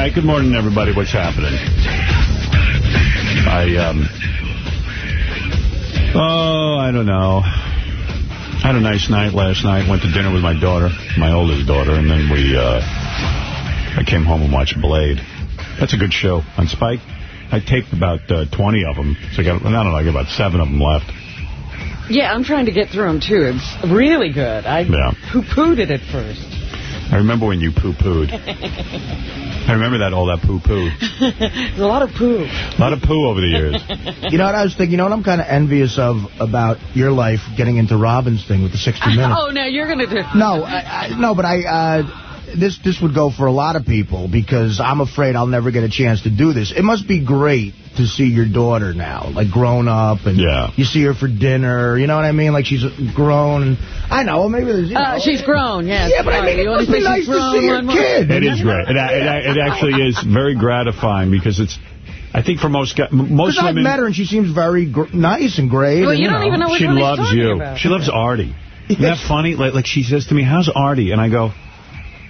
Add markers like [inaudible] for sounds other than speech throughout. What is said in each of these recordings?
right, good morning, everybody. What's happening? I, um... Oh, I don't know. I had a nice night last night. Went to dinner with my daughter, my oldest daughter, and then we, uh... I came home and watched Blade. That's a good show on Spike. I taped about uh, 20 of them. So I got, I don't know, I got about seven of them left. Yeah, I'm trying to get through them, too. It's really good. I Yeah. poo-pooed it at first. I remember when you poo-pooed. I remember that, all that poo-poo. [laughs] There's a lot of poo. A lot of poo over the years. You know what I was thinking? You know what I'm kind of envious of about your life getting into Robin's thing with the 60 [laughs] Minutes? Oh, now you're going to do... No, I, I, no, but I... Uh, this this would go for a lot of people because I'm afraid I'll never get a chance to do this. It must be great to see your daughter now, like grown up, and Yeah. you see her for dinner. You know what I mean? Like she's grown. I know, maybe there's. You know, Uh, she's grown, yes. Yeah, but I mean, it You must be nice to see your kid. It is great. It, it, it actually is very gratifying because it's, I think for most guys, most Because I've women, met her and she seems very gr nice and great. Well, and, you don't even know which she one he's loves you. about. She loves Artie. Isn't that funny? Like, like she says to me, how's Artie? And I go,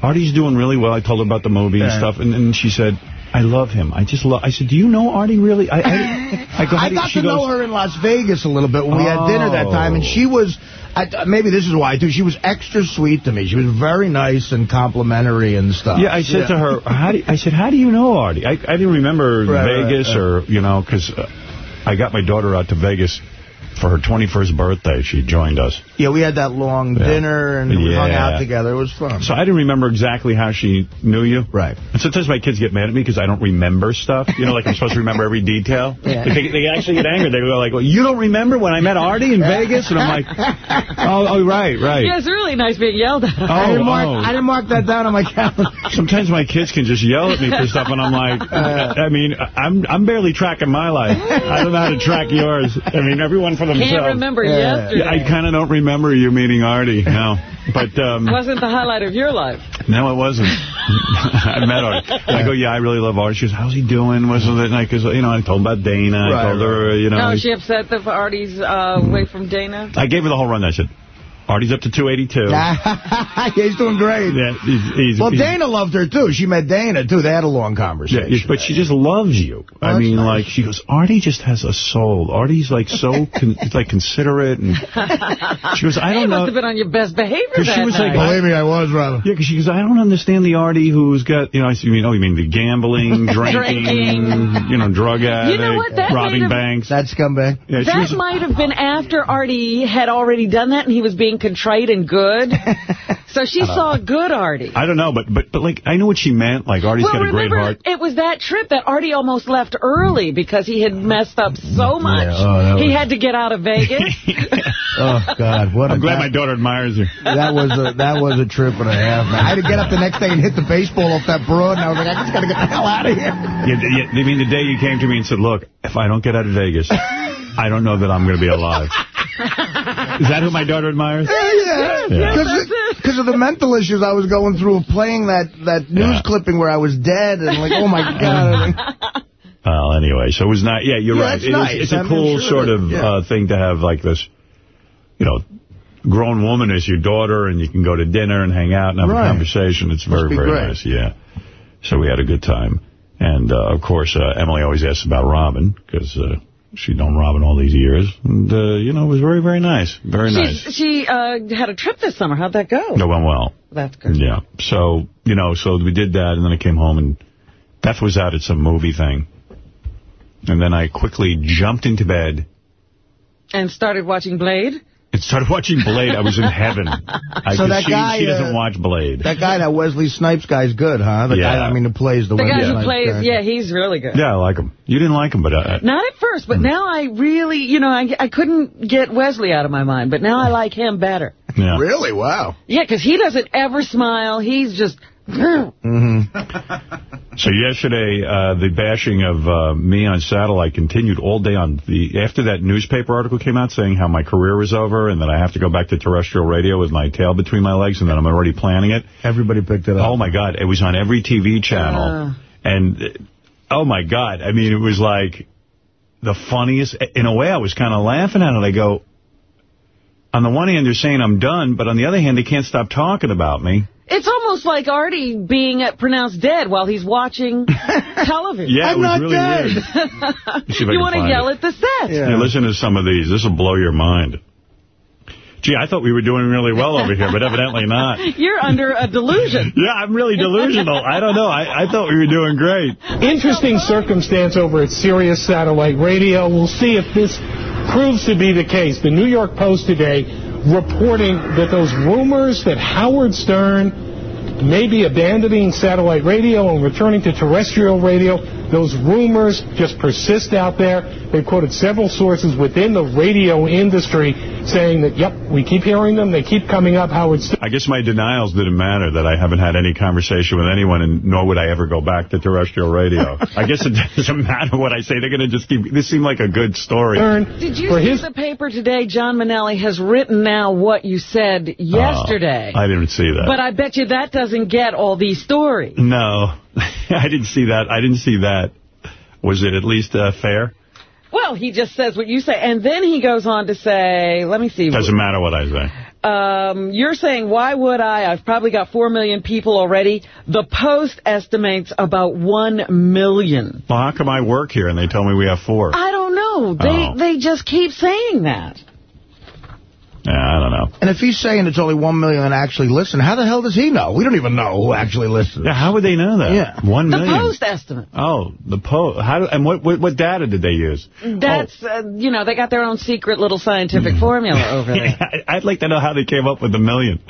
Artie's doing really well. I told her about the movie and stuff. And, and she said, I love him. I just love, I said, do you know Artie really? I, I, I go, [laughs] I got she to know her in Las Vegas a little bit when we had dinner that time, and she was, I, maybe this is why, too, she was extra sweet to me. She was very nice and complimentary and stuff. Yeah, I said to her, how do you, I said, how do you know Artie? I, I didn't remember Right, right, Vegas right. or, you know, because uh, I got my daughter out to Vegas for her 21st birthday. She joined us. Yeah, we had that long Yeah. dinner, and we hung out together. It was fun. So I didn't remember exactly how she knew you. Right. And sometimes my kids get mad at me because I don't remember stuff. You know, like I'm supposed to remember every detail. [laughs] Yeah. They, they actually get angry. They go like, well, you don't remember when I met Artie in Vegas? And I'm like, oh, oh right, right. Yeah, it's really nice being yelled at. Oh, I, didn't mark, oh. I didn't mark that down on my calendar. Sometimes my kids can just yell at me for stuff, and I'm like, [laughs] uh. I mean, I'm I'm barely tracking my life. I don't know how to track yours. I mean, everyone for themselves. Can't remember Yeah. yesterday. Yeah, I kind of don't remember you meeting Artie, no. [laughs] But, um, Wasn't the highlight of your life. no, it wasn't. [laughs] I met Artie. I go, yeah, I really love Artie. She goes, how's he doing? Wasn't it like, cause, you know, I told him about Dana. I Right, told her, you know. No, is she upset that Artie's uh, away from Dana? I gave her the whole run. I said, Artie's up to 282. [laughs] yeah, he's doing great. Yeah, he's, he's, Well, he's- Dana loved her, too. She met Dana, too. They had a long conversation. yeah, but she just loves you. I mean, nice. like, she goes, Artie just has a soul. Artie's, like, so, [laughs] con it's like, considerate. And [laughs] she goes, I don't must know. have been on your best behavior 'Cause she that was like. Believe me, I was, Robin. Yeah, because she goes, I don't understand the Artie who's got, you know, I said, you mean, oh, you mean the gambling, drinking, Drinking. you know, drug addict, what? That robbing might have- banks. That scumbag. Yeah, she That was- might have been after Artie had already done that and he was being contrite and good. [laughs] So she saw good Artie. I don't know, but, but, but, like, I know what she meant. Like, Artie's well, got a great heart. it was that trip that Artie almost left early because he had messed up so much. oh, he was- had to get out of Vegas. [laughs] [laughs] Oh, God. What I'm glad that, my daughter admires her. that was a that was a trip and a half, man. I had to get up the next day and hit the baseball off that broad, and I was like, I just got to get the hell out of here. Yeah, yeah, I mean, the day you came to me and said, look, if I don't get out of Vegas, I don't know that I'm going to be alive. Is that who my daughter admires? Yeah, yeah. Yeah. Because of the mental issues I was going through of playing that, that news Yeah. clipping where I was dead and like, oh my [laughs] God. Well, anyway, so it was not. Yeah, you're Yeah, right. it's It nice. it's a cool sure sort of yeah. uh, thing to have like this, you know, grown woman as your daughter, and you can go to dinner and hang out and have Right. a conversation. It's very, very great. nice. Yeah. So we had a good time, and uh, of course, uh, Emily always asks about Robin because uh, she'd known Robin all these years, and uh, you know, it was very, very nice, very nice. She uh, had a trip this summer. How'd that go? It went well. That's good. Yeah. So, you know, so we did that, and then I came home, and Beth was out at some movie thing. And then I quickly jumped into bed And started watching Blade? And started watching Blade. I was in heaven. I, So 'cause that she, guy, she doesn't uh, watch Blade. That guy, that Wesley Snipes guy's good, huh? The Yeah. guy, I mean, who plays the, The Wesley guy who Snipes plays, guy. yeah, he's really good. yeah, I like him. You didn't like him, but uh, Not at first, but now I really, you know, I, I couldn't get Wesley out of my mind, but now I like him better. yeah. Really? Wow. Yeah, because he doesn't ever smile. He's just... So yesterday, uh, the bashing of uh, me on satellite continued all day on the after that newspaper article came out saying how my career was over and that I have to go back to terrestrial radio with my tail between my legs and that I'm already planning it. Everybody picked it up. Oh, my God. It was on every TV channel. Uh. And, oh, my God. I mean, it was like the funniest. In a way, I was kind of laughing at it. I go, on the one hand, they're saying I'm done, but on the other hand, they can't stop talking about me. It's almost like Artie being pronounced dead while he's watching [laughs] television. Yeah, I'm it was not really dead. weird. [laughs] you want to yell it. at the set. Yeah. listen to some of these. This will blow your mind. Gee, I thought we were doing really well over here, but evidently not. [laughs] You're under a delusion. yeah, I'm really delusional. I don't know. I, I thought we were doing great. Interesting circumstance over at Sirius Satellite Radio. We'll see if this proves to be the case. The New York Post today reporting that those rumors that Howard Stern may be abandoning satellite radio and returning to terrestrial radio, those rumors just persist out there. They've quoted several sources within the radio industry saying that, yep, we keep hearing them. They keep coming up. Howard Stern. I guess my denials didn't matter that I haven't had any conversation with anyone, and nor would I ever go back to terrestrial radio. [laughs] I guess it doesn't matter what I say. They're going to just keep... This seemed like a good story. Did you see his... the paper today? John Mainelli has written now what you said yesterday. Uh, I didn't see that. But I bet you that doesn't get all these stories. No. [laughs] I didn't see that. I didn't see that. Was it at least uh, fair? Well, he just says what you say. And then he goes on to say, let me see. Doesn't matter what I say. Um, you're saying, why would I? I've probably got 4 million people already. The Post estimates about 1 million. Well, how come I work here and they tell me we have four? I don't know. They, oh. they just keep saying that. Yeah, I don't know. And if he's saying it's only one million that actually listen, how the hell does he know? We don't even know who actually listens. Yeah, how would they know that? Yeah. One the million. The Post estimate. Oh, the Post. How do, and what, what, what data did they use? That's, oh. uh, you know, they got their own secret little scientific Mm. formula [laughs] over there. I'd like to know how they came up with the million.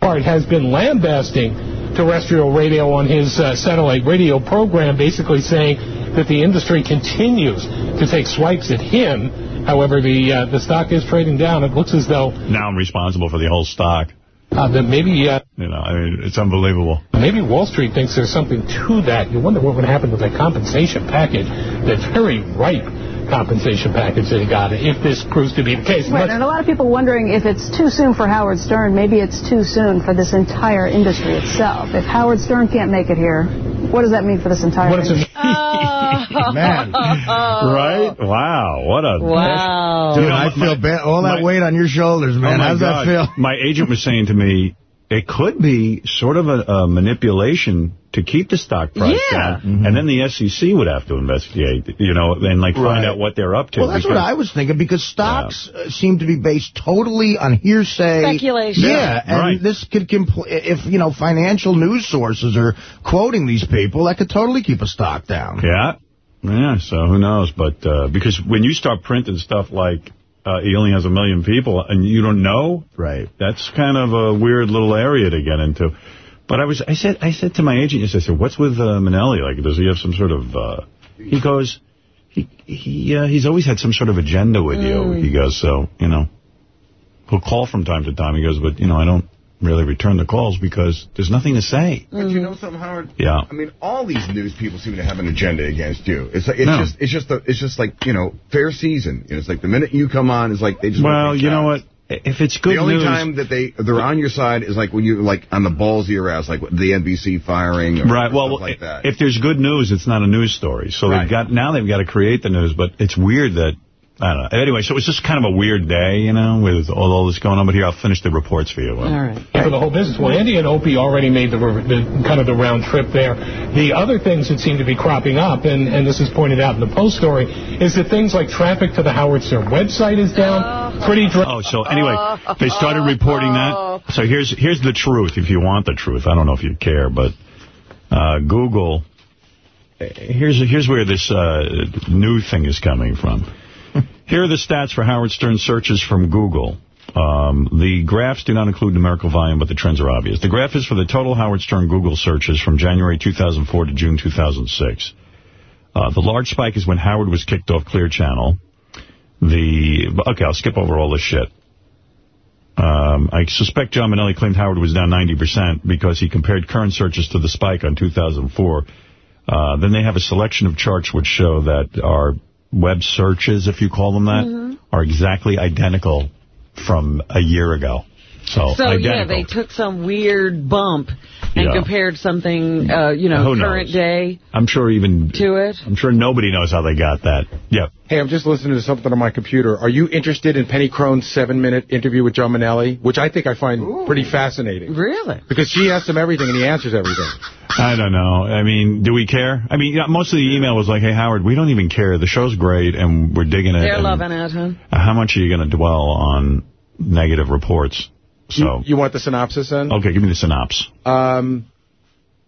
Bart has been lambasting terrestrial radio on his uh, satellite radio program, basically saying that the industry continues to take swipes at him However, the uh, the stock is trading down. It looks as though... Now I'm responsible for the whole stock. Uh, that maybe... Uh, you know, I mean, it's unbelievable. Maybe Wall Street thinks there's something to that. You wonder what would happen with that compensation package, that very ripe compensation package that he got, if this proves to be the case. Right, and a lot of people wondering if it's too soon for Howard Stern. Maybe it's too soon for this entire industry itself. If Howard Stern can't make it here, what does that mean for this entire what industry? [laughs] Man. [laughs] right? Wow. What a... Wow. Dude, you know, I feel bad. All that my, weight on your shoulders, man. Oh does God. that feel? My agent was saying to me, it could be sort of a, a manipulation to keep the stock price yeah. down. Mm -hmm. And then the SEC would have to investigate, you know, and like find out what they're up to. Well, that's because, what I was thinking, because stocks yeah. seem to be based totally on hearsay. Speculation. Yeah, yeah. and right. this could, complete. if, you know, financial news sources are quoting these people, that could totally keep a stock down. Yeah. Yeah, so who knows? But uh, because when you start printing stuff like uh, he only has a million people and you don't know, right? That's kind of a weird little area to get into. But I was, I said, I said to my agent, I said, "What's with uh, Mainelli? Like, does he have some sort of?" Uh, he goes, he he uh, he's always had some sort of agenda with you. Mm. He goes, so you know, he'll call from time to time. He goes, but you know, I don't really return the calls because there's nothing to say. But you know mm-hmm. something, Howard? Yeah. I mean, all these news people seem to have an agenda against you. It's like it's No. just it's just the, it's just like you know fair season. You know, it's like the minute you come on, it's like they just. Well, you know what? If it's good the only news, time that they they're on your side is like when you're like on the balls of your ass, like the NBC firing. Or right. Well, stuff like that. if there's good news, it's not a news story. So Right. they've got now they've got to create the news, but it's weird that. I don't know. Anyway, so it was just kind of a weird day, you know, with all, all this going on. But here, I'll finish the reports for you. All right. For the whole business. Well, Andy and Opie already made the, the kind of the round trip there. The other things that seem to be cropping up, and, and this is pointed out in the Post story, is that things like traffic to the Howard Stern website is down pretty dramatically. Oh, so anyway, they started reporting that. So here's here's the truth, if you want the truth. I don't know if you care, but uh, Google, here's here's where this uh, new thing is coming from. Here are the stats for Howard Stern searches from Google. Um, the graphs do not include numerical volume, but the trends are obvious. The graph is for the total Howard Stern Google searches from January 2004 to June 2006. Uh, the large spike is when Howard was kicked off Clear Channel. The Okay, I'll skip over all this shit. Um, I suspect John Mainelli claimed Howard was down 90% because he compared current searches to the spike on 2004. Uh, then they have a selection of charts which show that our web searches, if you call them that, Mm-hmm. are exactly identical from a year ago. So, So, identical. yeah, they took some weird bump and Yeah. compared something, uh, you know, Who current knows? day I'm sure even... to it. I'm sure nobody knows how they got that. Yep. Hey, I'm just listening to something on my computer. Are you interested in Penny Crone's seven-minute interview with John Mainelli, which I think I find pretty fascinating? Really? Because she asks him everything and he answers everything. [sighs] I don't know. I mean, do we care? I mean, yeah, most of the email was like, hey, Howard, we don't even care. The show's great, and we're digging it. They're loving it, huh? How much are you going to dwell on negative reports? So, You, want the synopsis then? okay, give me the synopsis. Um,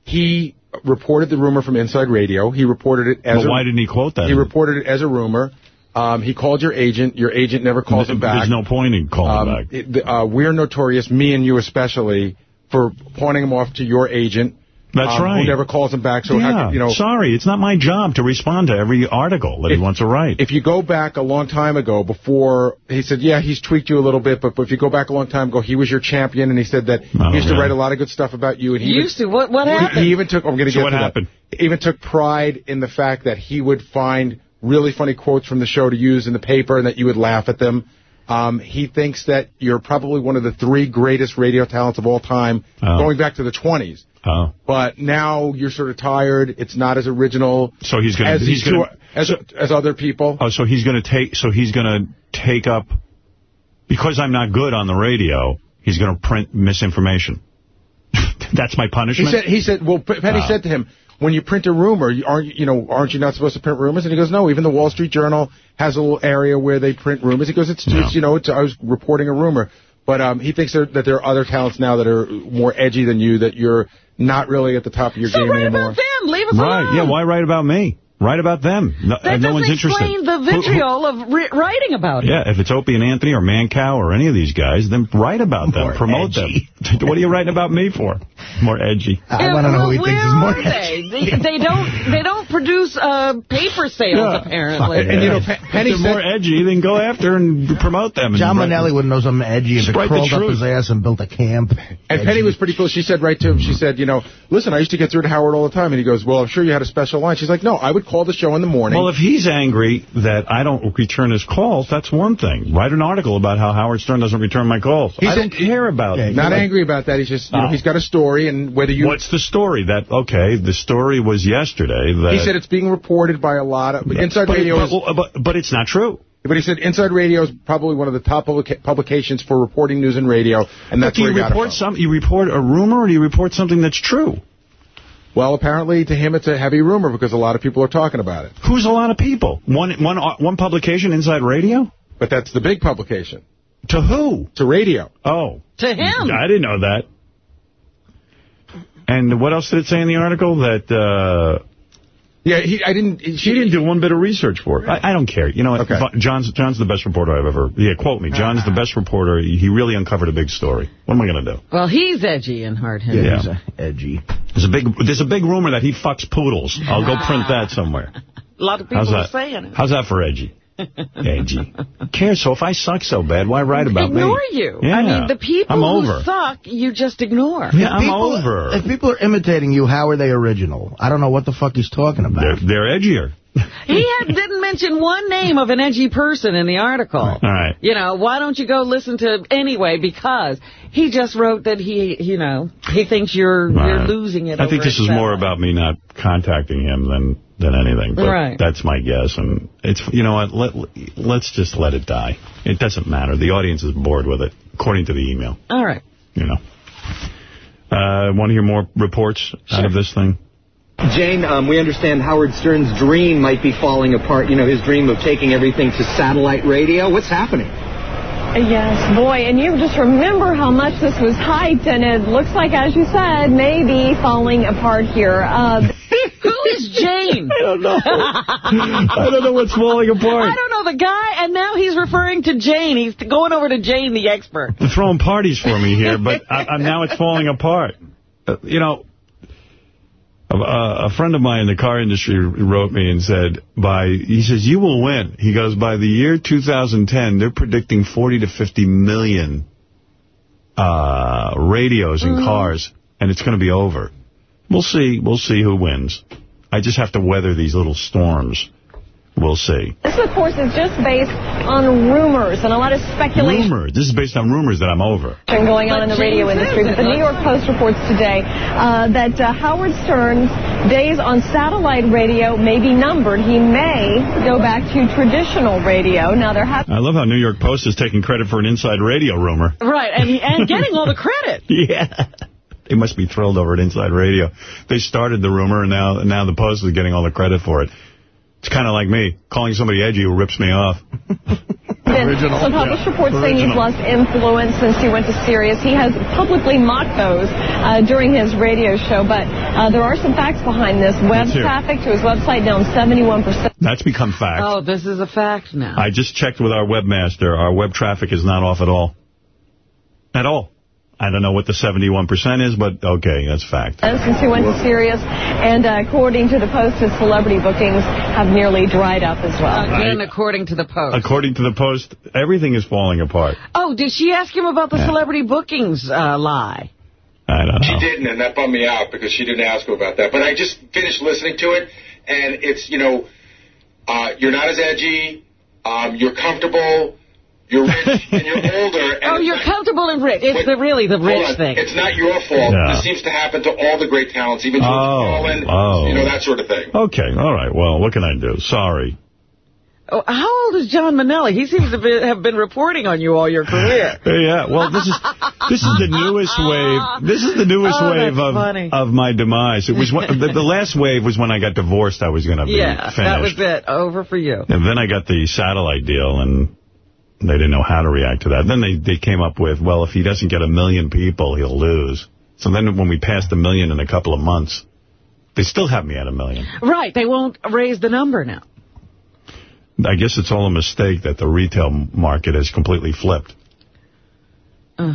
he reported the rumor from Inside Radio. He reported it as a, why didn't he quote that? he reported it as a rumor. Um, he called your agent. Your agent never calls him back. There's no point in calling Um, back. it- uh, we're notorious, me and you especially, for pointing him off to your agent. That's um, right. Who never calls him back. So, yeah, could- you know, sorry, it's not my job to respond to every article that he wants to write. if you go back a long time ago, before he said, yeah, he's tweaked you a little bit, but, but if you go back a long time ago, he was your champion, and he said that Oh, he used to write a lot of good stuff about you. And he Used to. What, what happened? He even took. I'm going to So get what to that. happened? Even took pride in the fact that he would find really funny quotes from the show to use in the paper, and that you would laugh at them. Um, he thinks that you're probably one of the three greatest radio talents of all time, Oh. going back to the 20s. Oh. But now you're sort of tired. It's not as original So he's going as to... He's going as as other people. Oh, so he's going to take. So he's going to take up because I'm not good on the radio. He's going to print misinformation. [laughs] That's my punishment. He said. He said. Well, Penny Wow. said to him, "When you print a rumor, aren't you know aren't you not supposed to print rumors?" And he goes, "No. Even the Wall Street Journal has a little area where they print rumors." He goes, "It's, Yeah. it's you know, it's, I was reporting a rumor." But um, he thinks that there are other talents now that are more edgy than you. That you're not really at the top of your So game write anymore. about them. Leave us right? alone. Yeah. Why write about me? Write about them. No, That no doesn't one's interested. explain the Who- who- vitriol of ri writing about it. Yeah, if it's Opie and Anthony or Mancow or any of these guys, then write about them, More promote edgy. them. [laughs] what are you writing about me for? More edgy. I want to know who he thinks is more are they? they? They don't. They don't produce uh, paper sales Yeah. apparently. And, you know, Yeah. Pe- Penny if they're more edgy, then go after and promote them. John Mainelli wouldn't know something edgy if Just it crawled up his ass and built a camp. and Penny was pretty cool. She said right to him, she said, you know, listen, I used to get through to Howard all the time. And he goes, well, I'm sure you had a special line. She's like, no, I would call the show in the morning. Well, if he's angry that I don't return his calls, that's one thing. Write an article about how Howard Stern doesn't return my calls. He I don't care about Yeah, it. not like- angry about that. He's just, you know, Oh. he's got a story, and whether you What's the story? That okay? The story was yesterday that He said it's being reported by a lot of Inside but, Radio. but, is, but, but it's not true. but he said Inside Radio is probably one of the top publica- publications for reporting news and radio, and that's do where you he got it report from. some? You report a rumor, or do you report something that's true? Well, apparently to him it's a heavy rumor because a lot of people are talking about it. Who's a lot of people? One one one publication, Inside Radio. But that's the big publication To who? to radio. Oh, to him. I didn't know that. And what else did it say in the article? That uh, Yeah, he, I didn't. She, she didn't do one bit of research for it. I, I don't care. You know. Okay. John's John's the best reporter I've ever. Yeah, quote me. John's the best reporter. He really uncovered a big story. What am I going to do? Well, he's edgy and hard-headed. Yeah. He's uh, edgy. There's a big there's a big rumor that he fucks poodles. I'll go print that somewhere. [laughs] A lot of people How's are saying it. How's that for edgy? Edgy. Care. So if I suck so bad, why write about Ignore me? you. Yeah. I mean, the people I'm who suck, you just ignore. Yeah, I'm People- over. If people are imitating you, how are they original? I don't know what the fuck he's talking about. They're, they're edgier. He had, didn't mention one name of an edgy person in the article. All right. You know, why don't you go listen to anyway? Because he just wrote that he, you know, he thinks you're All you're losing it. I think this is more about me not contacting him than than anything. But Right. that's my guess. And it's you know what? Let, let's just let it die. It doesn't matter. The audience is bored with it, according to the email. All right. You know. Uh, want to hear more reports out of this thing? Jane, um, we understand Howard Stern's dream might be falling apart. You know, his dream of taking everything to satellite radio. What's happening? Yes, boy, and you just remember how much this was hyped, and it looks like, as you said, maybe falling apart here. Uh, [laughs] Who is Jane? I don't know. I don't know what's falling apart. I don't know the guy, and now he's referring to Jane. He's going over to Jane, the expert. They're throwing parties for me here, but I, I'm now it's falling apart. Uh, you know, a, a friend of mine in the car industry wrote me and said, by he says, you will win. He goes, by the year 2010, they're predicting 40 to 50 million uh, radios in cars, and it's going to be over. We'll see. We'll see who wins. I just have to weather these little storms. We'll see. This, of course, is just based on rumors and a lot of speculation. Rumors. This is based on rumors that I'm over. going on in the radio industry. But the New York Post reports today uh, that uh, Howard Stern's days on satellite radio may be numbered. He may go back to traditional radio. Now, there have I love how New York Post is taking credit for an inside radio rumor. Right, and, and [laughs] getting all the credit. Yeah. They must be thrilled over at Inside Radio. They started the rumor, and now now the Post is getting all the credit for it. It's kind of like me, calling somebody edgy who rips me off. [laughs] Original. Some published Yeah. reports saying he's lost influence since he went to Sirius. He has publicly mocked those uh, during his radio show, but uh, there are some facts behind this. Web Let's hear it. traffic to his website down 71%. That's become fact. Oh, this is a fact now. I just checked with our webmaster. Our web traffic is not off at all. At all. I don't know what the 71% is, but okay, that's fact. Since he went to Sirius, and uh, according to the Post, his celebrity bookings have nearly dried up as well. Again, according to the Post. According to the Post, everything is falling apart. Oh, did she ask him about the celebrity bookings uh, lie? I don't know. She didn't, and that bummed me out because she didn't ask him about that. But I just finished listening to it, and it's, you know, uh, you're not as edgy, um, you're comfortable, you're rich, and you're older. And [laughs] Oh, you're not- comfortable and rich. It's Wait, the, really the rich on. thing. It's not your fault. Yeah. This seems to happen to all the great talents, even George Oh, Carlin, oh. you know, that sort of thing. Okay, all right. Well, what can I do? Sorry. Oh, how old is John Mainelli? He seems to be, have been reporting on you all your career. [laughs] Yeah, well, this is this is the newest wave. This is the newest Oh, wave of funny. of my demise. It was one, the, the last wave was when I got divorced. I was going to be Yeah, finished. that was it. Over for you. And then I got the satellite deal, and they didn't know how to react to that. Then they, they came up with, well, if he doesn't get a million people, he'll lose. So then when we passed a million in a couple of months, they still have me at a million. Right, they won't raise the number now. I guess it's all a mistake that the retail market has completely flipped. Uh.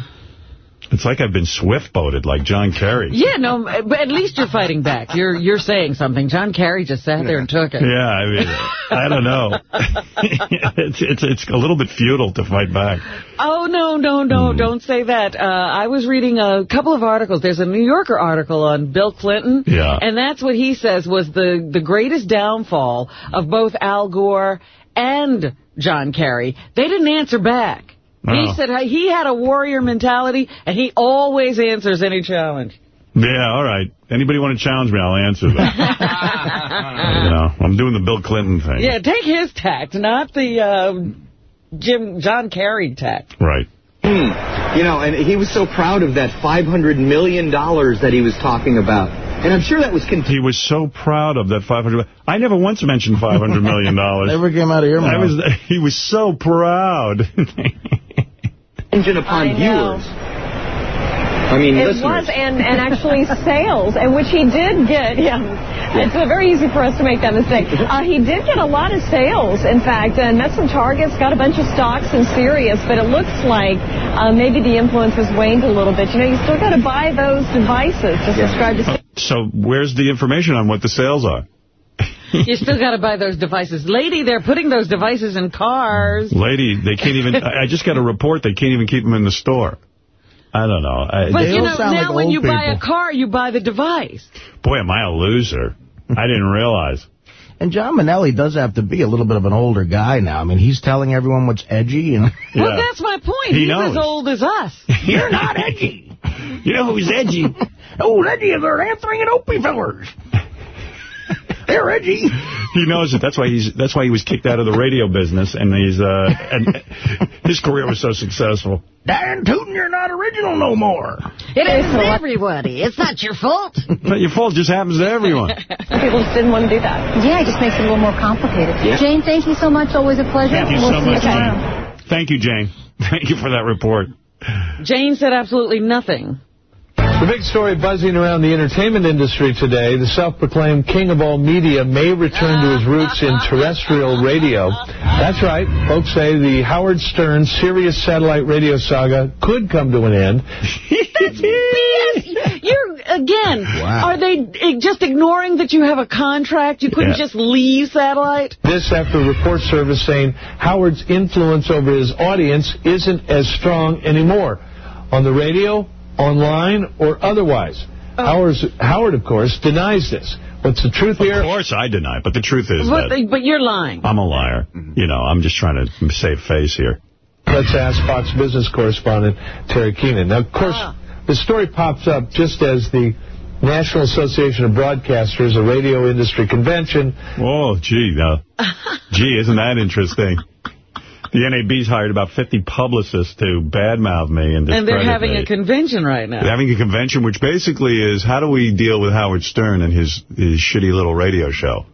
It's like I've been swift-boated like John Kerry. Yeah, no, but at least you're fighting back. You're you're saying something. John Kerry just sat there and took it. Yeah, I mean, I don't know. [laughs] it's, it's it's a little bit futile to fight back. Oh, no, no, no, Hmm. don't say that. Uh, I was reading a couple of articles. There's a New Yorker article on Bill Clinton. Yeah. And that's what he says was the, the greatest downfall of both Al Gore and John Kerry. They didn't answer back. He said he had a warrior mentality, and he always answers any challenge. Yeah, all right. Anybody want to challenge me, I'll answer that. [laughs] you know, I'm doing the Bill Clinton thing. Yeah, take his tact, not the uh, Jim John Kerry tact. Right. Hmm. You know, and he was so proud of that $500 million that he was talking about. And I'm sure that was contingent. He was so proud of that 500. I never once mentioned $500 million. [laughs] Never came out of your I mouth. was. He was so proud. [laughs] contingent upon I viewers. I mean, It listeners. was, and, and actually sales, and which he did get. [laughs] Yeah, it's uh, very easy for us to make that mistake. [laughs] Uh, he did get a lot of sales, in fact, and met some targets, got a bunch of stocks in Sirius, but it looks like uh, maybe the influence has waned a little bit. You know, you still got to buy those devices to subscribe to so where's the information on what the sales are? You still got to buy those devices. Lady, they're putting those devices in cars. Lady, they can't even. I I just got a report. They can't even keep them in the store. I don't know. I, But, they- you know, now when you buy a car, you buy the device. boy, am I a loser. I didn't realize. [laughs] And John Mainelli does have to be a little bit of an older guy now. I mean, he's telling everyone what's edgy. And [laughs] Well, that's my point. He He's knows. as old as us. [laughs] You're not edgy. You know who's edgy? oh, edgy is our Anthony and Opie fellers. They're edgy. He knows it. That's why he's. That's why he was kicked out of the radio business, and he's. Uh, and his career was so successful. Dan Tootin, you're not original no more. It isn't everybody. It's not your fault. [laughs] But your fault just happens to everyone. [laughs] People just didn't want to do that. Yeah, it just makes it a little more complicated. Yeah. Jane, thank you so much. Always a pleasure. Thank you we'll so see much, you. Jane. Thank you, Jane. [laughs] Thank you for that report. Jane said absolutely nothing. The big story buzzing around the entertainment industry today, the self-proclaimed king of all media may return to his roots in terrestrial radio. That's right. Folks say the Howard Stern Sirius satellite radio saga could come to an end. [laughs] You're, again, wow. are they eh, just ignoring that you have a contract? You couldn't Yeah. just leave satellite? This after a report service saying Howard's influence over his audience isn't as strong anymore on the radio, online, or otherwise. Oh. Howard's, Howard, of course, denies this. What's the truth here? Of course I deny it, but the truth is But, that but you're lying. I'm a liar. Mm-hmm. You know, I'm just trying to save face here. Let's ask Fox Business correspondent Terry Keenan. Now, of course, ah. the story pops up just as the National Association of Broadcasters, a radio industry convention. Oh, gee, now, uh, [laughs] gee, isn't that interesting? The NAB's hired about 50 publicists to badmouth me and And they're having me. a convention right now. They're having a convention, which basically is how do we deal with Howard Stern and his, his shitty little radio show?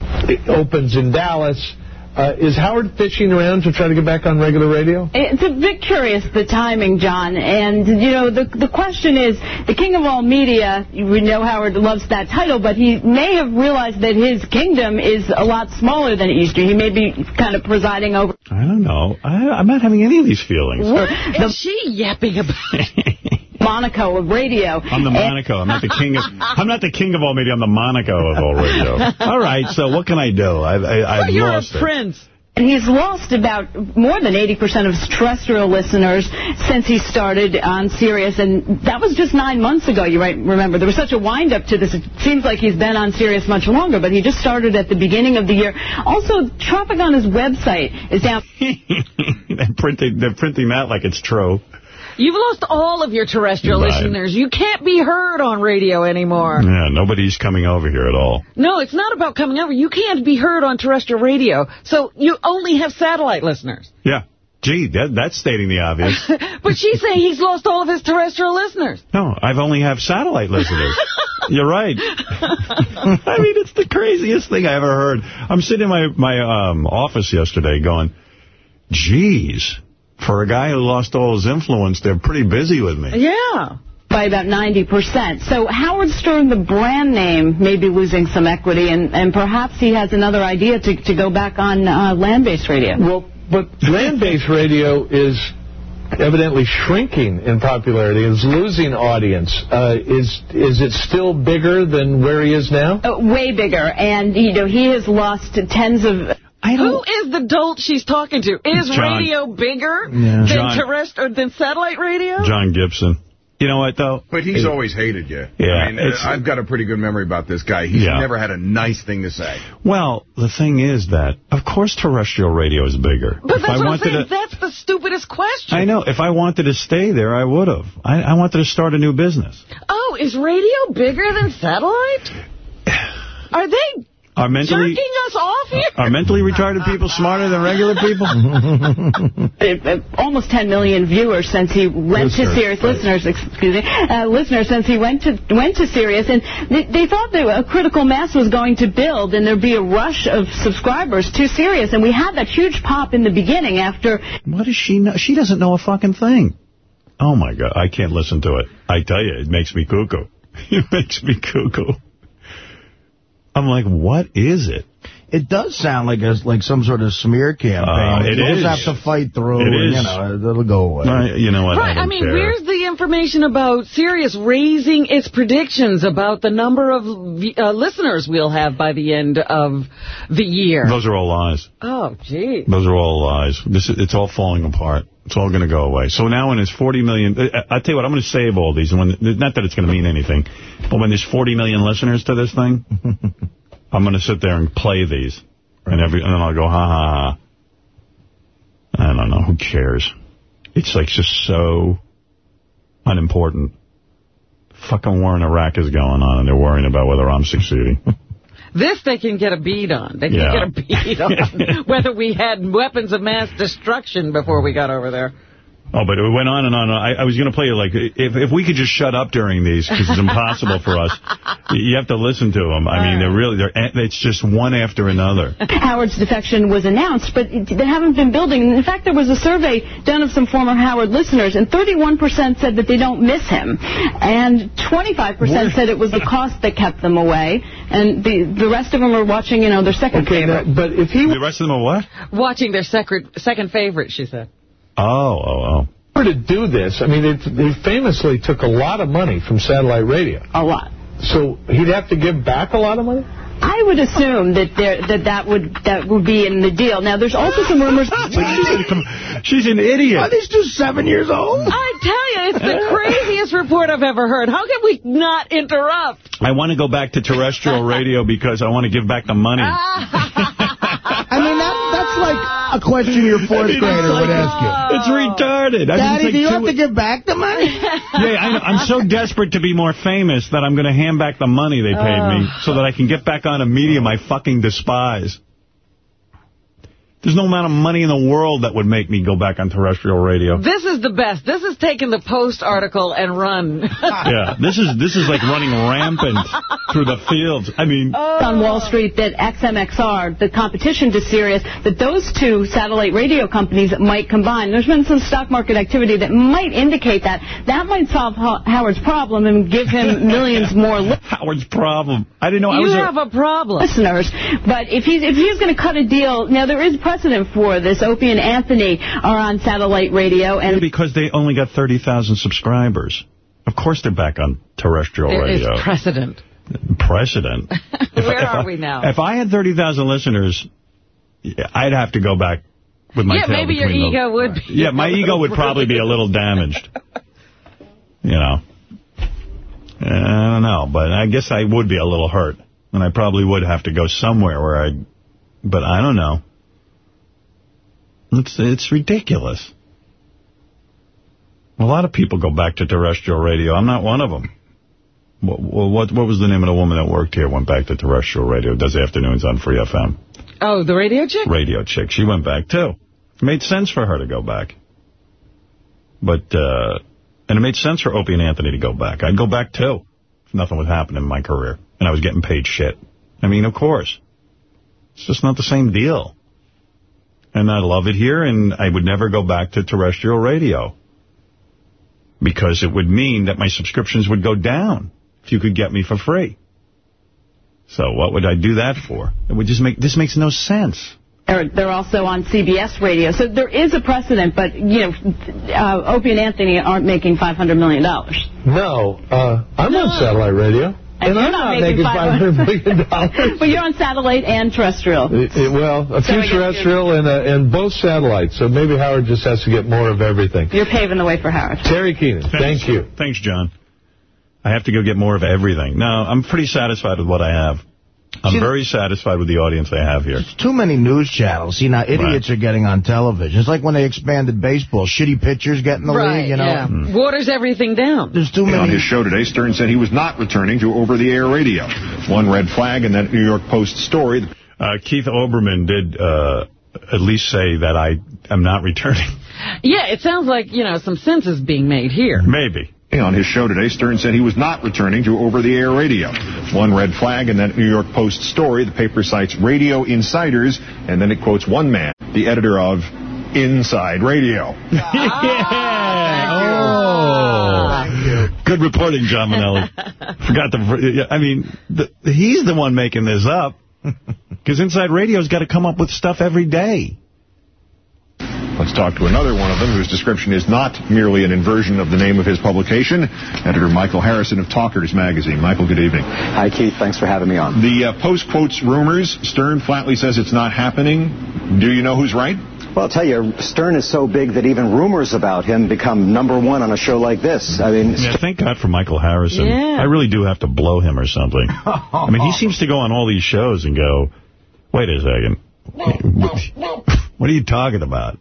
It opens in Dallas. Uh, is Howard fishing around to try to get back on regular radio? It's a bit curious, the timing, John. And, you know, the the question is, the king of all media, we know Howard loves that title, but he may have realized that his kingdom is a lot smaller than it used to. He may be kind of presiding over... I don't know. I, I'm not having any of these feelings. What is she yapping about? [laughs] Monaco of radio. I'm the Monaco. I'm not the king of. [laughs] I'm not the king of all media. I'm the Monaco of all radio. All right. So what can I do? I, I, I've you're a lost it. prince. And he's lost about more than 80% of his terrestrial listeners since he started on Sirius, and that was just nine months ago, you might remember. There was such a wind-up to this. It seems like he's been on Sirius much longer, but he just started at the beginning of the year. Also, traffic on his website is down. [laughs] they're printing. They're printing that like it's true. You've lost all of your terrestrial Right. listeners. You can't be heard on radio anymore. Yeah. Nobody's coming over here at all. No, it's not about coming over. You can't be heard on terrestrial radio, so you only have satellite listeners. Yeah. Gee, that, that's stating the obvious. [laughs] But she's saying he's lost all of his terrestrial listeners. No, I've only have satellite listeners. [laughs] You're right. [laughs] I mean, it's the craziest thing I ever heard. I'm sitting in my, my um, office yesterday going, geez, for a guy who lost all his influence, they're pretty busy with me. Yeah. by about 90%. So Howard Stern, the brand name, may be losing some equity, and, and perhaps he has another idea to, to go back on uh, land-based radio. Well, but land-based radio is evidently shrinking in popularity. is losing audience. Uh, is is it still bigger than where he is now? Uh, way bigger, and you know he has lost tens of. Who is the dolt she's talking to? Is John. radio bigger Yeah. than John. terrestrial than satellite radio? John Gibson. You know what, though? But he's It- always hated you. Yeah, I mean, I've got a pretty good memory about this guy. He's Yeah. never had a nice thing to say. Well, the thing is that, of course, terrestrial radio is bigger. But if that's I what I'm saying. to, That's the stupidest question. I know. If I wanted to stay there, I would have. I, I wanted to start a new business. Oh, is radio bigger than satellite? [sighs] Are they Are mentally jerking us off here? are mentally retarded people smarter than regular people? [laughs] almost 10 million viewers since he went to Sirius, right. listeners, excuse me, uh, listeners since he went to went to Sirius, and they, they thought that a critical mass was going to build, and there'd be a rush of subscribers to Sirius, and we had that huge pop in the beginning after. What does she know? She doesn't know a fucking thing. Oh, my God. I can't listen to it. I tell you, it makes me cuckoo. [laughs] It makes me cuckoo. I'm like, what is it? It does sound like a, like some sort of smear campaign. Uh, it you always is. have to fight through. It and, is. You know, it'll go away. I- you know what? Right, don't I mean, care. where's the information about Sirius raising its predictions about the number of uh, listeners we'll have by the end of the year? Those are all lies. Oh, gee. Those are all lies. This is, it's all falling apart. It's all going to go away. So now when there's 40 million, I- I'll tell you what, I'm going to save all these. And when, not that it's going to mean anything, but when there's 40 million listeners to this thing, I'm going to sit there and play these. And every and then I'll go, ha, ha, ha. I don't know. Who cares? It's like just so unimportant. Fucking war in Iraq is going on, and they're worrying about whether I'm succeeding. [laughs] This they can get a beat on. They can Yeah. get a beat on [laughs] whether we had weapons of mass destruction before we got over there. Oh, but it went on and on. I, I was going to play you, like, if if we could just shut up during these, because it's impossible for us. You have to listen to them. I mean, they're really, they're, eh, it's just one after another. Howard's defection was announced, but they haven't been building. In fact, there was a survey done of some former Howard listeners, and 31% said that they don't miss him, and 25% said it was the cost that kept them away, and the the rest of them are watching, you know, their second favorite. but if he The rest of them are what? Watching their second, second favorite, she said. Oh, oh, oh. were to do this, I mean, it, they famously took a lot of money from satellite radio. A lot. So he'd have to give back a lot of money? I would assume that there that that would that would be in the deal. Now, there's also some rumors. [laughs] She's an idiot. Are these two seven years old? I tell you, it's the [laughs] craziest report I've ever heard. How can we not interrupt? I want to go back to terrestrial radio because I want to give back the money. [laughs] I mean, that, that's like a question your [laughs] fourth grader would ask you. Uh, it's retarded. I Daddy, do you have to give back the money? [laughs] Yeah, I know. I'm so desperate to be more famous that I'm going to hand back the money they paid uh. me so that I can get back on a medium I fucking despise. There's no amount of money in the world that would make me go back on terrestrial radio. This is the best. This is taking the Post article and run. [laughs] Yeah, this is this is like running rampant through the fields. I mean, on Wall Street that XMSR, the competition to Sirius, that those two satellite radio companies might combine. There's been some stock market activity that might indicate that. That might solve Ho- Howard's problem and give him [laughs] millions more Howard's problem. I didn't know I was a- have a problem. listeners. But if he's if he's going to cut a deal, now there is precedent for this. Opie and Anthony are on satellite radio, and because they only got 30,000 subscribers. Of course they're back on terrestrial There is radio. precedent. Precedent. [laughs] Where if are I- we now? If I had 30,000 listeners, I'd have to go back with my yeah, maybe your between them. ego would be. Yeah, my ego would probably be a little damaged. You know. I don't know, but I guess I would be a little hurt. And I probably would have to go somewhere where I... But I don't know. It's it's ridiculous. A lot of people go back to terrestrial radio. I'm not one of them. What, what, what was the name of the woman that worked here, went back to terrestrial radio, does afternoons on Free FM? Oh, the radio chick? radio chick. She went back, too. It made sense for her to go back. But, uh, and it made sense for Opie and Anthony to go back. I'd go back, too, if nothing would happen in my career. And I was getting paid shit. I mean, of course. It's just not the same deal. And I love it here, and I would never go back to terrestrial radio. Because it would mean that my subscriptions would go down if you could get me for free. So what would I do that for? It would just make, this makes no sense. Or they're also on CBS radio. So there is a precedent, but, you know, uh, Opie and Anthony aren't making $500 million. No, uh, I'm on satellite radio. And, you're not, not making making $500 million. $500 But you're on satellite and terrestrial. It- it- well, a So few terrestrial and, uh, and both satellites. So maybe Howard just has to get more of everything. You're paving the way for Howard. Terry Keenan, thank you. Thanks, John. I have to go get more of everything. No, I'm pretty satisfied with what I have. I'm very satisfied with the audience I have here. Too many news channels. See, now idiots are getting on television. It's like when they expanded baseball. Shitty pitchers get in the right, league, you know. yeah. Waters everything down. There's too many. On his show today, Stern said he was not returning to over-the-air radio. One red flag in that New York Post story. Uh, Keith Olbermann did uh, at least say that I am not returning. Yeah, it sounds like, you know, some sense is being made here. Maybe. On his show today, Stern said he was not returning to over-the-air radio. One red flag in that New York Post story. The paper cites radio insiders, and then it quotes one man, the editor of Inside Radio. [laughs] Yeah. Oh, oh. Good reporting, John Mainelli. [laughs] Forgot to... yeah, I mean, the, he's the one making this up. [laughs] Because Inside Radio's got to come up with stuff every day. Let's talk to another one of them whose description is not merely an inversion of the name of his publication, editor Michael Harrison of Talkers magazine. Michael, good evening. Hi, Keith. Thanks for having me on. The uh, Post quotes rumors. Stern flatly says it's not happening. Do you know who's right? Well, I'll tell you, Stern is so big that even rumors about him become number one on a show like this. I mean, Yeah, thank God for Michael Harrison. Yeah. I really do have to blow him or something. [laughs] I mean, he seems to go on all these shows and go, wait a second. [laughs] What are you talking about?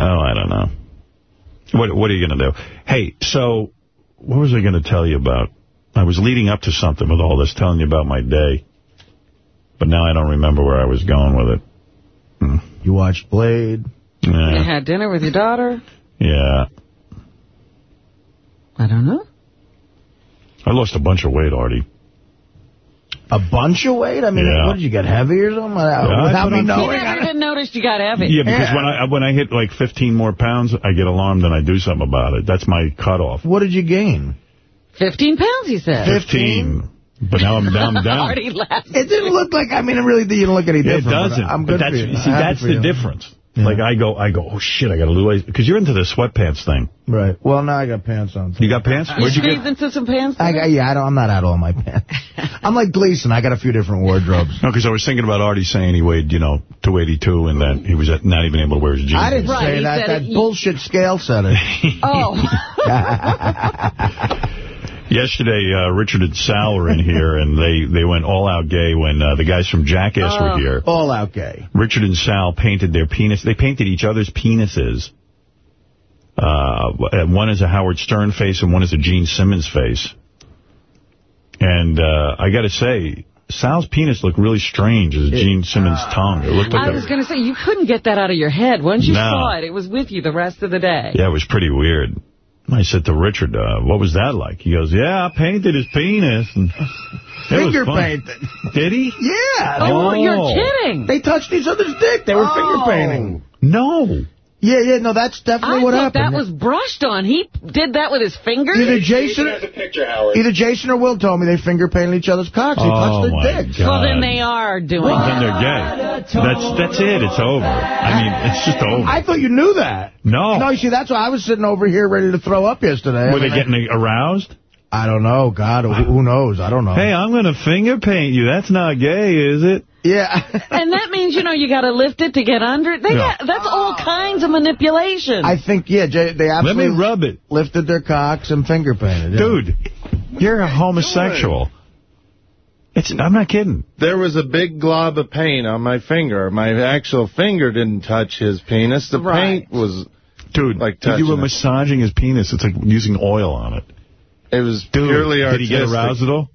Oh, I don't know. What What are you going to do? Hey, so what was I going to tell you about? I was leading up to something with all this, telling you about my day. But now I don't remember where I was going with it. Hmm. You watched Blade. Yeah. You had dinner with your daughter? yeah. I don't know. I lost a bunch of weight, Artie. A bunch of weight? I mean, Yeah. what did you get, heavy or something? I Without put me knowing? You never even noticed you got heavy. Yeah, because when I uh, when I hit like 15 more pounds, I get alarmed and I do something about it. That's my cutoff. What did you gain? 15 pounds, he said. 15. But now I'm [laughs] down, down. Artie laughed. It didn't look like, I mean, it really didn't look any different. It doesn't. I'm but that's, for you. See, that's the you. Difference. Like I go, I go, oh shit, I got to lose because you're into the sweatpants thing. Right. Well, now I got pants on. You got pants? Where'd you squeezed get? into some pants? I got, yeah, I don't, I'm not out of all my pants. [laughs] I'm like Gleason. I got a few different wardrobes. No, because I was thinking about Artie saying he weighed, you know, 282 and that he was not even able to wear his jeans. I didn't Right, say he that. That it- bullshit scale said it. Oh. [laughs] [laughs] Yesterday, uh, Richard and Sal were in here, and they, they went all-out gay when uh, the guys from Jackass Oh. were here. All-out gay. Richard and Sal painted their penis. They painted each other's penises. Uh, one is a Howard Stern face, and one is a Gene Simmons face. And uh, I got to say, Sal's penis looked really strange as a Gene Simmons' tongue. It looked like I a- was going to say, you couldn't get that out of your head. Once you No. saw it, it was with you the rest of the day. Yeah, it was pretty weird. I said to Richard, uh, what was that like? He goes, yeah, I painted his penis. And Finger fun. painted. Did he? Yeah. Oh, they- you're kidding. They touched each other's dick. They were Oh. finger painting. No. Yeah, yeah, no, that's definitely I what thought happened. that was brushed on. He did that with his fingers? Either Jason, picture, either Jason or Will told me they finger painted each other's cocks. They Oh, touched my their dicks. God. Well, then they are doing Well, it. then they're gay. That's that's it. It's over. I mean, it's just over. I thought you knew that. No. No, you see, that's why I was sitting over here ready to throw up yesterday. Were they I getting aroused? I don't know. God, who who knows? I don't know. Hey, I'm going to finger paint you. That's not gay, is it? Yeah. [laughs] And that means, you know, you got to lift it to get under it. They Yeah. got, that's all kinds of manipulation. I think, yeah, Jay, they Let me absolutely rub it. lifted their cocks and finger painted. yeah. Dude, you're a homosexual. It's. I'm not kidding. There was a big glob of paint on my finger. My actual finger didn't touch his penis. The Right. paint was, Dude, Like you were touching it. massaging his penis, it's like using oil on it. It was Dude, purely did artistic. he get aroused at all?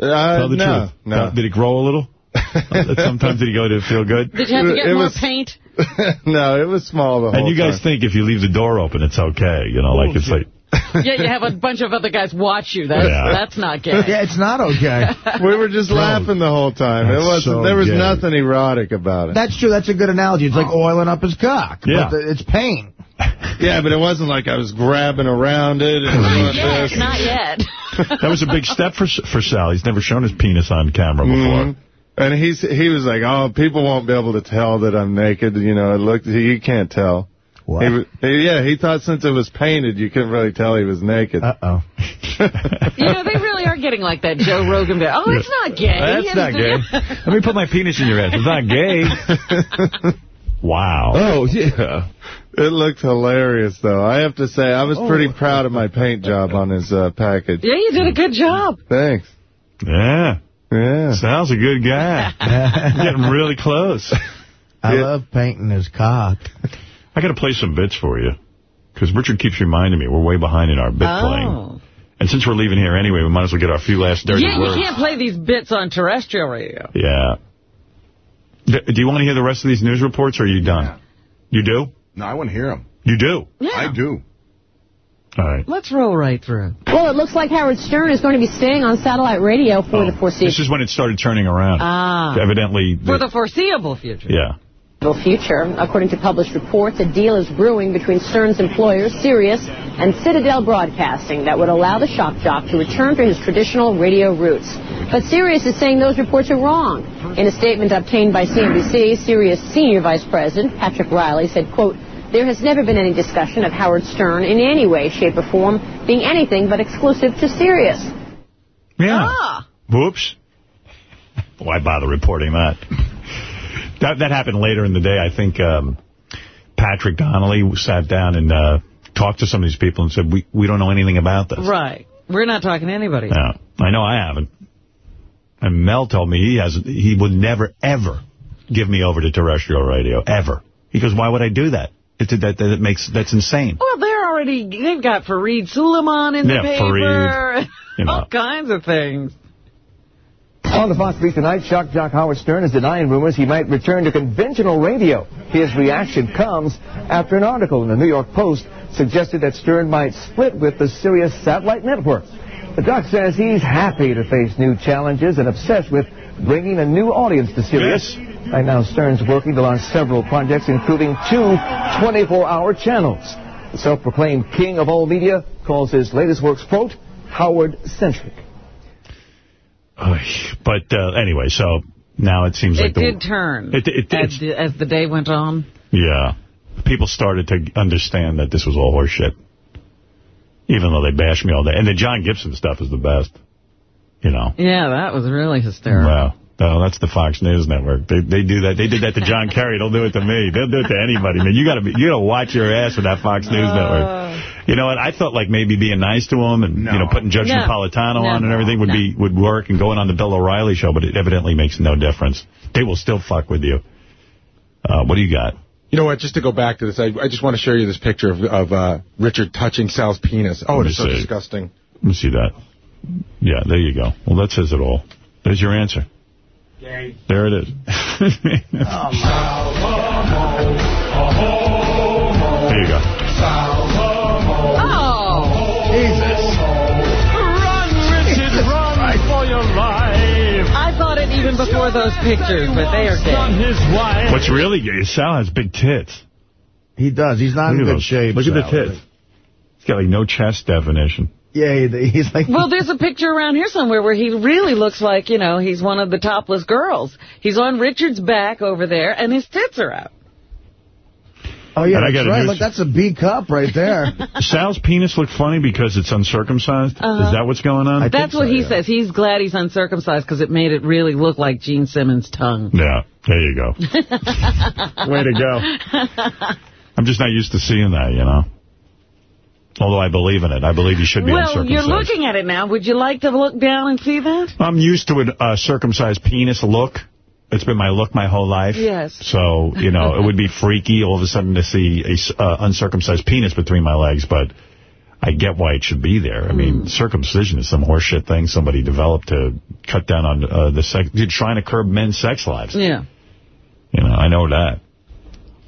Uh, Tell the no, truth. no. Did it grow a little? [laughs] Sometimes did he go to feel good? Did you have to get It more was- paint? [laughs] no, it was small the whole And you guys time. think if you leave the door open, it's okay. You know, like it's like, yeah, you have a bunch of other guys watch you. That's, Yeah. that's not gay. [laughs] Yeah, it's not okay. we were just laughing the whole time. It wasn't. so there was gay. nothing erotic about it. That's true. That's a good analogy. It's like oiling up his cock. Yeah. But it's paint. [laughs] yeah, but it wasn't like I was grabbing around it and [laughs] doing Yes, this. not yet. [laughs] that was a big step for for Sal. He's never shown his penis on camera before. Mhm. And he's he was like, oh, people won't be able to tell that I'm naked. You know, it looked you can't tell. What? He, was- he- yeah, he thought since it was painted, you couldn't really tell he was naked. Uh-oh. You know, they really are getting like that Joe Rogan bit. Oh, it's not gay. That's not gay. Let me put my penis in your ass. It's not gay. wow. Oh, yeah. It looked hilarious, though. I have to say, I was pretty proud of my paint job on his uh, package. Yeah, you did a good job. Thanks. Yeah. Yeah. Sal's a good guy. [laughs] Getting really close. I Yeah. love painting his cock. I got to play some bits for you. Because Richard keeps reminding me we're way behind in our bit playing. Oh. And since we're leaving here anyway, we might as well get our few last dirty Yeah, words. you can't play these bits on terrestrial radio. Yeah. D- do you want to hear the rest of these news reports, or are you done? You do? No, I want to hear them. You do? Yeah. I do. All right. Let's roll right through. Well, it looks like Howard Stern is going to be staying on satellite radio for the foreseeable future. This is when it started turning around. Ah. Evidently. For the- the foreseeable future. yeah. Future. According to published reports, a deal is brewing between Stern's employers, Sirius, and Citadel Broadcasting that would allow the shock jock to return to his traditional radio roots. But Sirius is saying those reports are wrong. In a statement obtained by CNBC, Sirius Senior Vice President Patrick Reilly said, quote, there has never been any discussion of Howard Stern in any way, shape, or form being anything but exclusive to Sirius. Yeah. Ah. Whoops. Why bother reporting that? That that happened later in the day. I think um, Patrick Donnelly sat down and uh, talked to some of these people and said, we, we don't know anything about this. Right. We're not talking to anybody. Yeah. I know I haven't. And Mel told me he has he would never, ever give me over to terrestrial radio, ever. He goes, why would I do that? It, that, that, makes, that's insane. Well, they're already, they've got Farid Suleman in the Yeah, paper. Farid, [laughs] you know. All kinds of things. On the Fox Beat tonight, shock jock Howard Stern is denying rumors he might return to conventional radio. His reaction comes after an article in the New York Post suggested that Stern might split with the Sirius satellite network. The doc says he's happy to face new challenges and obsessed with bringing a new audience to Sirius. Yes. Right now, Stern's working to launch several projects, including two 24-hour channels. The self-proclaimed king of all media calls his latest works, quote, Howard-centric. But uh, anyway, so now it seems like It the, did turn It, it, as, the, as the day went on. yeah. People started to understand that this was all horseshit. Even though they bashed me all day. And the John Gibson stuff is the best. You know. Yeah, that was really hysterical. Wow. No, that's the Fox News Network. They they do that. They did that to John [laughs] Kerry. They'll do it to me. They'll do it to anybody. Man, you gotta be, you gotta watch your ass with that Fox News Network. You know what? I thought like maybe being nice to him and you know putting Judge No. Napolitano No. on and everything would No. be would work and going on the Bill O'Reilly show, but it evidently makes no difference. They will still fuck with you. Uh, what do you got? You know what? Just to go back to this, I, I just want to show you this picture of, of uh, Richard touching Sal's penis. Oh, Let it me is so see. disgusting. Let me see that. Yeah, there you go. Well, that says it all. There's your answer. There it is. [laughs] there you go. Even before those pictures, but they are gay. What's really gay is Sal has big tits. He does. He's not Look in good those. shape. Look at the tits. He's got like no chest definition. Yeah, he's like... Well, there's a picture around here somewhere where he really looks like, you know, he's one of the topless girls. He's on Richard's back over there, and his tits are out. Oh, yeah, And I that's gotta right. Look, that's a B cup right there. [laughs] Sal's penis look funny because it's uncircumcised? Uh-huh. Is that what's going on? That's what he says. He's glad he's uncircumcised because it made it really look like Gene Simmons' tongue. Yeah, there you go. [laughs] Way to go. I'm just not used to seeing that, you know. Although I believe in it. I believe you should be Well, uncircumcised. you're looking at it now. Would you like to look down and see that? I'm used to a uh, circumcised penis look. It's been my look my whole life. Yes. So, you know, it would be freaky all of a sudden to see a uh, uncircumcised penis between my legs, but I get why it should be there. I mean, Hmm. circumcision is some horseshit thing somebody developed to cut down on uh, the sex. Trying to curb men's sex lives. Yeah. You know, I know that.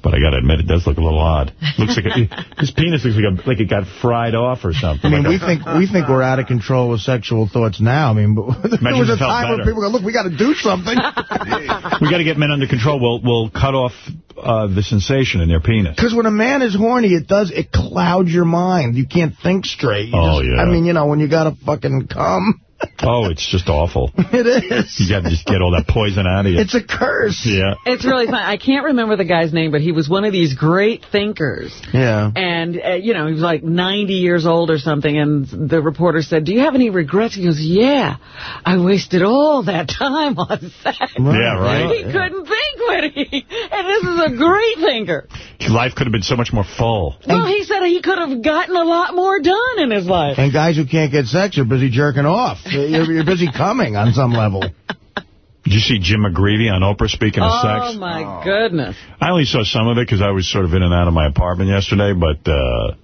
But I got to admit, it does look a little odd. Looks like a, [laughs] his penis looks like, a, like it got fried off or something. I mean, Like we a- think we think we're out of control with sexual thoughts now. I mean, [laughs] there was a it felt time where better. people go, look, we got to do something. [laughs] we got to get men under control. We'll we'll cut off uh, the sensation in their penis. Because when a man is horny, it does, it clouds your mind. You can't think straight. You Oh, just- yeah. I mean, you know, when you got to fucking come, Oh, it's just awful. [laughs] it is. You got to just get all that poison out of you. It's a curse. yeah. It's really fun. I can't remember the guy's name, but he was one of these great thinkers. Yeah. And, uh, you know, he was like 90 years old or something, and the reporter said, do you have any regrets? He goes, yeah, I wasted all that time on sex. Yeah, right. He couldn't think when he, and this is a great thinker. Life could have been so much more full. Well, he said he could have gotten a lot more done in his life. And guys who can't get sex are busy jerking off. You're, you're busy coming on some level. Did you see Jim McGreevey on Oprah speaking of sex? Oh, sex? my goodness. I only saw some of it because I was sort of in and out of my apartment yesterday, but uh,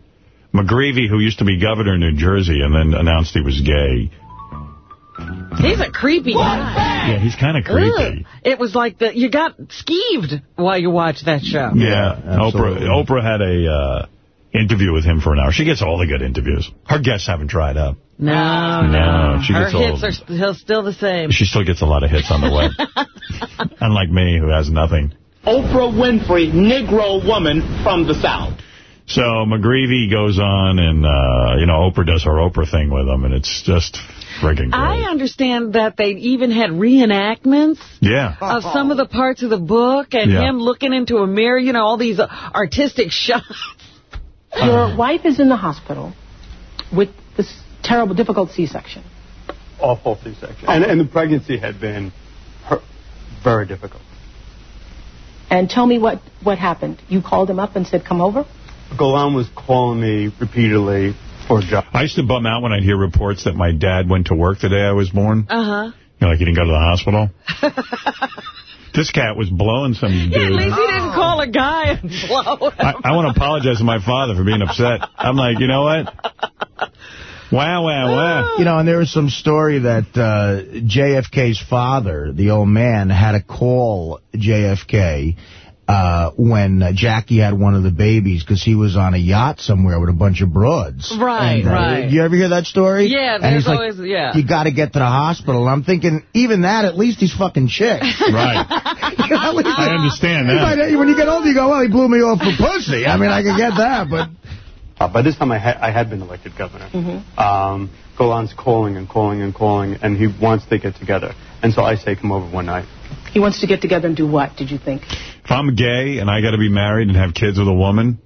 McGreevey, who used to be governor of New Jersey and then announced he was gay, He's a creepy guy. yeah, he's kind of creepy. Ugh. It was like the you got skeeved while you watched that show. Yeah, absolutely. Oprah Oprah had a uh, interview with him for an hour. She gets all the good interviews. Her guests haven't dried up. No, No, no. she Her gets all- hits are still, still the same. She still gets a lot of hits on the web. [laughs] Unlike me, who has nothing. Oprah Winfrey, Negro woman from the South. So McGreevey goes on and, uh, you know, Oprah does her Oprah thing with him, and it's just friggin' great. I understand that they even had reenactments Yeah. of some of the parts of the book and Yeah. him looking into a mirror, you know, all these uh, artistic [laughs] shots. Your wife is in the hospital with this terrible, difficult C-section. awful C-section. And, and the pregnancy had been her, very difficult. And tell me what, what happened. You called him up and said, come over? Golan was calling me repeatedly for a job. I used to bum out when I'd hear reports that my dad went to work the day I was born. Uh-huh. You know, like he didn't go to the hospital. [laughs] this cat was blowing some [laughs] dude. Yeah, at least he didn't call a guy and [laughs] blow him. I, I want to apologize to my father for being upset. I'm like, you know what? Wow, wow, wow. You know, and there was some story that uh, JFK's father, the old man, had to call JFK uh, when uh, Jackie had one of the babies because he was on a yacht somewhere with a bunch of broads. Right, And, uh, right. You ever hear that story? Yeah, and there's he's like, yeah. You got to get to the hospital. And I'm thinking, even that, at least he's fucking chick. [laughs] Right. [laughs] I understand that. might- when you get older, you go, well, he blew me off for pussy. I mean, I can get that, but... Uh, by this time, I, ha- I had been elected governor. Um, Golan's calling and calling and calling, and he wants to get together. And so I say, come over one night. He wants to get together and do what, did you think? If I'm gay and I got to be married and have kids with a woman,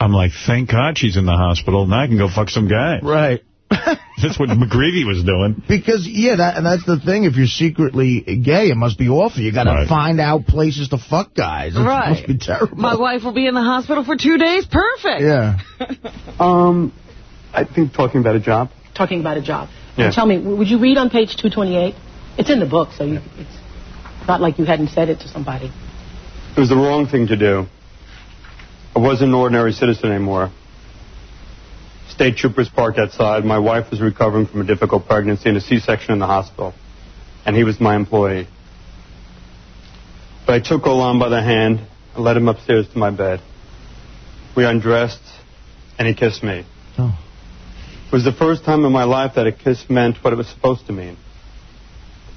I'm like, thank God she's in the hospital. Now I can go fuck some guy. Right. [laughs] That's what McGreevey was doing. Because, yeah, that and that's the thing. If you're secretly gay, it must be awful. You got to Right. find out places to fuck guys. It Right. must be terrible. My wife will be in the hospital for two days. Perfect. Yeah. [laughs] Um, I think talking about a job. Talking about a job. Yeah. Tell me, would you read on page 228? It's in the book, so you, it's not like you hadn't said it to somebody. It was the wrong thing to do. I wasn't an ordinary citizen anymore. State troopers parked outside. My wife was recovering from a difficult pregnancy and a C-section in the hospital. And he was my employee. But I took Golan by the hand and led him upstairs to my bed. We undressed, and he kissed me. Oh. It was the first time in my life that a kiss meant what it was supposed to mean.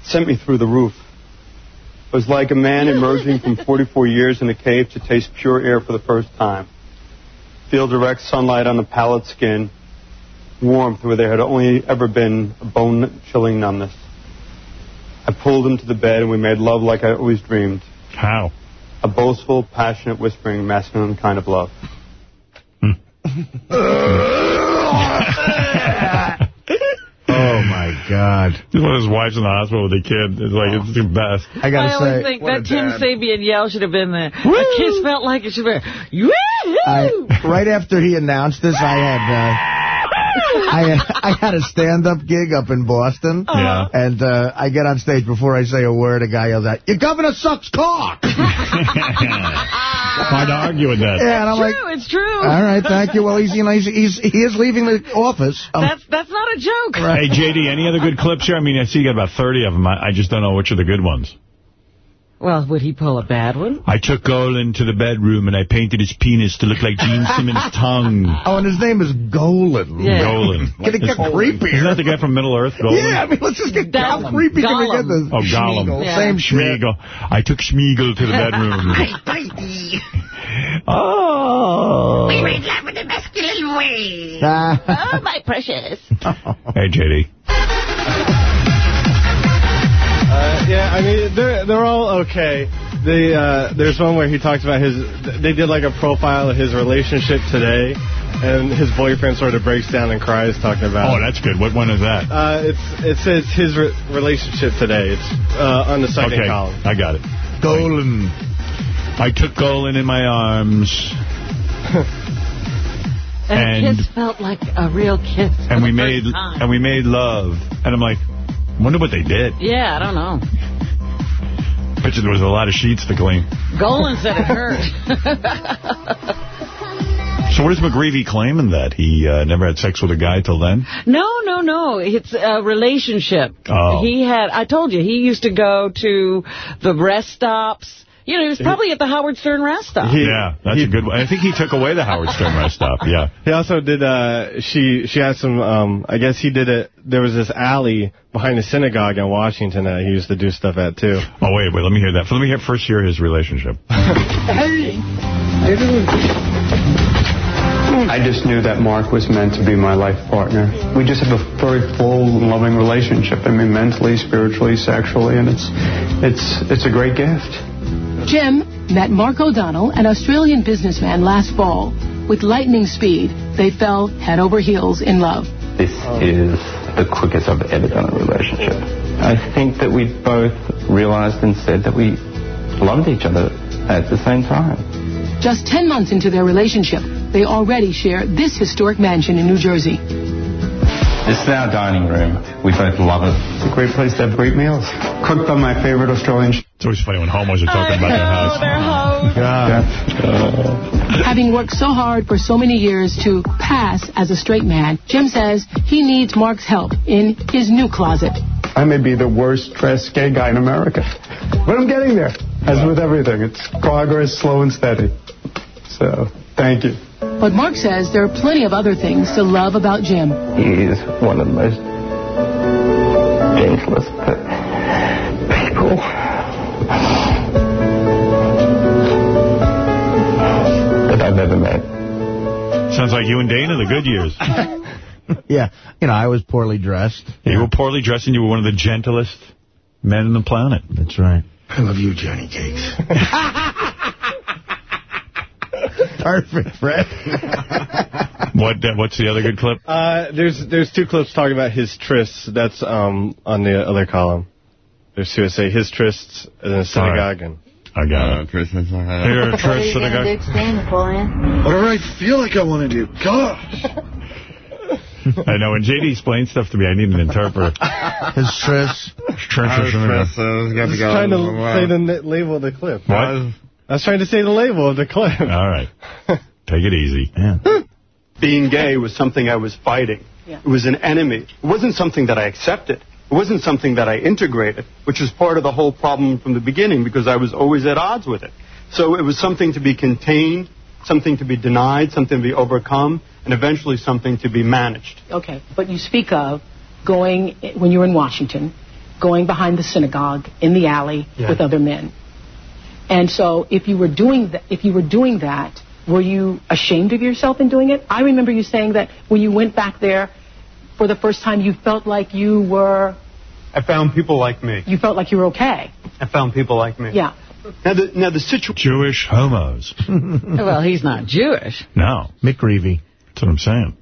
It sent me through the roof. It was like a man emerging from 44 years in a cave to taste pure air for the first time. Feel direct sunlight on the pallid skin, warmth where there had only ever been a bone-chilling numbness. I pulled him to the bed and we made love like I always dreamed. How? A boastful, passionate, whispering, masculine kind of love. My hmm. [laughs] God. Just when his wife's in the hospital with a kid, it's like, it's the best. I got I to always say, think that Tim Sabean yell should have been there. A kiss felt like it should have been, Woo-hoo! I, right after he announced this, I had... Uh, [laughs] I had, I had a stand-up gig up in Boston. Yeah. And uh, I get on stage before I say a word, a guy yells out, your governor sucks cock! [laughs] Hard to argue with that. Yeah, and I'm it's like, true, it's true. all right, thank you. Well, he's, you know, he's, he's, he is leaving the office. Um, That's that's not a joke. Hey, JD, any other good clips here? I mean, I see you got about 30 of them. I, I just don't know which are the good ones. Well, would he pull a bad one? I took Golan to the bedroom and I painted his penis to look like Gene [laughs] Simmons' tongue. oh, and his name is Golan. Yeah. Golan. [laughs] Get it get creepier. Isn't that the guy from Middle Earth, Golan? Yeah, I mean, let's just get Gollum. how creepy can we get this? Oh, Gollum. Schmeagol, Yeah. Same shit. Schmeagol. I took Schmeagol to the bedroom. [laughs] oh. We made love in a masculine way. Ah. oh, my precious. Hey, JD. Uh, yeah, I mean they're they're all okay. They uh, there's one where he talks about his. They did like a profile of his relationship today, and his boyfriend sort of breaks down and cries talking about. Oh, that's good. What one is that? Uh, it's it says his re- relationship today. It's uh, on the second okay, column. I got it. Golan. I took Golan in my arms. And, And- a kiss felt like a real kiss. and we made time. and we made love. And I'm like, wonder what they did. Yeah, I don't know. Picture there was a lot of sheets to clean. Golan said it hurt. [laughs] So what is McGreevey claiming that he uh, never had sex with a guy till then? no, no, no. It's a relationship. Oh. He had, I told you, he used to go to the rest stops. You know, he was probably at the Howard Stern rest stop. yeah, that's a good one. I think he took away the Howard Stern rest stop. Yeah. He also did. Uh, she she had some. Um, I guess he did it. There was this alley behind the synagogue in Washington that he used to do stuff at too. Oh wait, wait. Let me hear that. Let me hear first hear his relationship. Hey, I just knew that Mark was meant to be my life partner. We just have a very full and loving relationship. I mean, mentally, spiritually, sexually, and it's it's it's a great gift. Jim met Mark O'Donnell, an Australian businessman, last fall. With lightning speed, they fell head over heels in love. This is the quickest I've ever done a relationship. I think that we both realized and said that we loved each other at the same time. Just 10 months into their relationship, they already share this historic mansion in New Jersey. This is our dining room. We both love it. It's a great place to have great meals. Cooked by my favorite Australian It's always funny when homos are talking oh, about their house. [laughs] Having worked so hard for so many years to pass as a straight man, Jim says he needs Mark's help in his new closet. I may be the worst dressed gay guy in America, but I'm getting there. As with everything, it's progress, slow and steady. So, thank you. But Mark says there are plenty of other things to love about Jim. He is one of the most gentlest people that I've ever met. Sounds like you and Dana, the good years. [laughs] Yeah, you know, I was poorly dressed. You were poorly dressed and you were one of the gentlest men on the planet. That's right. I love you, Johnny Cakes. [laughs] Perfect, Fred. [laughs] What? Uh, what's the other good clip? Uh, there's there's two clips talking about his trysts. That's um on the other column. There's two that say his trysts in a synagogue. And I got it. Tryst in Here, What are Tryst you going to do today, Napoleon? Whatever I feel like I want to do. Gosh. [laughs] I know. When JD explains stuff to me, I need an interpreter. [laughs] His tryst. Tryst synagogue. I was trying to say the label of the clip. What? I was trying to say the label of the clip. [laughs] All right. Take it easy. [laughs] Being gay was something I was fighting. It was an enemy. It wasn't something that I accepted. It wasn't something that I integrated, which was part of the whole problem from the beginning because I was always at odds with it. So it was something to be contained, something to be denied, something to be overcome, and eventually something to be managed. Okay, but you speak of going, when you were in Washington, going behind the synagogue in the alley Yeah. with other men. And so if you were doing that, if you were doing that, were you ashamed of yourself in doing it? I remember you saying that when you went back there for the first time, you felt like you were, I found people like me. you felt like you were okay. I found people like me. Yeah. Now the, now the situation. Jewish homos. [laughs] Well, he's not Jewish. No. McGreevey. That's what I'm saying.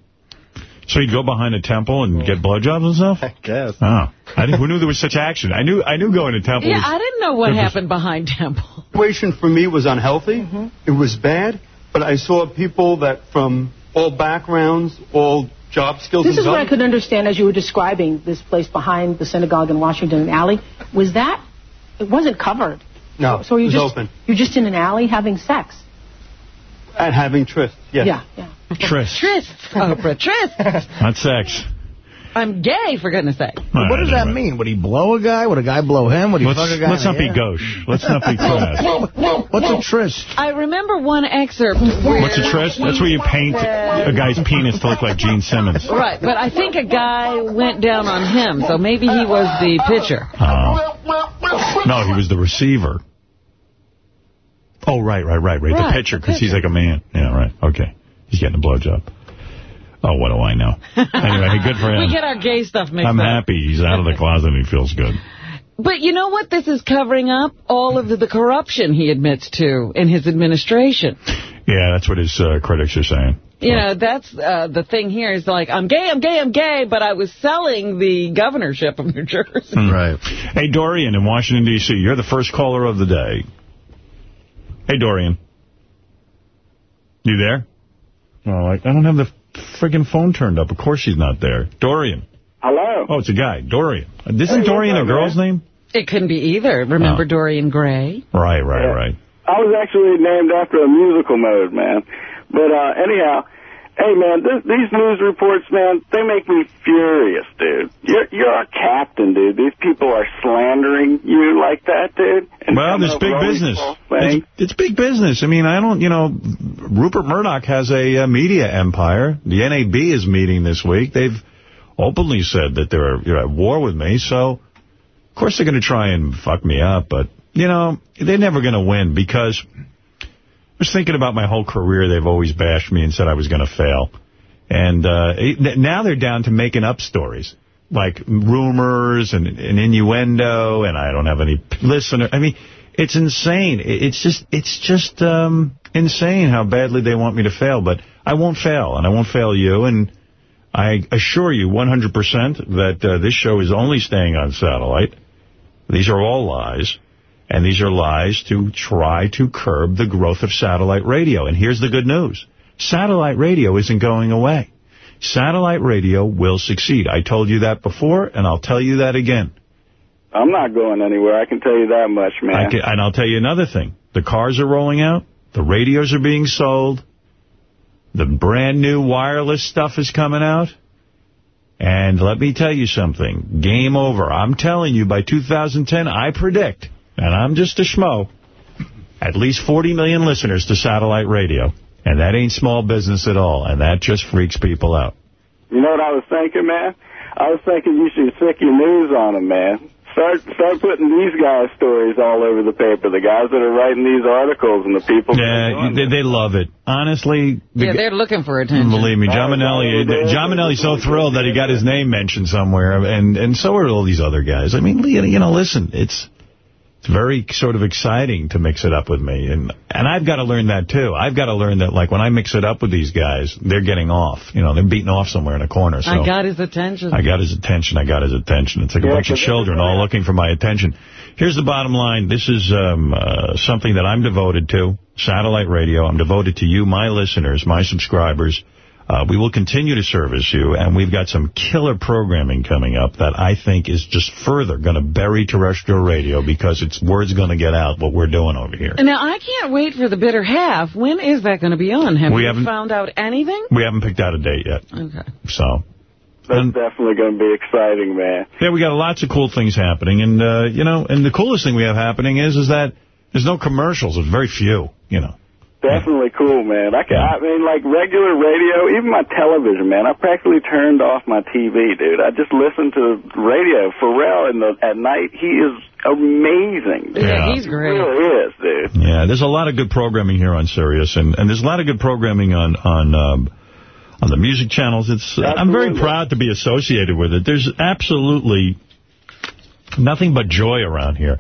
So you'd go behind a temple and get blowjobs and stuff? [laughs] I guess. Oh. I didn't, who knew there was such action? I knew I knew going to temple Yeah, was... I didn't know what there was- happened behind Temple. The situation for me was unhealthy. Mm-hmm. It was bad, but I saw people that from all backgrounds, all job skills This and is what I values- could understand as you were describing this place behind the synagogue in Washington Alley. Was that, it wasn't covered. No, So you it was just, open. you're just in an alley having sex. And having tryst, yes. Yeah, yeah. Tryst. Tryst, Oprah, oh, tryst. Not sex. I'm gay, for goodness sake. What does that mean? Would he blow a guy? Would a guy blow him? Would he Let's, fuck a guy? let's not be gauche. Let's not be [laughs] crass. What's a tryst? I remember one excerpt. What's a tryst? That's where you paint a guy's penis to look like Gene Simmons. Right, but I think a guy went down on him, so maybe he was the pitcher. Oh. No, he was the receiver. Oh, right, right, right, right. Right, the pitcher, because he's like a man. Yeah, right. Okay. He's getting a blowjob. Oh, what do I know? Anyway, good for him. We get our gay stuff mixed I'm up. happy he's out of the closet and he feels good. But you know what this is covering up? All of the, the corruption he admits to in his administration. Yeah, that's what his uh, critics are saying. You know, that's uh, the thing here is like, I'm gay, I'm gay, I'm gay, but I was selling the governorship of New Jersey. Right. Hey, Dorian in Washington, D.C., you're the first caller of the day. Hey, Dorian. You there? Oh, I, I don't have the friggin' phone turned up. Of course she's not there. Dorian. Hello. Oh, it's a guy. Dorian. Isn't Hey, Dorian a what's up, girl's name? It couldn't be either. Remember Oh. Dorian Gray? Right, right, right. I was actually named after a musical mode, man. But uh, anyhow, hey, man, this, these news reports, man, they make me furious, dude. You're, you're a captain, dude. These people are slandering you like that, dude. And Well, up big with all these business. It's, it's big business. I mean, I don't, you know, Rupert Murdoch has a, uh media empire. The NAB is meeting this week. They've openly said that they're you're at war with me. So, of course, they're going to try and fuck me up. But, you know, they're never going to win because was thinking about my whole career. They've always bashed me and said I was going to fail. And uh, it- now they're down to making up stories. Like rumors and, and innuendo, and I don't have any listener. I mean, it's insane. It's just, it's just um, insane how badly they want me to fail. But I won't fail, and I won't fail you. And I assure you 100% that uh, this show is only staying on satellite. These are all lies. And these are lies to try to curb the growth of satellite radio. And here's the good news. Satellite radio isn't going away. Satellite radio will succeed. I told you that before, and I'll tell you that again. I'm not going anywhere. I can tell you that much, man. I can, and I'll tell you another thing. The cars are rolling out. The radios are being sold. The brand new wireless stuff is coming out. And let me tell you something. Game over. I'm telling you, by 2010, I predict, and I'm just a schmo, at least 40 million listeners to satellite radio. And that ain't small business at all. And that just freaks people out. You know what I was thinking, man? I was thinking you should stick your news on them, man. Start start putting these guys' stories all over the paper. The guys that are writing these articles and the people. Yeah, they, they love it. Honestly, the Yeah, they're looking for attention. Believe me, John oh, Mainelli, John Mainelli's so thrilled that he got his name mentioned somewhere, and and so are all these other guys. I mean, you know, listen, it's It's very sort of exciting to mix it up with me. And and I've got to learn that, too. I've got to learn that, like, when I mix it up with these guys, they're getting off. You know, they're beating off somewhere in a corner. So I got his attention. I got his attention. I got his attention. It's like Yeah, a bunch of children all looking for my attention. Here's the bottom line. This is um, uh, something that I'm devoted to, satellite radio. I'm devoted to you, my listeners, my subscribers. Uh, we will continue to service you, and we've got some killer programming coming up that I think is just further going to bury terrestrial radio because it's word's going to get out what we're doing over here. Now, I can't wait for the bitter half. When is that going to be on? Have We you haven't- found out anything? We haven't picked out a date yet. Okay. So, That's definitely going to be exciting, man. yeah, we got lots of cool things happening. And, uh, you know, and the coolest thing we have happening is is that there's no commercials. There's very few, you know. Definitely cool, man. I, can, I mean, like regular radio, even my television, man. I practically turned off my TV, dude. I just listen to radio. Pharrell in the at night, he is amazing. dude. Yeah, he's He really is, dude. Yeah, there's a lot of good programming here on Sirius, and, and there's a lot of good programming on on um, on the music channels. It's I'm very proud to be associated with it. There's absolutely nothing but joy around here.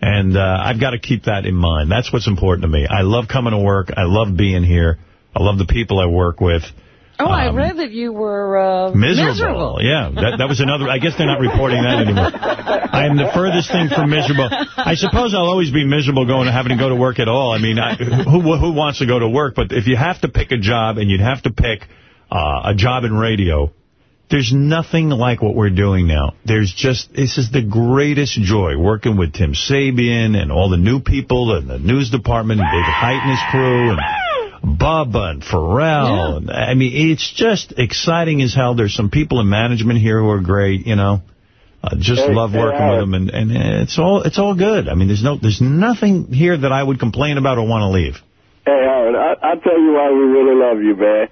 And uh, I've got to keep that in mind. That's what's important to me. I love coming to work. I love being here. I love the people I work with. Oh, I read that you were uh, Um, Miserable. Yeah, that, that was another. I guess they're not reporting that anymore. I am the furthest thing from miserable. I suppose I'll always be miserable going to having to go to work at all. I mean, I, who who wants to go to work? But if you have to pick a job and you'd have to pick uh, a job in radio, there's nothing like what we're doing now. There's just, this is the greatest joy, working with Tim Sabean and all the new people and the news department and David Height and his crew and Bubba and Pharrell. And, I mean, it's just exciting as hell. There's some people in management here who are great, you know. I just love working with them, and, and it's all it's all good. I mean, there's no there's nothing here that I would complain about or want to leave. Hey, Howard, I, I'll tell you why we really love you, man.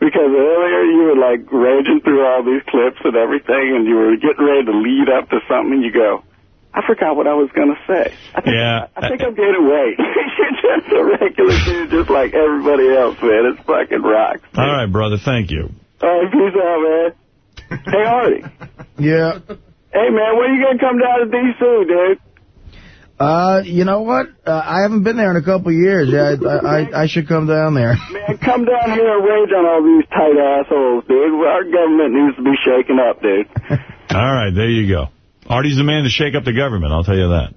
Because earlier you were like raging through all these clips and everything, and you were getting ready to lead up to something, and you go, I forgot what I was going to say. I think, Yeah. I think I'm getting away. [laughs] You're just a regular dude, just like everybody else, man. It's fucking rocks. All right, brother. Thank you. All right, peace out, man. Hey, Artie. Yeah. Hey, man, when are you going to come down to D.C., dude? Uh, you know what? Uh, I haven't been there in a couple of years. Yeah, I, I, I should come down there. [laughs] Man, come down here and rage on all these tight assholes, dude. Our government needs to be shaken up, dude. [laughs] All right, there you go. Artie's the man to shake up the government, I'll tell you that.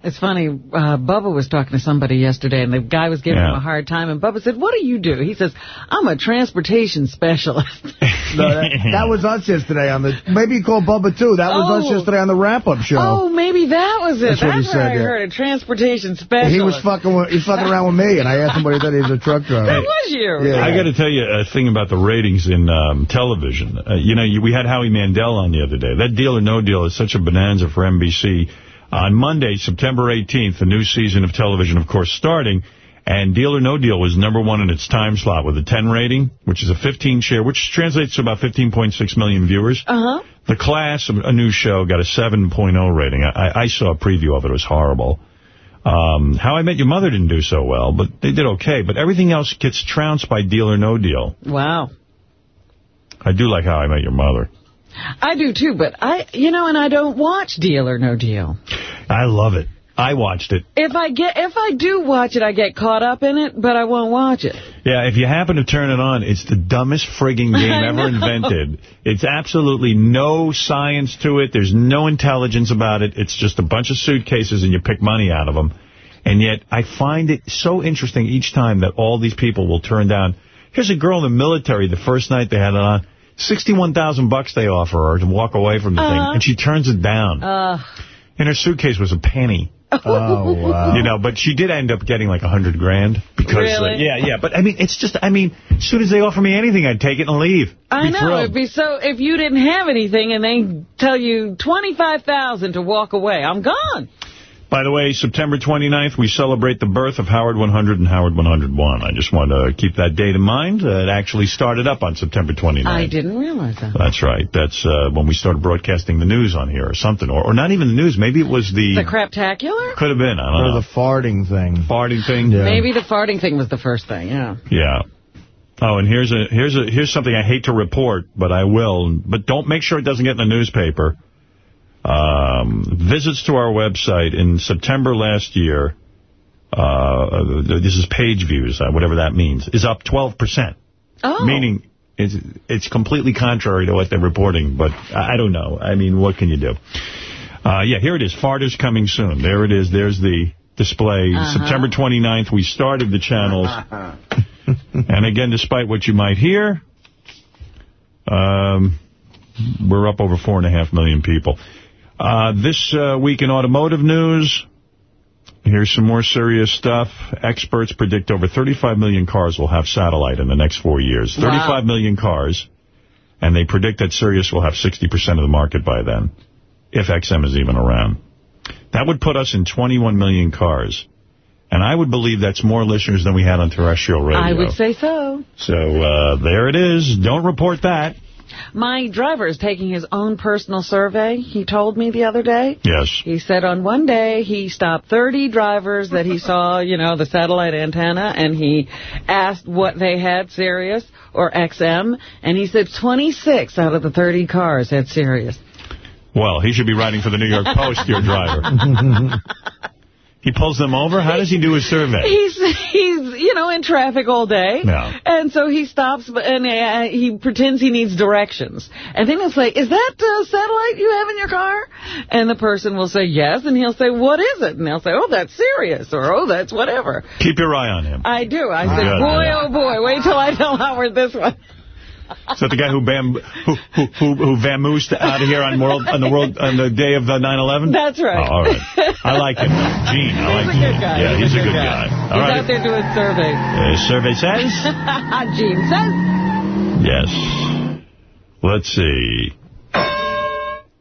It's funny, uh, Bubba was talking to somebody yesterday, and the guy was giving Yeah. him a hard time, and Bubba said, what do you do? He says, I'm a transportation specialist. [laughs] No, that, that was us yesterday on the. Maybe you called Bubba too. That was us Oh. yesterday on the wrap-up show. Oh, maybe that was it. That's what he said, I yeah. heard, a transportation specialist. he was fucking. with- He was fucking around with me, and I asked him what he thought he was a truck driver. That was you. Yeah. I got to tell you a thing about the ratings in um, television. Uh, you know, you, we had Howie Mandel on the other day. That Deal or No Deal is such a bonanza for NBC. On Monday, September 18th, the new season of television, of course, starting. And Deal or No Deal was number one in its time slot with a 10 rating, which is a 15 share, which translates to about 15.6 million viewers. Uh-huh. The Class, a new show, got a 7.0 rating. I, I saw a preview of it. It was horrible. Um, How I Met Your Mother didn't do so well, but they did okay. But everything else gets trounced by Deal or No Deal. Wow. I do like How I Met Your Mother. I do, too, but I, you know, and I don't watch Deal or No Deal. I love it. I watched it. If I get, if I do watch it, I get caught up in it, but I won't watch it. Yeah, if you happen to turn it on, it's the dumbest frigging [laughs] game ever invented. It's absolutely no science to it. There's no intelligence about it. It's just a bunch of suitcases and you pick money out of them. And yet I find it so interesting each time that all these people will turn down. Here's a girl in the military the first night they had it on. 61,000 bucks they offer her to walk away from the thing, Uh-huh. and she turns it down. Uh, And her suitcase was a penny. Oh, wow. You know, but she did end up getting like a hundred grand because, uh, yeah, yeah. But I mean, it's just, I mean, as soon as they offer me anything, I'd take it and leave. I Be know. thrilled. It'd be so, if you didn't have anything and they tell you 25000 to walk away, I'm gone. By the way, September 29th, we celebrate the birth of Howard 100 and Howard 101. I just want to keep that date in mind. Uh, it actually started up on September 29th. I didn't realize that. That's right. That's uh, when we started broadcasting the news on here or something. Or, or not even the news. Maybe it was the... The craptacular? Could have been. I don't Or know. the farting thing. farting thing. Maybe the farting thing was the first thing, yeah. Yeah. Oh, and here's a here's a here's something I hate to report, but I will. But don't make sure it doesn't get in the newspaper. Um, visits to our website in September last year, uh, this is page views, uh, whatever that means, is up 12%. Oh. Meaning it's, it's completely contrary to what they're reporting, but I don't know. I mean, what can you do? Uh, yeah, here it is. Farters coming soon. There it is. There's the display. Uh-huh. September 29th, we started the channels. [laughs] and again, despite what you might hear, um, we're up over four and a half million people. Uh, this uh, week in automotive news, here's some more serious stuff. Experts predict over 35 million cars will have satellite in the next four years. Wow. 35 million cars, and they predict that Sirius will have 60% of the market by then, if XM is even around. That would put us in 21 million cars. And I would believe that's more listeners than we had on terrestrial radio. I would say so. So uh, there it is. Don't report that. My driver is taking his own personal survey, he told me the other day. Yes. He said on one day he stopped 30 drivers that he [laughs] saw, you know, the satellite antenna, and he asked what they had, Sirius or XM, and he said 26 out of the 30 cars had Sirius. Well, he should be writing for the New York Post, your [laughs] driver. [laughs] he pulls them over? How does he do his survey? He's, he's, you know, in traffic all day. Yeah. And so he stops and uh, he pretends he needs directions. And then he'll say, is that uh, satellite you have in your car? And the person will say yes. And he'll say, what is it? And they'll say, oh, that's Sirius. Or, oh, that's whatever. Keep your eye on him. I do. I Good, boy, oh, boy, wait till I tell Howard this one. Is that the guy who bam who who who, who vamoosed out of here on world on the world on the day of the 9/11? That's right. Oh, all right. I like him, Gene. I like He's a good guy. Yeah, he's, a good guy. He's All right. out there doing surveys. Uh, survey says [laughs] Gene says. yes. Let's see.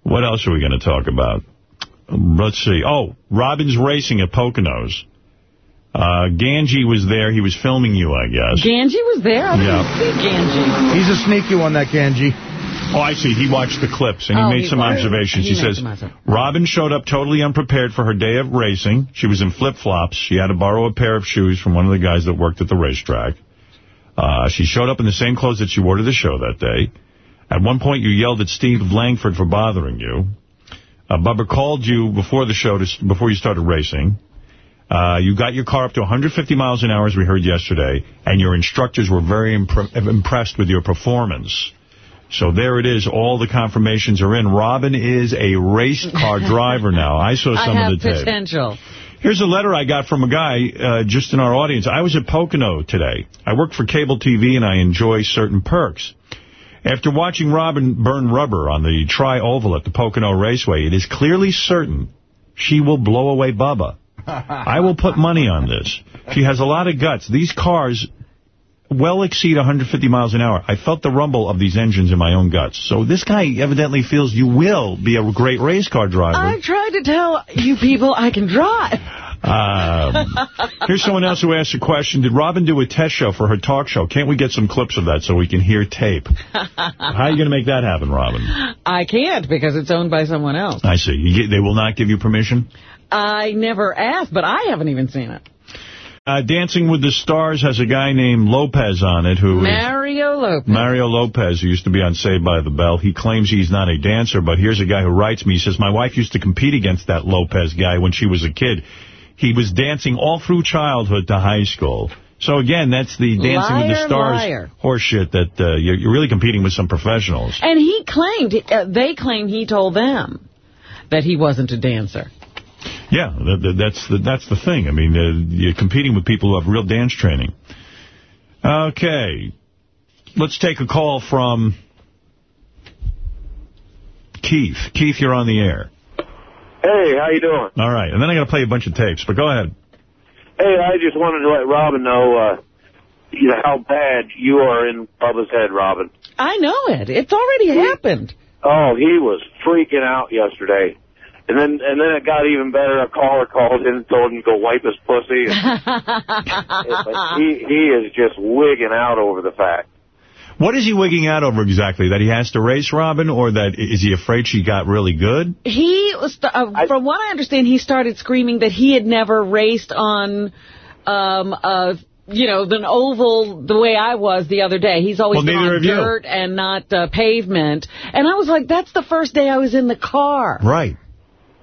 What else are we going to talk about? Let's see. Oh, Robin's racing at Poconos. Uh, Ganji was there. He was filming you, I guess. Ganji was there. I didn't Yeah. see Ganji. He's a sneaky one, that Ganji. Oh, I see. He watched the clips, and he Oh, made he some was. observations. He He, made says. Robin showed up totally unprepared for her day of racing. She was in flip-flops. She had to borrow a pair of shoes from one of the guys that worked at the racetrack. Uh, she showed up in the same clothes that she wore to the show that day. At one point, you yelled at Steve Langford for bothering you. Uh, Bubba called you before the show, to, before you started racing. Uh, you got your car up to 150 miles an hour, as we heard yesterday, and your instructors were very impre impressed with your performance. So there it is. All the confirmations are in. Robin is a race car [laughs] driver now. I saw some I of the tape. potential. Here's a letter I got from a guy uh, just in our audience. I was at Pocono today. I work for cable TV, and I enjoy certain perks. After watching Robin burn rubber on the tri-oval at the Pocono Raceway, it is clearly certain she will blow away Bubba. I will put money on this. She has a lot of guts. These cars well exceed 150 miles an hour. I felt the rumble of these engines in my own guts. So this guy evidently feels you will be a great race car driver. I tried to tell you people I can drive. Um, here's someone else who asked a question. Did Robin do a test show for her talk show? Can't we get some clips of that so we can hear tape? How are you going to make that happen, Robin? I can't because it's owned by someone else. I see. You they will not give you permission? I never asked, but I haven't even seen it. Uh, Dancing with the Stars has a guy named Lopez on it who is... Mario Lopez. Mario Lopez, who used to be on Saved by the Bell, he claims he's not a dancer, but here's a guy who writes me. He says, my wife used to compete against that Lopez guy when she was a kid. He was dancing all through childhood to high school. So, again, that's the Dancing with the Stars liar. horseshit that uh, you're, you're really competing with some professionals. And he claimed, uh, they claim he told them that he wasn't a dancer. Yeah, that, that- that's the that's the thing. I mean, uh, you're competing with people who have real dance training. Okay, let's take a call from Keith. Keith, you're on the air. Hey, how you doing? All right, and then I got to play a bunch of tapes, but go ahead. Hey, I just wanted to let Robin know, uh, you know, how bad you are in Bubba's head, Robin. I know it. It's already happened. Oh, he was freaking out yesterday. And then and then it got even better. A caller called in and told him to go wipe his pussy. And [laughs] he, he is just wigging out over the fact. What is he wigging out over exactly? That he has to race Robin, or that is he afraid she got really good? He, was, uh, from what I understand, he started screaming that he had never raced on um, a you know, than oval the way I was the other day. He's always Well, been on of you. dirt and not uh, pavement. And I was like, that's the first day I was in the car. Right.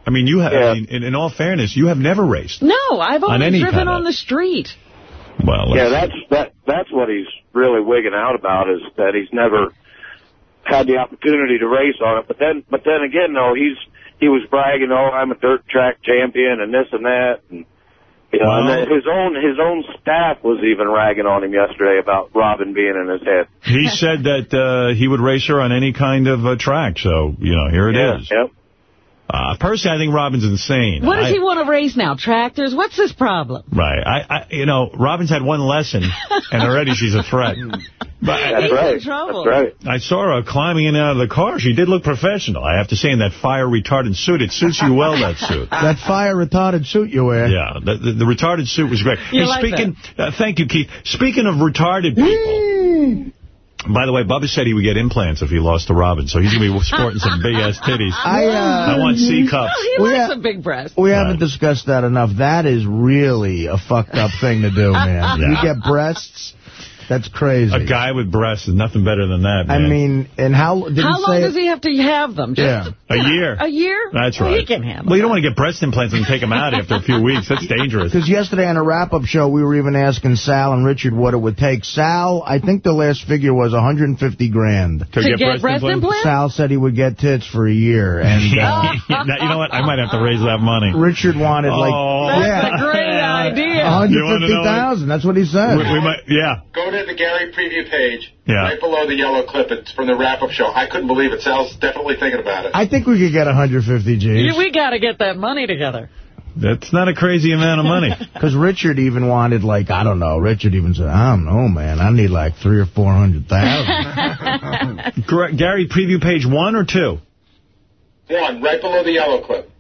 I mean, you have, I mean, in, in all fairness, you have never raced. No, I've only any driven kinda- on the street. Well, Yeah, that's that. That's what he's really wigging out about is that he's never had the opportunity to race on it. But then, but then again, though, he's he was bragging, "Oh, I'm a dirt track champion," and this and that, and you know, and then his own his own staff was even ragging on him yesterday about Robin being in his head. He said that uh, he would race her on any kind of uh, track, so, you know, here it is. Yep. Uh, personally, I think Robin's insane. What does I- he want to race now? Tractors? What's his problem? Right. I, I, you know, Robin's had one lesson, and already she's a threat. [laughs] But He's in trouble. I saw her climbing in and out of the car. She did look professional, I have to say, in that fire-retardant suit. It suits you well, that suit. [laughs] That fire-retarded suit you wear. Yeah, the, the, the retarded suit was great. You hey, like speaking, uh, thank you, Keith. Speaking of retarded people, by the way, Bubba said he would get implants if he lost to Robin, so he's going to be [laughs] sporting some big-ass titties. I, uh, I want C cups. He We likes ha- a big breast. We haven't discussed that enough. That is really a fucked up thing to do, man. [laughs] Yeah. You get breasts, that's crazy. A guy with breasts is nothing better than that, I mean, and how did How he long say does he have to have them? Just Yeah. A year. A year? That's Well, right. He can handle Well, you don't want to get breast implants and take them out after a few weeks. That's dangerous. Because yesterday on a wrap-up show, we were even asking Sal and Richard what it would take. Sal, I think the last figure was 150 grand. To To get get breast breast implants? implants? Sal said he would get tits for a year. And [laughs] uh, Now, you know what? I might have to raise that money. Richard wanted like... Oh. yeah. That's a great idea. You wanna know what? 150,000, that's what he said. We, we might, yeah. Go to the Gary preview page. Yeah. Right below the yellow clip. It's from the wrap-up show. I couldn't believe it. Sal's definitely thinking about it. I think we could get 150 G's. Yeah, We got to get that money together. That's not a crazy amount of money. [laughs] Because Richard even wanted, like, I don't know, Richard even said, I don't know, man, I need like three or 400,000. [laughs] Gary, preview page one or two? One, right below the yellow clip.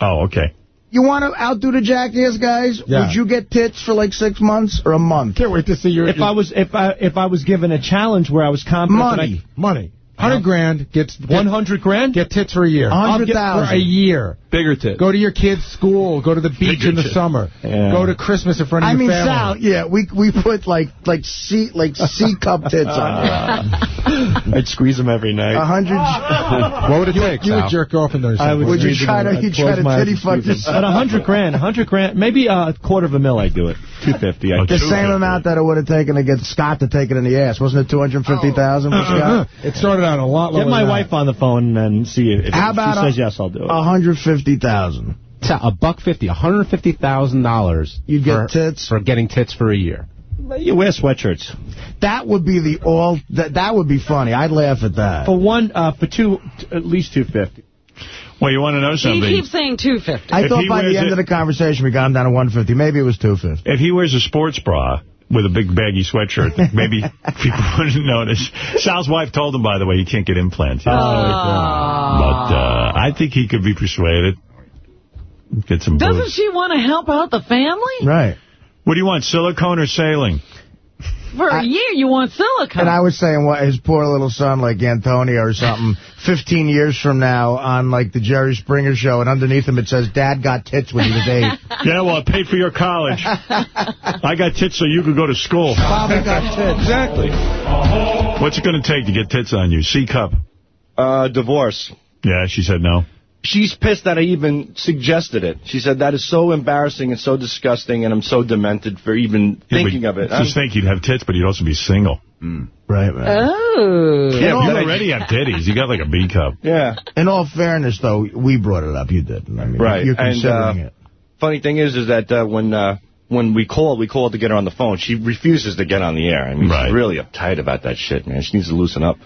Oh, okay. You want to outdo the Jackass guys? Yeah. Would you get tits for like six months or a month? Can't wait to see your. If I was if I if I was given a challenge where I was confident Money. I, money. Hundred grand gets One hundred grand. get tits for a year. I'll for 100,000. a year. Bigger tits. Go to your kid's school. Go to the beach in the tits. summer. Yeah. Go to Christmas in front of I your mean, family. Sal, yeah, we we put like like C like C cup tits on uh, [laughs] I'd squeeze them every night. A hundred. [laughs] what would it take? You Sal? would jerk off in those. I would, Would you try to- you try to titty fuck squeeze yourself? At a hundred grand, a hundred grand, maybe a quarter of a mil I'd do it. Two fifty. Oh, The same amount that it would have taken to get Scott to take it in the ass. Wasn't it 250000 for Scott? It started out a lot lower. Get my than wife on the phone and see if, if How about she says yes, I'll do it. 150000 that. A buck fifty, a hundred fifty thousand dollars. You'd get tits? for getting tits for a year. you wear sweatshirts That would be the all. That that would be funny. I'd laugh at that. for one uh, for two at least two fifty. Well, you want to know something? He keeps saying 250. I If thought by the end it- of the conversation we got him down to 150. Maybe it was 250. If he wears a sports bra with a big baggy sweatshirt, [laughs] maybe people [laughs] wouldn't notice. Sal's wife told him, by the way, he can't get implants. yet. But uh, I think he could be persuaded. Get some Doesn't boobs. she want to help out the family? Right. What do you want, silicone or sailing? For a year, you want silicone. And I was saying, what his poor little son, like Antonio or something, [laughs] 15 years from now on, like, the Jerry Springer show, and underneath him it says, Dad got tits when he was eight. [laughs] Yeah, well, I paid for your college. [laughs] I got tits so you could go to school. Bobby got tits. Exactly. What's it going to take to get tits on you? C cup. Uh, divorce. Yeah, she said no. She's pissed that I even suggested it. She said that is so embarrassing and so disgusting, and I'm so demented for even Yeah, thinking of it. Just think you'd have tits, but you'd also be single. Right, right. Oh. Yeah, you already have titties. You got like a B cup. [laughs] Yeah. In all fairness, though, we brought it up. You didn't. I mean, Right. You're And, considering uh, it. Funny thing is, is that uh, when uh, when we called, we called to get her on the phone. She refuses to get on the air. I mean, Right. she's really uptight about that shit, man. She needs to loosen up.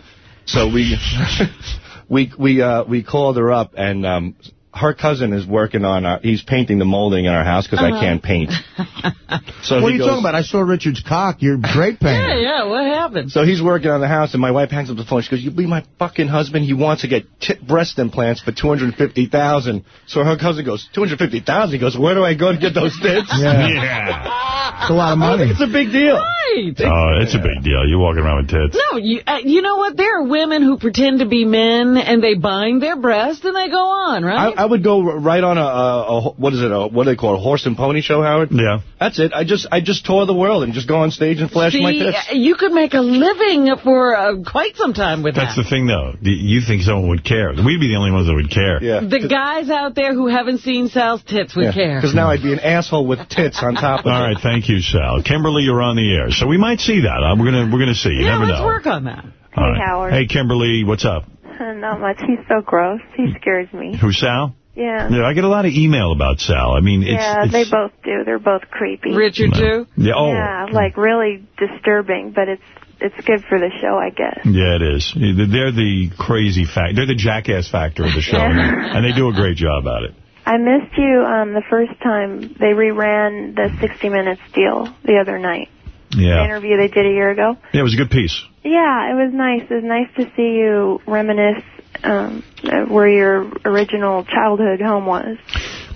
So we [laughs] we we uh, we called her up, and um, her cousin is working on. Our, he's painting the molding in our house because Uh-huh. I can't paint. [laughs] So what are you goes- talking about? I saw Richard's cock. You're great painter. Yeah, yeah, what happened? So he's working on the house, and my wife hangs up the phone. She goes, "You be my fucking husband. He wants to get t breast implants for $250,000. So her cousin goes, $250,000? He goes, "Where do I go to get those tits?" Yeah. [laughs] It's a lot of money. It's a big deal. Right. Oh, it's a big deal. You're walking around with tits. No, you uh, you know what? There are women who pretend to be men and they bind their breasts and they go on, right? I I would go right on a, a, a what is it? A, what do they call it? A horse and pony show, Howard? Yeah. That's it. I just I just tour the world and just go on stage and flash See, my tits. you could make a living for uh, quite some time with That's that. That's the thing, though. You think someone would care. We'd be the only ones that would care. Yeah. The guys out there who haven't seen Sal's tits would care. Because now I'd be an asshole with tits on top of All it. right, thank you, Sal. Kimberly, you're on the air. So we might see that. Uh, we're gonna we're gonna see. You yeah, never let's know. work on that. All right. Howard. Hey, Kimberly, what's up? [laughs] Not much. He's so gross. He scares me. Who, Sal? Yeah. Yeah, I get a lot of email about Sal. I mean, it's... yeah, it's, they both do. They're both creepy. Richard, too? Yeah, oh. Yeah, like really disturbing, but it's it's good for the show, I guess. Yeah, it is. They're the crazy fact. They're the jackass factor of the show, and, [laughs] and they do a great job at it. I missed you um the first time they reran the 60 Minutes deal the other night. Yeah. interview they did a year ago. Yeah, it was a good piece. Yeah, it was nice. It was nice to see you reminisce um, where your original childhood home was.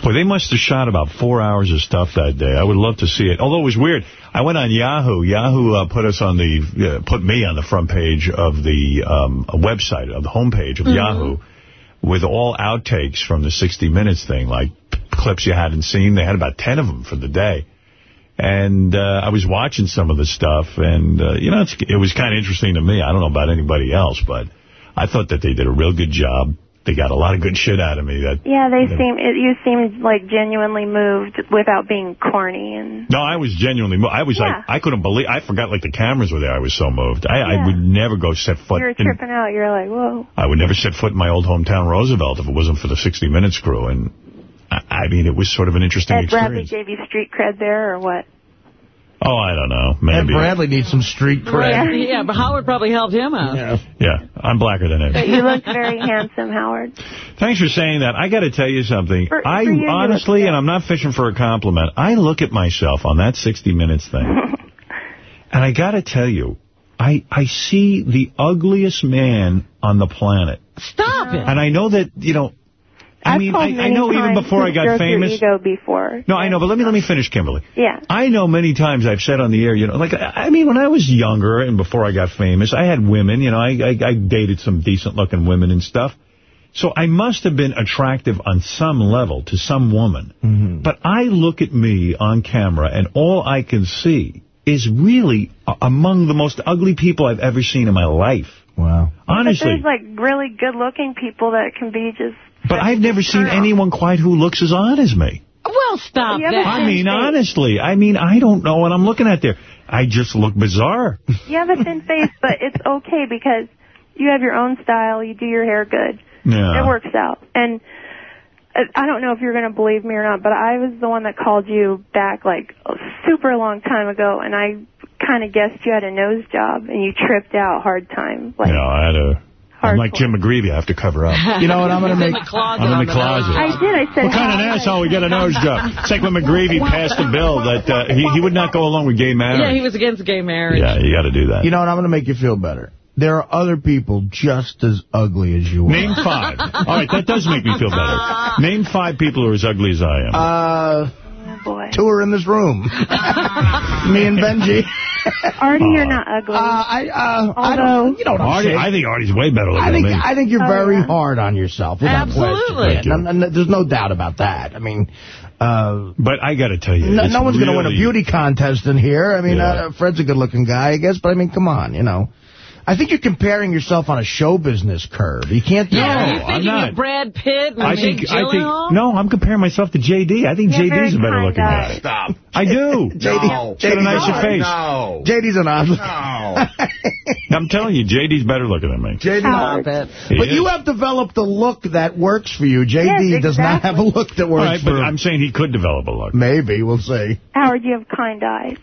Boy, they must have shot about four hours of stuff that day. I would love to see it. Although it was weird. I went on Yahoo. Yahoo uh, put us on the, uh, put me on the front page of the um, website, of the homepage of Mm-hmm. Yahoo, with all outtakes from the 60 Minutes thing, like clips you hadn't seen. They had about 10 of them for the day. And uh, I was watching some of the stuff, and, uh, you know, it's, it was kind of interesting to me. I don't know about anybody else, but I thought that they did a real good job. They got a lot of good shit out of me. That Yeah, they seem it, you seemed like genuinely moved without being corny and No, I was genuinely moved. I was Yeah. like, I couldn't believe, I forgot like the cameras were there. I was so moved. I, I would never go set foot you were in, tripping out. You're like, whoa. I would never set foot in my old hometown Roosevelt if it wasn't for the 60 Minutes crew. And I, I mean, it was sort of an interesting Ed Bradley experience. gave you street cred there or what? Oh, I don't know. Ed Maybe. Bradley needs some street cred. Yeah, but Howard probably helped him out. Yeah. Yeah, I'm blacker than him. But you look very handsome, Howard. Thanks for saying that. I got to tell you something. For- I for you, you honestly, and I'm not fishing for a compliment, I look at myself on that 60 Minutes thing, [laughs] and I got to tell you, I I see the ugliest man on the planet. Stop it. And I know that, you know, I I've mean, I, I know even before I got stroke famous. Your ego before. No, I know, but let me let me finish, Kimberly. Yeah. I know many times I've said on the air, you know, like, I mean, when I was younger and before I got famous, I had women, you know, I, I, I dated some decent-looking women and stuff. So I must have been attractive on some level to some woman. Mm-hmm. But I look at me on camera, and all I can see is really among the most ugly people I've ever seen in my life. Wow. Honestly. But there's like really good looking people that can be just. But I've never seen anyone quite who looks as odd as me. Well, stop You that. I mean, honestly, I mean, I don't know what I'm looking at there. I just look bizarre. You have a thin face, but it's okay because you have your own style. You do your hair good. Yeah. It works out. And uh, I don't know if you're going to believe me or not, but I was the one that called you back like a super long time ago, and I kind of guessed you had a nose job, and you tripped out hard time. Like, you know, I had a... I'm like Jim McGreevey. I have to cover up. [laughs] You know what I'm going to In make? the closet I'm in the the closet. I did. I said, What kind of an "How?" asshole we got a nose job? It's like when McGreevey passed a bill that uh, he, he would not go along with gay marriage. Yeah, he was against gay marriage. Yeah, you got to do that. You know what? I'm going to make you feel better. There are other people just as ugly as you are. Name five. All right, that does make me feel better. [laughs] Name five people who are as ugly as I am. Uh, Oh, boy. two are in this room. [laughs] Me and Benji. [laughs] Artie, you're not ugly. Uh, I, uh, I Although- don't, you know what I'm Artie. I think Artie's way better looking I think than me. I think you're Oh, very yeah. hard on yourself. Absolutely. Question. And, and there's no doubt about that. I mean, uh, but I got to tell you, no, no one's going to win a beauty contest in here. I mean, Yeah. uh, Fred's a good-looking guy, I guess, but I mean, come on, you know. I think you're comparing yourself on a show business curve. You can't do Yeah, No, are you I'm thinking not. of Brad Pitt and I Jake think, I think, no, I'm comparing myself to JD. I think You're JD's a better looking guy. guy. Stop. I do. [laughs] JD, No. Got a nicer No. face. No. JD's an odd. No. [laughs] I'm telling you, JD's better looking than me. JD, Stop it. But is. you have developed a look that works for you. JD Yes, does not have a look that works right, for but him. I'm saying he could develop a look. Maybe, we'll see. Howard, you have kind eyes.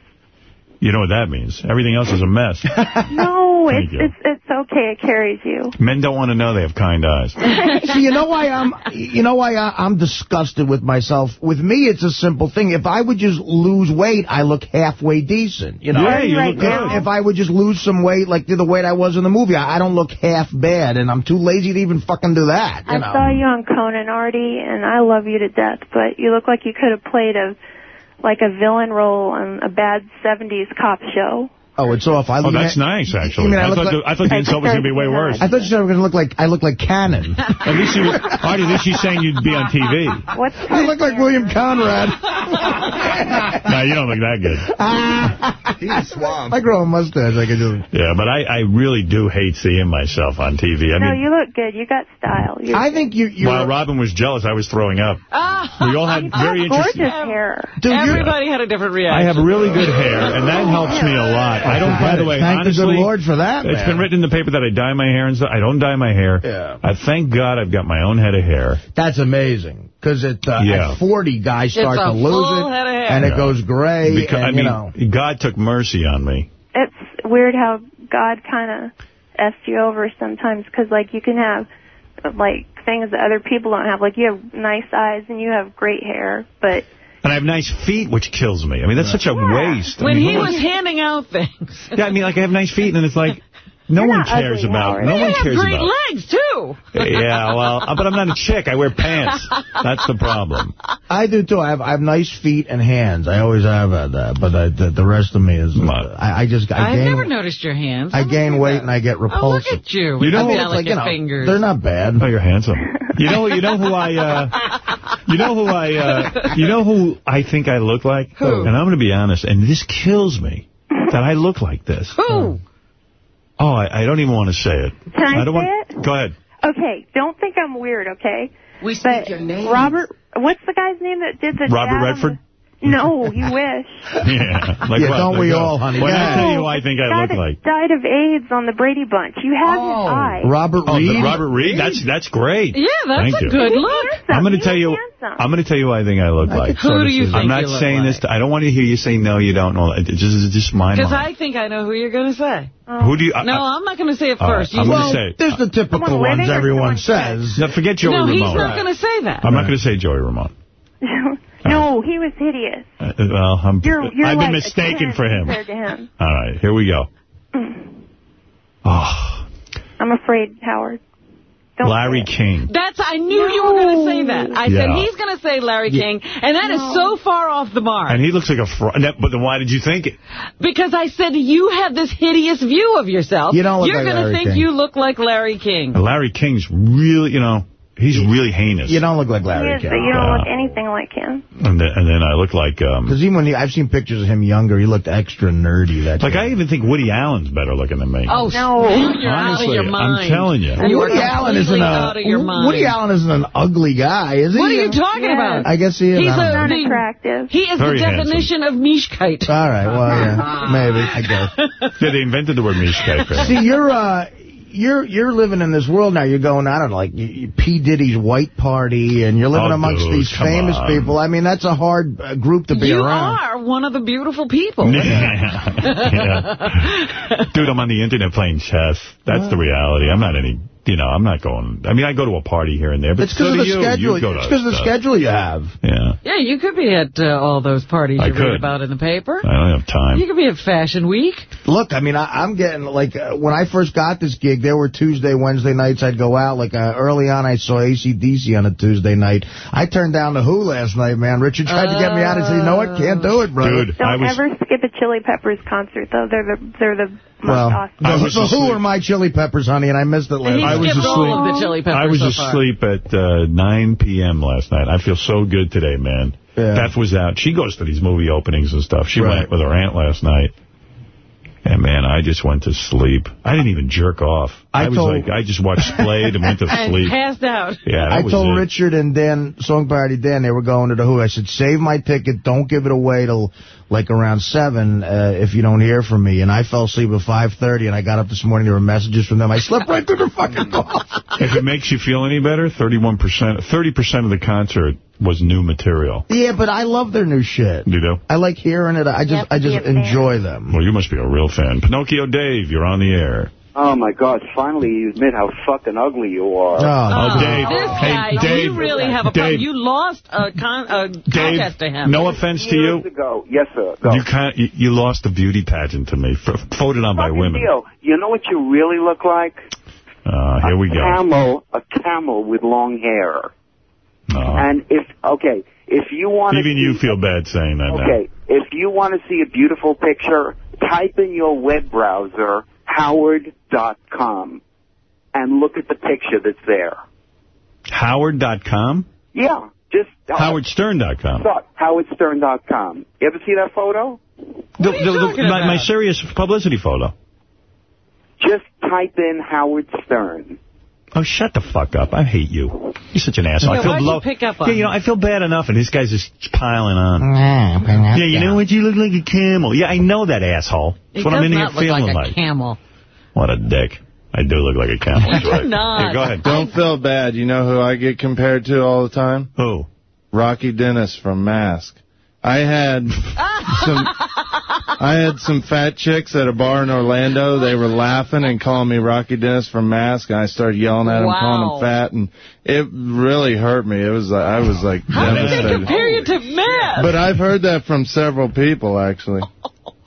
You know what that means. Everything else is a mess. [laughs] No, it's you. it's it's okay. It carries you. Men don't want to know they have kind eyes. [laughs] See, you know why I'm, you know why I, I'm disgusted with myself. With me, it's a simple thing. If I would just lose weight, I look halfway decent. You know, Yeah, you Right look good. now. if I would just lose some weight, like the weight I was in the movie, I, I don't look half bad, and I'm too lazy to even fucking do that. You I know. saw you on Conan, Artie, and I love you to death. But you look like you could have played a like a villain role on a bad '70s cop show. Oh, it's off. I Oh, look- that's nice, actually. mean I, look thought the, like- I thought the insult was going to be way worse. I thought you said I was going to look like I look like Cannon. [laughs] At least you, Artie, at least she's saying you'd be on TV. What's I look like William Conrad. [laughs] No, you don't look that good. [laughs] He's swamp. I grow a mustache. I can just. Yeah, but I, I really do hate seeing myself on TV. I no, mean, you look good. You got style. You're I think you. You're, while Robin was jealous, I was throwing up. Ah. We all had very gorgeous interesting... hair. Dude, you're- Everybody had a different reaction. I have really good hair, and that helps me a lot. I don't, by the way, Thank the good Lord for that, It's man. been written in the paper that I dye my hair and stuff. I don't dye my hair. Yeah. I thank God I've got my own head of hair. That's amazing. Because at, uh, Yeah. at 40, guys start to lose it, head of hair. and it goes gray, Because, and, I you mean, know. God took mercy on me. It's weird how God kind of s you over sometimes because like you can have like things that other people don't have. Like you have nice eyes and you have great hair, but And I have nice feet, which kills me. I mean, that's such a waste. I When mean, he was handing out things. Yeah, I mean, like, I have nice feet, and it's like, [laughs] no You're one cares ugly, about, Howard. no you one have cares great about. legs, too. Yeah, well, uh, but I'm not a chick. I wear pants. [laughs] That's the problem. I do, too. I have I have nice feet and hands. I always have had that. But I, the, the rest of me is... Uh, I, I just... I I've gain, never noticed your hands. I gain weight and I get repulsive. Oh, look repulsive. at you. You know, your it's like, delicate you know, fingers. They're not bad. Oh, you're handsome. You know, you know who I, uh, [laughs] you know who I, uh, you know who I think I look like? Who? And I'm going to be honest, and this kills me that I look like this. Who? Oh, I, I don't even want to say it. Can I don't say want. it? Go ahead. okay. Don't think I'm weird, okay? We speak But your name. Robert, what's the guy's name that did the Robert dad Redford? The- No, you [laughs] wish. Yeah. Like Yeah, what? don't Like we what? all, honey? Well, Yeah. I'll tell you who I think I guy look that like. died of AIDS on the Brady Bunch. You have Oh, his eye. Robert Oh, Reed? Robert Reed? That's that's great. Yeah, that's Thank a you. good He's look. handsome. I'm going to tell you. handsome. I'm going to tell you who I think I look like. Who do you think I'm not you look saying like? this. To, I don't want to hear you say no. You don't know. It's just, it's just my Because. I think I know who you're going to say. Oh. Who do you? I- No, I- I'm not going to say it All right, first. You I'm Well, gonna say- there's the uh, typical ones everyone says. No, forget Joey no, he's not going to say that. I'm not going to say Joey Ramone. [laughs] no, he was hideous. Uh, well, I'm, You're, you're I've like been mistaken for him. to him. All right, here we go. Oh, [clears throat] I'm afraid, Howard. Don't Larry. King. That's. I knew you were going to say that. I said he's going to say Larry King, and that is so far off the mark. And he looks like a fraud. But then why did you think it? Because I said you have this hideous view of yourself. You don't look You're like gonna think King. you look like Larry King. Larry King's really, you know, he's really heinous. You don't look like He Larry is, King. you don't Yeah. look anything like him. And then, and then I look like, um, Because even when he, I've seen pictures of him younger, he looked extra nerdy. That like I even think Woody Allen's better looking than me. Oh, No. you're Honestly, out of your mind. I'm telling you. You are Woody Allen isn't a out of your mind. Woody Allen isn't an ugly guy, is he? What are you talking Yes. about? I guess he is. He's I don't a- Not attractive. He is Very the definition of Mishkite. All right, well, yeah, [laughs] maybe I guess. Yeah, they invented the word mishkite. See, you're uh, you're you're living in this world now. You're going, I don't know, like you, you, P Diddy's white party, and you're living Oh, amongst dude, these famous on. people. I mean, that's a hard uh, group to be You around. are one of the beautiful people. [laughs] yeah. Dude, I'm on the internet playing chess. That's the reality. I'm not any, you know, I'm not going. I mean, I go to a party here and there, but It's so because of the you. schedule. You It's because of the stuff. schedule you have. Yeah, Yeah, you could be at uh, all those parties I you read could. about in the paper. I don't have time. You could be at Fashion Week. Look, I mean, I, I'm getting, like, uh, when I first got this gig, there were Tuesday, Wednesday nights I'd go out. Like, uh, early on, I saw ACDC on a Tuesday night. I turned down the Who last night, man. Richard tried to get me out. and said, you know what? Can't do it, brother. Dude, Don't I was. ever skip a Chili Peppers concert, though. They're the they're the most Well, awesome. the, I was the Who are my chili peppers, honey, and I missed it last night. I was asleep. the Chili I was so far. asleep at uh, 9 p.m. last night. I feel so good today, man. Yeah. Beth was out. She goes to these movie openings and stuff. She Right. went with her aunt last night. And, man, I just went to sleep. I didn't even jerk off. I I, was like, I just watched Splayed and went to [laughs] And sleep. passed out. Yeah, I told it. Richard and Dan, Song Party Dan, they were going to the Who. I said, save my ticket. Don't give it away till like around 7 uh, if you don't hear from me. And I fell asleep at 5.30, and I got up this morning. There were messages from them. I slept right through the fucking call. [laughs] If it makes you feel any better, 31%, 30% of the concert was new material. Yeah, but I love their new shit. You know? I like hearing it. I just, I just enjoy them. Well, you must be a real fan. Pinocchio Dave, you're on the air. Oh, my God. Finally, you admit how fucking ugly you are. Oh, Dave. This Hey, guy, Dave. you really have a problem. You lost a, con a Dave, contest to him. no offense to you. Years ago. Yes, sir. Go. You can't. You, you lost a beauty pageant to me, f voted on by women. deal. You know what you really look like? Uh, here we a go. camel, a camel with long hair. And if okay, if you want to Even you feel bad saying that now. okay, if you want to see a beautiful picture, type in your web browser howard.com and look at the picture that's there. Howard.com? Yeah, just uh, HowardStern.com. Suck, howardstern.com. You ever see that photo? The, the, the, my, my serious publicity photo. Just type in Howard Stern. Oh, shut the fuck up. I hate you. You're such an asshole. Yeah, I feel why'd you low. pick up on yeah, you know. I feel bad enough, and this guy's just piling on. Yeah, you know what? You look like a camel. Yeah, I know that asshole. He That's what I'm in here not look feeling like a camel. What a dick. I do look like a camel. [laughs] He's right. not. Yeah, go ahead. Don't feel bad. You know who I get compared to all the time? Who? Rocky Dennis from Mask. I had [laughs] some I had some fat chicks at a bar in Orlando. They were laughing and calling me Rocky Dennis from Mask, and I started yelling at them, Wow. calling them fat, and it really hurt me. It was like I was like How did they devastated. compare you to Matt? But I've heard that from several people actually. [laughs]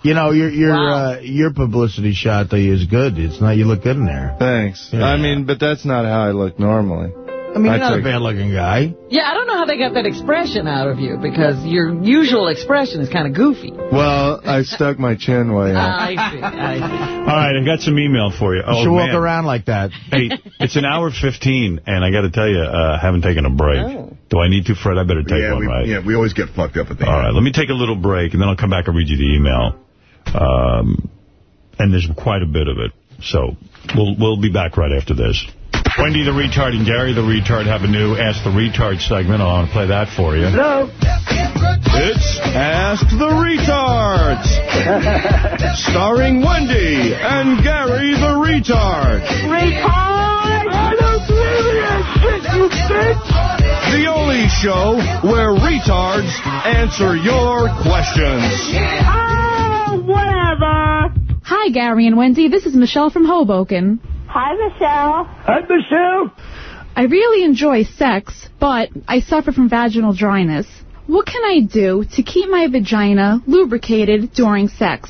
You know, your your uh, your publicity shot though is good. It's not you look good in there. Thanks. Yeah. I mean, but that's not how I look normally. I mean, you're not a bad-looking guy. Yeah, I don't know how they got that expression out of you because your usual expression is kind of goofy. Well, I [laughs] stuck my chin way out. I see. I see. All right, I got some email for you. You Oh, should walk around like that. Hey, it's an hour 15, and I got to tell you, uh, I haven't taken a break. Oh. Do I need to, Fred? I better take yeah, one, we, right? yeah, we always get fucked up at the All end. right, let me take a little break, and then I'll come back and read you the email. Um, and there's quite a bit of it. So we'll we'll be back right after this. Wendy the Retard and Gary the Retard have a new Ask the Retard segment. I want to play that for you. Hello? It's Ask the Retards. Starring Wendy and Gary the Retard. Retard! I don't believe in that shit, you bitch! The only show where retards answer your questions. Oh, whatever! Hi, Gary and Wendy. This is Michelle from Hoboken. Hi, Michelle. Hi, Michelle. I really enjoy sex, but I suffer from vaginal dryness. What can I do to keep my vagina lubricated during sex?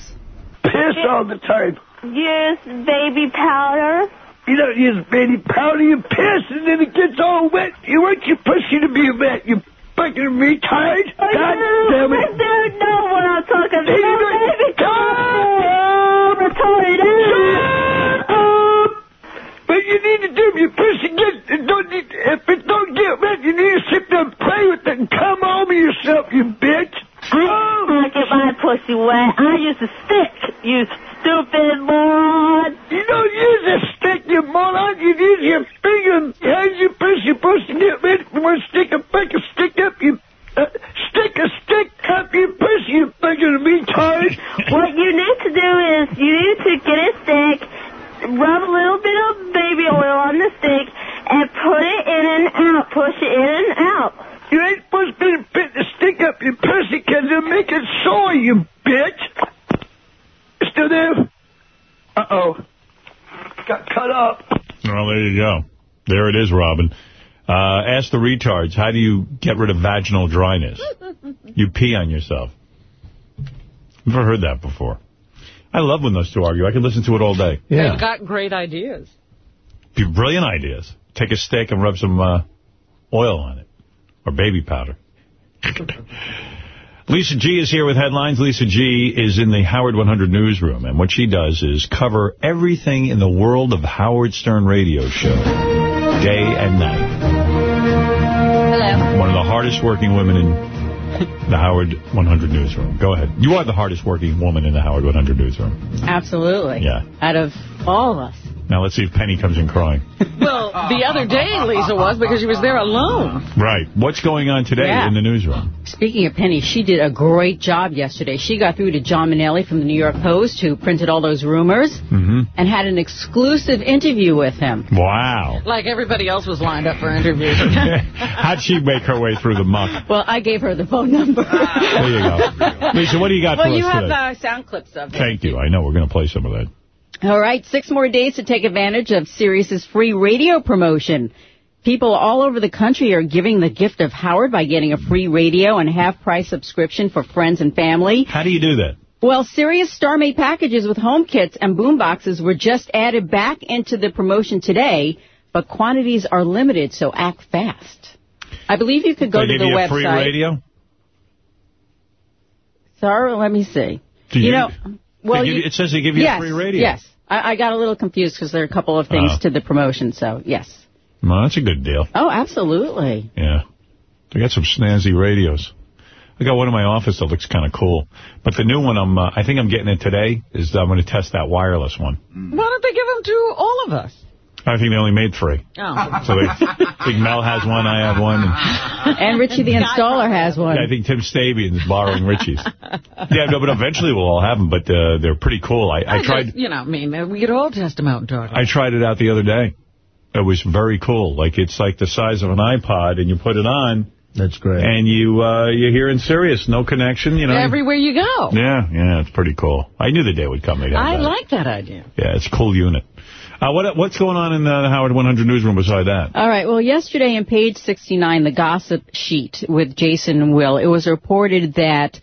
Piss all the time. Use baby powder. You don't use baby powder, you piss, and then it gets all wet. You want your pussy to be wet, you fucking retard. God damn it. I don't know what I'm talking about. You to your pussy get it don't if it don't get wet, you need to sit there and play with it and come over yourself, you bitch. I don't get my pussy wet. I use a stick, you stupid moron. You don't use a stick, you moron. You use your finger. How's your pussy supposed to get wet? You want to stick a fucking stick up you uh, stick a stick up your pussy, you fucking retard. What you need to do is you need to get a stick, rub a little bit of baby oil on the stick, and put it in and out. Push it in and out. You ain't supposed to put the stick up your pussy because it'll make it sore, you bitch. Still there? Uh-oh. Got cut up. Well, there you go. There it is, Robin. Uh, ask the retards, how do you get rid of vaginal dryness? You pee on yourself. Never heard that before. I love when those two argue. I can listen to it all day. Yeah. They've got great ideas. Be brilliant ideas. Take a stick and rub some uh, oil on it. Or baby powder. [laughs] Lisa G is here with headlines. Lisa G is in the Howard 100 newsroom, and what she does is cover everything in the world of Howard Stern radio show, day and night. Hello. One of the hardest working women in the Howard 100 newsroom. Go ahead. You are the hardest working woman in the Howard 100 newsroom. Absolutely. Yeah. Out of all of us. Now let's see if Penny comes in crying. Well, the other day Lisa was because she was there alone. Right. What's going on today Yeah. in the newsroom? Speaking of Penny, she did a great job yesterday. She got through to John Mainelli from the New York Post, who printed all those rumors, Mm-hmm. and had an exclusive interview with him. Wow. Like everybody else was lined up for interviews. [laughs] How'd she make her way through the muck? Well, I gave her the phone number. There you go. Lisa, what do you got well, for you us have today? uh, sound clips of it. Thank you. I know. We're going to play some of that. All right, six more days to take advantage of Sirius's free radio promotion. People all over the country are giving the gift of Howard by getting a free radio and half-price subscription for friends and family. How do you do that? Well, Sirius Starmate packages with home kits and boom boxes were just added back into the promotion today, but quantities are limited, so act fast. I believe you could go they to the you website. a free radio? Sorry, let me see. Do you you- know, Well, you- you- it says they give you yes, a free radio. Yes. I, I got a little confused because there are a couple of things Oh. to the promotion, so yes. Well, that's a good deal. Oh, absolutely. Yeah. They got some snazzy radios. I got one in my office that looks kind of cool. But the new one, I'm, uh, I think I'm getting it today, is I'm going to test that wireless one. Why don't they give them to all of us? I think they only made three. Oh. So they, Big Mel has one, I have one. And [laughs] And Richie the installer has one. I think Tim Sabean's borrowing Richie's. [laughs] yeah, no, but eventually we'll all have them, but uh, they're pretty cool. I, I I tried just, you know, I mean, uh, we could all test them out and talk. I tried it out the other day. It was very cool. Like, it's like the size of an iPod, and you put it on. That's great. And you uh, you hear in Sirius, no connection, you know. Everywhere you go. Yeah, yeah, it's pretty cool. I knew the day would come. they'd I that. like that idea. Yeah, it's a cool unit. Uh, what What's going on in the Howard 100 newsroom beside that? All right. Well, yesterday in page 69, the gossip sheet with Jason and Will, it was reported that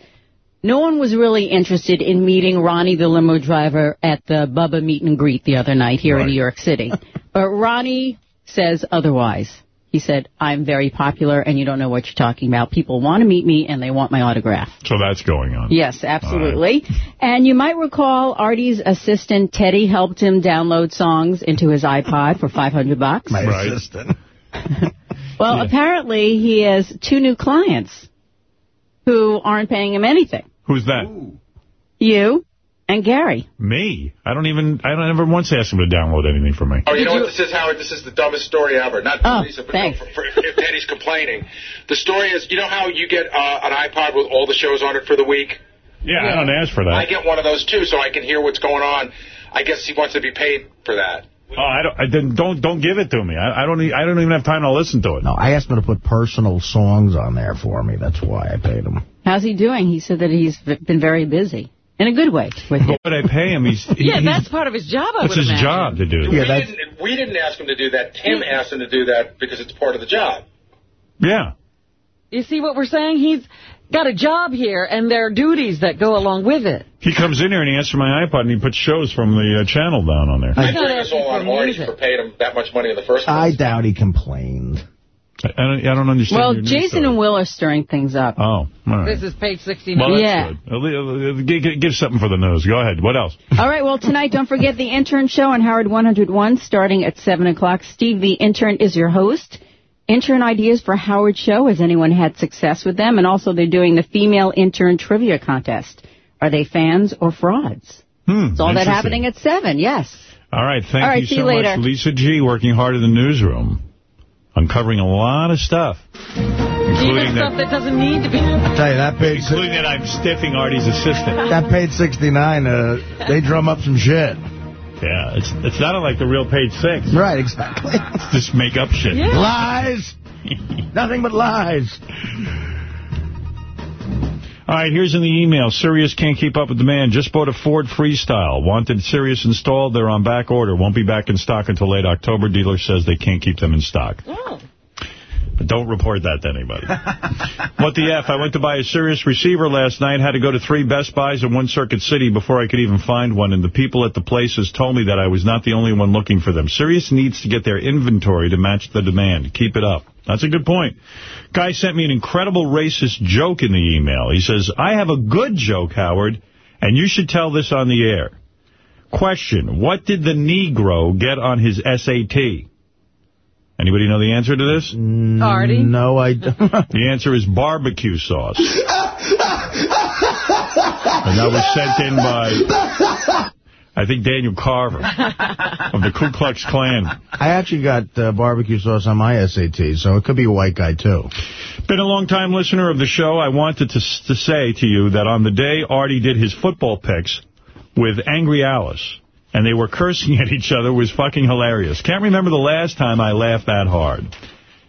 no one was really interested in meeting Ronnie, the limo driver, at the Bubba meet and greet the other night here in New York City. but Ronnie says otherwise. He said, I'm very popular and you don't know what you're talking about. People want to meet me and they want my autograph. So that's going on. Yes, absolutely. And you might recall Artie's assistant Teddy helped him download songs into his iPod for 500 bucks. My assistant. [laughs] Well, apparently he has two new clients who aren't paying him anything. Who's that? You and Gary. Me? I don't even, I don't ever once ask him to download anything for me. Oh, you know what this is, Howard? This is the dumbest story ever. Not Oh, Teresa, but no, for, for, if Teddy's complaining. The story is, you know how you get uh, an iPod with all the shows on it for the week? Yeah, I don't ask for that. I get one of those, too, so I can hear what's going on. I guess he wants to be paid for that. Oh, I don't. I, then don't don't give it to me. I, I don't. I don't even have time to listen to it. No, I asked him to put personal songs on there for me. That's why I paid him. How's he doing? He said that he's been very busy. In a good way. With him. But I pay him. He's [laughs] he, Yeah, he's- that's part of his job, I that's his imagine. job to do. we, didn't, we didn't ask him to do that. Tim asked him to do that because it's part of the job. Yeah. You see what we're saying? He's got a job here, and there are duties that go along with it. He comes in here and he asks for my iPod and he puts shows from the uh, channel down on there. I think it's all on Artie for paying him that much money in the first place. I doubt he complained. I, I don't, I don't understand. Well, your Jason story. and Will are stirring things up. Oh, all right. This is page 69. Well, that's Yeah. good. Give, give- give something for the news. Go ahead. What else? All right, well, tonight, don't forget the intern show on Howard 101 starting at 7 o'clock. Steve, the intern, is your host. Intern ideas for Howard Show. Has anyone had success with them? And also, they're doing the female intern trivia contest. Are they fans or frauds? Hmm, It's all that happening at 7, yes. All right. Thank All right, you see so you later. much, Lisa G. Working hard in the newsroom, uncovering a lot of stuff, including Even stuff that. that doesn't need to be. I tell you, that page, Including that I'm stiffing Artie's assistant. that page 69, uh, they drum up some shit. Yeah, it's it's not like the real page six. Right, exactly. It's just make up shit. Lies. Nothing but lies. All right, here's in the email. Sirius can't keep up with demand. Just bought a Ford Freestyle. Wanted Sirius installed. They're on back order. Won't be back in stock until late October. Dealer says they can't keep them in stock. Oh. Don't report that to anybody. [laughs] what the F? I went to buy a Sirius receiver last night. Had to go to three Best Buys in one Circuit City before I could even find one. And the people at the places told me that I was not the only one looking for them. Sirius needs to get their inventory to match the demand. Keep it up. That's a good point. Guy sent me an incredible racist joke in the email. He says, I have a good joke, Howard, and you should tell this on the air. Question, what did the Negro get on his SAT? Anybody know the answer to this? Artie? No, I don't. [laughs] The answer is barbecue sauce. And that was sent in by, I think, Daniel Carver of the Ku Klux Klan. I actually got uh, barbecue sauce on my SAT, so it could be a white guy, too. Been a long-time listener of the show. I wanted to, to say to you that on the day Artie did his football picks with Angry Alice, and they were cursing [laughs] at each other, was fucking hilarious. Can't remember the last time I laughed that hard.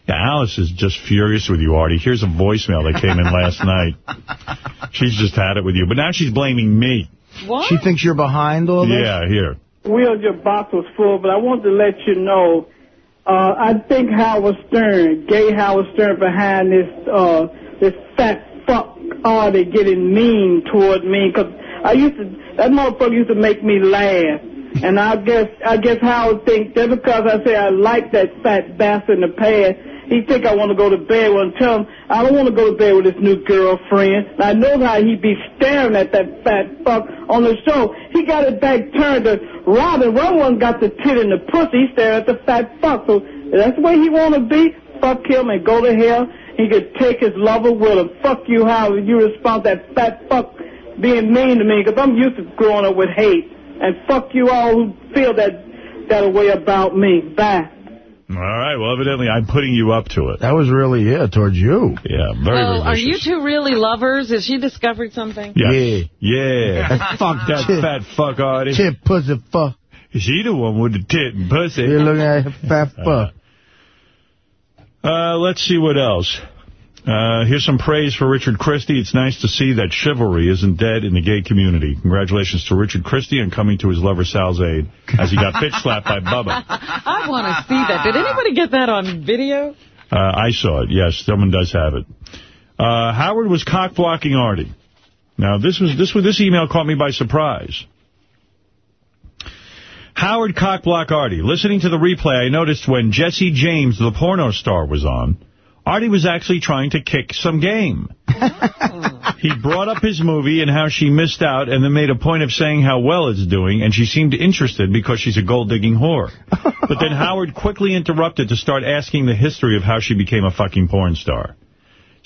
Yeah, Alice is just furious with you, Artie. Here's a voicemail that came in last [laughs] night. She's just had it with you. But now she's blaming me. What? She thinks you're behind all this? Yeah, here. Will, your box was full, but I wanted to let you know, uh, I think Howard Stern, gay Howard Stern behind this, uh, this fat fuck Artie getting mean toward me, cause I used to, that motherfucker used to make me laugh. And I guess, I guess Howard think that because I say I like that fat bastard in the past, he think I want to go to bed with him. Tell him I don't want to go to bed with his new girlfriend. And I know how he be staring at that fat fuck on the show. He got it back turned to Robin. One got the tit and the pussy. He staring at the fat fuck. So that's way he want to be. Fuck him and go to hell. He could take his lover with him. Fuck you, Howard. You respond that fat fuck being mean to me because I'm used to growing up with hate. And fuck you all who feel that that way about me. Bye. All right. Well, evidently, I'm putting you up to it. That was really, yeah, towards you. Yeah, very well, are you two really lovers? Has she discovered something? Yes. Yeah. That fuck that chip. fat fuck Artie. Chip pussy fuck. Is she the one with the tit and pussy? You're looking at her fat fuck. Uh, let's see what else. Uh, here's some praise for Richard Christie. It's nice to see that chivalry isn't dead in the gay community. Congratulations to Richard Christie on coming to his lover Sal's aid as he got [laughs] bitch slapped by Bubba. I want to see that. Did anybody get that on video? Uh, I saw it. Yes, someone does have it. Uh, Howard was cock blocking Artie. Now this was this was this email caught me by surprise. Howard cock block Artie. Listening to the replay, I noticed when Jesse James, the porno star, was on, Artie was actually trying to kick some game. [laughs] he brought up his movie and how she missed out and then made a point of saying how well it's doing, and she seemed interested because she's a gold-digging whore. But then [laughs] Howard quickly interrupted to start asking the history of how she became a fucking porn star.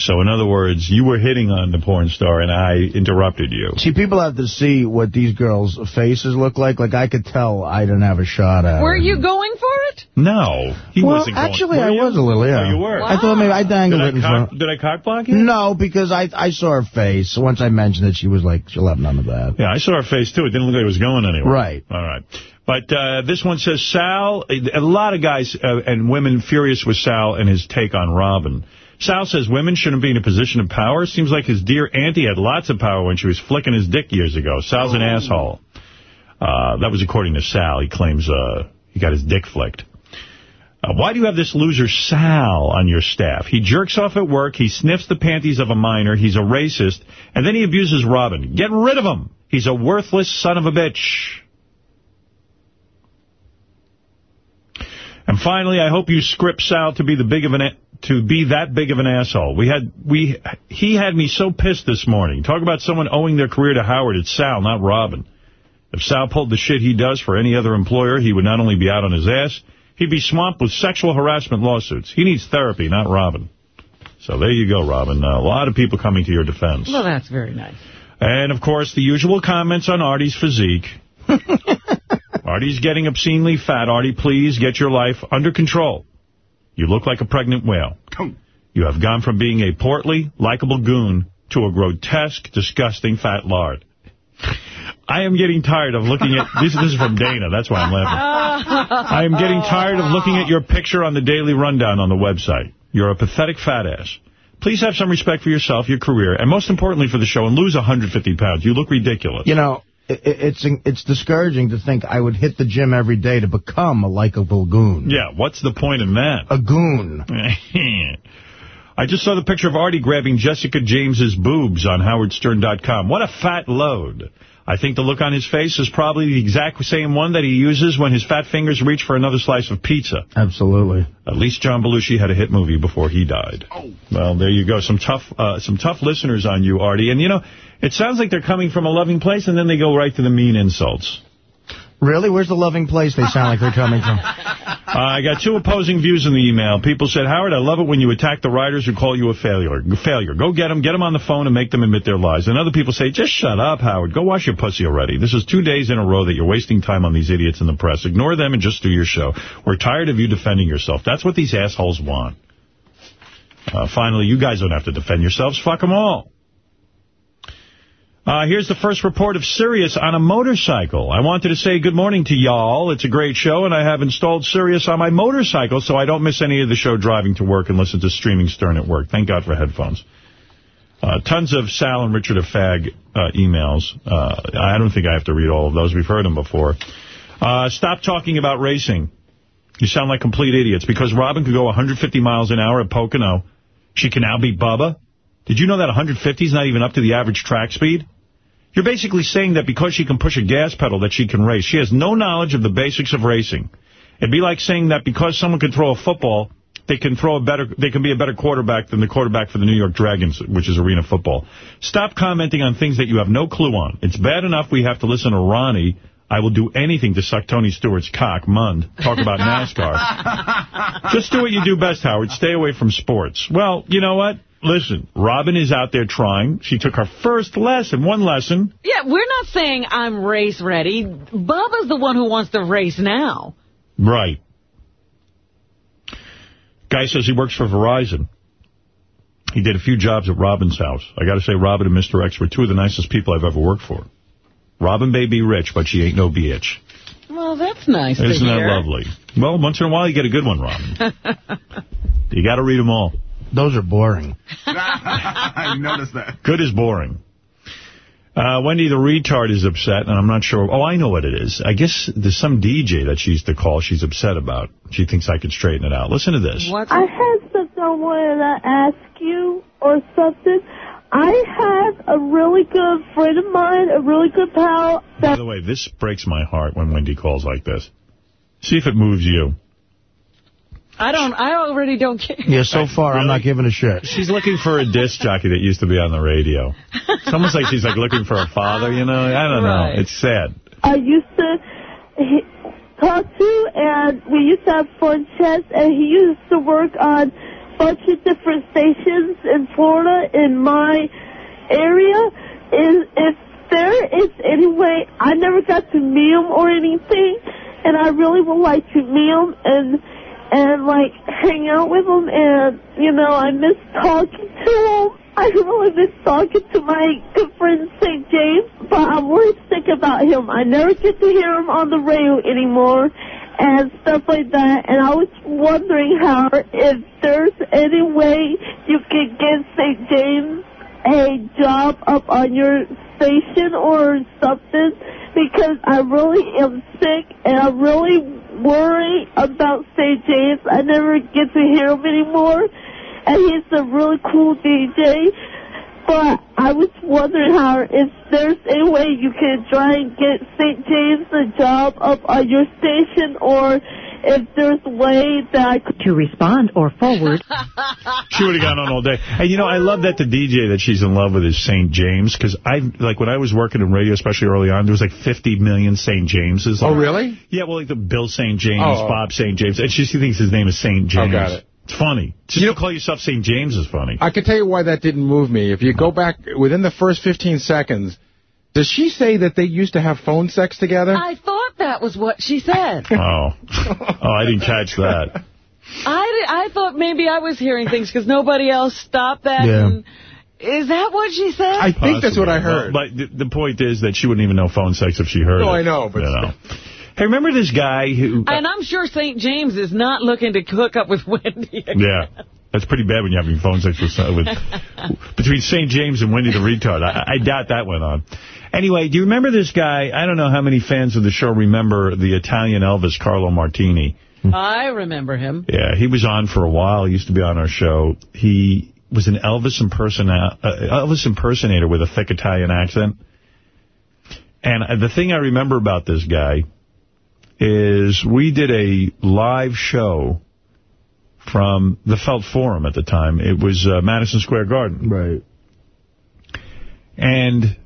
So, in other words, you were hitting on the porn star, and I interrupted you. See, people have to see what these girls' faces look like. Like, I could tell I didn't have a shot at Were her. you going for it? No, he well, wasn't going. actually, I you? was a little, yeah. Oh, you were? I thought maybe I dangled Did it in cock- front. Did I cock block you? No, because I I saw her face. Once I mentioned it, she was like, she'll have none of that. Yeah, I saw her face, too. It didn't look like it was going anywhere. Right. All right. But uh, this one says, Sal, a lot of guys uh, and women furious with Sal and his take on Robin. Sal says women shouldn't be in a position of power. Seems like his dear auntie had lots of power when she was flicking his dick years ago. Sal's an asshole. Uh, that was according to Sal. He claims uh, he got his dick flicked. Uh, why do you have this loser Sal on your staff? He jerks off at work, he sniffs the panties of a minor, he's a racist, and then he abuses Robin. Get rid of him! He's a worthless son of a bitch. And finally, I hope you script Sal to be the big of an to be that big of an asshole. We had we he had me so pissed this morning. Talk about someone owing their career to Howard. It's Sal, not Robin. If Sal pulled the shit he does for any other employer, he would not only be out on his ass, he'd be swamped with sexual harassment lawsuits. He needs therapy, not Robin. So there you go, Robin. Uh, a lot of people coming to your defense. Well, that's very nice. And, of course, the usual comments on Artie's physique. [laughs] Artie's getting obscenely fat. Artie, please get your life under control. You look like a pregnant whale. You have gone from being a portly, likable goon to a grotesque, disgusting fat lard. I am getting tired of looking at... This, this is from Dana. That's why I'm laughing. [laughs] I am getting tired of looking at your picture on the Daily Rundown on the website. You're a pathetic fat ass. Please have some respect for yourself, your career, and most importantly for the show, and lose 150 pounds. You look ridiculous. You know, it, it's it's discouraging to think I would hit the gym every day to become a likable goon. Yeah, what's the point in that? A goon. [laughs] I just saw the picture of Artie grabbing Jessica James's boobs on howardstern.com. What a fat load. I think the look on his face is probably the exact same one that he uses when his fat fingers reach for another slice of pizza. Absolutely. At least John Belushi had a hit movie before he died. Oh. Well, there you go. Some tough uh, some tough listeners on you, Artie. And, you know, it sounds like they're coming from a loving place, and then they go right to the mean insults. Really? Where's the loving place they sound like they're coming from? [laughs] Uh, I got two opposing views in the email. People said, Howard, I love it when you attack the writers who call you a failure. Failure. Go get them, get them on the phone and make them admit their lies. And other people say, just shut up, Howard. Go wash your pussy already. This is two days in a row that you're wasting time on these idiots in the press. Ignore them and just do your show. We're tired of you defending yourself. That's what these assholes want. Uh, finally, you guys don't have to defend yourselves. Fuck them all. Uh, here's the first report of Sirius on a motorcycle. I wanted to say good morning to y'all. It's a great show, and I have installed Sirius on my motorcycle so I don't miss any of the show driving to work and listen to streaming Stern at work. Thank God for headphones. Uh, tons of Sal and Richard of Fag uh, emails. Uh, I don't think I have to read all of those. We've heard them before. Uh, stop talking about racing. You sound like complete idiots. Because Robin could go 150 miles an hour at Pocono, she can now beat Bubba? Did you know that 150 is not even up to the average track speed? You're basically saying that because she can push a gas pedal that she can race. She has no knowledge of the basics of racing. It'd be like saying that because someone can throw a football, they can throw a better, they can be a better quarterback than the quarterback for the New York Dragons, which is arena football. Stop commenting on things that you have no clue on. It's bad enough we have to listen to Ronnie. I will do anything to suck Tony Stewart's cock, Mund. Talk about [laughs] NASCAR. Just do what you do best, Howard. Stay away from sports. Well, you know what? Listen, Robin is out there trying. She took her first lesson, one lesson. Yeah, we're not saying I'm race ready. Bubba's the one who wants to race now. Right. Guy says he works for Verizon. He did a few jobs at Robin's house. I got to say, Robin and Mr. X were two of the nicest people I've ever worked for. Robin may be rich, but she ain't no bitch. Well, that's nice Isn't that lovely? Well, once in a while you get a good one, Robin. [laughs] you got to read them all. Those are boring. [laughs] I noticed that. Good is boring. Uh, Wendy the retard is upset, and I'm not sure. Oh, I know what it is. I guess there's some DJ that she used to call she's upset about. She thinks I could straighten it out. Listen to this. I had something I wanted to ask you or something. I have a really good friend of mine, a really good pal. By the way, this breaks my heart when Wendy calls like this. See if it moves you. I don't. I already don't care. Yeah, so far I'm not giving a shit. She's looking for a disc jockey that used to be on the radio. It's almost like she's like looking for a father, you know? I don't Right. know. It's sad. I used to he, talk to, and we used to have fun chats, and he used to work on a bunch of different stations in Florida in my area. Is if there is any way, I never got to meet him or anything, and I really would like to meet him and and like hang out with him, and you know I miss talking to him. I really miss talking to my good friend St. James, but I'm really sick about him. I never get to hear him on the radio anymore and stuff like that. And I was wondering how if there's any way you could get St. James a job up on your station or something because I really am sick and I really worry about St. James. I never get to hear him anymore and he's a really cool DJ. But I was wondering how if there's any way you can try and get St. James a job up on your station or if there's a way that I could... To respond or forward. [laughs] She would have gone on all day. And, you know, I love that the DJ that she's in love with is St. James, because I, like, when I was working in radio, especially early on, there was like 50 million St. Jameses. Oh, really? Yeah, well, like the Bill St. James, Oh. Bob St. James. And she thinks his name is St. James. Oh, got it. It's funny. Just to call yourself St. James is funny. I can tell you why that didn't move me. If you go back within the first 15 seconds, does she say that they used to have phone sex together? I thought that was what she said. Oh. Oh, I didn't catch that. I, I thought maybe I was hearing things because nobody else stopped that. Yeah. And is that what she said? I think Possibly. heard. but the, the point is that she wouldn't even know phone sex if she heard No, it. I know, but- You know. [laughs] Hey, remember this guy who... Uh, and I'm sure St. James is not looking to hook up with [laughs] Wendy. Yeah. That's pretty bad when you're having phone sex with, with [laughs] between St. James and Wendy the retard. I, I doubt that went on. Anyway, do you remember this guy? I don't know how many fans of the show remember the Italian Elvis, Carlo Martini. I remember him. Yeah, he was on for a while. He used to be on our show. He was an Elvis, impersona uh, Elvis impersonator with a thick Italian accent. And uh, the thing I remember about this guy is we did a live show from the Felt Forum at the time. It was uh, Madison Square Garden. Right. And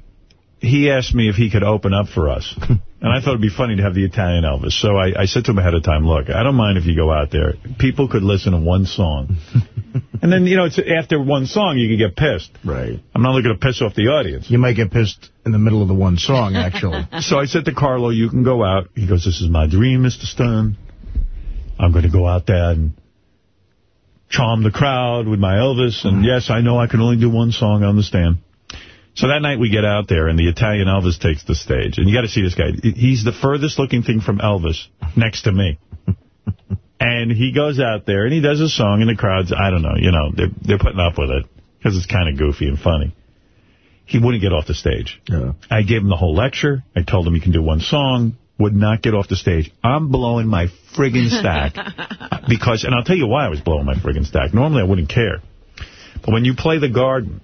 he asked me if he could open up for us. [laughs] And I thought it'd be funny to have the Italian Elvis. So I, I said to him ahead of time, look, I don't mind if you go out there. People could listen to one song. [laughs] and then, you know, it's after one song, you could get pissed. Right. I'm not looking to piss off the audience. You might get pissed in the middle of the one song, actually. [laughs] So I said to Carlo, you can go out. He goes, this is my dream, Mr. Stern. I'm going to go out there and charm the crowd with my Elvis. And mm-hmm. yes, I know I can only do one song, I understand. So that night we get out there, and the Italian Elvis takes the stage. And you got to see this guy. He's the furthest looking thing from Elvis next to me. [laughs] and he goes out there, and he does a song, and the crowd's, I don't know, you know, they're, they're putting up with it because it's kind of goofy and funny. He wouldn't get off the stage. Yeah. I gave him the whole lecture. I told him he can do one song. Would not get off the stage. I'm blowing my friggin' stack. [laughs] because, and I'll tell you why I was blowing my friggin' stack. Normally I wouldn't care. But when you play the Garden,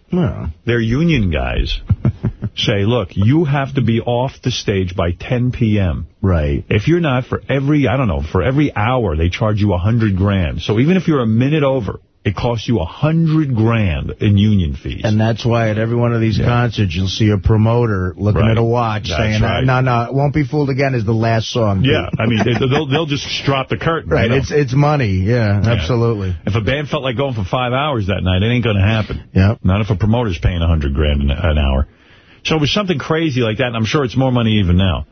they're union guys. [laughs] say, look, you have to be off the stage by 10 p.m. Right. If you're not, for every, I don't know, for every hour, they charge you a hundred grand. So even if you're a minute over, it costs you a hundred grand in union fees. And that's why at every one of these concerts, you'll see a promoter looking Right. at a watch That's saying, right. no, no, won't be fooled again is the last song. Yeah, I mean, they, they'll, they'll just drop the curtain. Right, you know? it's it's money. Yeah, Yeah. absolutely. If a band felt like going for five hours that night, it ain't going to happen. Yep. Not if a promoter's paying a hundred grand an, an hour. So it was something crazy like that, and I'm sure it's more money even now.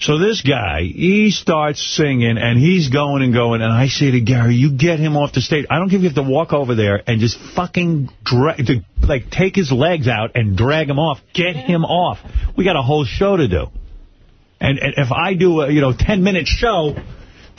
So this guy, he starts singing, and he's going and going, and I say to Gary, you get him off the stage. I don't if you have to walk over there and just fucking, drag, to, like, take his legs out and drag him off. Get him off. We got a whole show to do. And, and if I do a, you know, 10-minute show,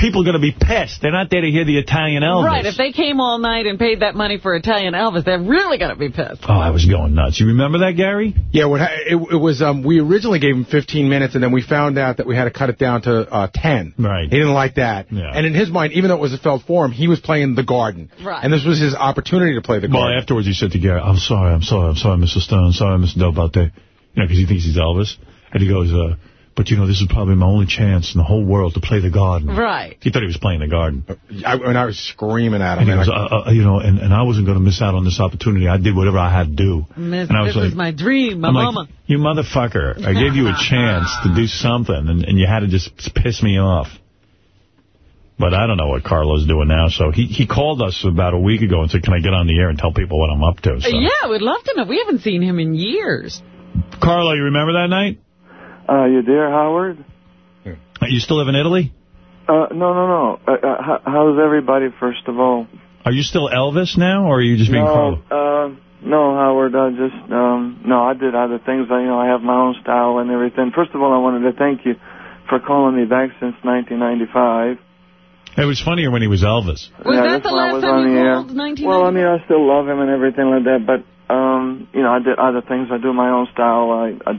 people are going to be pissed. They're not there to hear the Italian Elvis. Right, if they came all night and paid that money for Italian Elvis, they're really going to be pissed. Oh, I was going nuts. You remember that, Gary? Yeah, what, it, it was. Um, we originally gave him 15 minutes, and then we found out that we had to cut it down to uh, 10. Right. He didn't like that. Yeah. And in his mind, even though it was a Felt Forum, he was playing the Garden. Right. And this was his opportunity to play the Well, Garden. afterwards he said to Gary, I'm sorry, I'm sorry, I'm sorry, Mr. Stone, I'm sorry, Mr. Dell'Abate. You know, because he thinks he's Elvis. And he goes, uh, but, you know, this is probably my only chance in the whole world to play the garden. Right. He thought he was playing the garden. I, and I was screaming at him. he and goes, I- uh, uh, you know, and, and I wasn't going to miss out on this opportunity. I did whatever I had to do. Miss, And I was this like- is my dream, my I'm mama. like, you motherfucker, I gave you a chance to do something, and, and you had to just piss me off. But I don't know what Carlo's doing now. So he, he called us about a week ago and said, can I get on the air and tell people what I'm up to? So. Yeah, we'd love to know. We haven't seen him in years. Carlo, you remember that night? Uh, you there, Howard? You still live in Italy? Uh, no, no, no. Uh, uh, how's everybody, first of all? Are you still Elvis now, or are you just being no, Carlo? uh, no, Howard. I just, um, no, I did other things. I, you know, I have my own style and everything. First of all, I wanted to thank you for calling me back since 1995. It was funnier when he was Elvis. Was yeah, that the last time you called, 1990? Well, I mean, I still love him and everything like that, but um, you know, I did other things. I do my own style. I, I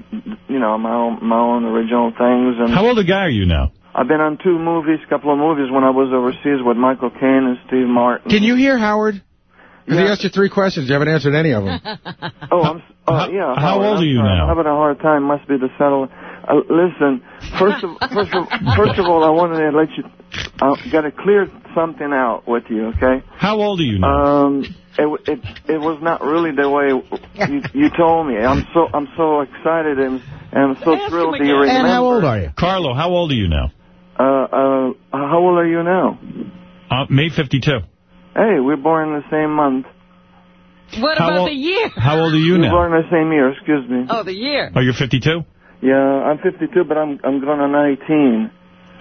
you know, my own my own original things. And How old a guy are you now? I've been on two movies, a couple of movies when I was overseas with Michael Caine and Steve Martin. Can you hear Howard? Because he asked you three questions. You haven't answered any of them. [laughs] Oh, I'm. Oh, yeah. how Howard, old I'm are you sorry. now? I'm having a hard time. Must be the settle. Uh, listen, first of first of first of all, I wanted to let you. I got to clear something out with you, okay? How old are you now? Um, it w- it it was not really the way you you told me. I'm so I'm so excited and and I'm so thrilled to you remember. And how old are you? Carlo, how old are you now? Uh, uh, how old are you now? Uh, May 52. Hey, we're born in the same month. What How about old- the year? How old are you we're now? born in the same year. Excuse me. Oh, the year. Oh, you're 52? Yeah, I'm 52, but I'm I'm going on 19.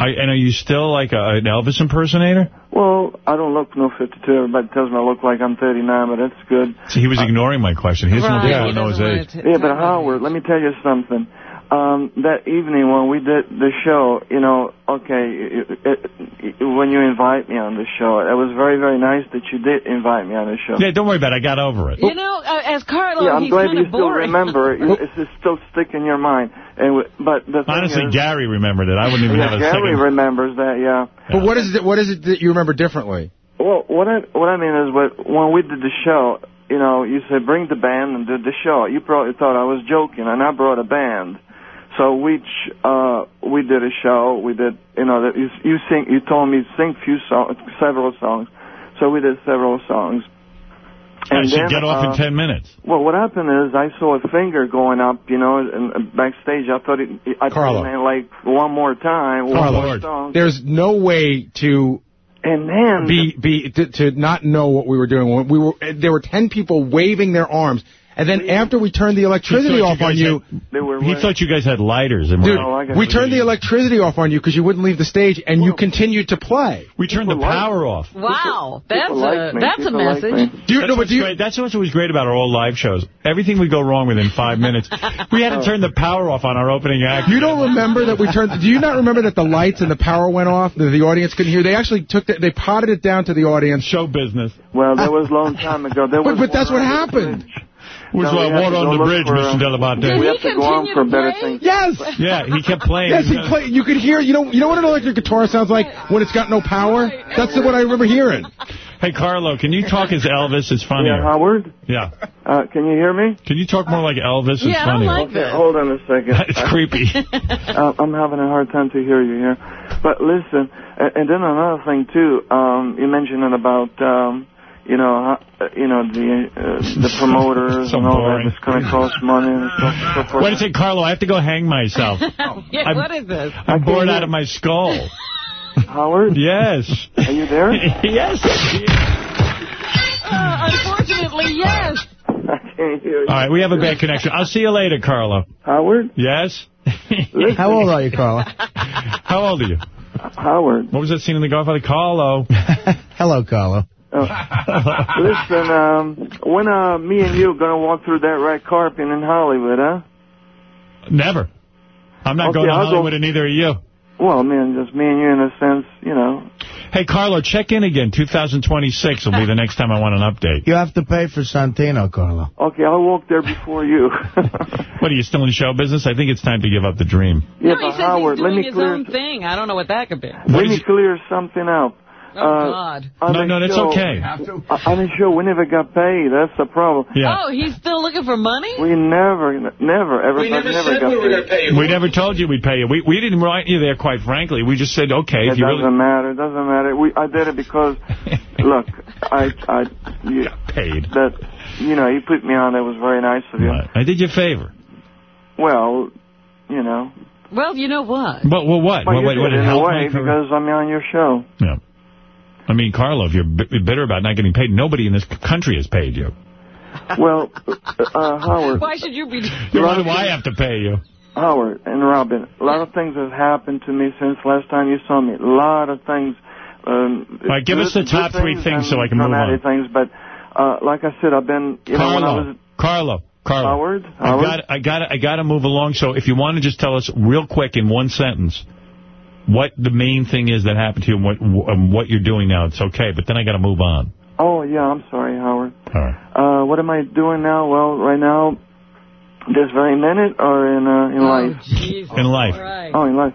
Are, and are you still like a, an Elvis impersonator? Well, I don't look no 52. Everybody tells me I look like I'm 39, but that's good. See, he was ignoring my question. He doesn't want Right, people he know his age. Yeah, but Howard, let me tell you something. Um, that evening when we did the show, you know, okay, it, it, it, when you invite me on the show, it was very, very nice that you did invite me on the show. Yeah, don't worry about it. I got over it. You know, uh, as Carlo, Yeah, I'm glad you of still remember. it. [laughs] it's just still stick in your mind. And w- but the thing Honestly, is, Gary remembered it. I wouldn't even yeah, have a Gary second. remembers that. Yeah. But what is it? What is it that you remember differently? Well, what I what I mean is, what when we did the show, you know, you said bring the band and did the show. You probably thought I was joking, and I brought a band. So we uh we did a show. We did, you know, that you you sing. You told me sing few songs, several songs. So we did several songs. I should get off uh, in 10 minutes. Well, what happened is I saw a finger going up, you know, and uh, backstage. I thought it, I Carlo. played it like one more time, one Carlo, more song, there's no way to and then be be to, to not know what we were doing. We were there were ten people waving their arms, and then after we turned the electricity He thought off on you, had- they were he thought you guys had lighters. And dude, were- we turned the electricity off on you because you wouldn't leave the stage, and you continued to play. We turned the power off. Wow, that's people a me. that's a People like message. me. Dude, that's, what's great. that's what's always great about our old live shows. Everything would go wrong within five [laughs] minutes. We had to turn the power off on our opening act. You don't remember that we turned? Do you not remember that the lights and the power went off? That the audience couldn't hear. They actually took the, they potted it down to the audience. Show business. Well, that ah. was a long time ago. There But was but that's what on the happened. Bridge. Was No, we have water to on go the bridge, for, Mr. Dell'Abate. We have to go on for better things. Yes. Yeah, he kept playing. Yes, he play, you could hear. You know, you know what an electric guitar sounds like when it's got no power. That's what I remember hearing. Hey, Carlo, can you talk as Elvis? It's funny. Yeah, Howard? Yeah. Uh, can you hear me? Can you talk more like Elvis? It's Yeah, I don't like Okay, hold on a second. [laughs] it's creepy. [laughs] uh, I'm having a hard time to hear you here. But listen, and, and then another thing too. Um, you mentioned it about um, you know, uh, you know the uh, the [laughs] promoters So and all boring. that. It's going to cost money and stuff. So forth. [laughs] Wait a second, Carlo, I have to go hang myself. [laughs] yeah, I'm- what is this? I'm bored out of my skull. Howard? Yes. Are you there? yes. Uh, unfortunately, yes. I can't hear you. All right, we have a bad connection. I'll see you later, Carlo. Howard? Yes? How old are you, Carlo? How old are you? Howard. What was that scene in The Godfather? Carlo. Hello, Carlo. [laughs] Listen, um, when uh, me and you going to walk through that red carpet in Hollywood, huh? Never. I'm not Okay, going to I'll go- Hollywood and neither are you. Well, man, just me and you in a sense, you know. Hey, Carlo, check in again. 2026 will be the next time I want an update. You have to pay for Santino, Carlo. Okay, I'll walk there before you. [laughs] What, are you still in show business? I think it's time to give up the dream. yeah, no, he but says Howard, he's let me his clear. own thing. I don't know what that could be. Let me clear something up. Oh, Uh, God. on No, no, that's show- okay. uh, On the show, we never got paid. That's the problem. Oh, he's still looking for money? We never, never, ever, We never never said got we were paid. going to pay you. We never told you we'd pay you. We we didn't write you there, quite frankly. We just said, okay, It if you doesn't really matter. It doesn't matter. We I did it because, [laughs] look, I I you, got paid. that you know you put me on. That was very nice of you. Right. I did you a favor. Well, you know. Well, you know what? But well, what? Well, what, what, what, in a help way because I'm on your show. Yeah. I mean, Carlo, if you're b- bitter about not getting paid, nobody in this country has paid you. Well, uh, Howard. Why should you be... You wonder [laughs] why I have to pay you. Howard and Robin, a lot of things have happened to me since last time you saw me. A lot of things. Um, All right, give us the top good three things and so I can move dramatic things, but uh, like I said, I've been, you know, when I Carlo, was Carlo, Carlo. Howard, I Howard? got, I got, I got to move along. So if you want to just tell us real quick in one sentence what the main thing is that happened to you and what, um, what you're doing now, it's okay. But then I got to move on. Oh yeah, I'm sorry, Howard. All right. Uh, what am I doing now? Well, right now, this very minute or in uh, in life? In life. Oh, in life.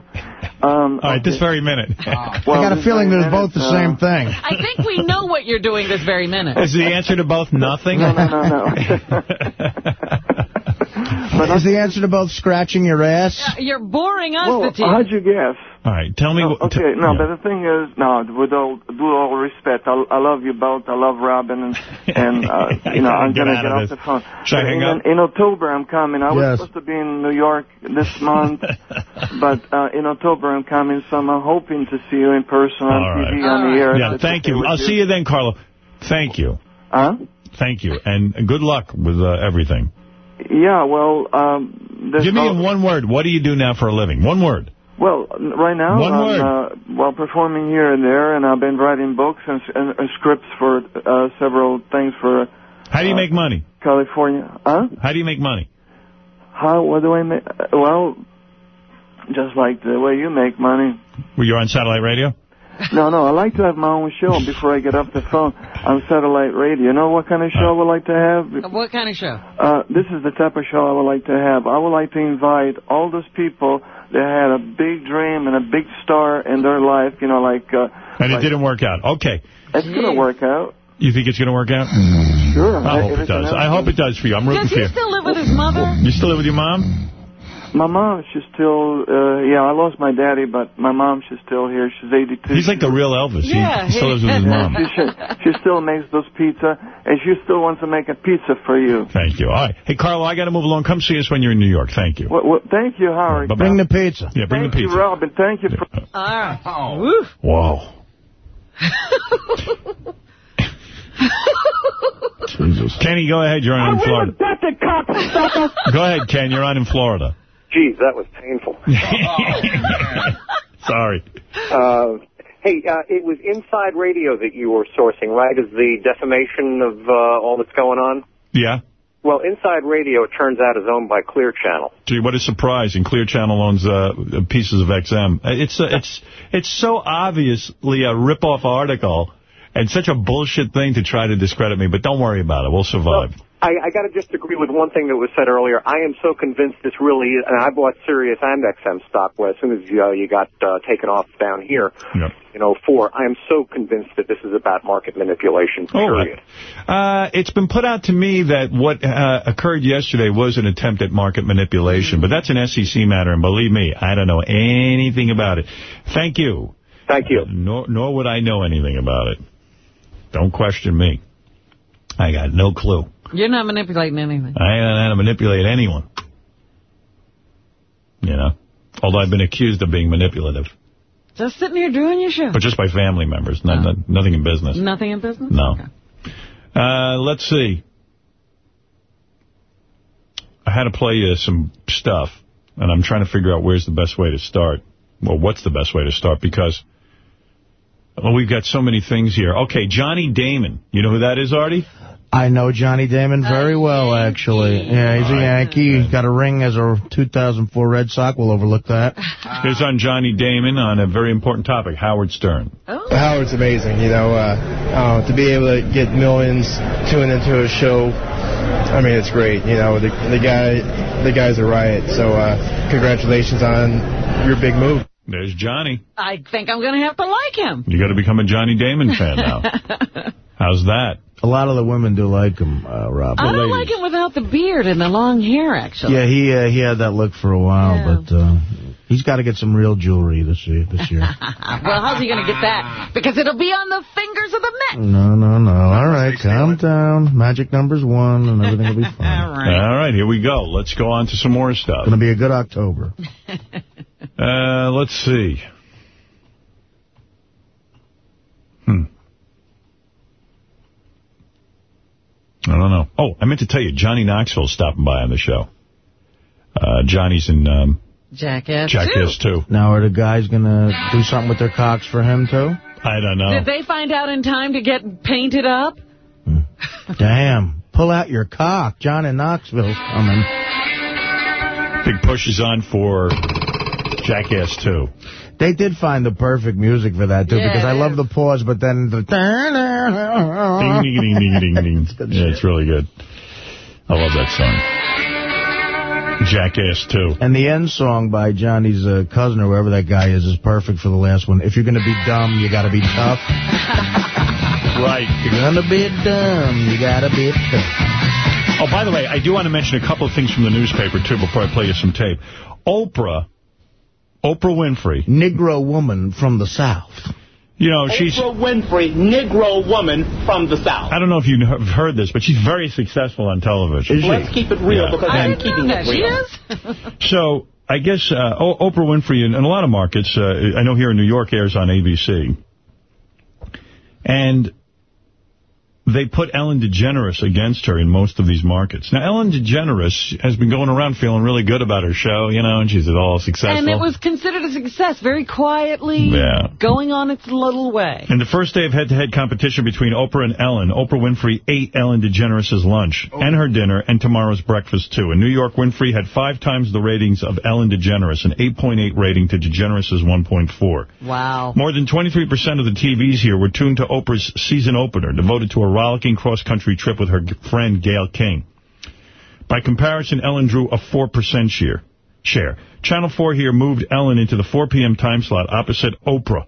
Um, All right, this very minute. [laughs] I got a feeling they're both the same thing. I think we know what you're doing this very minute. Is the answer to both nothing? No, no, no, no. [laughs] [laughs] Is the answer to both scratching your ass? You're boring us, well, the team. how'd you guess? All right, tell me. No, what, okay, no, but the thing is, no, with all due all respect, I, I love you both. I love Robin, and [laughs] and uh, you know, I'm Get gonna out get of off this. the phone. Should I hang in, up? in October, I'm coming. I was supposed to be in New York this [laughs] month, but uh, in October I'm coming, so I'm hoping to see you in person on All right. TV on the air. Yeah, thank you. I'll see you then, Carlo. Thank you. Huh? Thank you. And good luck with uh, everything. Yeah, well, um, Give me no- in one word. What do you do now for a living? One word. Well, right now One I'm. Uh, well performing here and there, and I've been writing books and, and, and scripts for uh, several things for How do you Uh, make money? California. Huh? How do you make money? How? What do I make? Well, just like the way you make money. Well, you're on satellite radio? No, no. I like to have my own show before I get off the phone on satellite radio. You know what kind of show I would like to have? What kind of show? Uh, this is the type of show I would like to have. I would like to invite all those people that had a big dream and a big star in their life. You know, like. Uh, And it like- didn't work out. Okay. It's gonna work out. You think it's going to work out? Sure. I hope it does. I hope it does for you. I'm rooting Does for he you. still live with his mother? You still live with your mom? My mom, she's still, uh, yeah, I lost my daddy, but my mom, she's still here. She's 82. He's like the real Elvis. He- Yeah, he, still lives with his mom. [laughs] she, she, she still makes those pizza, and she still wants to make a pizza for you. Thank you. All right. Hey, Carlo, I got to move along. Come see us when you're in New York. Thank you. Well, well, thank you, Howard. Bye-bye. Bring the pizza. Yeah, bring thank the pizza. Thank you, Robin. Thank you for... All right. Woo. Whoa. [laughs] Jesus. Kenny, go ahead. You're on I in Florida. Go ahead, Ken. You're on in Florida. Geez, that was painful. [laughs] Sorry. Uh, hey, uh, it was Inside Radio that you were sourcing, right? Is the defamation of uh, all that's going on? Yeah. Well, Inside Radio, it turns out, is owned by Clear Channel. Gee, what a surprise! And Clear Channel owns uh, pieces of XM. It's uh, it's it's so obviously a rip-off article and such a bullshit thing to try to discredit me. But don't worry about it. We'll survive. I I, I got to just agree with one thing that was said earlier. I am so convinced this really is, and I bought Sirius and XM stock as soon as uh, you got uh, taken off down here Yep. in '04. I am so convinced that this is about market manipulation, period. Uh, it's been put out to me that what uh, occurred yesterday was an attempt at market manipulation, but that's an SEC matter, and believe me, I don't know anything about it. Thank you. Thank you. Nor, nor would I know anything about it. Don't question me. I got no clue. You're not manipulating anything. I ain't how to manipulate anyone. You know? Although I've been accused of being manipulative. Just sitting here doing your show. But just by family members, not, not- nothing in business. Nothing in business? No. Uh, let's see. I had to play you some stuff, and I'm trying to figure out where's the best way to start. Well, what's the best way to start? Because well, we've got so many things here. Okay, Johnny Damon. You know who that is, Artie? I know Johnny Damon very well, actually. Yeah, he's a Yankee. He's got a ring as a 2004 Red Sox. We'll overlook that. [laughs] Here's on Johnny Damon on a very important topic, Howard Stern. Oh. Howard's amazing, you know, uh, uh, to be able to get millions tuning into a show. I mean, it's great. You know, the the guy, the guy's a riot. So, uh, congratulations on your big move. There's Johnny. I think I'm going to have to like him. You got to become a Johnny Damon fan now. [laughs] How's that? A lot of the women do like him, uh, Rob. I don't like him without the beard and the long hair, actually. Yeah, he uh, he had that look for a while, but uh, he's got to get some real jewelry this year. This year. [laughs] well, how's he going to get that? Because it'll be on the fingers of the neck. no, no, no. All right, calm down. Magic number's one, and everything will be [laughs] fine. All right. All right, here we go. Let's go on to some more stuff. It's Going to be a good October. [laughs] Uh, let's see. Hmm. I don't know. Oh, I meant to tell you, Johnny Knoxville's stopping by on the show. Uh, Johnny's in um, Jackass. Jackass too. 2. Now, are the guys going to do something with their cocks for him, too? I don't know. Did they find out in time to get painted up? Damn. Pull out your cock. John in Knoxville's coming. Big push is on for Jackass 2. They did find the perfect music for that, too, Yeah, because I love the pause, but then the... Ding, ding, ding, ding, ding, ding. Yeah, it's really good. I love that song. Jackass 2. And the end song by Johnny's uh, cousin, or whoever that guy is, is perfect for the last one. If you're going to be dumb, you got to be tough. [laughs] right. If you're going to be dumb, you got to be tough. Oh, by the way, I do want to mention a couple of things from the newspaper, too, before I play you some tape. Oprah, Oprah Winfrey. Negro woman from the South. You know, she's... Oprah Winfrey, Negro woman from the South. I don't know if you've heard this, but she's very successful on television. Let's keep it real Yeah. because I I'm keeping know it that. real. She is? [laughs] So I guess uh, o Oprah Winfrey in, in a lot of markets, uh, I know here in New York airs on ABC, and they put Ellen DeGeneres against her in most of these markets. Now, Ellen DeGeneres has been going around feeling really good about her show, you know, and she's at all successful. And it was considered a success, very quietly, Yeah. going on its little way. In the first day of head-to-head competition between Oprah and Ellen, Oprah Winfrey ate Ellen DeGeneres' lunch oh. and her dinner and tomorrow's breakfast, too. In New York, Winfrey had five times the ratings of Ellen DeGeneres, an 8.8 rating to DeGeneres' 1.4. Wow. More than 23% of the TVs here were tuned to Oprah's season opener, devoted to a rollicking cross-country trip with her friend Gayle King. By comparison, Ellen drew a 4% share. share. Channel 4 here moved Ellen into the 4 p.m. time slot opposite Oprah.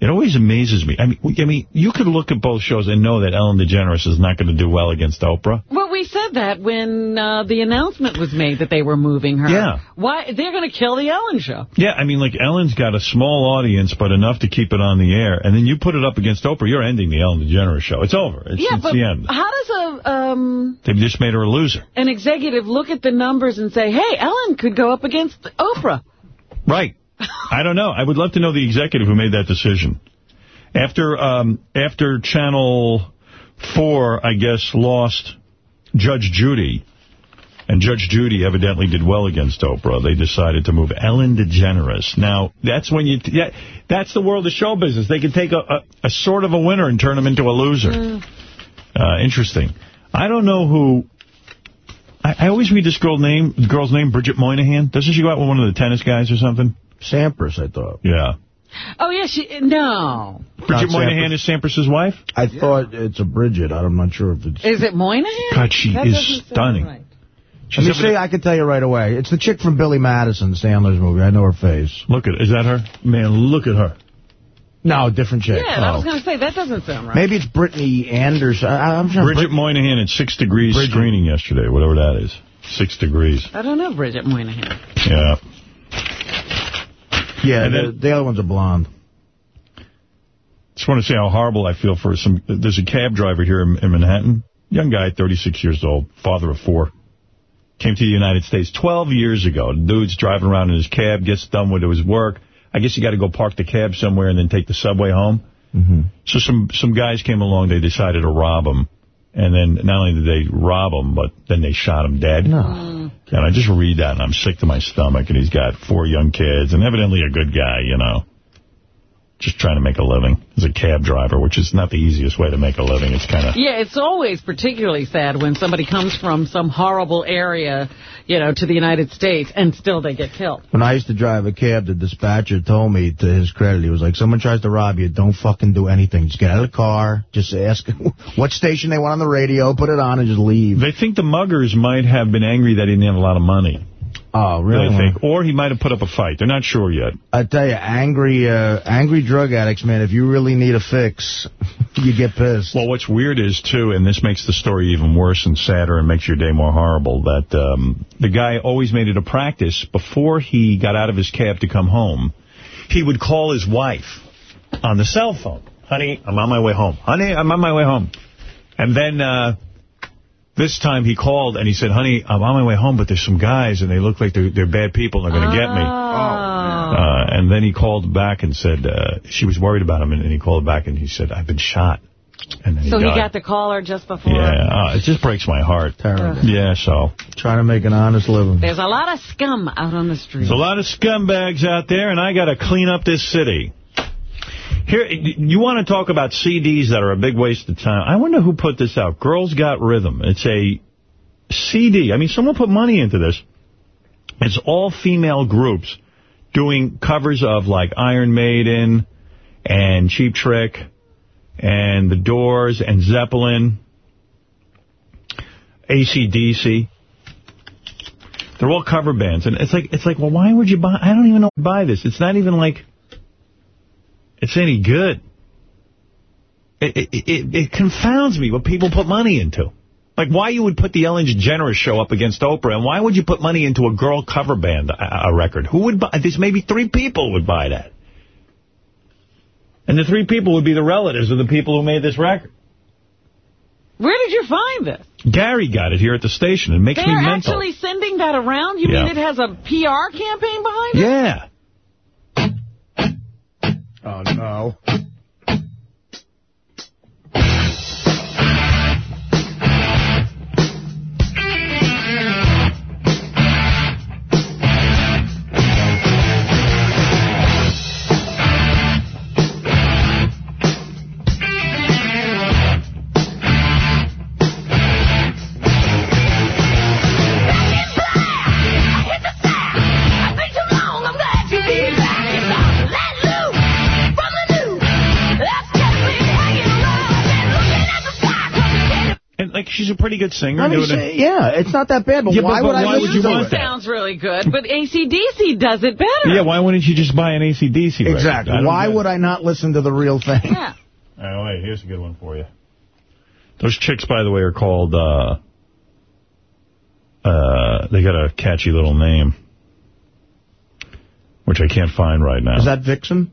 It always amazes me. I mean, I mean, you could look at both shows and know that Ellen DeGeneres is not going to do well against Oprah. Well, we said that when uh, the announcement was made that they were moving her. Yeah. Why? They're going to kill the Ellen show. Yeah, I mean, like, Ellen's got a small audience, but enough to keep it on the air. And then you put it up against Oprah, you're ending the Ellen DeGeneres show. It's over. It's, yeah, it's but the end. how does a um, They've just made her a loser. an executive look at the numbers and say, hey, Ellen could go up against Oprah? Right. I don't know. I would love to know the executive who made that decision. After um, after Channel 4, I guess, lost Judge Judy, and Judge Judy evidently did well against Oprah, they decided to move Ellen DeGeneres. Now, that's when you... Yeah, that's the world of show business. They can take a, a, a sort of a winner and turn him into a loser. Uh, interesting. I don't know who... I, I always read this girl name, girl's name, Bridget Moynahan. Doesn't she go out with one of the tennis guys or something? Sampras, I thought. Yeah. Oh, yeah, she... No. Bridget Moynahan is Sampras's wife? I thought it's a Bridget. I'm not sure if it's... Is it Moynahan? God, she That is stunning. right. Let me see, I can tell you right away. It's the chick from Billy Madison, Sandler's movie. I know her face. Look at, is that her? Man, look at her. No, different chick. Yeah, I was Oh. going to say, that doesn't sound right. Maybe it's Brittany Anderson. I, I'm sure. Bridget Moynahan at Six Degrees screening yesterday, whatever that is. Six Degrees. I don't know Bridget Moynahan. Yeah. Yeah, And the, the other one's a blonde. Just want to say how horrible I feel for some. There's a cab driver here in, in Manhattan, young guy, 36 years old, father of four. Came to the United States 12 years ago. The dude's driving around in his cab, gets done with his work. I guess you got to go park the cab somewhere and then take the subway home. Mm-hmm. So some some guys came along. They decided to rob him, and then not only did they rob him, but then they shot him dead. No. And I just read that, and I'm sick to my stomach. And he's got four young kids, and evidently a good guy, you know. Just trying to make a living as a cab driver, which is not the easiest way to make a living. It's kind of... Yeah, it's always particularly sad when somebody comes from some horrible area, you know, to the United States, and still they get killed. When I used to drive a cab, the dispatcher told me, to his credit, he was like, someone tries to rob you, don't fucking do anything. Just get out of the car, just ask [laughs] what station they want on the radio, put it on, and just leave. They think the muggers might have been angry that he didn't have a lot of money. Oh, really? They think. Or he might have put up a fight. They're not sure yet. I tell you, angry uh, angry drug addicts, man, if you really need a fix, [laughs] you get pissed. Well, what's weird is, too, and this makes the story even worse and sadder and makes your day more horrible, that um, the guy always made it a practice before he got out of his cab to come home, he would call his wife on the cell phone. Honey, I'm on my way home. Honey, I'm on my way home. And then uh, this time he called and he said, honey, I'm on my way home, but there's some guys and they look like they're, they're bad people and they're going to get me. Uh, and then he called back and said, uh, she was worried about him, and, and he called back and he said, I've been shot. And then So he died. got the caller just before. Yeah, uh, it just breaks my heart. Terrible. Yeah, so. Trying to make an honest living. There's a lot of scum out on the street. There's a lot of scumbags out there, and I got to clean up this city. Here, you want to talk about CDs that are a big waste of time. I wonder who put this out. Girls Got Rhythm. It's a CD. I mean, someone put money into this. It's all female groups doing covers of like Iron Maiden and Cheap Trick and The Doors and Zeppelin, AC/DC. They're all cover bands, and it's like it's like, well, why would you buy? I don't even know buy this. It's not even like it's any good. It, it, it, it confounds me what people put money into. Like, why you would put the Ellen DeGeneres show up against Oprah, and why would you put money into a girl cover band a, a record? Who would buy? this? maybe three people would buy that. And the three people would be the relatives of the people who made this record. Where did you find this? Gary got it here at the station. It makes They're me mental. actually sending that around? You Yeah. mean it has a PR campaign behind it? Yeah. Oh, no. A pretty good singer. Let me doing say, it. yeah, it's not that bad, but Yeah, why but would I why listen would you to want it? that? Sounds really good, but ACDC does it better. Yeah, why wouldn't you just buy an AC/DC record? Exactly. Why get it. would I not listen to the real thing? Yeah. Oh, wait, here's a good one for you. Those chicks, by the way, are called, uh, uh, they got a catchy little name, which I can't find right now. Is that Vixen?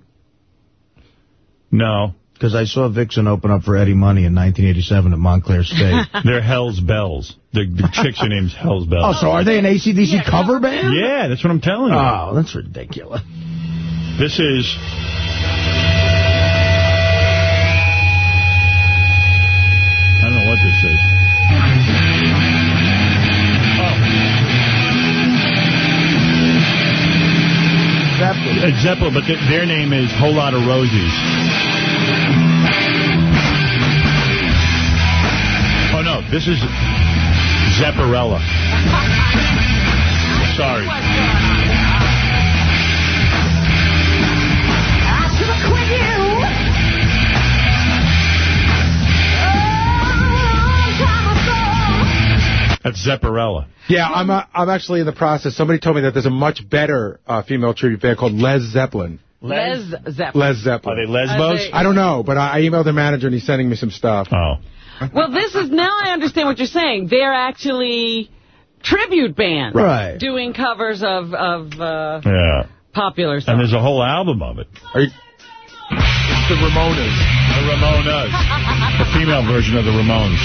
No. Because I saw Vixen open up for Eddie Money in 1987 at Montclair State. [laughs] They're Hell's Bells. The, the chicks are named Hell's Bells. oh, so are they an ACDC cover band? Yeah, that's what I'm telling you. Oh, that's ridiculous. This is... I don't know what this is. Zeppelin. Uh, Zeppelin, but th their name is Whole Lot of Roses. This is Zepparella. Sorry. That's Zepparella. Yeah, I'm uh, I'm actually in the process. Somebody told me that there's a much better uh, female tribute band called Lez Zeppelin. Les, Lez Zeppelin. Lez Zeppelin. Are they lesbos? Are they I don't know, but I, I emailed their manager and he's sending me some stuff. Oh. Well, this is, now I understand what you're saying. They're actually tribute bands. Right. Doing covers of, of uh, Yeah. popular stuff. And there's a whole album of it. Are you... It's the Ramonas. The Ramonas. the female version of the Ramones.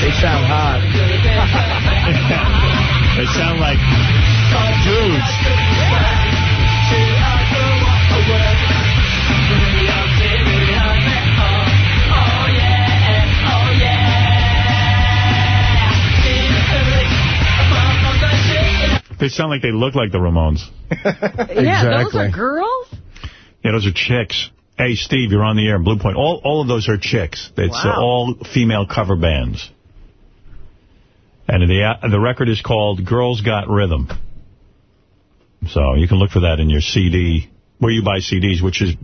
They sound hot. [laughs] they sound like dudes. They sound like they look like the Ramones. [laughs] Yeah, those are girls? Yeah, those are chicks. Hey, Steve, you're on the air in Blue Point. All all of those are chicks. It's uh, Wow. all female cover bands. And the uh, the record is called Girls Got Rhythm. So you can look for that in your CD, where you buy CDs, which is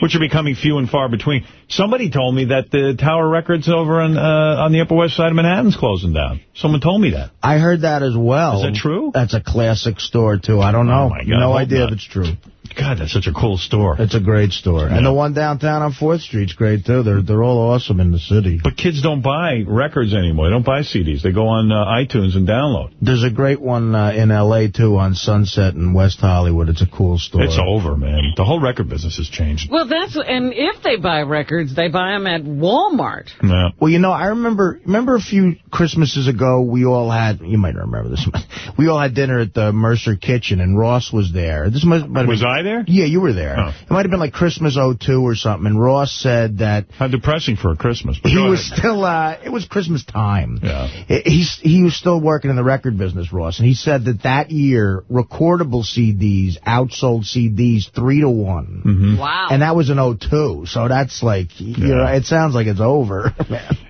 which are becoming few and far between. Somebody told me that the Tower Records over on uh, on the Upper West Side of Manhattan's closing down. Someone told me that. I heard that as well. Is that true? That's a classic store, too. I don't know. Oh, my God, no idea not. if it's true. God, that's such a cool store. It's a great store. And the one downtown on 4th Street's great, too. They're they're all awesome in the city. But kids don't buy records anymore. They don't buy CDs. They go on uh, iTunes and download. There's a great one uh, in L.A., too, on Sunset in West Hollywood. It's a cool store. It's over, man. The whole record business has changed. Well, that's, and if they buy records, they buy them at Walmart. Yeah. Well, you know, I remember remember a few Christmases ago, we all had, you might remember this, [laughs] we all had dinner at the Mercer Kitchen, and Ross was there. This must, might Was been- I there? Yeah, you were there. Oh. It might have been like Christmas 02 or something, and Ross said that... How depressing for a Christmas. But He was ahead. still, uh, it was Christmas time. Yeah. He- he was still working in the record business, Ross, and he said that that year, recordable CDs outsold CDs three to one. Mm-hmm. Wow. And that was in 02, so that's like, you know, it sounds like it's over. [laughs]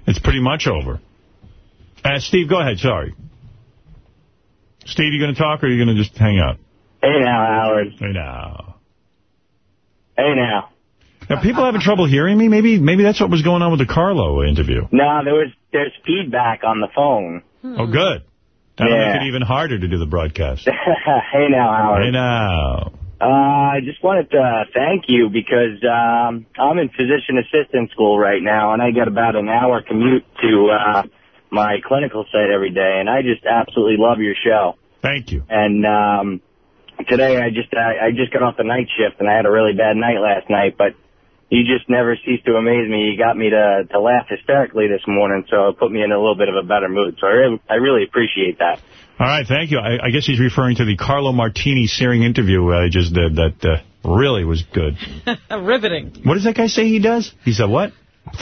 It's pretty much over. Uh, Steve, go ahead. Sorry. Steve, you going to talk or are you going to just hang out? Hey now, Howard. Hey now. Hey now. Now, people having trouble hearing me? Maybe maybe that's what was going on with the Carlo interview. No, there was there's feedback on the phone. Oh, good. That'll Yeah. make it even harder to do the broadcast. [laughs] hey now, Howard. Hey now. Uh, I just wanted to thank you because um, I'm in physician assistant school right now, and I get about an hour commute to uh, my clinical site every day, and I just absolutely love your show. Thank you. And um, today I just I, I just got off the night shift, and I had a really bad night last night, but you just never cease to amaze me. You got me to to laugh hysterically this morning, so it put me in a little bit of a better mood. So I really, I really appreciate that. All right, thank you. I, I guess he's referring to the Carlo Martini searing interview I just did that uh, really was good. [laughs] Riveting. What does that guy say he does? He said what?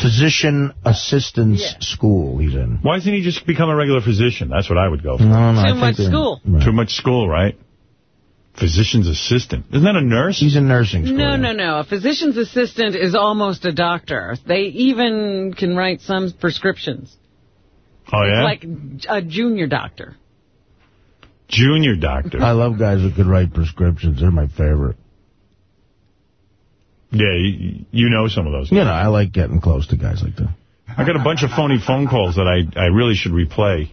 Physician Assistance School he's in. Why doesn't he just become a regular physician? That's what I would go for. No, no, Too think much they're- school. Too much school, right? Physician's assistant. Isn't that a nurse? He's in nursing school. No, no, no. A physician's assistant is almost a doctor. They even can write some prescriptions. Oh, yeah? Like a junior doctor. Junior doctor. I love guys who could write prescriptions. They're my favorite. Yeah, you, you know some of those. You know, I like getting close to guys like that. I got a bunch of phony phone calls that I, I really should replay.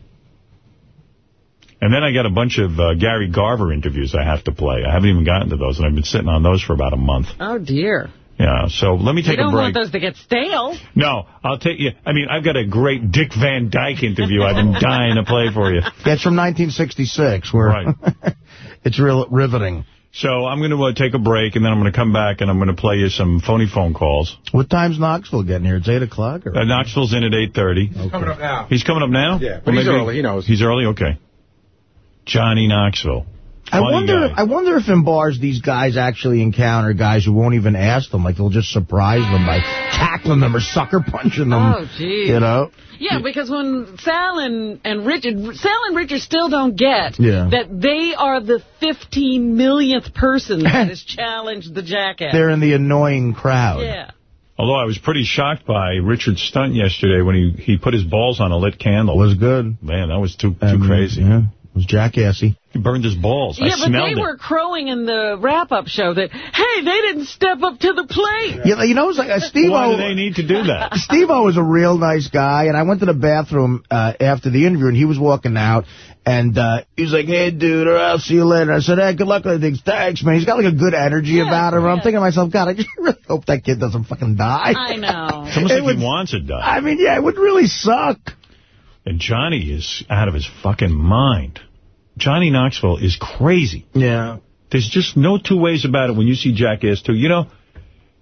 And then I got a bunch of uh, Gary Garver interviews I have to play. I haven't even gotten to those, and I've been sitting on those for about a month. Oh, dear. Yeah, so let me take a don't break. want those to get stale. No, I'll take you. I mean, I've got a great Dick Van Dyke interview I've been [laughs] dying to play for you. Yeah, it's from 1966. Where Right. [laughs] it's real riveting. So I'm going to uh, take a break, and then I'm going to come back, and I'm going to play you some phony phone calls. What time's Knoxville getting here? It's 8 o'clock? Uh, Knoxville's in at 8.30. Coming up now. He's coming up now? Yeah, but he's early, he knows. He's early? Okay. Johnny Knoxville. I wonder. guy. I wonder if in bars these guys actually encounter guys who won't even ask them. Like they'll just surprise them by tackling them or sucker punching them. Oh, geez. You know. Yeah, because when Sal and, and Richard, Sal and Richard still don't get Yeah. that they are the 15 millionth person that has [laughs] challenged the jackass. They're in the annoying crowd. Yeah. Although I was pretty shocked by Richard's stunt yesterday when he, he put his balls on a lit candle. Was good. Man, that was too too And, crazy. Yeah. It was jackassy. He burned his balls. Yeah, I but they it. were crowing in the wrap-up show that, hey, they didn't step up to the plate. Yeah, you know, it's like uh, Steve Why do they need to do that? [laughs] Steve O was a real nice guy, and I went to the bathroom uh, after the interview, and he was walking out, and uh, he was like, hey, dude, or I'll see you later. I said, hey, good luck with things. Thanks, man. He's got like a good energy about him. I'm thinking to myself, God, I just [laughs] really hope that kid doesn't fucking die. I know. [laughs] It's almost It like would- he wants it done. I mean, yeah, it would really suck. And Johnny is out of his fucking mind. Johnny Knoxville is crazy. Yeah. There's just no two ways about it when you see Jackass 2. You know,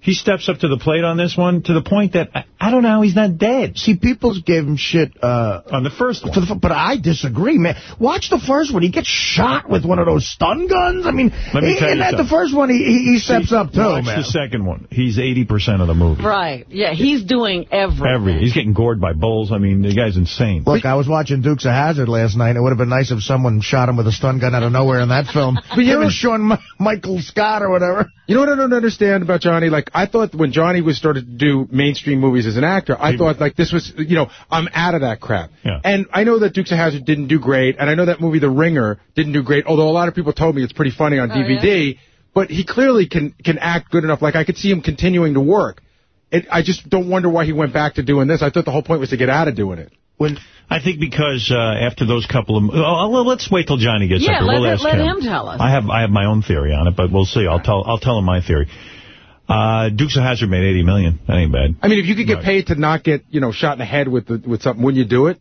he steps up to the plate on this one to the point that I, I don't know how he's not dead. See, people gave him shit. Uh, on the first one. For the, but I disagree, man. Watch the first one. He gets shot with one of those stun guns. I mean, Let me he- tell you and at the first one, he, he, he steps See, up, too, watch man. the second one. He's 80% of the movie. Right. Yeah, he's doing everything. Every, he's getting gored by bulls. I mean, the guy's insane. Look, I was watching Dukes of Hazzard last night. It would have been nice if someone shot him with a stun gun out of nowhere in that film. [laughs] But you Him know- and Sean Mi- Michael Scott or whatever. You know what I don't understand about Johnny? Like, I thought when Johnny was started to do mainstream movies as an actor, I thought, like, this was, you know, I'm out of that crap. Yeah. And I know that Dukes of Hazzard didn't do great, and I know that movie The Ringer didn't do great, although a lot of people told me it's pretty funny on Oh, DVD. But he clearly can can act good enough. Like, I could see him continuing to work. It, I just don't wonder why he went back to doing this. I thought the whole point was to get out of doing it. When I think because uh, after those couple of... Oh, well, let's wait till Johnny gets Yeah, up here. let We'll it- ask let him. him tell us. I have I have my own theory on it, but we'll see. I'll tell I'll tell him my theory. Uh, Dukes of Hazzard made 80 million. That ain't bad. I mean, if you could get paid to not get, you know, shot in the head with the, with something, wouldn't you do it?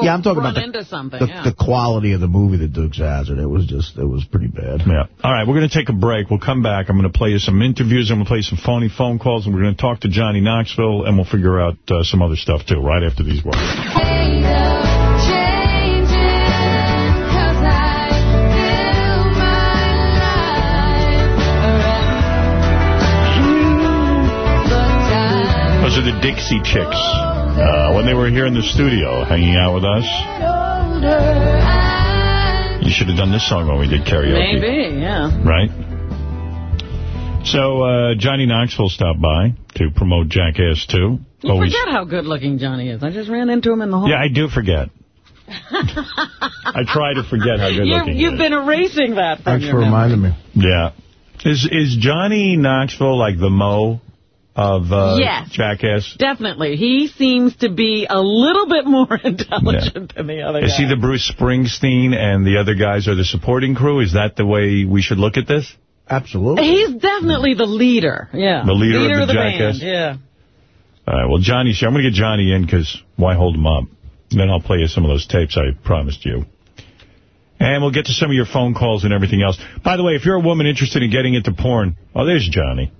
Yeah, I'm talking about the, into something, the, yeah. the quality of the movie, The Dukes of Hazzard. It was just, it was pretty bad. Yeah. All right, we're going to take a break. We'll come back. I'm going to play you some interviews. I'm going to play some phony phone calls, and we're going to talk to Johnny Knoxville, and we'll figure out uh, some other stuff, too, right after these words. Those are the Dixie Chicks. Uh, when they were here in the studio hanging out with us, you should have done this song when we did karaoke. Maybe, yeah. Right? So, uh, Johnny Knoxville stopped by to promote Jackass 2. You Always- forget how good-looking Johnny is. I just ran into him in the hall. Yeah, I do forget. [laughs] I try to forget how good You're, looking he you've been erasing that from Thanks your for memory. reminding me. Yeah. Is is Johnny Knoxville like the Mo of uh, Yes. Jackass? Definitely. He seems to be a little bit more [laughs] intelligent than the other Is he the Bruce Springsteen and the other guys are the supporting crew? Is that the way we should look at this? Absolutely. He's definitely the leader. Yeah. The leader of the band. Jackass? Yeah. All right, well, Johnny's here. I'm going to get Johnny in because why hold him up? Then I'll play you some of those tapes I promised you. And we'll get to some of your phone calls and everything else. By the way, if you're a woman interested in getting into porn, oh, there's Johnny.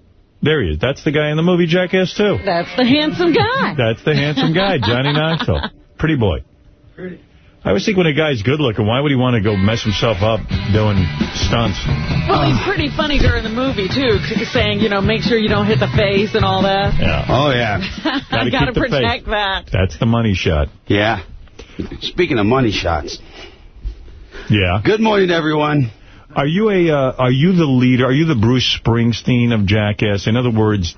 There he is. That's the guy in the movie Jackass 2. That's the handsome guy. That's the handsome guy, Johnny [laughs] Knoxville. Pretty boy. I always think when a guy's good looking, why would he want to go mess himself up doing stunts? Well, he's pretty funny during the movie, too, saying, you know, make sure you don't hit the face and all that. Yeah. Oh, yeah. [laughs] I got to keep the protect face. that. That's the money shot. Yeah. Speaking of money shots. Yeah. Good morning, everyone. Are you a uh, are you the leader? Are you the Bruce Springsteen of Jackass? In other words,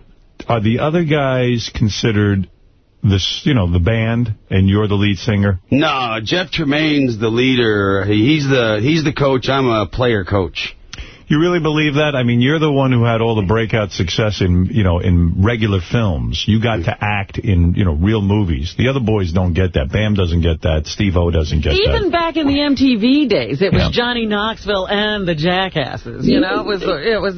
are the other guys considered this, you know, the band, and you're the lead singer? No, Jeff Tremaine's the leader. He's the he's the coach. I'm a player coach. You really believe that? I mean, you're the one who had all the breakout success in, you know, in regular films. You got to act in, you know, real movies. The other boys don't get that. Bam doesn't get that. Steve-O doesn't get Even that. Even back in the MTV days, it was Yeah. Johnny Knoxville and the Jackasses. You know, it was it was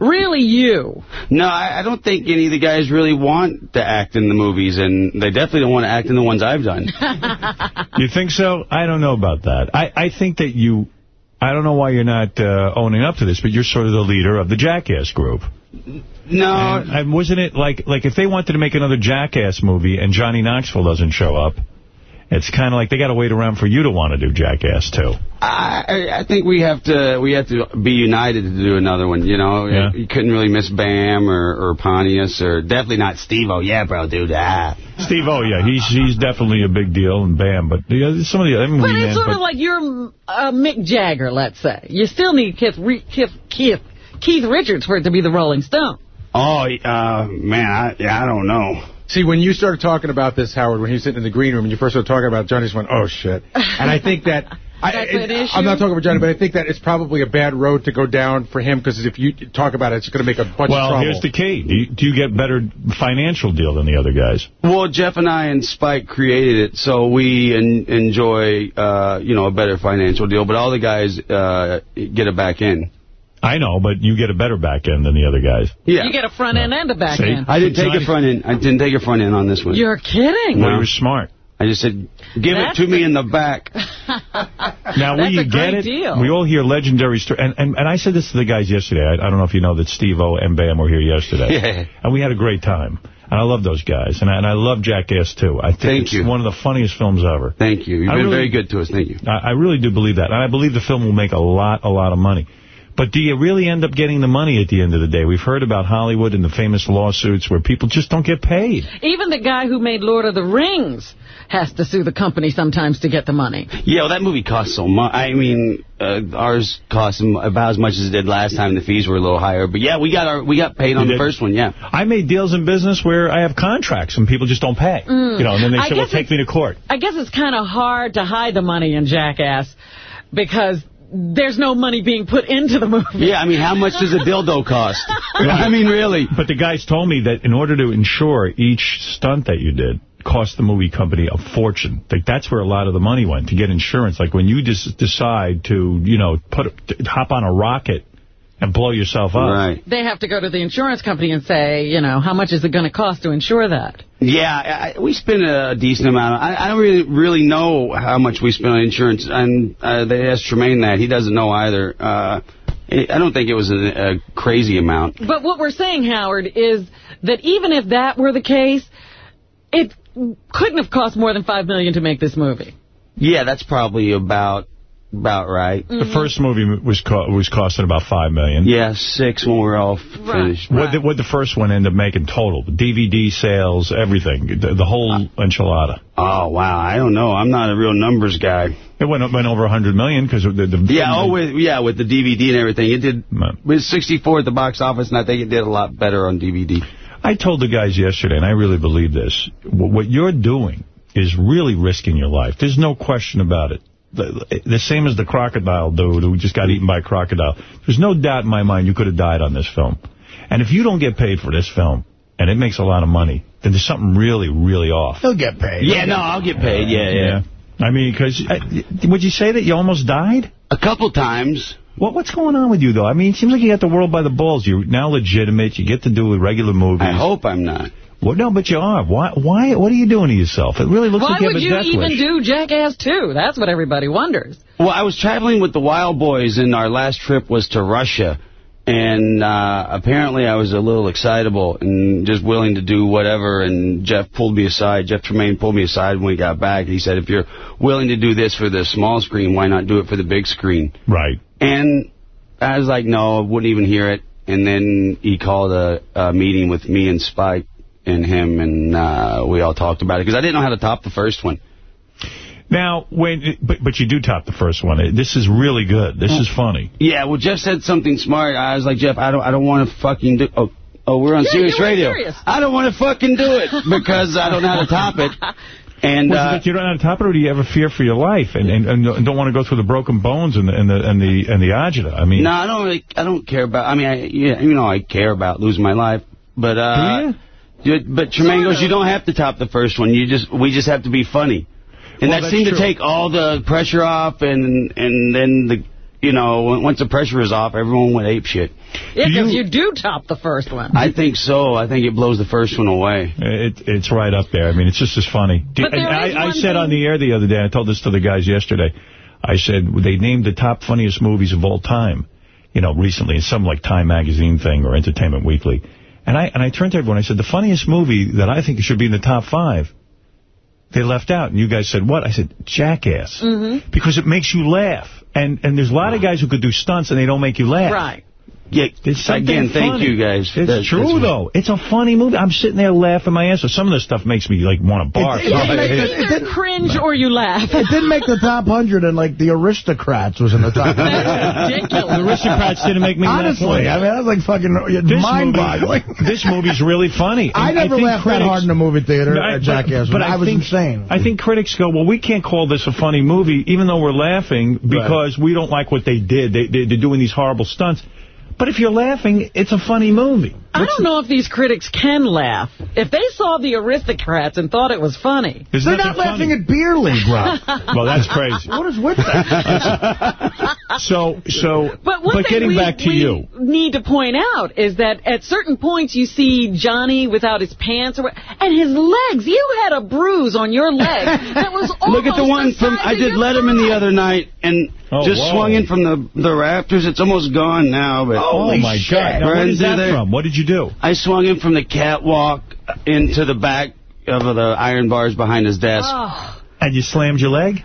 really you. No, I, I don't think any of the guys really want to act in the movies, and they definitely don't want to act in the ones I've done. [laughs] You think so? I don't know about that. I, I think that you... I don't know why you're not uh, owning up to this, but you're sort of the leader of the Jackass group. No. And, and wasn't it like like if they wanted to make another Jackass movie and Johnny Knoxville doesn't show up, it's kind of like they got to wait around for you to want to do Jackass too. I, I I think we have to we have to be united to do another one. You know, Yeah. you couldn't really miss Bam or or Pontius or definitely not Steve-O. Yeah, bro, do that. Steve, oh yeah, he's he's definitely a big deal and Bam, but the, other- some of the other But it's men, sort but of like you're uh, Mick Jagger, let's say. You still need Keith, Re- Keith, Keith, Keith Richards for it to be the Rolling Stone. Oh, uh, man, I, yeah, I don't know. See, when you started talking about this, Howard, when he was sitting in the green room and you first started talking about it, Johnny just went, oh, shit. And I think that [laughs] I, That's an issue? I'm not talking about Johnny, but I think that it's probably a bad road to go down for him because if you talk about it, it's going to make a bunch of trouble. Well, trouble. here's the key. Do you, do you get better financial deal than the other guys? Well, Jeff and I and Spike created it, so we en enjoy, uh, you know, a better financial deal. But all the guys uh, get it back in. I know, but you get a better back end than the other guys. Yeah. You get a front end and a back See? end. I didn't take Johnny- a front end. I didn't take a front end on this one. You're kidding. Well, No. you're smart. I just said, give That's it to me in the back. [laughs] Now, will you a get it? deal. We all hear legendary stories. And, and, and I said this to the guys yesterday. I, I don't know if you know that Steve-O and Bam were here yesterday. Yeah. And we had a great time. And I love those guys. And I, and I love Jackass, too. I think Thank it's you. one of the funniest films ever. Thank you. You've I been really- very good to us. Thank you. I, I really do believe that. And I believe the film will make a lot, a lot of money. But do you really end up getting the money at the end of the day? We've heard about Hollywood and the famous lawsuits where people just don't get paid. Even the guy who made Lord of the Rings has to sue the company sometimes to get the money. Yeah, well, that movie cost so much. I mean, uh, ours cost about as much as it did last time. The fees were a little higher, but yeah, we got our we got paid on the first one. Yeah. I made deals in business where I have contracts and people just don't pay. Mm. You know, and then they I say, well, take me to court. I guess it's kind of hard to hide the money in Jackass because there's no money being put into the movie. Yeah, I mean, how much does a dildo cost? [laughs] I mean, really. But the guys told me that in order to insure each stunt that you did, cost the movie company a fortune. Like that's where a lot of the money went to get insurance. Like when you just decide to, you know, put hop on a rocket and blow yourself up. Right. They have to go to the insurance company and say, you know, how much is it going to cost to insure that? Yeah, I, we spend a decent amount. I, I don't really really know how much we spend on insurance, and uh, they asked Tremaine that. He doesn't know either. Uh, I don't think it was a, a crazy amount. But what we're saying, Howard, is that even if that were the case, it couldn't have cost more than 5 million to make this movie. Yeah, that's probably about about right. The first movie was co was costing about 5 million. Yeah, six when we're all finished. What did what the first one end up making total? DVD sales, everything, the, the whole enchilada. Oh, wow. I don't know. I'm not a real numbers guy. It went went over $100 million because the, the Yeah, oh, with, yeah, with the DVD and everything. It did, it was 64 at the box office, and I think it did a lot better on DVD. I told the guys yesterday, and I really believe this, what you're doing is really risking your life. There's no question about it. The, the same as the crocodile dude who just got eaten by a crocodile. There's no doubt in my mind you could have died on this film. And if you don't get paid for this film, and it makes a lot of money, then there's something really, really off. He'll get paid. Yeah, no, I'll get paid. Yeah, yeah. I mean, because, uh, would you say that you almost died? A couple times. What What's going on with you, though? I mean, it seems like you got the world by the balls. You're now legitimate. You get to do regular movies. I hope I'm not. Well, no, but you are. Why? Why? What are you doing to yourself? It really looks Why like you have would a you death even wish. do Jackass 2? That's what everybody wonders. Well, I was traveling with the Wildboyz, and our last trip was to Russia. And uh, apparently I was a little excitable and just willing to do whatever. And Jeff pulled me aside. Jeff Tremaine pulled me aside when we got back. He said, if you're willing to do this for the small screen, why not do it for the big screen? Right. And I was like, no, I wouldn't even hear it. And then he called a, a meeting with me and Spike and him, and uh, we all talked about it. Because I didn't know how to top the first one. Now, when, but, but you do top the first one. This is really good. This is funny. Yeah, well, Jeff said something smart. I was like, Jeff, I don't, I don't want to fucking do. Oh, oh, we're on Yeah, Sirius you were Radio. serious. I don't want to fucking do it [laughs] because I don't know how to top it. And Was it uh, that you don't know how to top it, or do you have a fear for your life and, and, and don't want to go through the broken bones and the and the and the and the agita? I mean, no, I don't really, I don't care about. I mean, I, yeah, you know, I care about losing my life, but uh, you? But Tremaine goes, you don't have to top the first one. You just, we just have to be funny, and Well, that seemed true. to take all the pressure off, and and then the, you know, once the pressure is off, everyone went ape shit. Yeah, because you do top the first one. I think so. I think it blows the first one away. It, it's right up there. I mean, it's just as funny. But there and is I, I said thing- on the air the other day, I told this to the guys yesterday, I said they named the top funniest movies of all time, you know, recently in some like Time Magazine thing or Entertainment Weekly. And I and I turned to everyone, I said, the funniest movie that I think should be in the top five, they left out. And you guys said, what? I said, Jackass. Mm-hmm. Because it makes you laugh. And and there's a lot of guys who could do stunts and they don't make you laugh. Right. Yeah, It's something again, thank you guys. It's That- true, that's- though. It's a funny movie. I'm sitting there laughing my ass off. Some of the stuff makes me, like, want to bark. Either cringe or you laugh. It didn't make the top 100, and, like, The Aristocrats was in the top 100. The Aristocrats didn't make me laugh Honestly. I mean, I was like fucking This mind-boggling. movie- [laughs] This movie's really funny. I And never think laughed that hard in the movie theater I- at Jackass. But, I, I was think, insane. I think critics go, well, we can't call this a funny movie, even though we're laughing, because we don't like what they did. They, they, they're doing these horrible stunts. But if you're laughing, it's a funny movie. I don't know if these critics can laugh. If they saw the aristocrats and thought it was funny. There's They're nothing not laughing at Beer League, [laughs] Rob. Well, that's crazy. what is with that? [laughs] So, so, But one thing getting we, back to we you. need to point out is that at certain points you see Johnny without his pants or what, and his legs. You had a bruise on your leg that was almost [laughs] Look at the one from I of did your Letterman the other night and Oh, just whoa. swung in from the the rafters. It's almost gone now, but oh, my God. Now, what that there. from? What did you do? I swung in from the catwalk into the back of the iron bars behind his desk. Oh. And you slammed your leg?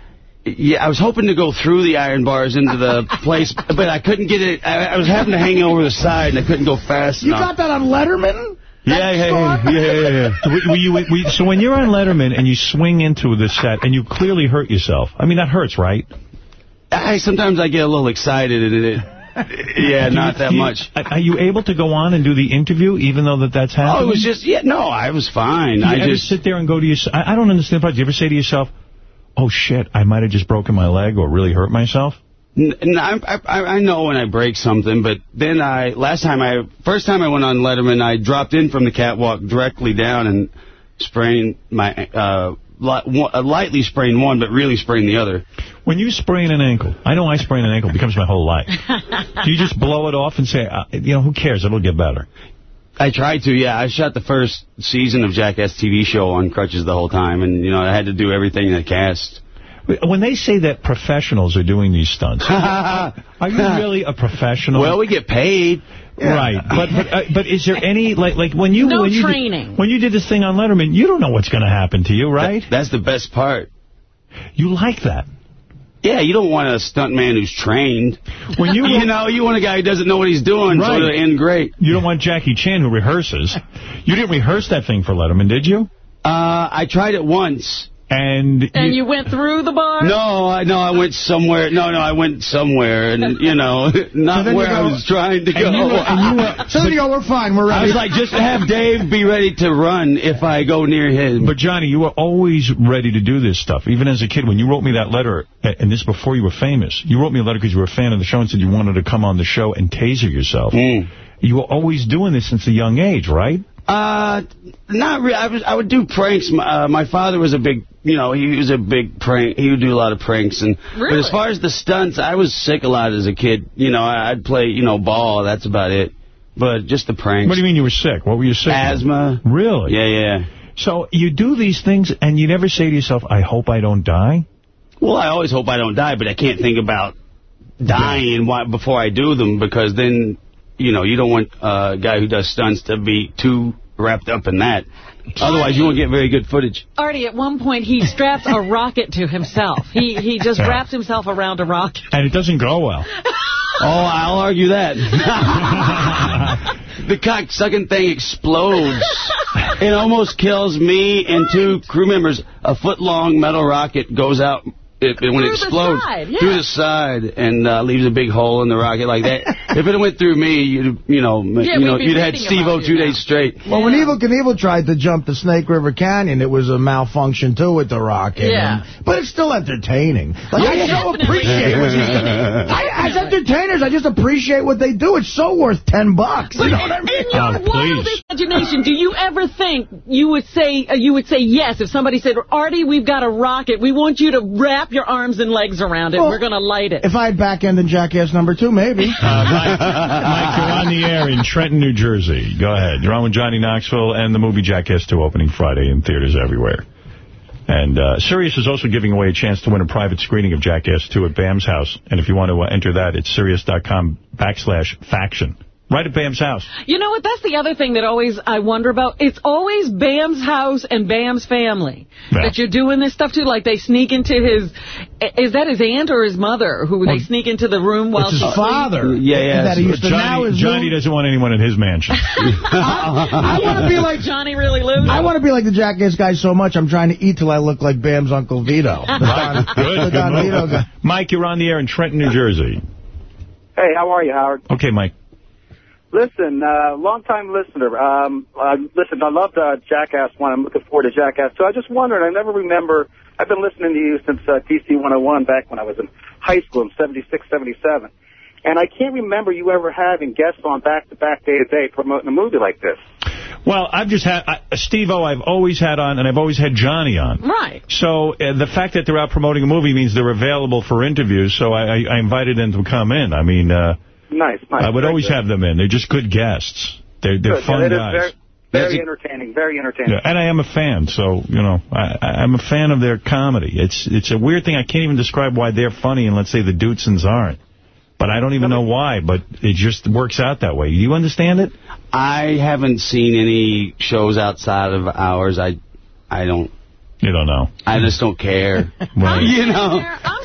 Yeah, I was hoping to go through the iron bars into the [laughs] place, but I couldn't get it. I, I was having to hang over the side, and I couldn't go fast You enough. got that on Letterman? Yeah, yeah, yeah, yeah, yeah, yeah. Were you, were you- so when you're on Letterman and you swing into the set and you clearly hurt yourself, I mean, that hurts, right? I sometimes I get a little excited, and it. [laughs] Yeah, not that much. Are you able to go on and do the interview even though that that's happening? Oh, it was just yeah. No, I was fine. I just sit there and go to yourself? I I don't understand. Do you ever say to yourself, oh, shit, I might have just broken my leg or really hurt myself? N- I, I, I know when I break something, but then I, last time I, first time I went on Letterman, I dropped in from the catwalk directly down and sprained my, uh, lightly sprain one, but really sprain the other. When you sprain an ankle, I know I sprain an ankle, it becomes my whole life. Do [laughs] you just blow it off and say, uh, you know, who cares? It'll get better. I tried to, yeah. I shot the first season of Jackass TV show on crutches the whole time, and, you know, I had to do everything in the cast. When they say that professionals are doing these stunts, [laughs] are you really a professional? Well, we get paid. Right, but but uh, but is there any like like when you No when you training. Did, when you did this thing on Letterman, you don't know what's going to happen to you, right? That's the best part. You like that. Yeah, you don't want a stuntman who's trained. When you [laughs] you know, you want a guy who doesn't know what he's doing, so Right. it'll end great. You don't want Jackie Chan who rehearses. You didn't rehearse that thing for Letterman, did you? Uh, I tried it once. And And you went through the bar? No, I no, I went somewhere. No, no, I went somewhere, and you know, [laughs] not then you where I was trying to go. And you were- and you were- so then you go, we're fine, we're ready. I ready. was like, just have Dave be ready to run if I go near him. But, Johnny, you were always ready to do this stuff. Even as a kid, when you wrote me that letter, and this before you were famous, you wrote me a letter because you were a fan of the show and said you wanted to come on the show and taser yourself. Mm. You were always doing this since a young age, right? Uh, not really. I was. I would do pranks. My, uh, my father was a big, you know, he was a big prank. He would do a lot of pranks, and but as far as the stunts, I was sick a lot as a kid. You know, I- I'd play, you know, ball. That's about it. But just the pranks. What do you mean you were sick? What were you sick of? Asthma. Really? Yeah, yeah. So you do these things, and you never say to yourself, I hope I don't die? Well, I always hope I don't die, but I can't think about dying why, before I do them because then, you know, you don't want a guy who does stunts to be too wrapped up in that. Otherwise, you won't get very good footage. Artie, at one point, he straps a rocket to himself. He he just Yeah. wraps himself around a rocket. And it doesn't go well. [laughs] Oh, I'll argue that. [laughs] the cock-sucking thing explodes. It almost kills me and two crew members. A foot-long metal rocket goes out it, when it the explodes yeah. through the side and uh, leaves a big hole in the rocket like that. [laughs] if it went through me, you'd, you know, Yeah, you know, you'd had Steve-O about now. days straight. Well, when Evel Knievel tried to jump the Snake River Canyon, it was a malfunction, too, with the rocket. Yeah. And- but it's still entertaining. Like, Yeah, I so appreciate what you [laughs] I, As entertainers, I just appreciate what they do. It's so worth 10 bucks. But You know what I mean? in your Oh, wildest imagination, do you ever think you would say uh, you would say yes if somebody said, Artie, we've got a rocket. We want you to wrap your arms and legs around it. Well, We're going to light it. If I had back end in Jackass number two, maybe. Uh, Mike, Mike, you're on the air in Trenton, New Jersey. Go ahead. You're on with Johnny Knoxville and the movie Jackass 2 opening Friday in theaters everywhere. And uh, Sirius is also giving away a chance to win a private screening of Jackass 2 at Bam's house. And if you want to uh, enter that, it's sirius.com backslash faction. Right at Bam's house. You know what? That's the other thing that always I wonder about. It's always Bam's house and Bam's family Yeah. that you're doing this stuff to. Like they sneak into his, is that his aunt or his mother who they sneak into the room while It's his she's father. sleeping? Yeah, yeah. That he used to, now Johnny, is Johnny doesn't want anyone in his mansion. [laughs] I want to be like Johnny really lives. I want to be like the Jackass guy so much, I'm trying to eat till I look like Bam's Uncle Vito. [laughs] The Don, Good, good Vito. Mike, you're on the air in Trenton, New Jersey. Hey, how are you, Howard? Okay, Mike. Listen, uh, long-time listener. Um, uh, listen, I loved uh, Jackass 1. I'm looking forward to Jackass 2. I just wondered, I never remember, I've been listening to you since uh, DC 101 back when I was in high school in 76, 77. And I can't remember you ever having guests on back-to-back, day-to-day promoting a movie like this. Well, I've just had I, Steve-O I've always had on, and I've always had Johnny on. Right. So uh, the fact that they're out promoting a movie means they're available for interviews, so I, I, I invited them to come in. I mean, uh, Nice, nice. I would Very always good. have them in. They're just good guests. They're, they're Good. fun yeah, guys. Very, very entertaining, very entertaining. Yeah, and I am a fan, so, you know, I, I- I'm a fan of their comedy. It's it's a weird thing. I can't even describe why they're funny and let's say the Dudesons aren't. But I don't even know why, but it just works out that way. You understand it? I haven't seen any shows outside of ours. I I don't. You don't know. I just don't care. [laughs] Right. [laughs] You know.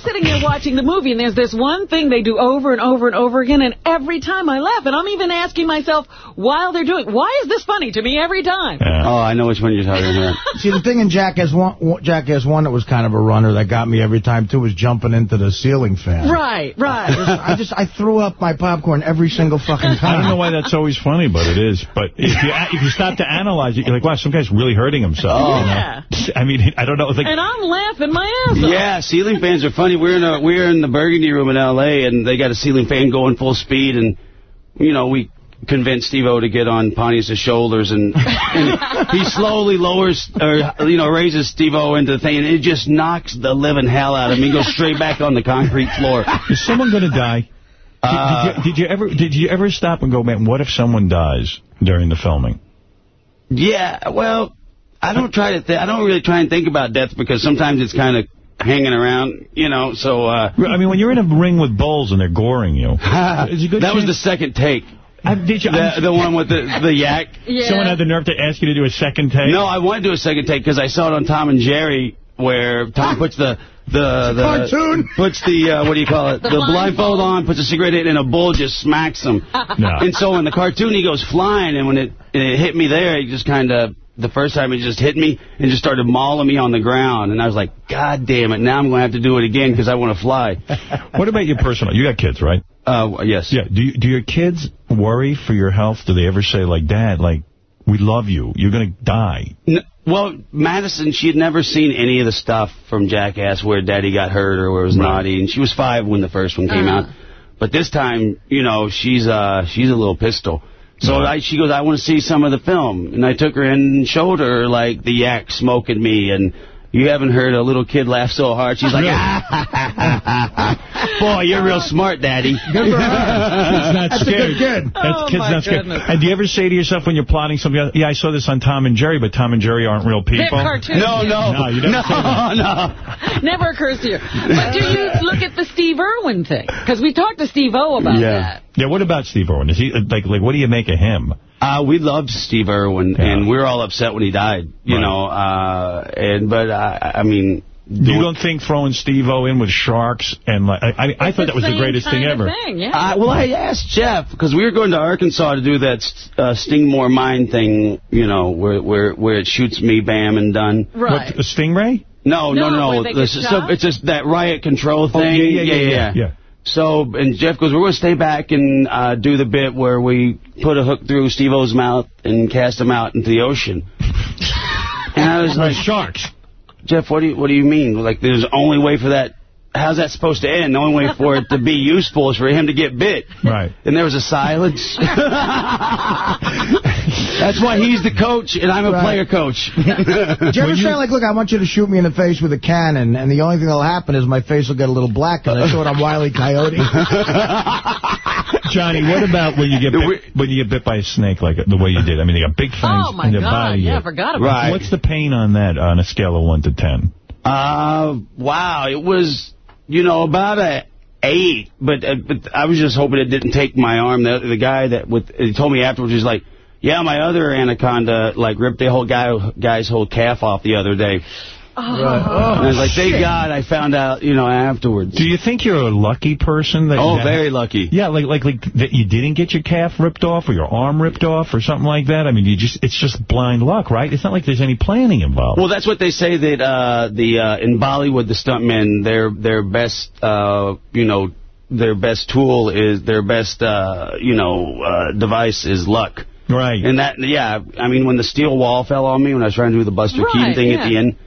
I'm sitting here watching the movie, and there's this one thing they do over and over and over again, and every time I laugh, and I'm even asking myself while they're doing, why is this funny to me every time? Oh, I know which one you're talking about. [laughs] See, the thing in Jackass 1, Jackass 1 that was kind of a runner that got me every time, too, was jumping into the ceiling fan. Right, right. I just, I threw up my popcorn every single fucking time. I don't know why that's always funny, but it is. But if you if you stop to analyze it, you're like, wow, some guy's really hurting himself. Oh. you know? Yeah. I mean, I don't know. Like, And I'm laughing my ass off. Yeah, ceiling fans are funny. We're in a we're in the Burgundy Room in L.A. and they got a ceiling fan going full speed, and you know we convinced Steve-O to get on Pontius' shoulders, and, and he slowly lowers or you know raises Steve-O into the thing, and it just knocks the living hell out of him. He goes straight back on the concrete floor. is someone going to die? Did, Uh, did, you, did you ever did you ever stop and go, man, what if someone dies during the filming? Yeah, well, I don't try to. Th- I don't really try and think about death because sometimes it's kind of hanging around, you know. So uh, I mean, when you're in a ring with bulls and they're goring you, [laughs] is a good that was the second take. I, did you, The, the one with the the [laughs] yak. Someone had the nerve to ask you to do a second take? No, I want to do a second take because I saw it on Tom and Jerry where Tom puts the the the cartoon. [laughs] puts the uh, what do you call it the, blindfold on, puts a cigarette in, and a bull just smacks him. No. And so in the cartoon he goes flying, and when it it hit me there, it just kind of. The first time it just hit me and just started mauling me on the ground. And I was like, God damn it, now I'm going to have to do it again because I want to fly. [laughs] What about your personal? You got kids, right? Uh, yes. Yeah. Do you, do your kids worry for your health? Do they ever say, like, Dad, like, we love you. You're going to die. N well, Madison, she had never seen any of the stuff from Jackass where Daddy got hurt or where it was naughty, and she was five when the first one came Uh-huh. out. But this time, you know, she's uh she's a little pistol. So I, she goes, I want to see some of the film, and I took her in and showed her like the yak smoking me, and you haven't heard a little kid laugh so hard. She's like, [laughs] ah, boy, you're real smart, Daddy. [laughs] It's not That's a good kid. That's Oh, kid's my not scared. goodness. And do you ever say to yourself when you're plotting something, yeah, I saw this on Tom and Jerry, but Tom and Jerry aren't real people? No, no, No, you never no, say that. [laughs] no. Never occurs to you. But do you look at the Steve Irwin thing? Because we talked to Steve-O about Yeah. that. Yeah, what about Steve Irwin? Is he, like, like, what do you make of him? Uh, we loved Steve Irwin, and we were all upset when he died. You Right. know, uh, and but I, I mean, You don't think throwing Steve-O in with sharks and, like, I, I, I thought that was the greatest thing ever. Thing, yeah. I, well, I asked Jeff because we were going to Arkansas to do that uh, Stingmore mine thing. You know, where where where it shoots me, bam, and done. right. What, a stingray? No, no, No, no. where they The- so it's just that riot control thing. Oh, yeah, yeah, yeah, yeah, yeah. So, and Jeff goes, we're going to stay back and uh, do the bit where we put a hook through Steve-O's mouth and cast him out into the ocean. [laughs] and I was like, sharks. Jeff, what do you what do you mean? Like, there's the only way for that. How's that supposed to end? The only way for it to be useful is for him to get bit. Right. And there was a silence. [laughs] That's why he's the coach and I'm a Right. player coach. [laughs] Do you ever say, like, look, I want you to shoot me in the face with a cannon, and the only thing that'll happen is my face will get a little black because I showed I'm Wile E. Coyote? [laughs] Johnny, what about when you get bit, when you get bit by a snake like the way you did? I mean, they got big fangs Oh, my in their God. body. Yeah, I forgot about Right. What's the pain on that on a scale of 1 to 10? Uh, wow, it was, you know, about a eight, but uh, but I was just hoping it didn't take my arm. The, the guy that with he told me afterwards, he's like, yeah, my other anaconda like ripped the whole guy guy's whole calf off the other day. Oh. and I was like, thank God I found out, you know, afterwards. Do you think you're a lucky person? That Oh, very lucky. Yeah, like like like that you didn't get your calf ripped off or your arm ripped off or something like that. I mean, you just it's just blind luck, right? It's not like there's any planning involved. Well, that's what they say that uh, the uh, in Bollywood, the stuntmen, their their best, uh, you know, their best tool is their best, uh, you know, uh, device is luck. Right. And that, yeah, I mean, when the steel wall fell on me when I was trying to do the Buster Right, Keaton thing at the end,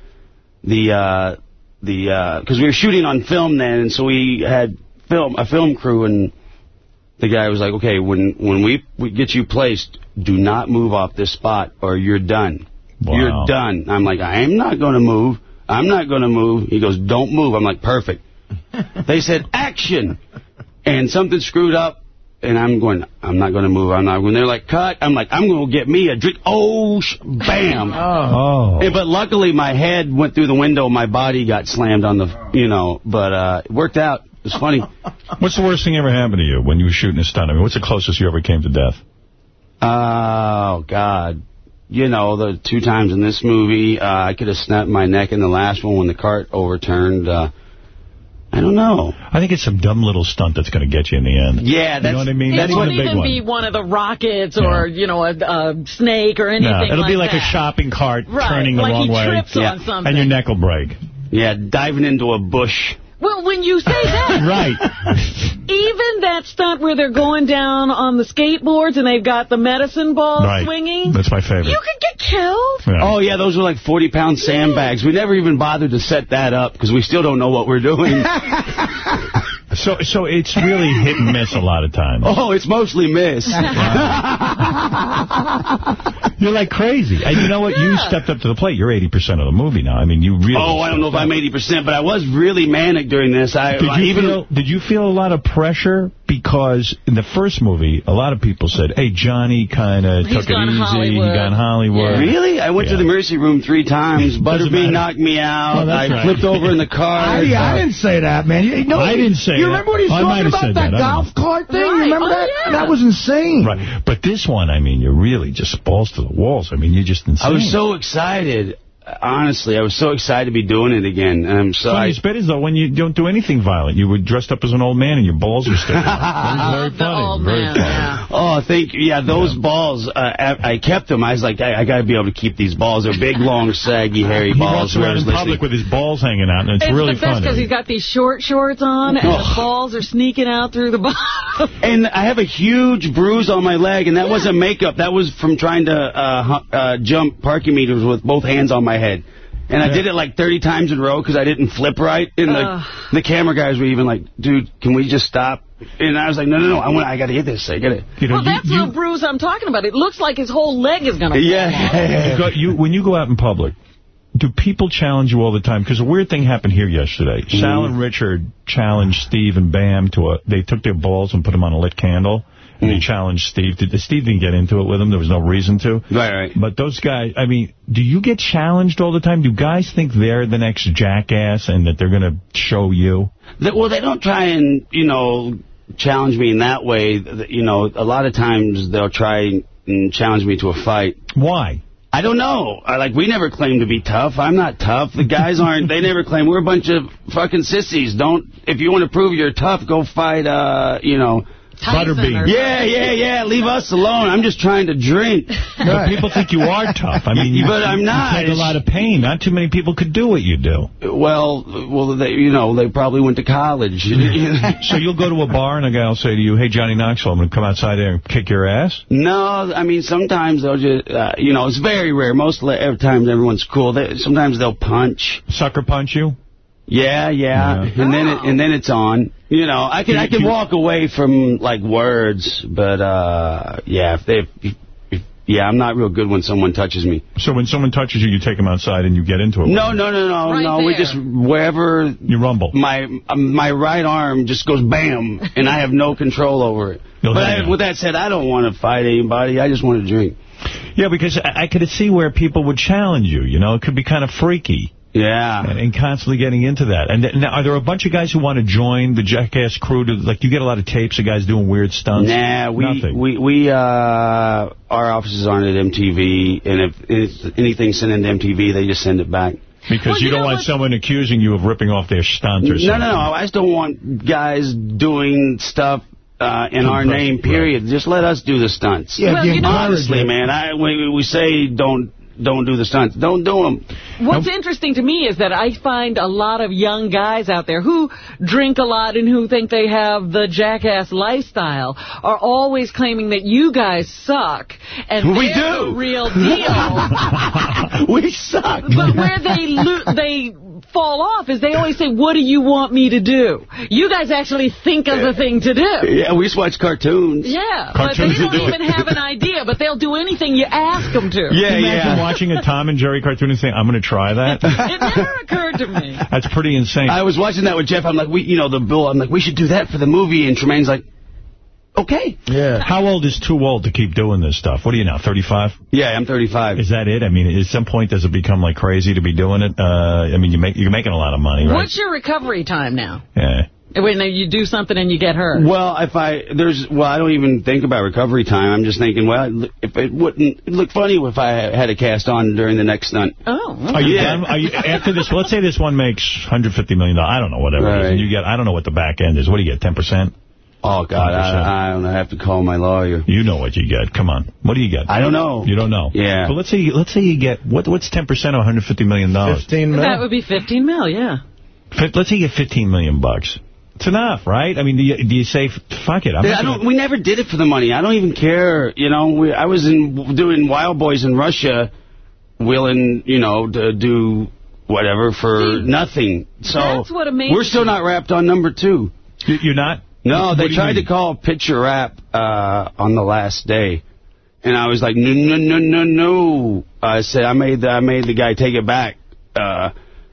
the uh, the because we were shooting on film then, and so we had film a film crew, and the guy was like, okay, when when we, we get you placed, do not move off this spot or you're done. You're done. I'm like, I am not going to move. I'm not going to move. He goes, don't move. I'm like, perfect. they said, action. And something screwed up. And I'm going, I'm not going to move. I'm not. When they're like, cut, I'm like, I'm going to get me a drink. Oh, sh bam. Oh. Yeah, but luckily my head went through the window. My body got slammed on the, you know, but uh, it worked out. It was funny. What's the worst thing ever happened to you when you were shooting a stunt? I mean, what's the closest you ever came to death? Oh, God. You know, the two times in this movie, uh, I could have snapped my neck in the last one when the cart overturned. Uh, I don't know. I think it's some dumb little stunt that's going to get you in the end. Yeah, You that's... know what I mean? It Not won't even a big even one. be one of the rockets or, you know, a, a snake or anything No, it'll be like like a shopping cart Right, turning the wrong he way. trips on something. And your neck will break. Yeah, diving into a bush. Well, when you say that, [laughs] Right. even that stunt where they're going down on the skateboards and they've got the medicine ball Right. swinging, That's my favorite. you could get killed. Oh, yeah, those were like 40-pound sandbags. We never even bothered to set that up because we still don't know what we're doing. [laughs] So so it's really hit and miss a lot of times. [laughs] oh, it's mostly miss. [laughs] You're like crazy. And you know what? You stepped up to the plate. You're 80% of the movie now. I mean, you really... Oh, I don't know if I'm 80%, but I was really manic during this. I Did you, even feel, did you feel a lot of pressure? Because in the first movie, a lot of people said, hey, Johnny kind of took it easy. Hollywood. He got Hollywood. Really? I went to the emergency room three times. Butterbean knocked me out. Oh, I right. flipped over in the car. I, [laughs] I didn't uh, say that, man. You, no, I didn't say You that. remember what he I might talking about? That that. Golf cart thing? Right. You remember Oh, that? yeah. That was insane. Right. But this one, I mean, you're really just balls to the walls. I mean, you're just insane. I was so excited. Honestly, I was so excited to be doing it again. Um, so I, Funniest bit is, though, when you don't do anything violent, you were dressed up as an old man and your balls were sticking out. [laughs] Very funny. very funny. Oh, thank you. Yeah, those balls, uh, I, I kept them. I was like, I, I got to be able to keep these balls. They're big, long, saggy, hairy He balls. walks around Whoever's in public with his balls hanging out, and it's, It's really the best because he's got these short shorts on and the Oh. balls are sneaking out through the bottom. [laughs] And I have a huge bruise on my leg, and that wasn't makeup. That was from trying to uh, uh, jump parking meters with both hands on my head. And I did it like 30 times in a row because I didn't flip right. And the, Ugh. the camera guys were even like, dude, can we just stop? And I was like, no, no, no, I want, I got to get this. I got to. You know, well, you- that's you- the bruise I'm talking about. It looks like his whole leg is going to Yeah. You go- you, when you go out in public, do people challenge you all the time? Because a weird thing happened here yesterday. Mm-hmm. Sal and Richard challenged Steve and Bam to a... They took their balls and put them on a lit candle. And they challenged Steve. Did, Steve didn't get into it with him. There was no reason to. Right, right. But those guys, I mean, do you get challenged all the time? Do guys think they're the next jackass and that they're going to show you? Well, they don't try and, you know, challenge me in that way. You know, a lot of times they'll try and challenge me to a fight. Why? I don't know. I, like, we never claim to be tough. I'm not tough. The guys aren't. They never claim. We're a bunch of fucking sissies. Don't, if you want to prove you're tough, go fight, uh, you know. Butterbean. Yeah, yeah, yeah. Leave us alone. I'm just trying to drink. [laughs] But people think you are tough. I mean, you, [laughs] But I'm not. You take a lot of pain. Not too many people could do what you do. Well, well, they, you know, they probably went to college. [laughs] So you'll go to a bar and a guy will say to you, hey, Johnny Knoxville, I'm going to come outside there and kick your ass? No, I mean, sometimes they'll just, uh, you know, it's very rare. Most of the times everyone's cool. They, sometimes they'll punch. Sucker punch you? Yeah, yeah, and then it, and then it's on. You know, I can you- I can you- walk away from like words, but uh, yeah, if they, if, if, yeah, I'm not real good when someone touches me. So when someone touches you, you take them outside and you get into it? No, no, no, no, Right no. We just wherever You rumble. my um, my right arm just goes bam, and I have no control over it. You'll but I, with that said, I don't want to fight anybody. I just want to drink. Yeah, because I, I could see where people would challenge you. You know, it could be kind of freaky. Yeah. And, and constantly getting into that. And th- now, are there a bunch of guys who want to join the Jackass crew? To, like, you get a lot of tapes of guys doing weird stunts? Nah, we Nothing. we we uh our offices aren't at MTV, and if, if anything sent into MTV, they just send it back. Because Well, you, you don't know want what? someone accusing you of ripping off their stunt or No, something. no, no. no. I just don't want guys doing stuff uh, in our name, period. Just let us do the stunts. Yeah, Well, you know- Honestly, man, I, we, we say don't don't do the stunts. Don't do them. What's interesting to me is that I find a lot of young guys out there who drink a lot and who think they have the jackass lifestyle are always claiming that you guys suck. And We they're do. the real deal. [laughs] we suck. But where they they fall off is they always say, what do you want me to do? You guys actually think of the thing to do. Yeah, we just watch cartoons. Yeah, but they don't do it. even have an idea, but they'll do anything you ask them to. Can you imagine watching a Tom and Jerry cartoon and saying, I'm going to try that? It never occurred to me. That's pretty insane. I was watching that with Jeff. I'm like, we, you know, the bill. I'm like, we should do that for the movie. And Tremaine's like, okay. Yeah. How old is too old to keep doing this stuff? What are you now, 35? Yeah, I'm 35. Is that it? I mean, at some point, does it become, like, crazy to be doing it? Uh, I mean, you make, you're making a lot of money, right? What's your recovery time now? Yeah. When you do something and you get hurt. Well, if I there's well, I don't even think about recovery time. I'm just thinking, well, if it wouldn't it'd look funny if I had a cast on during the next stunt. Oh, Are you, done? Are you after this? Let's say this one makes $150 million. I don't know, whatever. it is, and you get, I don't know what the back end is. What do you get, 10%? Oh, God, I, I don't know. I have to call my lawyer. You know what you get. Come on. What do you get? I don't know. You don't know? Yeah. But let's say let's say you get, what what's 10% of 150 million? dollars? 15 That would be 15 mil, yeah. Fi- Let's say you get 15 million bucks. It's enough, right? I mean, do you, do you say, fuck it? I'm Yeah, I gonna- don't, we never did it for the money. I don't even care. You know, we, I was in doing Wildboyz in Russia, willing, you know, to do whatever for nothing. So That's what amazes we're still not wrapped on number two. You're not? No, they tried to call picture wrap uh, on the last day, and I was like, no, no, no, no, no. I said I made the I made the guy take it back. Uh,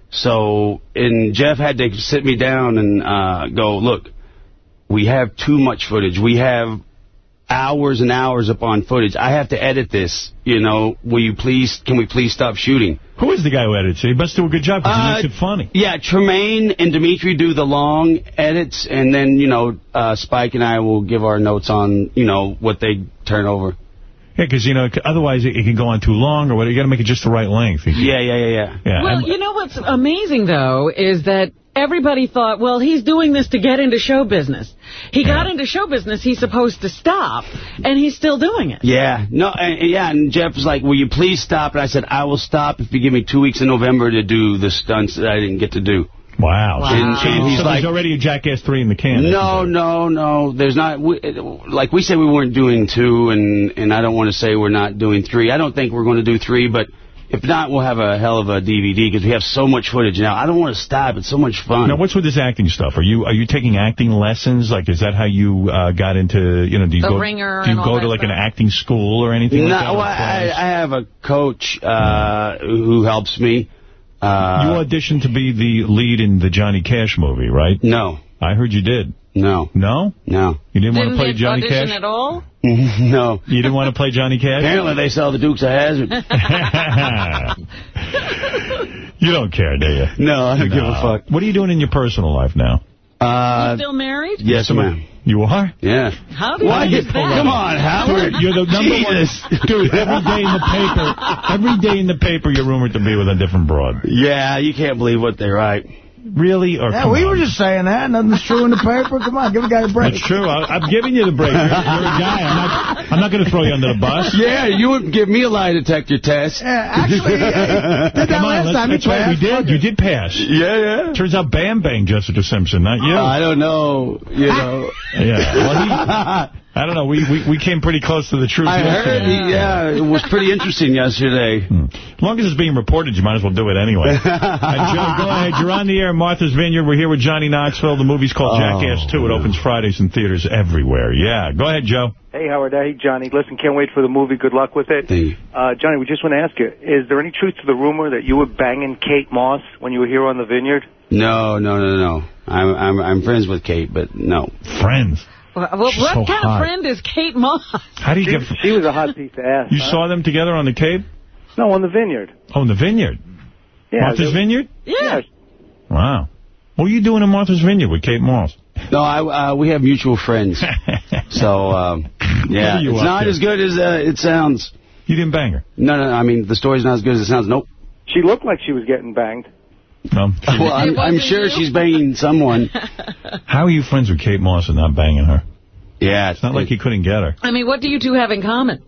so and Jeff had to sit me down and uh, go, look, we have too much footage. We have hours and hours upon footage. I have to edit this. You know, will you please? Can we please stop shooting? Who is the guy who edits it? He must do a good job because Uh, he makes it funny. Yeah, Tremaine and Dimitri do the long edits, and then, you know, uh, Spike and I will give our notes on, you know, what they turn over. Yeah, because, you know, c- otherwise it, it can go on too long or whatever. You got to make it just the right length. Yeah, yeah, yeah, yeah. Yeah. Well, I'm- you know what's amazing, though, is that everybody thought, well, he's doing this to get into show business. He got into show business, he's supposed to stop, and he's still doing it. Yeah, no, and, and yeah, and Jeff was like, will you please stop? And I said, I will stop if you give me two weeks in November to do the stunts that I didn't get to do. Wow. Wow. And- and he's so like- there's already a Jackass 3 in the can. No, no, no. There's not. We, uh, like we said, we weren't doing two, and and I don't want to say we're not doing three. I don't think we're going to do three, but if not, we'll have a hell of a DVD because we have so much footage now. I don't want to stop. It's so much fun. Now, what's with this acting stuff? Are you are you taking acting lessons? Like, is that how you uh, got into, you know, do you The go, Ringer do you go to that like an acting school or anything no, like that? well, I. I have a coach uh, who helps me. Uh, you auditioned to be the lead in the Johnny Cash movie, right? No. I heard you did. No. No? No. You didn't, want Didn't to play Johnny Cash? at all? [laughs] no. You didn't want to play Johnny Cash? Apparently, they sell the Dukes of Hazzard. [laughs] you don't care, do you? No, I don't give a fuck. What are you doing in your personal life now? Uh, Still married? yes, ma'am. You are? Yeah. How do Why you you- Come on, Howard. You're the number Jesus. one. Dude, every day in the paper, every day in the paper, you're rumored to be with a different broad. Yeah, you can't believe what they write. Really? Or Yeah, we on. were just saying that. Nothing's true in the paper. Come on, give a guy a break. It's true. I, I'm giving you the break. You're, you're a guy. I'm not. I'm not going to throw you under the bus. Yeah, you would give me a lie detector test. Yeah, actually, uh, did that Come last let's, time. that's he right. We did. You did pass. Yeah, yeah. Turns out Bam Bang, Jessica Simpson, not you. I don't know, you know. yeah. Well, he, [laughs] I don't know. We, we we came pretty close to the truth. I heard, yesterday. he, yeah, it was pretty interesting yesterday. [laughs] As long as it's being reported, you might as well do it anyway. [laughs] uh, Joe, go ahead. You're on the air, Martha's Vineyard. We're here with Johnny Knoxville. The movie's called Oh, Jackass 2. It opens Fridays in theaters everywhere. Yeah. Go ahead, Joe. Hey, Howard. Hey, Johnny. Listen, can't wait for the movie. Good luck with it. Uh, Johnny, we just want to ask you, is there any truth to the rumor that you were banging Kate Moss when you were here on the Vineyard? No, no, no, no. I'm, I'm, I'm friends with Kate, but no. Friends? Well, well, what so kind hot. of friend is Kate Moss? How do you She, get... she was a hot piece of ass. You huh? saw them together on the Cape? No, on the Vineyard. Oh, in the Vineyard. Yeah, Martha's they- Vineyard? Yeah. Wow. What were you doing in Martha's Vineyard with Kate Moss? No, I, uh, we have mutual friends. [laughs] so, um, yeah, What are you it's not to? as good as uh, it sounds. You didn't bang her? No, no, no, I mean, the story's not as good as it sounds. Nope. She looked like she was getting banged. No. [laughs] Well, I'm, I'm sure she's banging someone. [laughs] How are you friends with Kate Moss and not banging her? Yeah. It's not like you couldn't get her. I mean, what do you two have in common?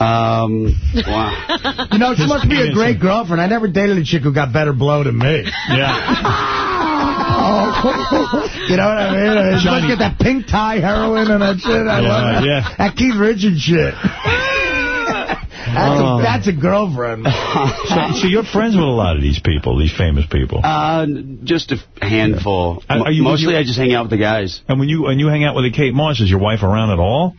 Um, [laughs] wow. You know, she must be a great girlfriend. I never dated a chick who got better blow than me. Yeah. you know what I mean? She Johnny- must get that pink tie heroin and that shit. I Yeah, love it. yeah. That Keith Richards shit. That's, Oh. a, that's a girlfriend. [laughs] So, so you're friends with a lot of these people, these famous people. Uh, just a handful. Are- are you- Mostly you- I just hang out with the guys. And when you when you hang out with a Kate Moss, is your wife around at all?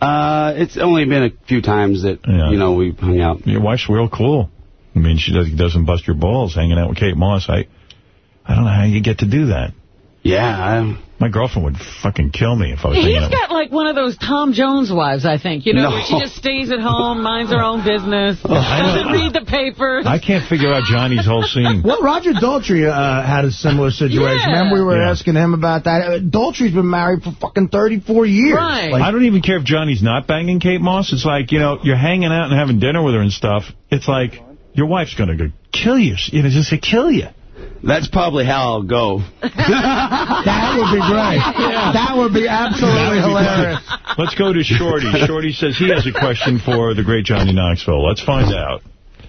Uh, it's only been a few times that, Yeah. you know, we hung out. Your wife's real cool. I mean, she does, doesn't bust your balls hanging out with Kate Moss. I I don't know how you get to do that. Yeah. I, My girlfriend would fucking kill me if I was hanging He's out with got like one of those Tom Jones wives, I think. You know, No. where she just stays at home, minds her own business, I doesn't read the papers. I can't figure out Johnny's whole scene. Well, Roger Daltrey uh, had a similar situation. Yeah. Remember we were Yeah. asking him about that? Uh, Daltrey's been married for fucking 34 years. Right. Like, I don't even care if Johnny's not banging Kate Moss. It's like, you know, you're hanging out and having dinner with her and stuff. It's like, your wife's going to go kill you. You know, just to kill you. That's probably how I'll go. [laughs] that would be great. Yeah. That would be absolutely hilarious. Let's go to Shorty. [laughs] Shorty says he has a question for the great Johnny Knoxville. Let's find out.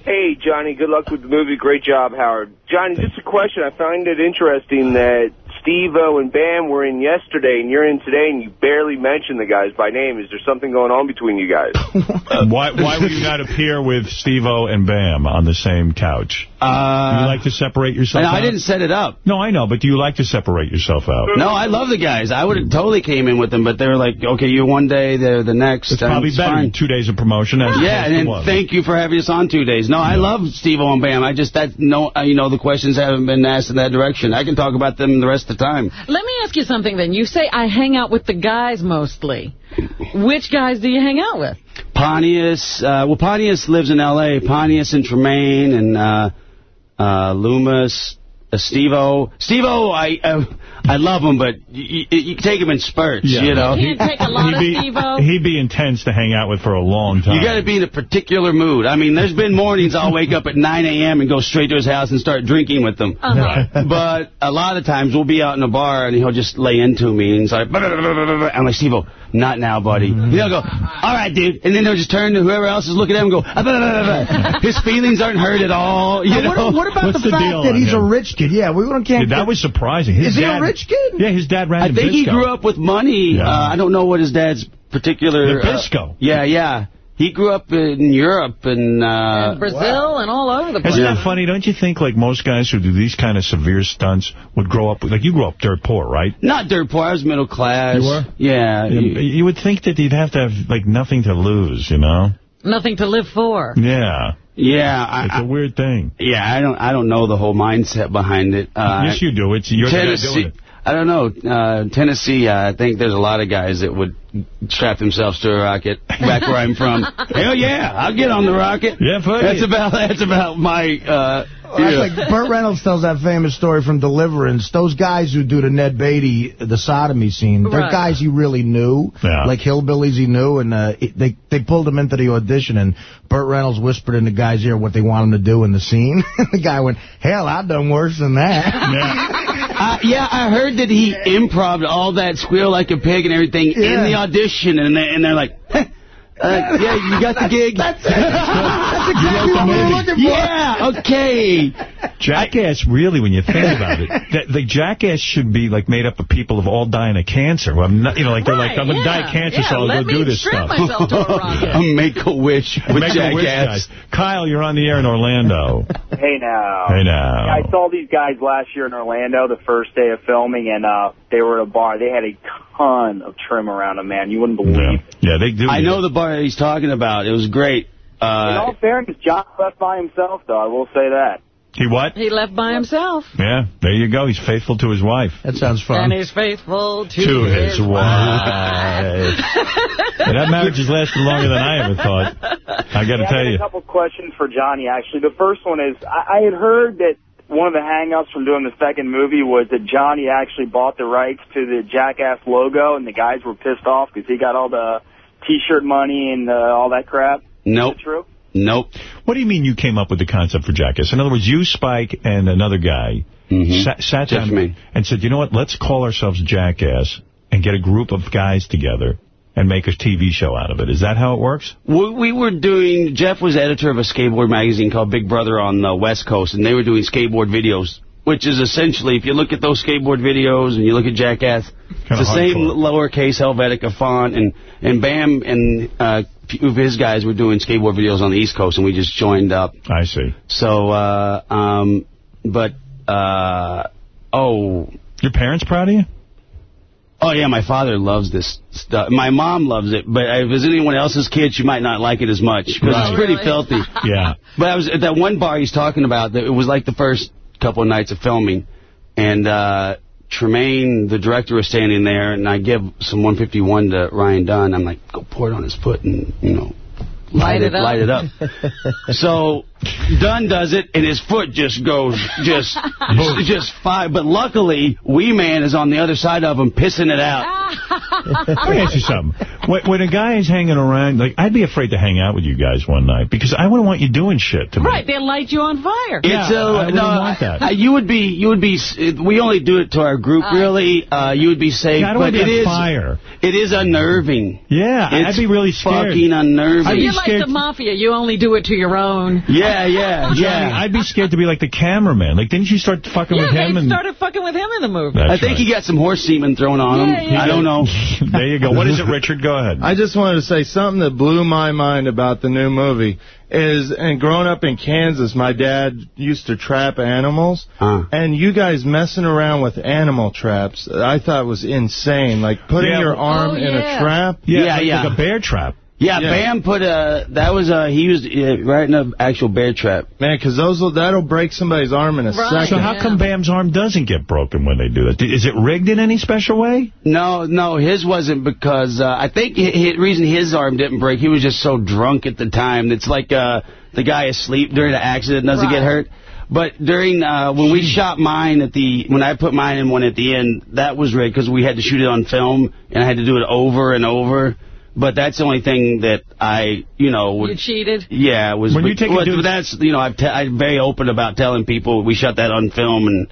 Hey, Johnny, good luck with the movie. Great job, Howard. Johnny, just a question. I find it interesting that Steve-O and Bam were in yesterday, and you're in today, and you barely mention the guys by name. Is there something going on between you guys? [laughs] Why why would you not appear with Steve-O and Bam on the same couch? Uh, do you like to separate yourself I out? didn't set it up. No, I know, but do you like to separate yourself out? No, I love the guys. I would have totally came in with them, but they were like, okay, you're one day, they're the next. It's and probably better fine. than two days of promotion. As Yeah, opposed and thank you for having us on two days. No, I love Steve-O and Bam. I just, that, no, uh, you know, the questions haven't been asked in that direction. I can talk about them the rest of the time. Let me ask you something then. You say I hang out with the guys mostly. [laughs] Which guys do you hang out with? Pontius, uh, well, Pontius lives in L.A. Pontius and Tremaine and uh, uh, Loomis, uh, Steve-O. Steve-O, I, uh, I love him, but you, you take him in spurts, Yeah. you know. You can't take a lot he'd of be, Steve-O. He'd be intense to hang out with for a long time. You got to be in a particular mood. I mean, there's been mornings I'll wake up at 9 a.m. and go straight to his house and start drinking with him. Uh-huh. [laughs] But a lot of times we'll be out in a bar and he'll just lay into me and he's like, "Blah, blah, blah, blah, blah, blah." I'm like, Steve-O, not now, buddy. And he'll go, all right, dude. And then they'll just turn to whoever else is looking at him and go, "Ah, blah, blah, blah, blah." [laughs] his feelings aren't hurt at all. You know? what, what about What's the, the fact deal that he's him? a rich kid? Yeah, we can't. Yeah, that was surprising. His Is he a dad- rich kid? Yeah, his dad ran I think he grew up with money. Yeah. Uh, I don't know what his dad's particular... uh, Nabisco. yeah, yeah. He grew up in Europe and... Uh, And Brazil and all over the place. Isn't that funny? Don't you think, like, most guys who do these kind of severe stunts would grow up, like, you grew up dirt poor, right? Not dirt poor. I was middle class. You were? Yeah. You, you would think that you'd have to have, like, nothing to lose, you know? Nothing to live for. Yeah. Yeah. I, It's a weird thing. yeah. I don't. I don't know the whole mindset behind it. Uh, yes, you do. It's you're the guy Tennessee. Doing it. I don't know. Uh, Tennessee. Uh, I think there's a lot of guys that would strap themselves to a rocket. Back where I'm from. [laughs] Hell yeah, I'll get on the rocket. Yeah, fuck That's about. That's about my. Uh, Well, That's like Burt Reynolds tells that famous story from Deliverance. Those guys who do the Ned Beatty, the sodomy scene, they're Right. guys he really knew, Yeah. like hillbillies he knew, and uh, they they pulled him into the audition, and Burt Reynolds whispered in the guy's ear what they want him to do in the scene. And [laughs] the guy went, "Hell, I've done worse than that." [laughs] Uh, yeah, I heard that he improv all that squeal like a pig and everything in the audition, and, they, and they're like, "Heh, uh, yeah, you got the gig. That's it. [laughs] That's exactly what we were looking for. Yeah, okay. Jackass, really, when you think about it, [laughs] that, the Jackass should be like made up of people of all dying of cancer. Well, I'm not, you know, like they're like, I'm gonna die of cancer, yeah, so I'll go do this stuff. myself to a [laughs] rocket. Make-a-wish with Make a wish, Jackass. guys. Kyle, you're on the air in Orlando. Hey now. Hey now. I saw these guys last year in Orlando the first day of filming, and uh, they were at a bar. They had a ton of trim around them, man. You wouldn't believe. Yeah, yeah they do. I know the bar he's talking about. It was great. In Uh, all fairness, John left by himself, though. I will say that. He what? He left by himself. Yeah, there you go. He's faithful to his wife. That sounds fun. And he's faithful to, To his wife. wife. And that marriage has lasted longer than I ever thought. I got to Yeah, tell I got you. a couple questions for Johnny, actually. The first one is, I, I had heard that one of the hang-ups from doing the second movie was that Johnny actually bought the rights to the Jackass logo, and the guys were pissed off because he got all the T-shirt money and uh, all that crap. Nope. Is it true? Nope. What do you mean you came up with the concept for Jackass? In other words, you, Spike, and another guy sat, sat down Tremaine. and said, you know what, let's call ourselves Jackass and get a group of guys together and make a TV show out of it. Is that how it works? We, we were doing, Jeff was editor of a skateboard magazine called Big Brother on the West Coast, and they were doing skateboard videos, which is essentially, if you look at those skateboard videos and you look at Jackass, it's the same lowercase Helvetica font, and, and Bam and uh, a few of his guys were doing skateboard videos on the East Coast, and we just joined up. I see. So, uh, um, but, uh, oh... Your parents proud of you? Oh, yeah, my father loves this stuff. My mom loves it, but if it was anyone else's kid, she might not like it as much, because Right. it's pretty Really? filthy. [laughs] Yeah. But I was at that one bar he's talking about, that it was like the first couple of nights of filming, and uh, Tremaine, the director, was standing there, and I give some 151 to Ryan Dunn. I'm like, go pour it on his foot and, you know, light, it, up. light [laughs] it up. so Dunn does it, and his foot just goes, just, [laughs] just fine. But luckily, Wee Man is on the other side of him, pissing it out. [laughs] Let me ask you something. When, when a guy is hanging around, like, I'd be afraid to hang out with you guys one night because I wouldn't want you doing shit to me. Right, they'll light you on fire. It's Yeah, a, I uh, wouldn't no, want that. I- you would be, you would be, we only do it to our group, uh. really. Uh, you would be safe, Yeah, I don't but want to it be on fire. it is unnerving. Yeah, It's I'd be really scared. fucking unnerving. I'd You're like the mafia. You only do it to your own. Yeah, yeah, Johnny, yeah. I'd be scared to be like the cameraman. Like, didn't you start fucking Yeah, with him? they and started fucking with him in the movie. That's I think right. he got some horse semen thrown on Yeah, him. yeah. I don't know. [laughs] there you go. What is it, Richard? Go ahead. I just wanted to say something that blew my mind about the new movie is, and growing up in Kansas, my dad used to trap animals, and you guys messing around with animal traps, I thought was insane. Like putting Yeah. your oh, arm Oh, in yeah. a trap. yeah, yeah, like, yeah. like a bear trap. Yeah, Yeah. Bam put a, that was a, he was uh, right in an actual bear trap. Man, because those will, that'll break somebody's arm in a Right. second. So how come Bam's arm doesn't get broken when they do that? Is it rigged in any special way? No, no, his wasn't because uh, I think the reason his arm didn't break, he was just so drunk at the time. It's like uh, the guy asleep during an accident doesn't get hurt. But during uh, when we shot mine at the when I put mine in one at the end, that was rigged because we had to shoot it on film and I had to do it over and over. But that's the only thing that I, you know, would, You cheated. yeah, was. When you but- take a that's you know I've te I'm very open about telling people we shot that on film and.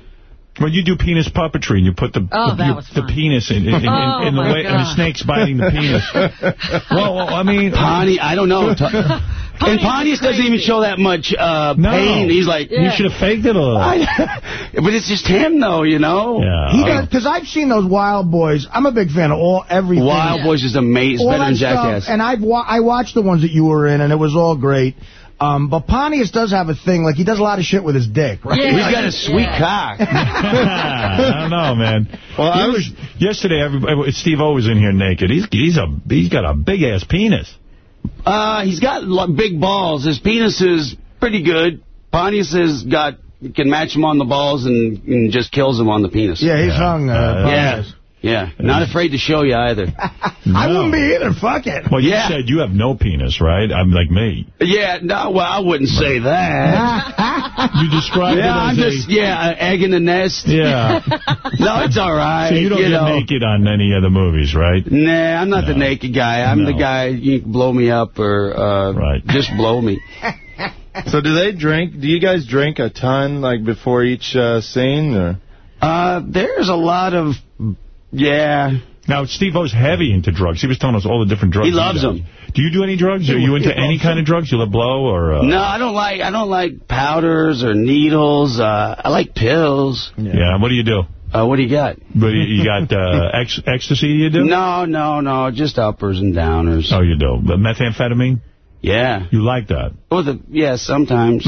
When you do penis puppetry and you put the Oh, the, you- the penis in, in, in, Oh, in the my way and the snake's biting the penis. [laughs] well, well, I mean, Ponty, I don't know. and Pontius doesn't even show that much uh, No. pain. He's like, you should have faked it a little. [laughs] but it's just him, though, you know. Yeah. He got because I've seen those Wildboyz. I'm a big fan of all everything. Wild Boys is amazing. all Better than that stuff, Jackass. And I've wa I watched the ones that you were in, and it was all great. Um, but Pontius does have a thing, like he does a lot of shit with his dick, right? Yeah. He's got a sweet cock. [laughs] I don't know, man. Well, I was- yesterday. Everybody, Steve-O was in here naked. He's he's a he's got a big ass penis. Uh, he's got lo- big balls. His penis is pretty good. Pontius has got can match him on the balls and, and just kills him on the penis. Yeah, he's hung. Uh, yeah. Pontius. Yeah. Not afraid to show you either. [laughs] I wouldn't be either. Fuck it. Well, you Yeah. said you have no penis, right? I'm like me. Yeah. No. Well, I wouldn't say that. [laughs] You described yeah. it I'm as just a... yeah, uh, egg in the nest. Yeah. [laughs] no, it's all right. So you don't get know. naked on any of the movies, right? Nah, I'm not the naked guy. I'm the guy, you can blow me up or uh, Right. just blow me. So do they drink? Do you guys drink a ton, like, before each uh, scene? Or? Uh, there's a lot of, yeah. Now, Steve-O's heavy into drugs. He was telling us all the different drugs. He loves does. them. Do you do any drugs? Are you into any kind of drugs? You love blow or... Uh... No, I don't like I don't like powders or needles. Uh, I like pills. Yeah, what do you do? Uh, what do you got? But you you got uh, [laughs] ex ecstasy you do? No, no, no, just uppers and downers. Oh, you do. But methamphetamine? Yeah. You like that? Oh, the yeah, sometimes. [laughs] [laughs]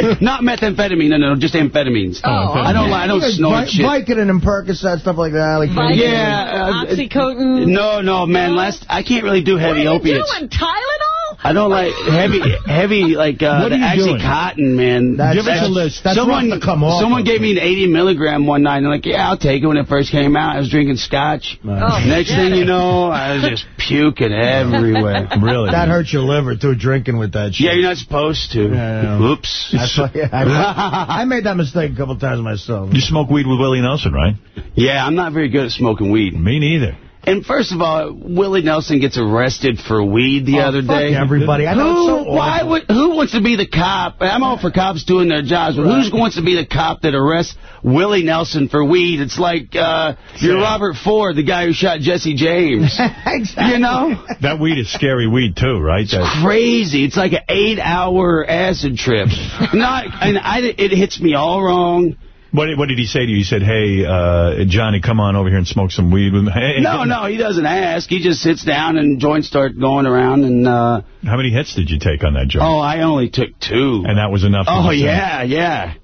[laughs] Not methamphetamine, no, no, just amphetamines. Oh, I don't I don't You snort Vi- shit. Vicodin and Percocet, stuff like that. Like Vicodin, Yeah, uh, Oxycontin. No, no, man, last I can't really do heavy opiates. what are you opiates. doing, Tylenol? I don't like heavy, heavy like uh, What are you actually doing? cotton, man. That's- Give us a list. That's someone rough to come off someone gave me an 80 milligram one night, and I'm like, yeah, I'll take it. When it first came out, I was drinking scotch. Oh, Next thing you know, I was just [laughs] puking everywhere. [laughs] Really? That hurts your liver, too, drinking with that shit. Yeah, you're not supposed to. Yeah. Oops. [laughs] That's why, yeah, I, I made that mistake a couple times myself. You smoke weed with Willie Nelson, right? Yeah, I'm not very good at smoking weed. Me neither. And first of all, Willie Nelson gets arrested for weed the Oh, other fuck day. everybody. I know, who, it's so why would, who wants to be the cop? I'm all for cops doing their jobs, but who wants to be the cop that arrests Willie Nelson for weed? It's like uh, you're Yeah. Robert Ford, the guy who shot Jesse James. [laughs] exactly. You know? That weed is scary weed, too, right? That- Crazy. It's like an eight-hour acid trip. [laughs] Not, and I, it hits me all wrong. What, did- what did he say to you? He said, hey, uh, Johnny, come on over here and smoke some weed with me. Hey. No, no, he doesn't ask. He just sits down and joints start going around and... uh How many hits did you take on that joint? Oh, I only took two. And that was enough? Oh, you to- yeah, yeah.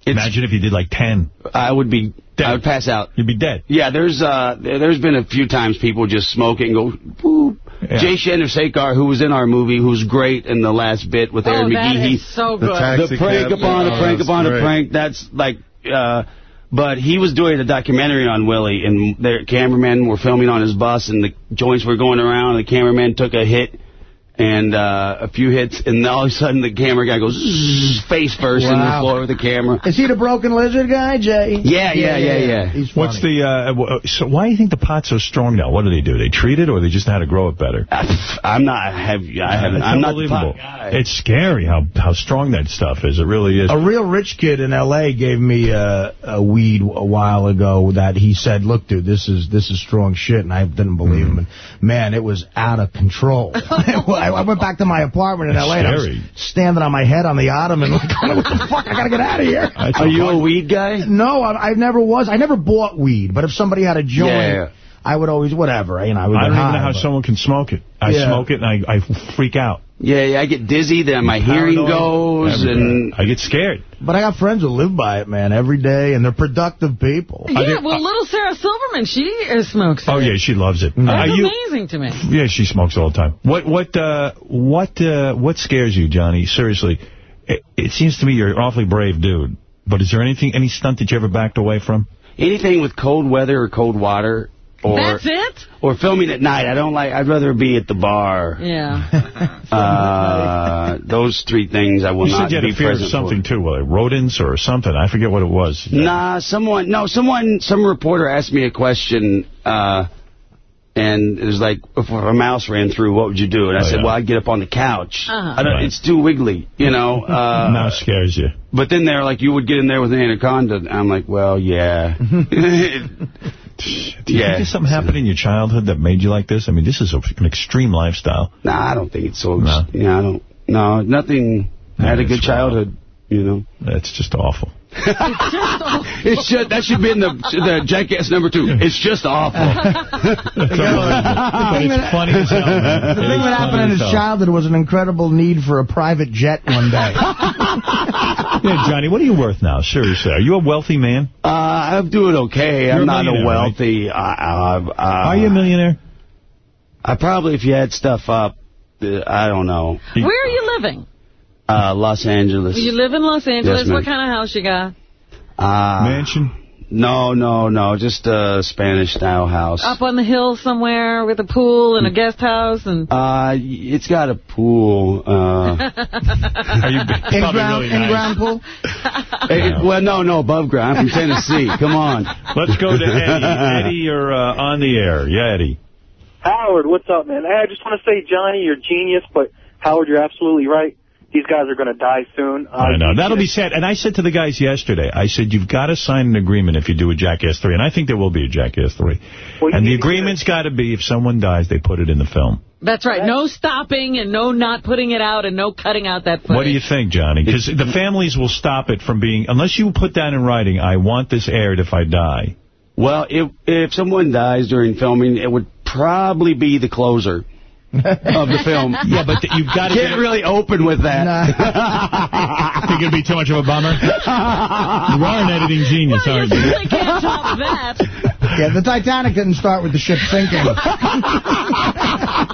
It's, Imagine if you did like 10. I would be, I would pass out. You'd be dead. Yeah, there's uh, there- there's been a few times people just smoke it and go, boop. Yeah. Jay Chandrasekhar, who was in our movie, who's great in the last bit with Oh, Aaron that McGee. is so good. taxi the prank cab. upon Oh, a prank that's upon great. a prank. That's like, uh, but he was doing a documentary on Willie, and their cameramen were filming on his bus, and the joints were going around, and the cameraman took a hit and uh, a few hits, and all of a sudden the camera guy goes zzz, face first in the floor of the camera. Is he the broken lizard guy, Jay? Yeah, yeah, yeah, yeah. He's What's the, uh, so why do you think the pot's so strong now? What do they do? They treat it or they just know how to grow it better? I'm not, I have, I haven't, It's I'm not the unbelievable. pot guy. It's scary how, how strong that stuff is. It really is. A real rich kid in L.A. gave me uh, a weed a while ago that he said, look, dude, this is this is strong shit, and I didn't believe Hmm. him. And, man, it was out of control. [laughs] [laughs] I, I went back to my apartment in That's L.A. and I was standing on my head on the ottoman [laughs] like, what the fuck, I gotta get out of here. [laughs] That's Are you hard- a weed guy? No, I, I never was. I never bought weed, but if somebody had a joint, Yeah. I would always, whatever, you know, I would I don't even know how but- someone can smoke it. I Yeah. smoke it and I, I freak out. Yeah, yeah, I get dizzy, then my hearing goes, everything. and I get scared. But I got friends who live by it, man, every day, and they're productive people. Yeah, well, little Sarah Silverman, she uh, smokes Oh it. yeah, she loves it. That's Are you? amazing to me. Yeah, she smokes all the time. What what uh, what uh, what scares you, Johnny? Seriously, it, it seems to me you're an awfully brave dude. But is there anything, any stunt that you ever backed away from? anything with cold weather or cold water, or That's it? or filming at night. I don't like. I'd rather be at the bar. Yeah. [laughs] Uh, those three things I will You not said you had be a fear of something for. too, well, like rodents or something. I forget what it was. Nah, someone, no, someone, some reporter asked me a question, uh, and it was like, if a mouse ran through, what would you do? And I Oh, said, yeah. well, I'd get up on the couch. Uh-huh. I don't, Right. It's too wiggly, you know. [laughs] Uh, Mouse scares you. But then they're like, you would get in there with an anaconda. And I'm like, well, yeah. [laughs] Do you Yeah. think there's something happened in your childhood that made you like this? I mean, this is a, an extreme lifestyle. nah, I don't think it's so. No. Yeah, I don't. No, nothing. I had a good childhood, you know. That's just awful. It's just that should be in the the jackass number two. It's just awful. But [laughs] it's funny as hell, man. The thing that happened in his childhood was an incredible need for a private jet one day. [laughs] Yeah, Johnny, what are you worth now? Seriously, are you a wealthy man? Uh, I'm doing okay. You're a I'm not a wealthy. Uh, uh, uh, are you a millionaire? I probably, if you add stuff up, uh, I don't know. Where are you living? Uh, Los Angeles. You live in Los Angeles. ma'am. what kind of house you got? Uh, Mansion? No, no, no. Just a Spanish-style house. Up on the hill somewhere with a pool and a guest house and. Uh, it's got a pool. Uh, [laughs] Are you In-ground, really nice. in-ground pool? [laughs] eh, well, no, no, above ground. I'm from Tennessee. [laughs] Come on. Let's go to Eddie. Eddie, you're uh, on the air. Yeah, Eddie. Howard, what's up, man? Hey, I just want to say, Johnny, you're a genius, but Howard, you're absolutely right. These guys are going to die soon. Uh, I know. That'll be sad. And I said to the guys yesterday, I said, you've got to sign an agreement if you do a Jackass 3. And I think there will be a Jackass 3. Well, and the agreement's got to be if someone dies, they put it in the film. That's right. No stopping and no not putting it out and no cutting out that footage. What do you think, Johnny? Because the families will stop it from being, unless you put that in writing, I want this aired if I die. Well, if if someone dies during filming, it would probably be the closer of the film. [laughs] Yeah, but you've got to Can't get really open with that. [laughs] Think it'd be too much of a bummer? you are an editing genius, Well, aren't you you? really can't top that. Yeah, the Titanic didn't start with the ship sinking.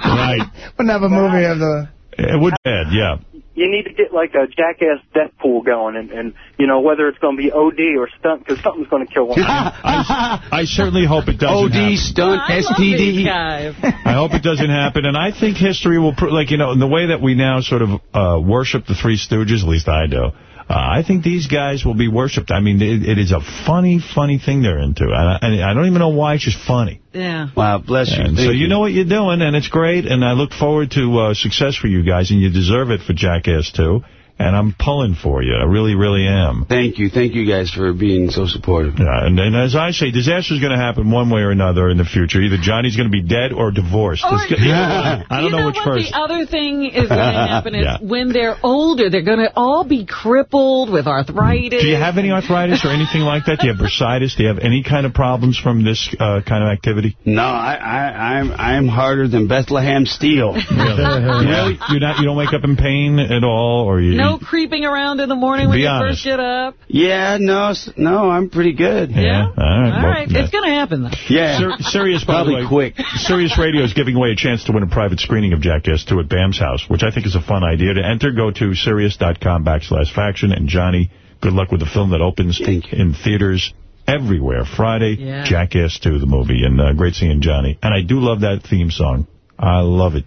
Right. Wouldn't have a movie of the... It would be bad, yeah. You need to get like a jackass death pool going, and, and you know whether it's going to be OD or stunt, because something's going to kill one. Of [laughs] them I, I certainly hope it doesn't OD, happen. stunt, I STD. guys. I hope it doesn't happen. And I think history will, pr like, you know, in the way that we now sort of uh, worship the Three Stooges, at least I do, uh, I think these guys will be worshipped. I mean, it, it is a funny, funny thing they're into. And I, and I don't even know why, it's just funny. Yeah. Wow, bless you. And so you know what you're doing, and it's great, and I look forward to uh, success for you guys, and you deserve it for Jackass 2. And I'm pulling for you. I really, really am. Thank you. Thank you guys for being so supportive. Yeah, and, and as I say, disaster's going to happen one way or another in the future. Either Johnny's going to be dead or divorced. Or, It's go- you [laughs] I don't you know, know which what first. The other thing is going [laughs] to happen is Yeah. when they're older, they're going to all be crippled with arthritis. Do you have any arthritis or anything like that? Do you have bursitis? Do you have any kind of problems from this uh, kind of activity? No, I, I, I'm I'm harder than Bethlehem Steel. Really? really? You're not, you don't wake up in pain at all? or you? No creeping around in the morning when Be you honest. first get up. Yeah, no, no, I'm pretty good. Yeah? All right. All well, right. yeah. It's going to happen, though. Yeah. Sir, Sirius, Probably way, quick. Sirius Radio is giving away a chance to win a private screening of Jackass 2 at Bam's house, which I think is a fun idea. To enter, go to Sirius.com backslash faction. And Johnny, good luck with the film that opens in theaters everywhere. Friday, Yeah. Jackass 2, the movie. And uh, great seeing Johnny. And I do love that theme song. I love it.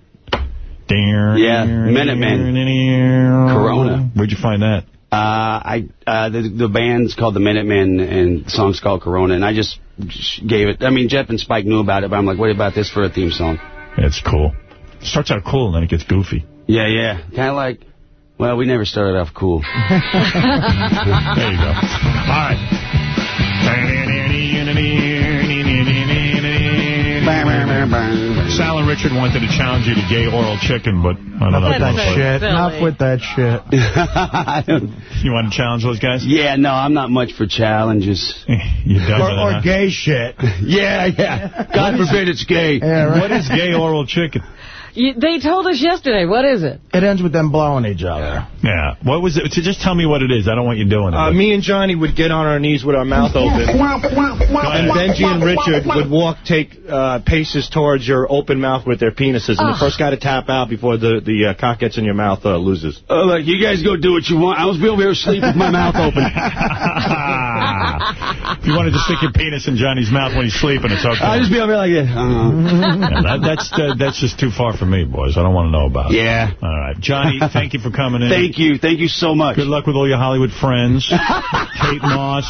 Yeah, Minutemen. Corona. Where'd you find that? Uh, I uh, the the band's called the Minutemen, and the song's called Corona, and I just, gave it. I mean, Jeff and Spike knew about it, but I'm like, what about this for a theme song? It's cool. It starts out cool, and then it gets goofy. Yeah, yeah, kind of like. Well, we never started off cool. [laughs] there you go. All right. [laughs] Sal and Richard wanted to challenge you to gay oral chicken, but I don't know. Enough with that shit. silly. Enough with that shit. You want to challenge those guys? yeah, no, I'm not much for challenges. [laughs] You done Or, or huh? gay shit. [laughs] Yeah, yeah. God forbid it's gay. Yeah, right. What is gay oral chicken? [laughs] You, they told us yesterday. What is it? It ends with them blowing each other. Yeah. What was it? So just tell me what it is. I don't want you doing it. Uh, me and Johnny would get on our knees with our mouth open. And Benji and Richard would walk, take uh, paces towards your open mouth with their penises. And the first guy to tap out before the, the uh, cock gets in your mouth uh, loses. Oh, look, you guys go do what you want. I was be over here asleep with my mouth open. if [laughs] [laughs] you wanted to stick your penis in Johnny's mouth when he's sleeping, it's okay. I'll just be over here like this. Uh-huh. Yeah, that, that's uh, that's just too far for me, boys. I don't want to know about it. Yeah. All right. Johnny, [laughs] thank you for coming in. Thank you. Thank you so much. Good luck with all your Hollywood friends. [laughs] Kate Moss.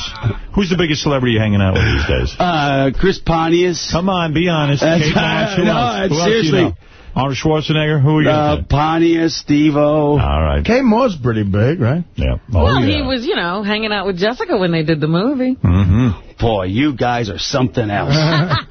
Who's the biggest celebrity you're hanging out with these days? Uh, Chris Pontius. Come on, be honest. That's- Kate Moss. Who [laughs] no, else? Who else you seriously. know? Arnold Schwarzenegger. Who are you? Uh, Pontius, Steve-O. all right. Kay Moore's pretty big, right? Yeah. Oh, well, yeah. he was, you know, hanging out with Jessica when they did the movie. Mm-hmm. Boy, you guys are something else. [laughs]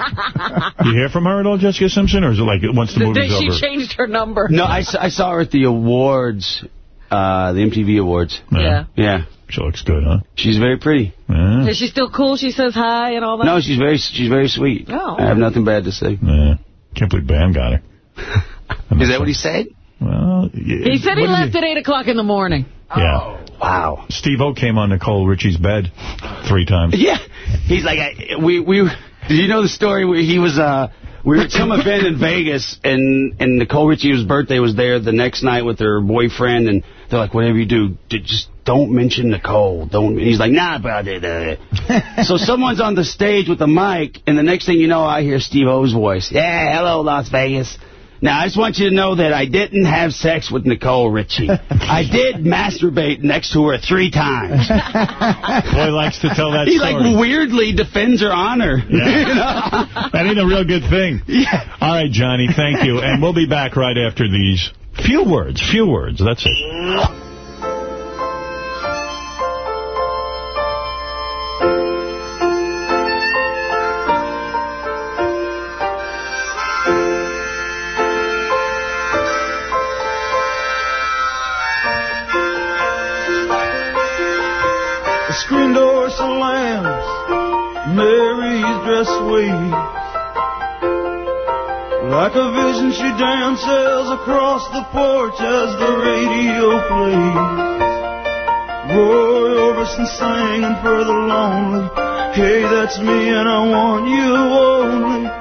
You hear from her at all, Jessica Simpson, or is it like once the The movie's day she over? changed her number. no, I saw her at the awards, uh, the MTV Awards. Yeah. Yeah. She looks good, huh? She's very pretty. Yeah. Is she still cool? She says hi and all that? No, she's very she's very sweet. Oh. I have nothing bad to say. Yeah. Can't believe Bam got her. Is that what he said? Well, He said he what did left at 8 o'clock in the morning. Yeah. Wow. Steve-O came on Nicole Richie's bed three times. Yeah. He's like, I, we, we, did you know the story where he was, uh, we were at some event in Vegas, and, and Nicole Richie's birthday was there the next night with her boyfriend, and they're like, whatever you do, just don't mention Nicole. Don't. And he's like, nah, but i uh. So someone's on the stage with a mic, and the next thing you know, I hear Steve-O's voice. Yeah, hello, Las Vegas. Now, I just want you to know that I didn't have sex with Nicole Richie. [laughs] I did masturbate next to her three times. [laughs] Boy likes to tell that story. he story. like weirdly defends her honor. Yeah. [laughs] You know? That ain't a real good thing. Yeah. All right, Johnny, thank you. And we'll be back right after these. Few words, few words, that's it. Screen door slams. Mary's dress waves. Like a vision, she dances across the porch as the radio plays. Roy Orbison singing for the lonely. Hey, that's me, and I want you only.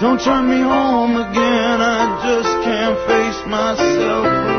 Don't turn me home again, I just can't face myself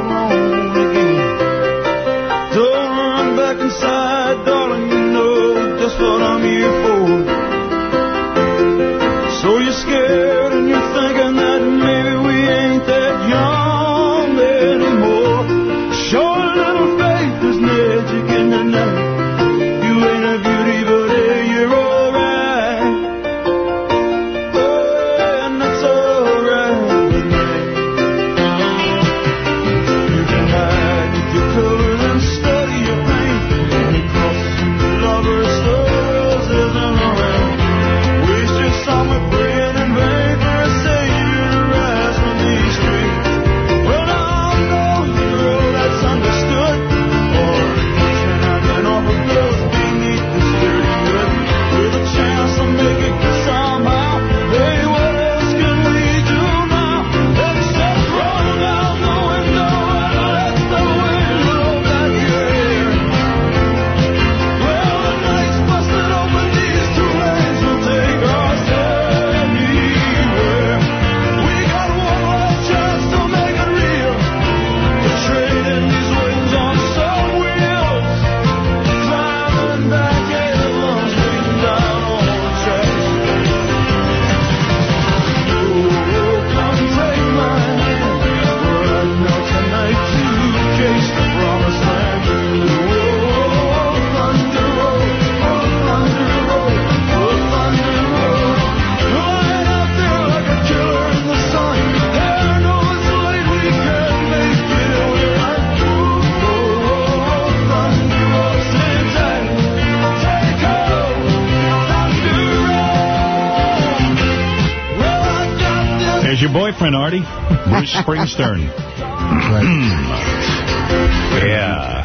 your boyfriend, Artie. Bruce Springsteen. [laughs] yeah.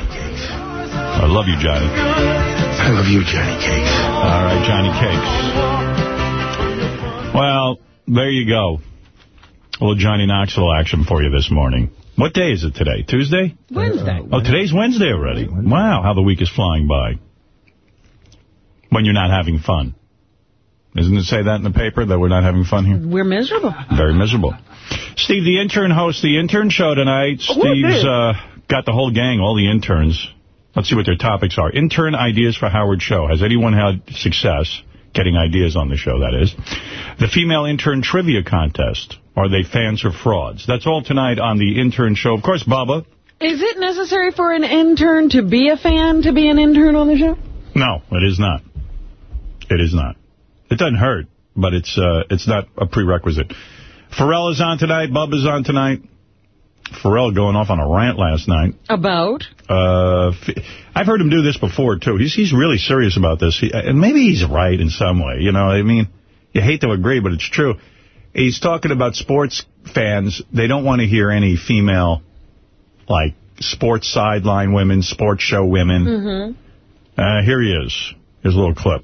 I love you, Johnny. I love you, Johnny Cakes. All right, Johnny Cakes. Well, there you go. A little Johnny Knoxville action for you this morning. What day is it today? Tuesday? Wednesday. Oh, today's Wednesday already. Wow, how the week is flying by. When you're not having fun. Doesn't it say that in the paper, that we're not having fun here? We're miserable. Very miserable. Steve, the intern hosts the intern show tonight. Steve's uh, got the whole gang, all the interns. Let's see what their topics are. Intern ideas for Howard show. Has anyone had success getting ideas on the show, that is? The female intern trivia contest. Are they fans or frauds? That's all tonight on the intern show. Of course, Baba. Is it necessary for an intern to be a fan to be an intern on the show? No, it is not. It is not. It doesn't hurt, but it's uh, it's not a prerequisite. Ferrall is on tonight. Bubba's on tonight. Ferrall going off on a rant last night. About? Uh, I've heard him do this before, too. He's he's really serious about this. He, and maybe he's right in some way. You know, I mean, you hate to agree, but it's true. He's talking about sports fans. They don't want to hear any female, like, sports sideline women, sports show women. Mm-hmm. Uh, here he is. Here's a little clip.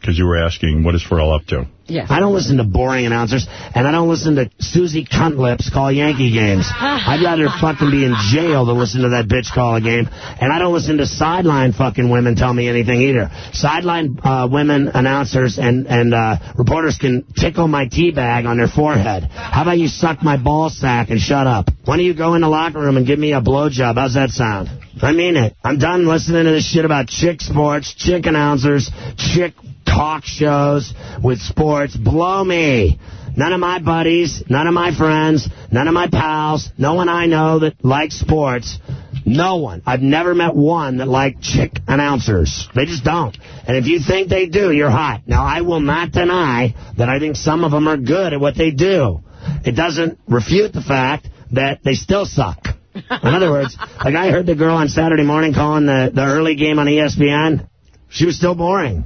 Because you were asking, what is Ferrall up to? Yes. I don't listen to boring announcers, and I don't listen to Susie Cuntlips call Yankee games. I'd rather fucking be in jail than listen to that bitch call a game. And I don't listen to sideline fucking women tell me anything either. Sideline uh, women announcers and, and uh, reporters can tickle my tea bag on their forehead. How about you suck my ball sack and shut up? Why don't you go in the locker room and give me a blowjob? How's that sound? I mean it. I'm done listening to this shit about chick sports, chick announcers, chick talk shows with sports. Blow me. None of my buddies, none of my friends, none of my pals, no one I know that likes sports. No one. I've never met one that liked chick announcers. They just don't. And if you think they do, you're hot. Now, I will not deny that I think some of them are good at what they do. It doesn't refute the fact that they still suck. In other words, like I heard the girl on Saturday morning calling the, the early game on ESPN. She was still boring.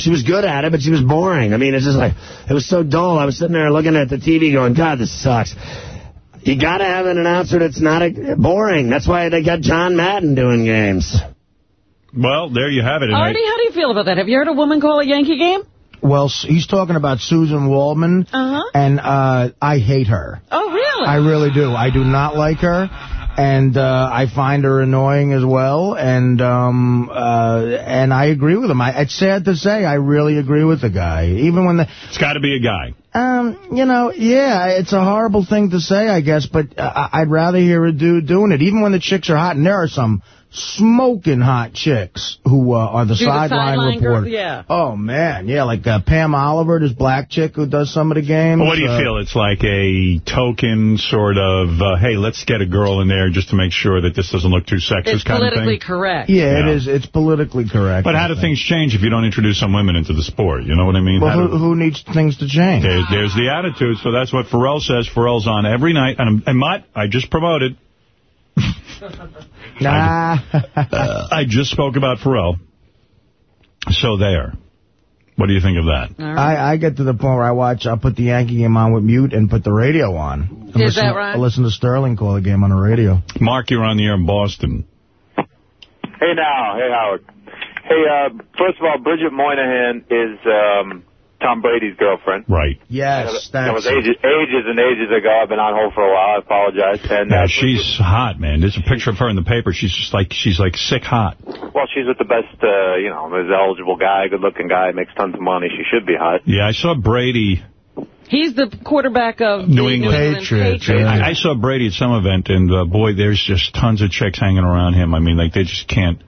She was good at it, but she was boring. I mean, it's just like, it was so dull. I was sitting there looking at the TV going, God, this sucks. You got to have an announcer that's not a, boring. That's why they got John Madden doing games. Well, there you have it. And I- Artie, how do you feel about that? Have you heard a woman call a Yankee game? Well, he's talking about Susan Waldman, Uh-huh. and uh, I hate her. Oh, really? I really do. I do not like her, and uh, I find her annoying as well. And um, uh, and I agree with him. I, it's sad to say, I really agree with the guy. Even when the it's got to be a guy. um, you know, yeah, it's a horrible thing to say, I guess, but uh, I'd rather hear a dude doing it. Even when the chicks are hot, and there are some smoking hot chicks who uh, are the Do the sideline sideline girl- reporter. yeah. Oh, man. Yeah, like uh, Pam Oliver, this black chick who does some of the games. Well, what do you uh, feel? It's like a token sort of, uh, hey, let's get a girl in there just to make sure that this doesn't look too sexist It's kind of thing? politically thing. correct. Yeah, it is. It's politically correct. But how do things change if you don't introduce some women into the sport? You know what I mean? Well, who, do- who needs things to change? There, there's the attitude, so that's what Ferrall says. Ferrall's on every night. And, and Mutt, I just promoted. [laughs] Nah. Uh, I just spoke about Ferrall. So there. What do you think of that? I, I get to the point where I watch, I'll put the Yankee game on with mute and put the radio on. And Is listen, that right? I listen to Sterling call the game on the radio. Mark, you're on the air in Boston. Hey now, hey Howard. Hey, uh, first of all, Bridget Moynahan is um, Tom Brady's girlfriend. Right. Yes, That was ages, ages and ages ago. I've been on hold for a while. I apologize. And Yeah, uh, she's hot, man. There's a picture of her in the paper. She's just like, she's like sick hot. well, she's with the best, uh, you know, there's an eligible guy, good-looking guy, makes tons of money. She should be hot. Yeah, I saw Brady, He's the quarterback of New the England, New England Patriots. I, I saw Brady at some event, and uh, boy, there's just tons of chicks hanging around him. I mean, like, they just can't,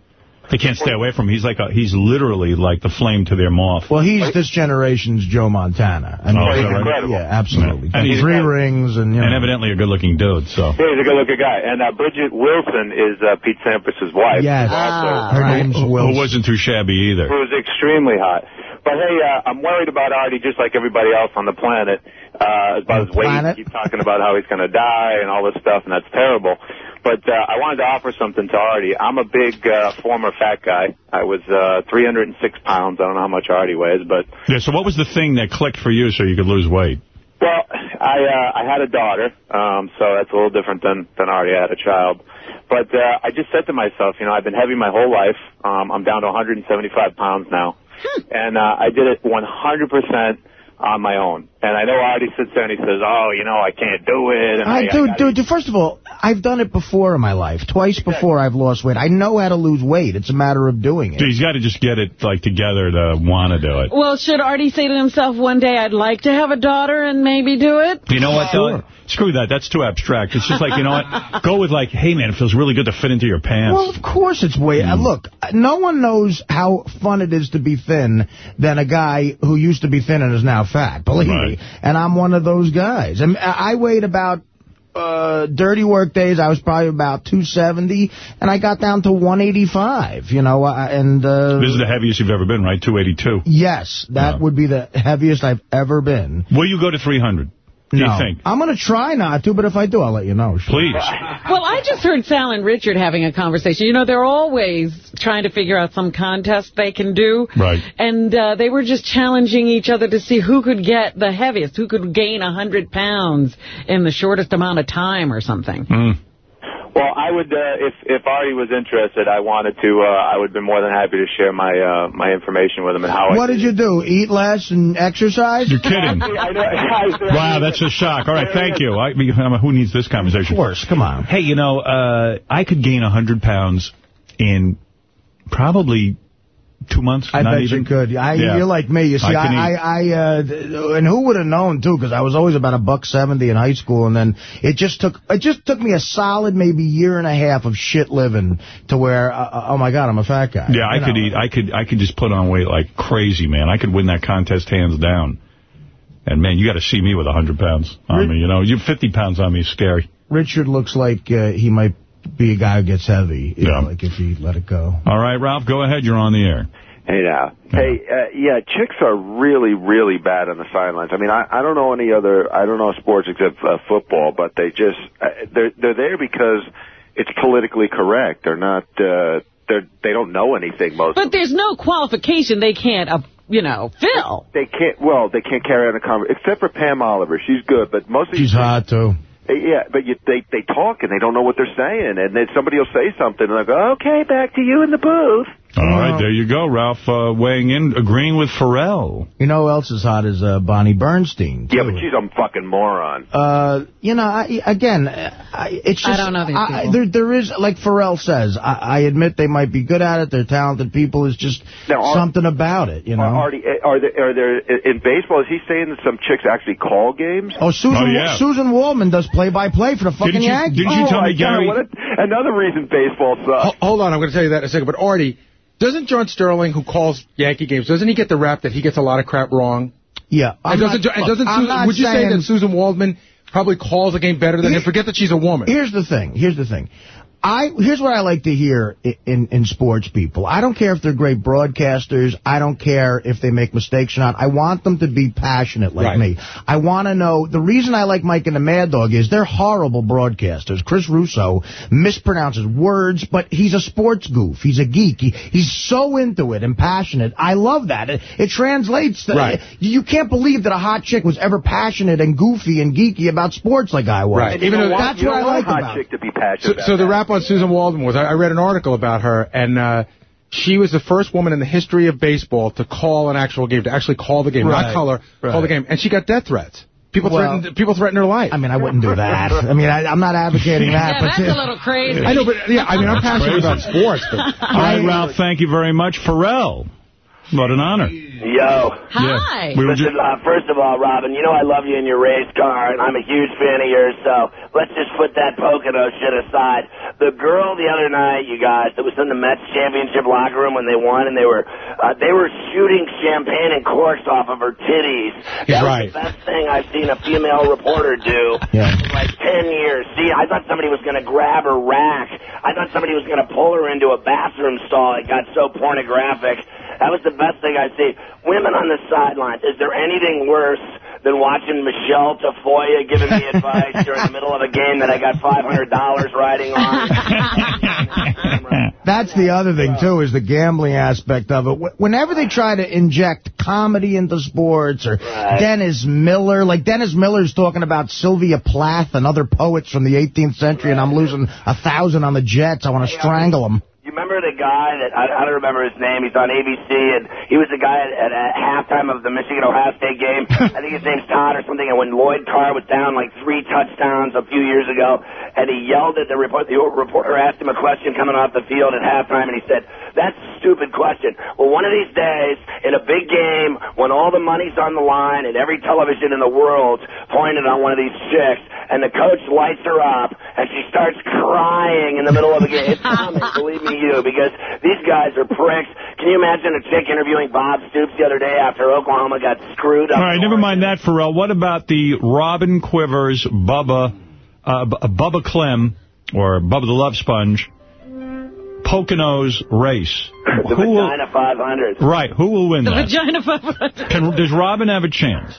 they can't stay away from him. He's like, a, he's literally like the flame to their moth. Well, he's this generation's Joe Montana. I mean, Oh, he's yeah, incredible. Yeah, absolutely. And he's- three rings and, you know. And evidently a good-looking dude, so. Yeah, he's a good-looking guy. And uh, Bridget Wilson is uh, Pete Sampras's wife. Yes. Also, Her name's Wilson. Who wasn't too shabby either. Who was extremely hot. But hey, uh, I'm worried about Artie just like everybody else on the planet. Uh, about his weight. planet? He's talking about how he's going to die and all this stuff, and that's terrible. But uh, I wanted to offer something to Artie. I'm a big uh, former fat guy. I was uh, 306 pounds. I don't know how much Artie weighs, but Yeah, so what was the thing that clicked for you so you could lose weight? well, I uh, I had a daughter, um, so that's a little different than than Artie. I had a child, but uh, I just said to myself, you know, I've been heavy my whole life. Um, I'm down to 175 pounds now, and uh, I did it 100 percent on my own. And I know Artie sits there and he says, "Oh, you know, I can't do it." And I, I, dude, I dude, dude, first of all, I've done it before in my life. Twice before I've lost weight. I know how to lose weight. It's a matter of doing it. Dude, he's got to just get it like together to want to do it. Well, should Artie say to himself one day, I'd like to have a daughter and maybe do it? You know what, though? Screw that. That's too abstract. It's just like, you know what? [laughs] Go with like, hey, man, it feels really good to fit into your pants. Well, of course it's way. uh, Look, no one knows how fun it is to be thin than a guy who used to be thin and is now fat. Believe me. And I'm one of those guys. I, mean, I weighed about. Uh, dirty work days, I was probably about 270, and I got down to 185, you know, uh, and, uh, This is the heaviest you've ever been, right? 282. yes, that would be the heaviest I've ever been. Will you go to 300? Do no. you think? I'm going to try not to, but if I do, I'll let you know. sure. Please. Well, I just heard Sal and Richard having a conversation. You know, they're always trying to figure out some contest they can do. Right. And uh, they were just challenging each other to see who could get the heaviest, who could gain 100 pounds in the shortest amount of time or something. Hmm. Well, I would, uh, if if Artie was interested, I wanted to. Uh, I would be more than happy to share my uh, my information with him and how. What did you do? Eat less and exercise? You're kidding. [laughs] [laughs] Wow, that's a shock. All right, thank you. I, I mean, who needs this conversation? Of course, come on. Hey, you know, uh, I could gain 100 pounds in probably two months. I not bet even. you could. I, Yeah. You're like me. You see, I I, I, I uh, and who would have known too? Because I was always about a buck seventy in high school, and then it just took it just took me a solid maybe year and a half of shit living to where, uh, oh my god, I'm a fat guy. Yeah, I You could know. eat. I could. I could just put on weight like crazy, man. I could win that contest hands down. And man, you got to see me with 100 pounds on me. You know, you 50 pounds on me is scary. Richard looks like uh, he might be a guy who gets heavy. You Yeah. know, like if he let it go. All right, Ralph, go ahead. You're on the air. Hey now, hey, uh, yeah, chicks are really, really bad on the sidelines. I mean, I, I don't know any other, I don't know sports except uh, football, but they just, uh, they're they're there because it's politically correct. They're not, uh, they're they don't know anything most. But there's no qualification they can't, uh, you know, fill. They can't, well, they can't carry on a conversation except for Pam Oliver. She's good, but most of She's hot too. Uh, Yeah, but you, they they talk and they don't know what they're saying, and then somebody will say something and I go, "Okay, back to you in the booth." All right, there you go. Ralph uh, weighing in, agreeing with Ferrall. You know who else is hot is uh, Bonnie Bernstein. Yeah, but she's a fucking moron. Uh, you know, I, again, I, it's just... I don't know these I, people. there, there is, like Ferrall says, I, I admit they might be good at it, they're talented people, it's just Now, are- something about it, you know? Are, Artie, are there, are there, in baseball, is he saying that some chicks actually call games? Oh, Susan Oh, yeah. Susan Waldman does play-by-play for the fucking Yankees. oh, my God, what a- another reason baseball sucks. Ho- Hold on, I'm going to tell you that in a second. But Artie, doesn't John Sterling, who calls Yankee games, doesn't he get the rap that he gets a lot of crap wrong? Yeah. And doesn't, not- and doesn't look, Susan, would you say that Susan Waldman probably calls a game better than him? Forget that she's a woman. Here's the thing. Here's the thing. I here's what I like to hear i- in in sports people. I don't care if they're great broadcasters. I don't care if they make mistakes or not. I want them to be passionate like Right. me. I want to know the reason I like Mike and the Mad Dog is they're horrible broadcasters. Chris Russo mispronounces words, but he's a sports goof. He's a geek. He, he's so into it and passionate. I love that. It, it translates. To, Right. You can't believe that a hot chick was ever passionate and goofy and geeky about sports like I was. Right. Even though- that's what I like a hot about. chick to be passionate So, about so the that. Rap on Susan Waldman was, I, I read an article about her, and uh, she was the first woman in the history of baseball to call an actual game, to actually call the game, Right, not color, call right. the game. And she got death threats. People Well- threatened people threatened her life. I mean, I wouldn't do that. [laughs] I mean, I, I'm not advocating [laughs] that. Yeah, but that's a little crazy. I know, but yeah, I mean, I'm passionate about sports, but [laughs] All right, Ralph, thank you very much. Ferrall, what an honor. Yo. Hi. We Listen, uh, first of all, Robin, you know I love you in your race car, and I'm a huge fan of yours, so let's just put that Pocono shit aside. The girl the other night, you guys, that was in the Mets championship locker room when they won, and they were uh, they were shooting champagne and corks off of her titties. He's that right. was the best thing I've seen a female reporter do Yeah. in like 10 years. See, I thought somebody was going to grab her rack. I thought somebody was going to pull her into a bathroom stall. It got so pornographic. That was the best thing I've seen. Women on the sidelines, is there anything worse than watching Michelle Tafoya giving me advice during the middle of a game that I got $500 riding on? [laughs] That's the other thing, too, is the gambling aspect of it. Wh- Whenever they try to inject comedy into sports or Dennis Miller, like Dennis Miller's talking about Sylvia Plath and other poets from the 18th century, and I'm losing a thousand on the Jets. I want to strangle them. Remember the guy that I, I don't remember his name? He's on ABC, and he was the guy at, at, at halftime of the Michigan Ohio State game. [laughs] I think his name's Todd or something. And when Lloyd Carr was down like three touchdowns a few years ago, and he yelled at the reporter, the reporter asked him a question coming off the field at halftime, and he said, "That's a stupid question." Well, one of these days, in a big game, when all the money's on the line and every television in the world pointed on one of these chicks, and the coach lights her up, and she starts crying in the middle of the game. It's coming, [laughs] believe me, you, because these guys are pricks. Can you imagine a chick interviewing Bob Stoops the other day after Oklahoma got screwed up? All right, never mind that, Ferrall. What about the Robin Quivers, Bubba, uh, Bubba Clem, or Bubba the Love Sponge, Poconos race? The Who will, Vagina 500. right, who will win The that? vagina 500. Can, does Robin have a chance?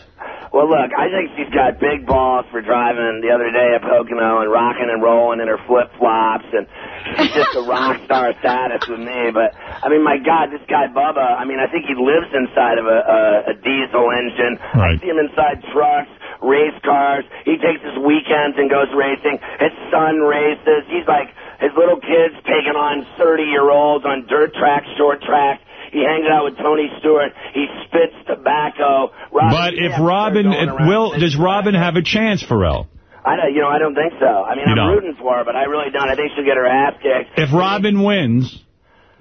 Well, look, I think she's got big balls for driving the other day at Pocono and rocking and rolling in her flip flops, and she's just a rock star status with me. But I mean, my God, this guy Bubba. I mean, I think he lives inside of a, a, a diesel engine. I see him inside trucks, race cars. He takes his weekends and goes racing. His son races. He's like his little kids taking on 30 year olds on dirt tracks, short tracks. He hangs out with Tony Stewart. He spits tobacco. Robin, But if have to start Robin, will, does Robin have a chance, Ferrall? I don't, you know, I don't think so. I mean, You I'm don't? rooting for her, but I really don't. I think she'll get her ass kicked. If Robin wins,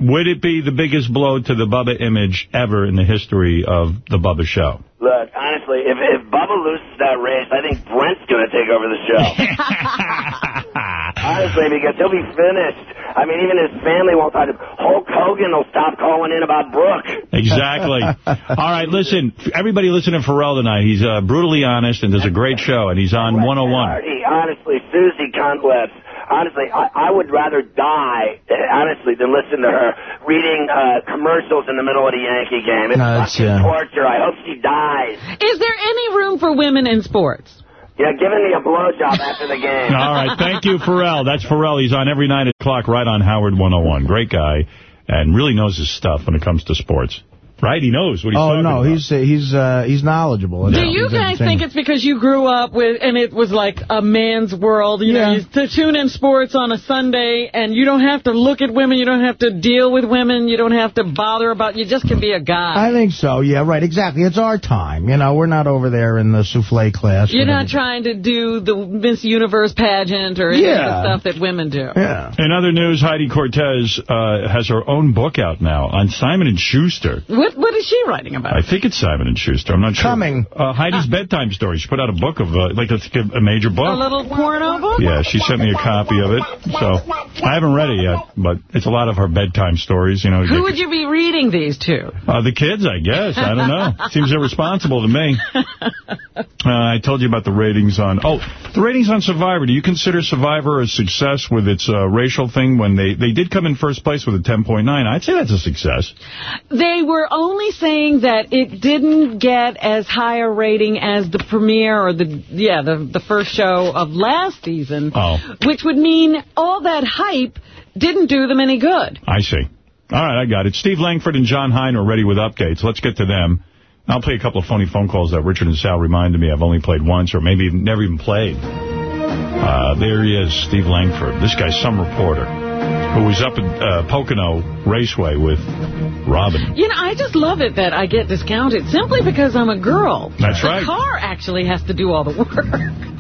would it be the biggest blow to the Bubba image ever in the history of the Bubba show? Look, honestly, if if Bubba loses that race, I think Brent's going to take over the show. [laughs] honestly, because he'll be finished. I mean, even his family won't talk to him. Hulk Hogan will stop calling in about Brooke. Exactly. [laughs] All right, listen, everybody listen to Ferrall tonight. He's uh, brutally honest and does a great show, and he's on 101. Artie, honestly, Susie Cuntlips. Honestly, I, I would rather die, honestly, than listen to her reading uh, commercials in the middle of the Yankee game. It's No, it's, fucking torture. I hope she dies. Is there any room for women in sports? Yeah, giving me a blowjob after the game. [laughs] All right, thank you, Ferrall. That's Ferrall. He's on every night at o'clock right on Howard 101. Great guy, and really knows his stuff when it comes to sports. Right? He knows what he's oh, talking no, about. he's uh, he's uh, he's knowledgeable. Do you guys think it's because you grew up with, and it was like a man's world, you know, you to tune in sports on a Sunday, and you don't have to look at women, you don't have to deal with women, you don't have to bother about, you just can be a guy. I think so. Yeah, right. Exactly. It's our time. You know, we're not over there in the souffle class. You're whatever. not trying to do the Miss Universe pageant or any of Yeah. the stuff that women do. Yeah. In other news, Heidi Cortez uh, has her own book out now on Simon & Schuster. What What is she writing about? I think it's Simon & Schuster. I'm not sure. Coming. Uh, Heidi's bedtime story. She put out a book of, uh, like, a, a major book. A little porno book? Yeah, she sent me a copy of it. So I haven't read it yet, but it's a lot of her bedtime stories. You know, Who would you be reading these to? uh, the kids, I guess. I don't know. [laughs] Seems irresponsible to me. Uh, I told you about the ratings on... Oh, the ratings on Survivor. Do you consider Survivor a success with its uh, racial thing when they... They did come in first place with a 10.9. I'd say that's a success. They were only saying that it didn't get as high a rating as the premiere or the yeah the the first show of last season, Oh. which would mean all that hype didn't do them any good. I see. All right, I got it. Steve Langford and John Hine are ready with updates. Let's get to them. I'll play a couple of phony phone calls that Richard and Sal reminded me I've only played once or maybe never even played. Uh, there he is, Steve Langford. This guy's some reporter who was up at uh, Pocono Raceway with Robin. You know, I just love it that I get discounted simply because I'm a girl. That's the right. car actually has to do all the work.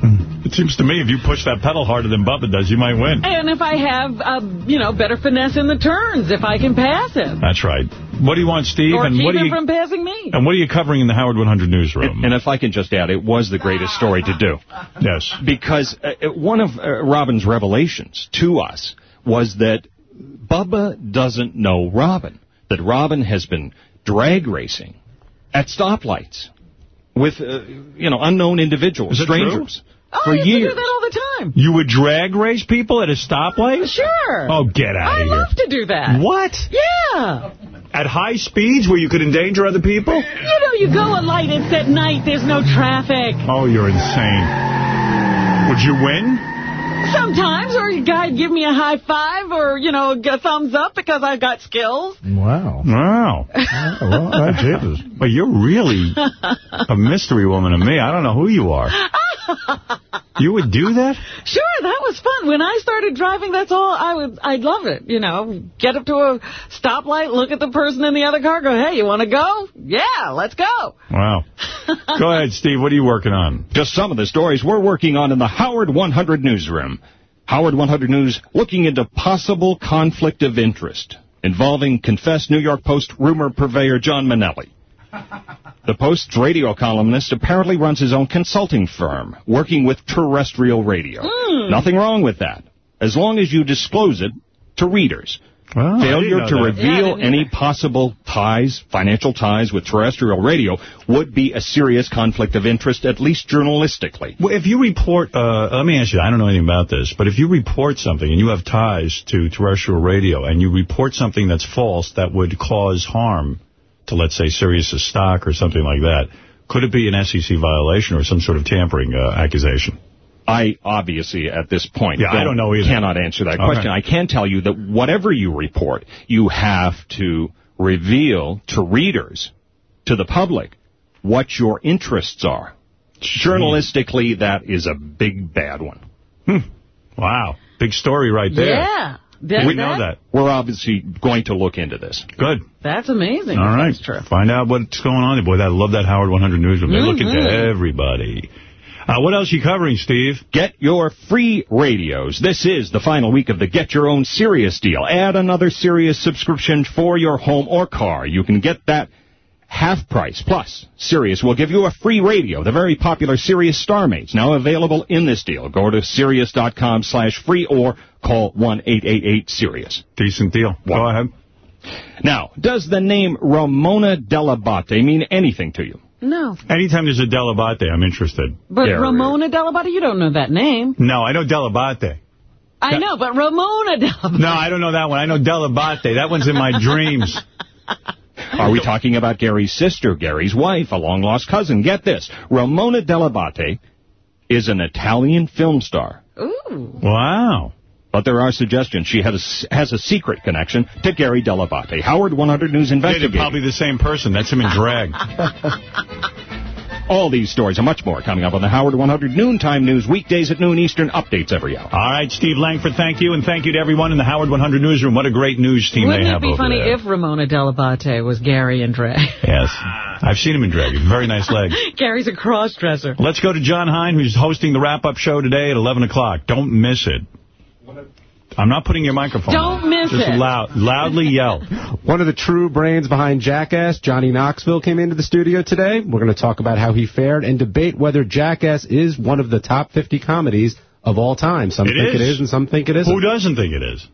It seems to me if you push that pedal harder than Bubba does, you might win. And if I have, uh, you know, better finesse in the turns, if I can pass him. That's right. What do you want, Steve? Or and keep what are him you from passing me. and what are you covering in the Howard 100 newsroom? And if I can just add, it was the greatest story to do. Yes. Because uh, one of uh, Robin's revelations to us was that Bubba doesn't know Robin. That Robin has been drag racing at stoplights with, uh, you know, unknown individuals, Is it strangers, Oh, for I used to years. do that all the time. You would drag race people at a stoplight? Sure. Oh, get out I of here. love to do that. What? Yeah. At high speeds where you could endanger other people? You know, you go at light, it's at night, there's no traffic. Oh, you're insane. Would you win? Sometimes, or a guy give me a high five, or, you know, a thumbs up because I've got skills. Wow. Wow. [laughs] well, oh, [laughs] Jesus. But you're really a mystery woman to me. I don't know who you are. You would do that? Sure, that was fun. When I started driving, that's all I would. I'd love it. You know, get up to a stoplight, look at the person in the other car, go, "Hey, you want to go? Yeah, let's go." Wow. [laughs] Go ahead, Steve. What are you working on? Just some of the stories we're working on in the Howard 100 newsroom. Howard 100 News looking into possible conflict of interest involving confessed New York Post rumor purveyor John Mainelli. [laughs] The Post's radio columnist apparently runs his own consulting firm, working with terrestrial radio. Hmm. Nothing wrong with that, as long as you disclose it to readers. Well, Failure to that. Yeah, reveal didn't any possible ties, financial ties with terrestrial radio, would be a serious conflict of interest, at least journalistically. Well, if you report, uh, let me ask you, I don't know anything about this, but if you report something and you have ties to terrestrial radio and you report something that's false that would cause harm to, let's say, Sirius's stock or something like that, could it be an SEC violation or some sort of tampering uh, accusation? I obviously, at this point, Yeah, I don't know either. cannot answer that Okay. question. I can tell you that whatever you report, you have to reveal to readers, to the public, what your interests are. Journalistically, that is a big bad one. Wow. Big story right there. Yeah. That- we know that. We're obviously going to look into this. Good. That's amazing. All right. That's true. Find out what's going on. There. Boy, I love that Howard 100 newsroom. They look into Mhm. everybody. Uh, what else are you covering, Steve? Get your free radios. This is the final week of the Get Your Own Sirius deal. Add another Sirius subscription for your home or car. You can get that half price. Plus, Sirius will give you a free radio, the very popular Sirius StarMates, now available in this deal. Go to Sirius.com slash free or call 1-888-SIRIUS. Decent deal. Go ahead. Now, does the name Ramona Dell'Abate mean anything to you? No. Anytime there's a Dell'Abate, I'm interested. But Yeah, Ramona Dell'Abate, you don't know that name. No, I know Dell'Abate. I know, but Ramona Dell'Abate. No, I don't know that one. I know Dell'Abate. That one's in my dreams. Are we talking about Gary's sister, Gary's wife, a long-lost cousin? Get this. Ramona Dell'Abate is an Italian film star. Ooh. Wow. But there are suggestions she has, has a secret connection to Gary Dell'Abate. Howard 100 News Yeah, investigating. they're probably the same person. That's him in drag. [laughs] All these stories and much more coming up on the Howard 100 Noontime News, weekdays at noon Eastern, updates every hour. All right, Steve Langford, thank you, and thank you to everyone in the Howard 100 newsroom. What a great news team Wouldn't they it have be funny if Ramona Dell'Abate was Gary and drag? [laughs] Yes. I've seen him in drag. Very nice legs. [laughs] Gary's a cross-dresser. Let's go to John Hine, who's hosting the wrap-up show today at 11 o'clock. Don't miss it. I'm not putting your microphone Don't on. miss Just it. loud, loudly yell. [laughs] One of the true brains behind Jackass, Johnny Knoxville, came into the studio today. We're going to talk about how he fared and debate whether Jackass is one of the top 50 comedies of all time. Some It think is. it is and some think it isn't. Who doesn't think it is?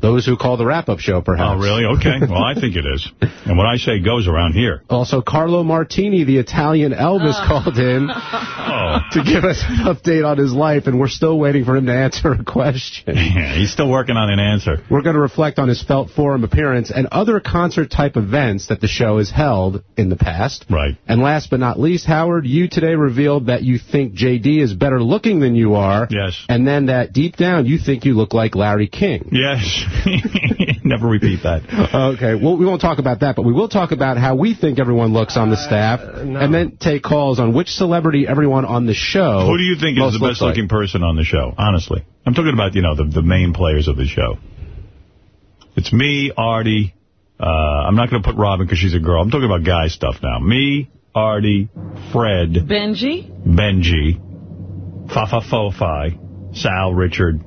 Those who call the wrap-up show, perhaps. Oh, really? Okay. Well, I think it is. [laughs] And what I say goes around here. Also, Carlo Martini, the Italian Elvis, called in [laughs] Oh. to give us an update on his life, and we're still waiting for him to answer a question. [laughs] Yeah, he's still working on an answer. We're going to reflect on his Felt Forum appearance and other concert-type events that the show has held in the past. Right. And last but not least, Howard, you today revealed that you think J.D. is better looking than you are. Yes. And then that deep down, you think you look like Larry King. Yes. [laughs] Never repeat that. Okay, well, we won't talk about that, but we will talk about how we think everyone looks on the staff, and then take calls on which celebrity everyone on the show Who do you think is the best looking person on the show, honestly? I'm talking about, you know, the, the main players of the show. It's me, Artie. Uh, I'm not going to put Robin because she's a girl. I'm talking about guy stuff now. Me, Artie, Fred, Benji? Benji, Fafa Fofi, Sal, Richard.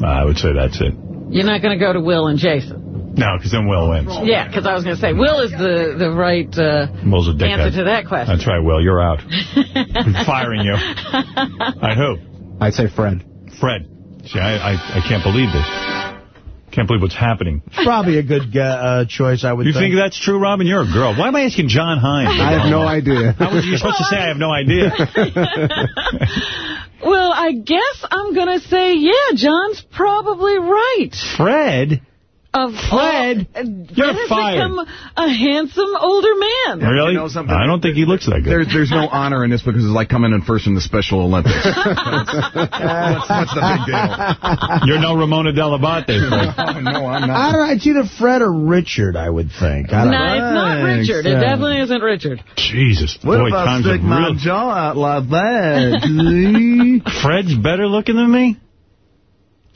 Uh, I would say that's it. You're not going to go to Will and Jason. No, because then Will wins. Yeah, because I was going to say, Will is the, the right uh, Will's a dickhead. answer to that question. That's right, Will. You're out. I'm [laughs] firing you. I hope. I'd say Fred. Fred. See, I, I, I can't believe this. Can't believe what's happening. Probably a good uh, uh, choice, I would You think. think that's true, Robin? You're a girl. Why am I asking John Hines? I have no idea. How was you supposed to say I have no idea? [laughs] Well, I guess I'm going to say, yeah, John's probably right. Fred? Of uh, Fred? all- You're has fired. become a handsome older man. Really? You know something? I don't think he looks that good. There's there's no honor in this because it's like coming in first in the Special Olympics. [laughs] That's, that's the big deal. You're no Ramona Dell'Abate. [laughs] Fred. Oh, no, I'm not. I don't know. It's either Fred or Richard, I would think. I No, don't it's not Richard. It uh, definitely isn't Richard. Jesus. What boy, if I stick my real. jaw out like that? Fred's better looking than me?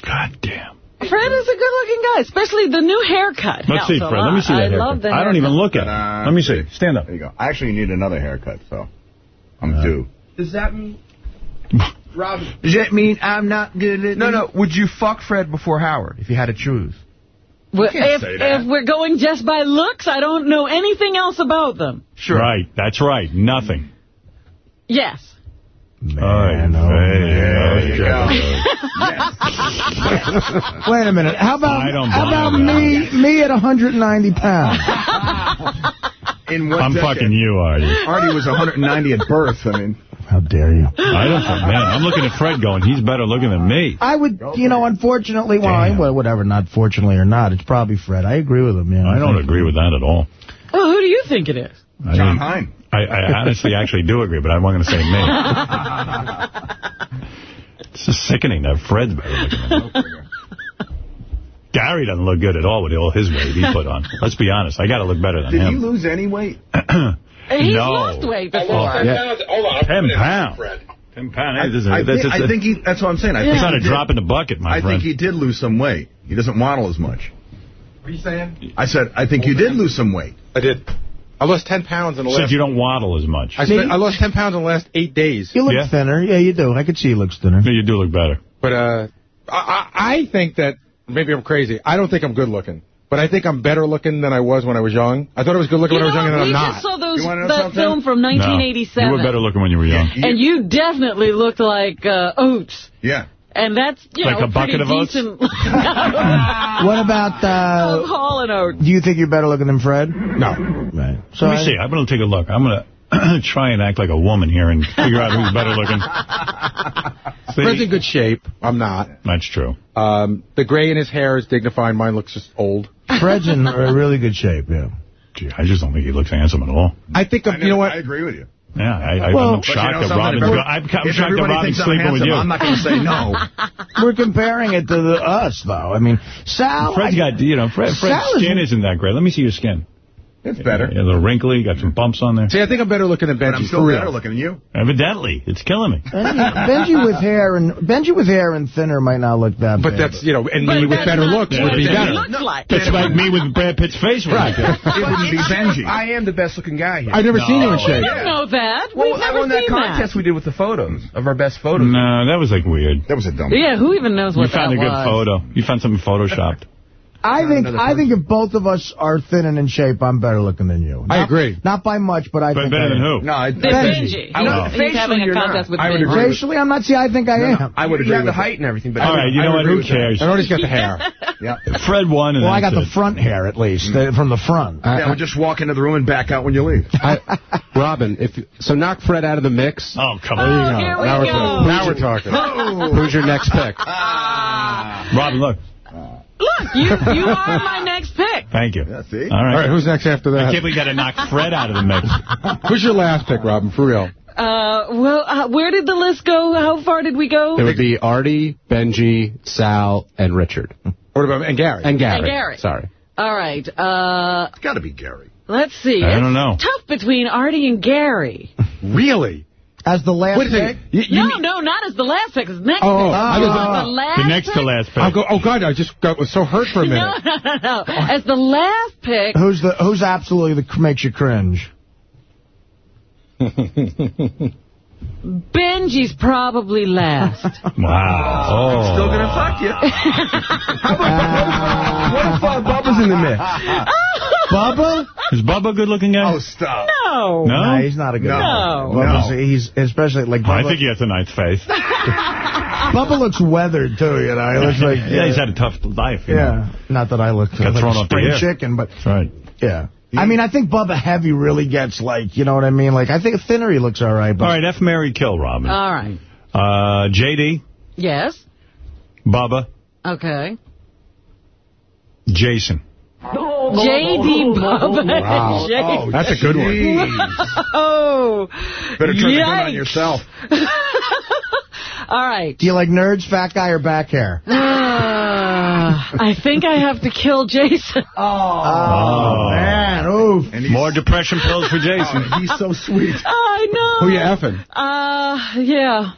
God damn. Fred is a good-looking guy, especially the new haircut. Let's see, Fred. Let me see that I haircut. love the I don't even look at it. Let me see. Stand up. There you go. I actually need another haircut, so I'm uh, due. Does that mean... [laughs] Robin. Does that mean I'm not good at No, no. Would you fuck Fred before Howard if you had to choose? Well, if, if we're going just by looks, I don't know anything else about them. Sure. Right. That's right. Nothing. Yes. All right. Oh, oh, there you go. [laughs] Wait a minute. How about how buy about that. me me at 190 pounds? In what I'm decade? fucking you, Artie. Artie was 190 at birth. I mean, How dare you? I don't think, man. I'm looking at Fred going, he's better looking than me. I would, you know, unfortunately, well, I- well, whatever, not fortunately or not, it's probably Fred. I agree with him. Yeah, I don't agree with that at all. Well, who do you think it is? I John mean, Hine. I, I honestly actually do agree, but I'm not going to say me. it's just sickening that Fred's better looking than me. Gary doesn't look good at all with all his weight he put on. Let's be honest. I got to look better than him. Did you lose any weight? [clears throat] He's No. lost weight oh, before. Yeah. Hold on. Ten pounds. Ten pounds. I, Hey, this is- I, that's- think, I that's- think he. That's what I'm saying. I It's think not he a did- drop in the bucket, my I friend. think he did lose some weight. He doesn't waddle as much. What are you saying? I said, I think you did lose some weight. I did. I lost 10 pounds in the Said last... you don't waddle as much. I, spent, I lost 10 pounds in the last eight days. You look Yeah? thinner. Yeah, you do. I could see you look thinner. No, you do look better. But uh, I, I I think that, maybe I'm crazy, I don't think I'm good looking. But I think I'm better looking than I was when I was young. I thought I was good looking You when I was know, young, and I'm just not. saw those, You wanna that something? film from No. 1987. You were better looking when you were young. And you definitely looked like uh, Oates. Yeah. And that's, you Like know, a bucket of oats? [laughs] [laughs] What about, uh, Hall and Oates. do you think you're better looking than Fred? No. Right. So Let me I- see. I'm going to take a look. I'm going to [clears throat] try and act like a woman here and figure out who's better looking. [laughs] See? Fred's in good shape. I'm not. That's true. Um, the gray in his hair is dignified. Mine looks just old. Fred's in uh, really good shape, yeah. Gee, I just don't think he looks handsome at all. I think, of, you know what? I agree with you. Yeah, I, I, Well, I'm but you shocked know that something, Robin's, if go- every- I'm, I'm shocked that Robin's thinks I'm sleeping with handsome, you. I'm not gonna say no. [laughs] We're comparing it to the, us, though. I mean, Sal... Fred's I- got, you know, Fred, Fred's Sal is- skin isn't that great. Let me see your skin. It's better. Yeah, a little wrinkly, got some bumps on there. See, I think I'm better looking than Benji, I'm for real. looking than you. Evidently, it's killing me. Benji, Benji with hair and Benji with hair and thinner might not look that But bad. But that's, you know, and me with better looks would be he better. looks like. It's like me with Brad Pitt's face. Right. Right. It wouldn't be Benji. I am the best looking guy here. I've never seen you in We shape. don't know that. Well, We've I never won that seen contest we did with the photos of our best photos. No, that was like weird. That was a dumb. Yeah, who even knows what You what found a good photo. You found something photoshopped. I think I think if both of us are thin and in shape, I'm better looking than you. I agree. Not by much, but I But think better I than am. who? No, I, Then Benji. Benji. I No, would- he's having a you're contest not. with I would Benji. agree with Facially, I'm not. See, I think I am. I would agree. You have the height and everything, but All I right, would- you know what? agree Who with that. cares? I already got the hair. [laughs] Yeah. Fred won. Well, I that's got the front hair at least uh, from the front. Yeah, well, just walk into the room and back out when you leave. [laughs] Robin, if so, knock Fred out of the mix. Oh, come on. now, we're talking. now we're talking. Who's your next pick? [laughs] Robin, look. Look, you you are my next pick. Thank you. Yeah, see? All All right, right. who's next after I that? can't believe you got to knock Fred out of the mix. [laughs] Who's your last pick, Robin, for real? Uh, well, uh, where did the list go? How far did we go? It would be Artie, Benji, Sal, and Richard. What about, and Gary? And Gary. And Gary. Sorry. All right. Uh, It's got to be Gary. let's see. I It's don't know. Tough between Artie and Gary. Really? As the last Wait a pick. You, you no, mean- no, not as the last pick. As next Oh, pick. oh, I was- want the last The next pick? to last pick. I'll go, oh, God, I just got was so hurt for a [laughs] minute. no, no, no. As the last pick, Who's the who's absolutely the makes you cringe? [laughs] Benji's probably last. [laughs] Wow. Oh. Still gonna fuck you. how what if uh, Bubba's in the mix? Bubba? Is Bubba a good-looking guy? Oh, stop. no. no? Nah, he's not a good No. guy. No. Bubba's, He's especially like Bubba. I think he has a nice face. [laughs] Bubba looks weathered too. You know, he looks [laughs] like Yeah, he's had a tough life. You know. yeah. Not that I look Got like thrown a off the spring air. chicken, but That's right. yeah. I mean, I think Bubba Heavy really gets like, you know what I mean? Like, I think thinner he looks all right. But All right, F. Mary Kill, Robin. All right. Uh, J.D., Yes. Bubba, Okay. Jason. J.D. Bubba. Wow. J.D. That's a good one. Oh. Better turn the gun on yourself. [laughs] All right. do you like nerds, fat guy, or back hair? Uh, [sighs] I think I have to kill Jason. Oh, man, oof. And More depression pills for Jason. [laughs] he's so sweet. [laughs] I know. Who you effing? Uh, yeah.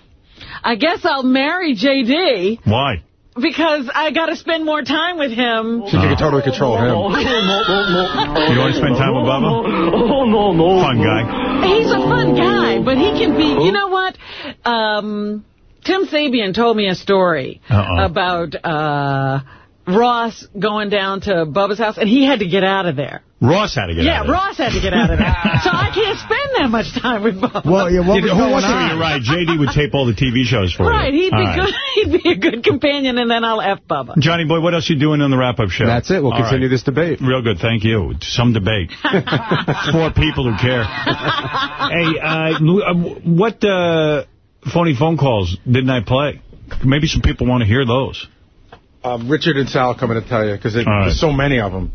I guess I'll marry J.D. Why? Because I got to spend more time with him. So you can totally control him. You want to spend time with Bubba? Oh, no, no. Fun guy. He's a fun guy, but he can be, you know what? Um, Tim Sabean told me a story Uh-oh. about uh, Ross going down to Bubba's house, and he had to get out of there. Ross had to get yeah, out of there. Yeah, Ross had to get out of there. [laughs] so I can't spend that much time with Bubba. Well, yeah, what You was know, going what's- on? You're right. J.D. would tape all the TV shows for Right, you. he'd be All right. good. [laughs] He'd be a good companion, and then I'll F Bubba. Johnny boy, what else you doing on the wrap-up show? That's it. We'll All continue this debate. Real good, thank you. Some debate. [laughs] Four people who care. hey, uh, uh, what uh, phony phone calls didn't I play? Maybe some people want to hear those. Um, Richard and Sal coming to tell you, because right. there's so many of them.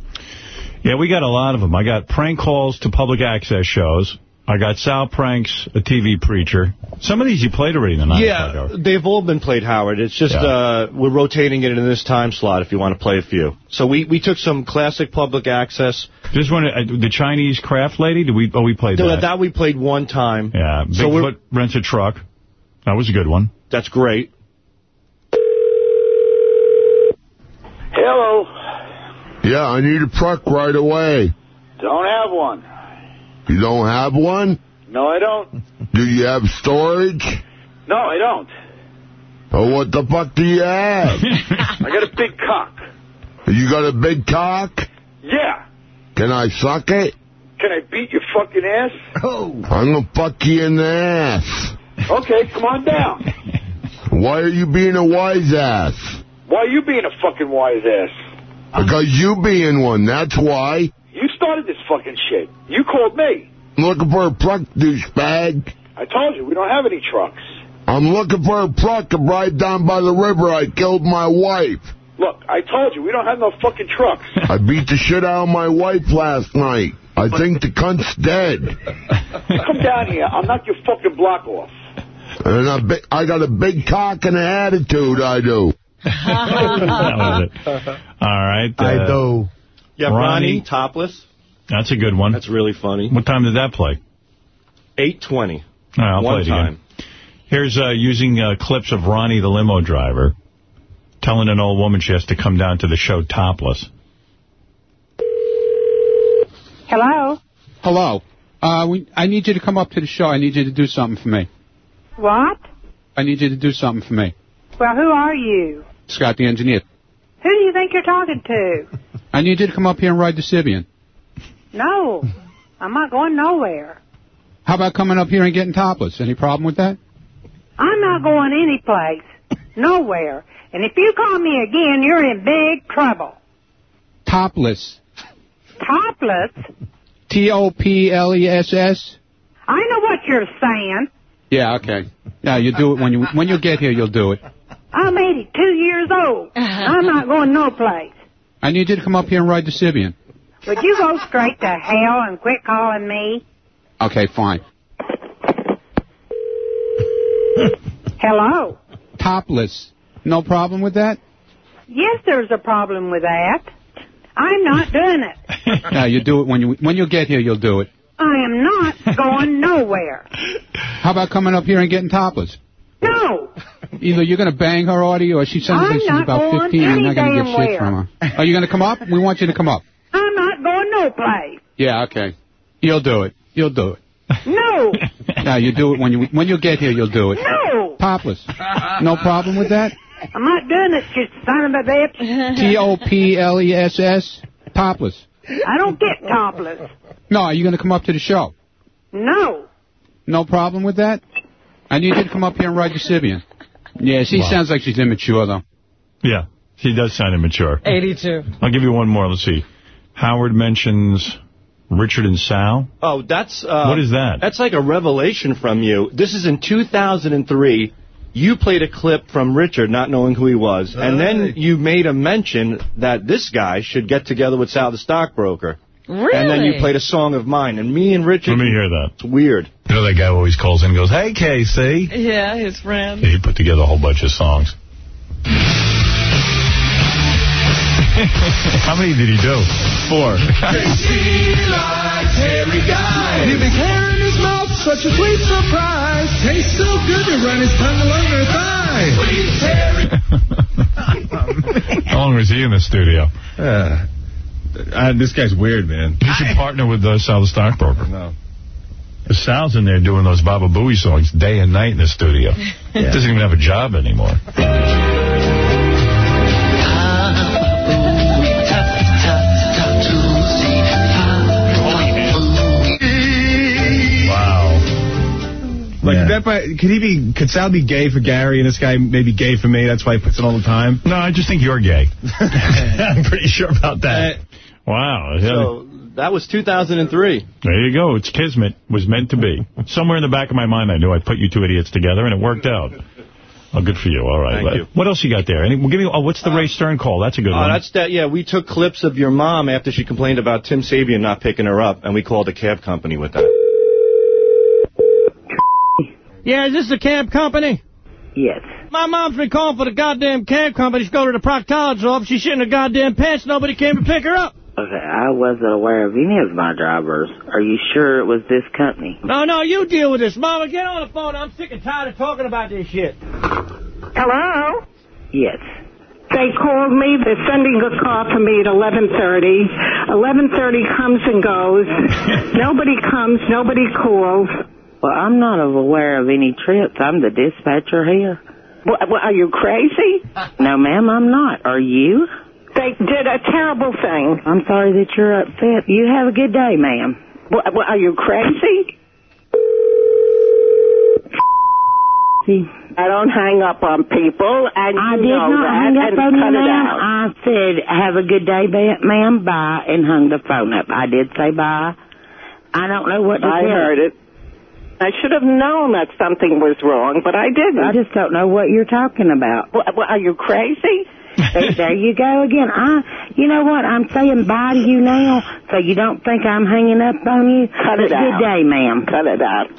Yeah, we got a lot of them. I got prank calls to public access shows. I got Sal Pranks, a TV preacher. Some of these you played already in the 9 o'clock Yeah, they've all been played, Howard. It's just Yeah. uh, we're rotating it in this time slot if you want to play a few. So we, we took some classic public access. Just one, uh, the Chinese craft lady, did we? Oh, we played That, that. we played one time. Yeah, So Bigfoot rents a truck. That was a good one. That's great. Hello. Yeah, I need a truck right away. Don't have one. You don't have one? No, I don't. Do you have storage? No, I don't. Oh, what the fuck do you have? [laughs] I got a big cock. you got a big cock? Yeah. Can I suck it? Can I beat your fucking ass? Oh. I'm gonna fuck you in the ass. Okay, come on down. Why are you being a wise ass? Why are you being a fucking wise ass? Uh-huh. Because you being one, that's why. You started this fucking shit. You called me. I'm looking for a truck, douchebag. I told you, we don't have any trucks. I'm looking for a truck to ride down by the river. I killed my wife. Look, I told you, we don't have no fucking trucks. I beat the shit out of my wife last night. I think the cunt's dead. Come down here. I'll knock your fucking block off. And I, I got a big cock and an attitude, I do. That was it. All right. I uh, do. Yeah, Ronnie, topless. That's a good one. That's really funny. What time did that play? 8.20. All right, I'll One play it again. time. Here's uh, using uh, clips of Ronnie, the limo driver, telling an old woman she has to come down to the show topless. Hello? Hello. Uh, we, I need you to come up to the show. I need you to do something for me. What? I need you to do something for me. Well, who are you? Scott, the engineer. Who do you think you're talking to? [laughs] I need you to come up here and ride the Sybian. No, I'm not going nowhere. How about coming up here and getting topless? Any problem with that? I'm not going any place. Nowhere. And if you call me again, you're in big trouble. Topless. Topless? T-O-P-L-E-S-S? I know what you're saying. Yeah, okay. Yeah, you do it when you when you get here. You'll do it. I'm 82 years old. Uh-huh. I'm not going no place. I need you to come up here and ride the Sybian. Would you go straight to hell and quit calling me? Okay, fine. Hello? Topless. No problem with that? Yes, there's a problem with that. I'm not doing it. [laughs] Yeah, you do it when you when you get here. You'll do it. I am not going nowhere. How about coming up here and getting topless? No. Either you're going to bang her, Artie, or she sounds like she's about 15 and you're not going to get shit from her. Are you going to come up? We want you to come up. I'm not going no place. Yeah, okay. You'll do it. You'll do it. No. [laughs] Yeah, you do it when you when you get here. You'll do it. No. Topless. No problem with that. I'm not doing it, you son of a bitch. T O P L E S S. Topless. I don't get topless. No, are you going to come up to the show? No. No problem with that. I need you to come up here and ride the Sybian. Yeah, she Wow. sounds like she's immature though. Yeah, she does sound immature. 82. I'll give you one more. Let's see. Howard mentions Richard and Sal. Oh, that's... Uh, What is that? That's like a revelation from you. This is in 2003. You played a clip from Richard not knowing who he was, and then you made a mention that this guy should get together with Sal the stockbroker. Really? And then you played a song of mine, and me and Richard... Let me hear that. It's weird. You know that guy always calls in and goes, Hey, Casey. Yeah, his friend. He put together a whole bunch of songs. [laughs] How many did he do? Four. He big hair in his mouth, such a sweet surprise. Tastes so good to run his tongue along her thigh. [laughs] How long was he in the studio? Uh, uh, this guy's weird, man. You should partner with uh, Sal the Stockbroker. No. Sal's in there doing those Baba Booey songs day and night in the studio. [laughs] He doesn't even have a job anymore. Wow. Like that, by, could he be? Could Sal be gay for Gary, and this guy maybe gay for me? That's why he puts it all the time. No, I just think you're gay. [laughs] [laughs] I'm pretty sure about that. Wow. So that was 2003. There you go. It's Kismet. Was meant to be. Somewhere in the back of my mind, I knew I'd put you two idiots together, and it worked out. Oh, good for you. All right. Thank you. What else you got there? Any, well, give me. Oh, what's the uh, Ray Stern call? That's a good Oh, one. that's that. Yeah, we took clips of your mom after she complained about Tim Sabean not picking her up, and we called a cab company with that. Yeah, is this the cab company? Yes. My mom's been calling for the goddamn cab company She's going to the proctologist's office. She's shitting her goddamn pants. Nobody came to pick her up. Okay, I wasn't aware of any of my drivers. Are you sure it was this company? No, no, you deal with this. Mama, get on the phone. I'm sick and tired of talking about this shit. Hello? Yes. They called me. They're sending a car for me at 11:30. 11:30 comes and goes. [laughs] nobody comes. Nobody calls. Well, I'm not aware of any trips. I'm the dispatcher here. What, what, are you crazy? no, ma'am, I'm not. Are you? They did a terrible thing. I'm sorry that you're upset. You have a good day, ma'am. What, are you crazy? I don't hang up on people, and I did not hang up on you, ma'am. I said, have a good day, ma'am, bye, and hung the phone up. I did say bye. I don't know what to I say. heard it. I should have known that something was wrong, but I didn't. I just don't know what you're talking about. What, are you crazy? There, there you [laughs] go again. I, you know what? I'm saying bye to you now, so you don't think I'm hanging up on you. Cut it But Good out. day, ma'am. Cut it out.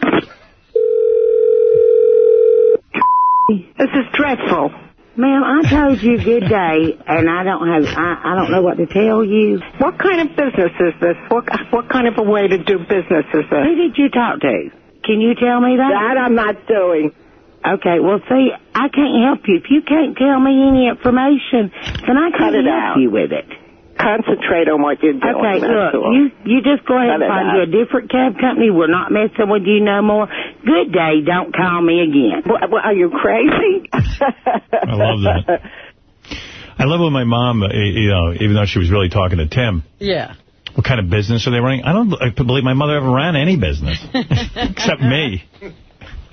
This is dreadful. Ma'am, I told you good day, and I don't have, I, I don't know what to tell you. What kind of business is this? What, what kind of a way to do business is this? Who did you talk to? Can you tell me that? That I'm not doing. Okay, well, see, I can't help you. If you can't tell me any information, then I Cut can't it help out. you with it. Concentrate on what you're doing. Okay, that's look, all. you you just go ahead Cut and find you a different cab company. We're not messing with you no more. Good day. Don't call me again. What, what, are you crazy? I love that. I love when my mom, uh, you know, even though she was really talking to Tim, Yeah. what kind of business are they running? I don't I believe my mother ever ran any business, [laughs] except me.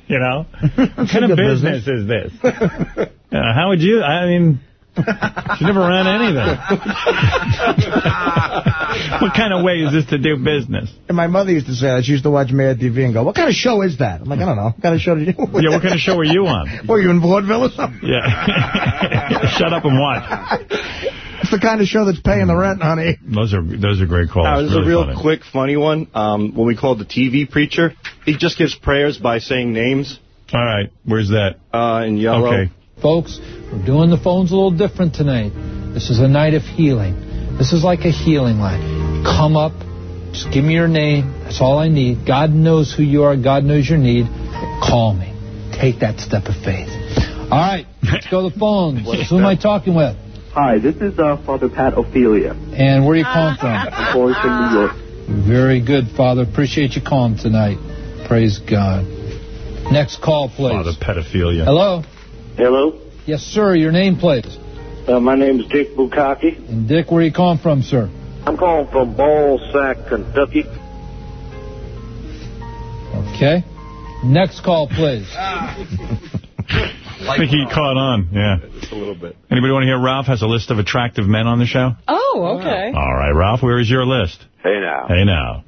You know? [laughs] What kind of good business, is this? [laughs] Uh, how would you, I mean, she never ran anything. [laughs] what kind of way is this to do business? And my mother used to say that. She used to watch Mad TV and go, what kind of show is that? I'm like, I don't know. What kind of show did you [laughs] Yeah, what kind of show were you on? Were you in vaudeville or something? Yeah. [laughs] Shut up and watch. It's the kind of show that's paying the rent, honey. Those are those are great calls. Uh, this is really a real funny. quick, funny one. Um, when we called the TV preacher, he just gives prayers by saying names. All right, where's that? Uh, in yellow. Okay. Folks, we're doing the phones a little different tonight. This is a night of healing. This is like a healing line. Come up, just give me your name. That's all I need. God knows who you are. God knows your need. Call me. Take that step of faith. All right, let's go to the phones. [laughs] Who am I talking with? Hi, this is uh, Father Pat Ophelia. And where are you calling from? [laughs] calling from New York. Very good, Father. Appreciate you calling tonight. Praise God. Next call, please. Father pedophilia. Hello? Hello, Yes, sir. Your name, please. uh, my name is Dick Bukaki. And Dick, where are you calling from, sir? I'm calling from Ballsack, Kentucky. Okay. Next call, please. [laughs] I think he caught on, yeah. Just a little bit. Anybody want to hear Ralph has a list of attractive men on the show? Oh, okay. All right, Ralph, where is your list? Hey now. Hey now.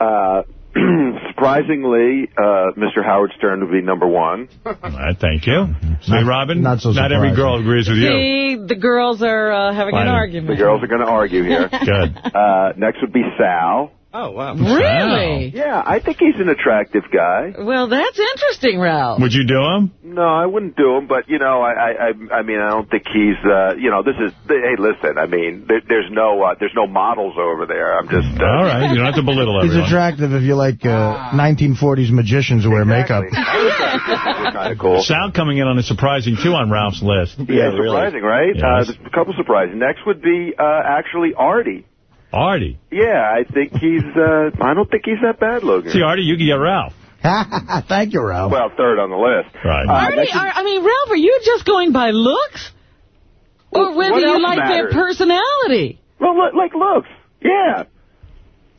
Uh, [clears throat] surprisingly, uh, Mr. Howard Stern would be number one. All right, thank you. See, Robin? not so Not every girl agrees with you. See, the girls are uh, having an argument. The girls are going to argue here. [laughs] Good. Uh, next would be Sal. Oh, wow. Really? Yeah, I think he's an attractive guy. Well, that's interesting, Ralph. Would you do him? No, I wouldn't do him, but you know, I, I, I, I mean, I don't think he's, uh, you know, this is. Hey, listen, I mean, there, there's no, uh, there's no models over there. I'm just. Uh, All right, you don't have to belittle He's attractive if you like uh, 1940s magicians who wear makeup. kind of cool. Sal coming in on a surprising two on Ralph's list. Yeah, surprising, right? Yes. Uh, a couple surprises. Next would be uh, actually Artie. Artie. Yeah, I think he's. Uh, I don't think he's that bad looking. See, Artie, you can get Ralph. [laughs] Thank you, Ralph. Well, third on the list. Right. Uh, Artie, next are, I mean, Ralph, are you just going by looks? Or whether you like matters? their personality? well, look, like looks. Yeah.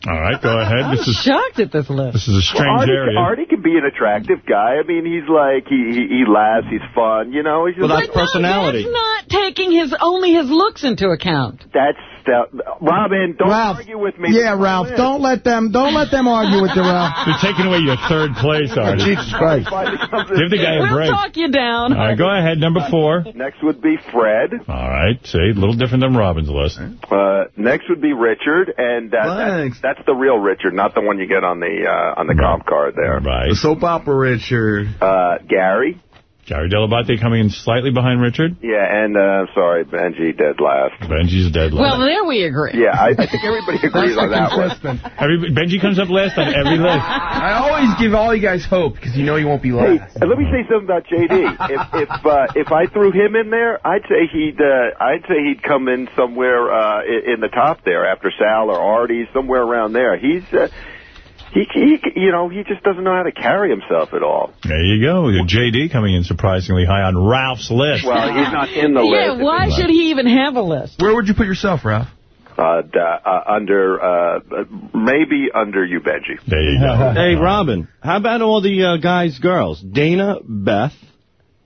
All right, go ahead. I'm This is shocked at this list. this is a strange Artie, area. Artie can be an attractive guy. I mean, he's like he he, he laughs, he's fun. You know, he's just Well, that's But no, personality. that's not taking his only his looks into account. that's uh, Robin. Don't Ralph. argue with me. Yeah, Ralph. Don't let them. Don't let them argue with you, Ralph. You're taking away your third place, Artie. Jesus Christ. Give the guy a We'll break. talk you down. All right, go ahead. Number four. Next would be Fred. All right, see, a little different than Robin's list. Uh, next would be Richard, and uh, that's, that's the real Richard, not the one you get on the uh, on the comp card there. Right. The soap opera Richard. Uh, Gary. Gary Dell'Abate coming in slightly behind Richard. Yeah, and uh, sorry, Benji dead last. Benji's dead last. Well, last. there we agree. Yeah, I, I think everybody [laughs] agrees on that one. Every, Benji comes up last on every list. I always give all you guys hope because you know you won't be last. and let me say something about JD. if if uh, if I threw him in there, I'd say he'd uh, I'd say he'd come in somewhere uh, in, in the top there after Sal or Artie, somewhere around there. He's uh, he, he you know he just doesn't know how to carry himself at all. There you go. JD coming in surprisingly high on Ralph's list. Well, he's not in the Yeah, list. why should he even have a list? Where would you put yourself, Ralph? Uh, uh, under uh, maybe under you, Benji. There you go. [laughs] Hey, Robin, how about all the uh, guys' girls? Dana, Beth,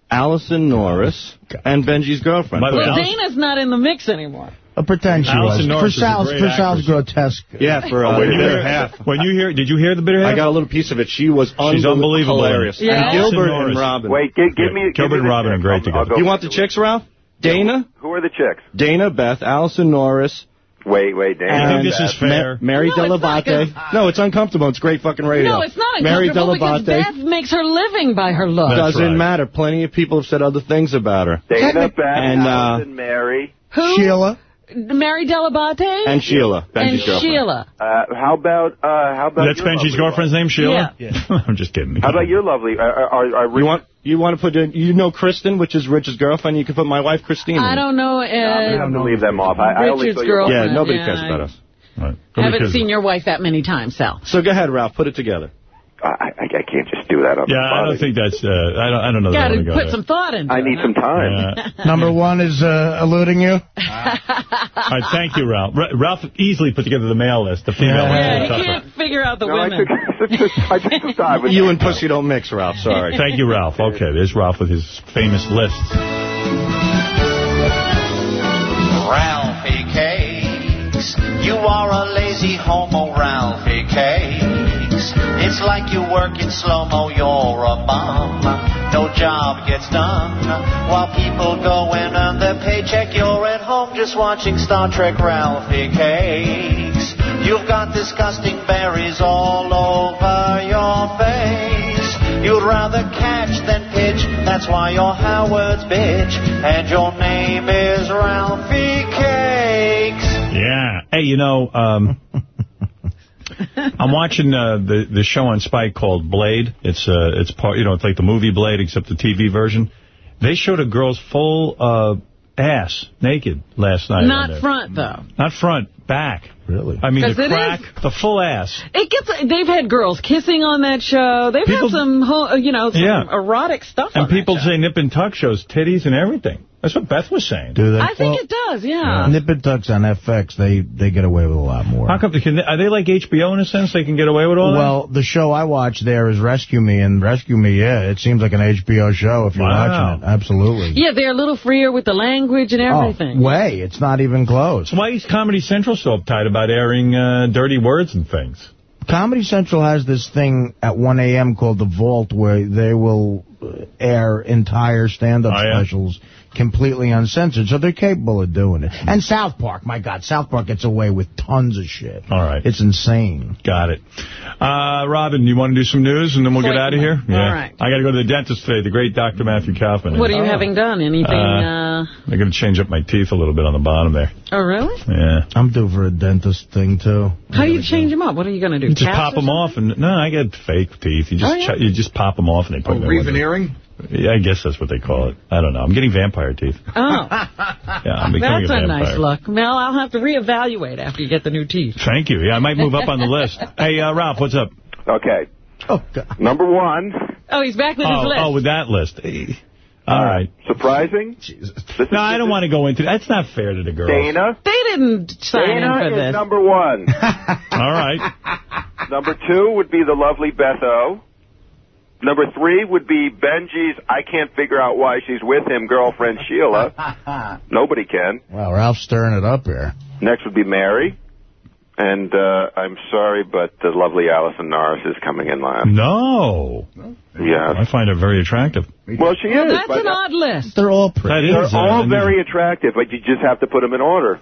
Allison Norris, and Benji's girlfriend. By the way, Well, Dana's not in the mix anymore. A pretend she Allison was. For is Sal's, for Sal's actress. grotesque. Yeah, for Oh, uh, wait a bitter minute. half. When you hear, did you hear the bitter half? I got a little piece of it. She was She's unbelievable. hilarious. Yeah. And Gilbert Allison and Norris. Robin. Wait, give, give me. Yeah, give Gilbert me and the Robin are great I'll- I'll together. go You want the chicks, Ralph? Dana, Who are the chicks? Dana, Beth, Allison Norris. Wait, wait, Dana. and this is Ma- fair. Mary No, it's Dell'Abate. No, it's uncomfortable. It's great fucking radio. No, it's not Mary uncomfortable because Dell'Abate. Beth makes her living by her look. That's Doesn't right. matter. Plenty of people have said other things about her. Dana, Beth, And, uh, Allison, Mary. Who? Sheila. Mary Dell'Abate? And Sheila, And girlfriend. Sheila. Uh, how about uh, how about That's your Benji's lovely girlfriend's name, Sheila? Yeah. [laughs] I'm just kidding. How about your lovely? Uh, are, are, You want you want to put in, you know Kristen, which is Rich's girlfriend. You can put my wife Christine. I don't know. We have to Uh, leave them off. I, I only Richard's saw your girlfriend. Yeah, nobody Yeah, cares I- about us. Right. haven't Because- seen your wife that many times, Sal. So go ahead, Ralph. Put it together. I, I, I can't just do that. on Yeah, the I don't think that's, uh, I don't, I don't know that I Got to to go put there. some thought into I need some time. Yeah. [laughs] Number one is uh, eluding you. All right, thank you, Ralph. Ra- Ralph easily put together the male list, the female Yeah. Yeah, he can't figure out the No, I women. took, [laughs] I took, I took some time. You that. and Pussy don't mix, Ralph. Sorry. Thank you, Ralph. Okay, there's Ralph with his famous lists. Ralphie Cakes. You are a lazy homo, Ralphie Cakes. It's like you work in slow-mo, you're a bum. No job gets done. While people go and earn their paycheck, you're at home just watching Star Trek Ralphie Cakes. You've got disgusting berries all over your face. You'd rather catch than pitch, that's why you're Howard's bitch. And your name is Ralphie Cakes. Yeah. Hey, you know, um, [laughs] [laughs] I'm watching uh, the the show on Spike called Blade. It's uh, it's part, you know, it's like the movie Blade except the TV version. They showed a girl's full uh, ass naked last night. Not front, though. Not front, back. Really? I mean, the it crack, the full ass. It gets. They've had girls kissing on that show. They've People- had some, ho- uh, you know, some Yeah. erotic stuff And on that people show. say Nip and Tuck shows titties and everything. That's what Beth was saying. Do they? I think it does, yeah. Nip and Tucks on FX, they, they get away with a lot more. How come? Can they, are they like HBO in a sense? They can get away with all that? Well, the show I watch there is Rescue Me, and Rescue Me, yeah, it seems like an HBO show if you're Wow. watching it. Absolutely. Yeah, they're a little freer with the language and oh, everything. Oh, way. It's not even close. So why is Comedy Central so uptight about airing uh, dirty words and things? Comedy Central has this thing at 1 a.m. called The Vault where they will uh, air entire stand-up Oh, yeah? specials completely uncensored, so they're capable of doing it. And South Park, my God, South Park gets away with tons of shit. All right. It's insane. Got it. Uh, Robin, you want to do some news and then we'll get out of here? All right. I got to go to the dentist today. The great Dr. Matthew Kaufman. What are you Oh. having done? Anything? Uh, Uh, They're going to change up my teeth a little bit on the bottom there. oh, really? Yeah. I'm due for a dentist thing, too. How do you change them up? What are you going to do? You just pop them off, and no, I get fake teeth. You just Oh, yeah? you just pop them off, and they put Oh, them in. Reveneering? Yeah, I guess that's what they call it. I don't know. I'm getting vampire teeth. Oh, [laughs] Yeah, I'm becoming that's a a nice look. Mel, I'll have to reevaluate after you get the new teeth. Thank you. Yeah, I might move up on the list. [laughs] Hey, uh, Ralph, what's up? Okay. Oh, God. Number one. Oh, he's back with his Oh, list. oh, with that list. All right. Surprising? This is- No, I don't want to go into That's not fair to the girls. Dana. They didn't sign in Dana for is this. number one. [laughs] All right. number two would be the lovely Beth O. Number three would be Benji's I can't figure out why she's with him girlfriend Sheila. [laughs] Nobody can. Wow, Ralph's stirring it up here. Next would be Mary. And uh, I'm sorry, but the lovely Allison Norris is coming in last. No. Yeah. I find her very attractive. Well, she Well, is. that's an odd list. They're all pretty. That is. they're uh, all unusual. very attractive, but you just have to put them in order.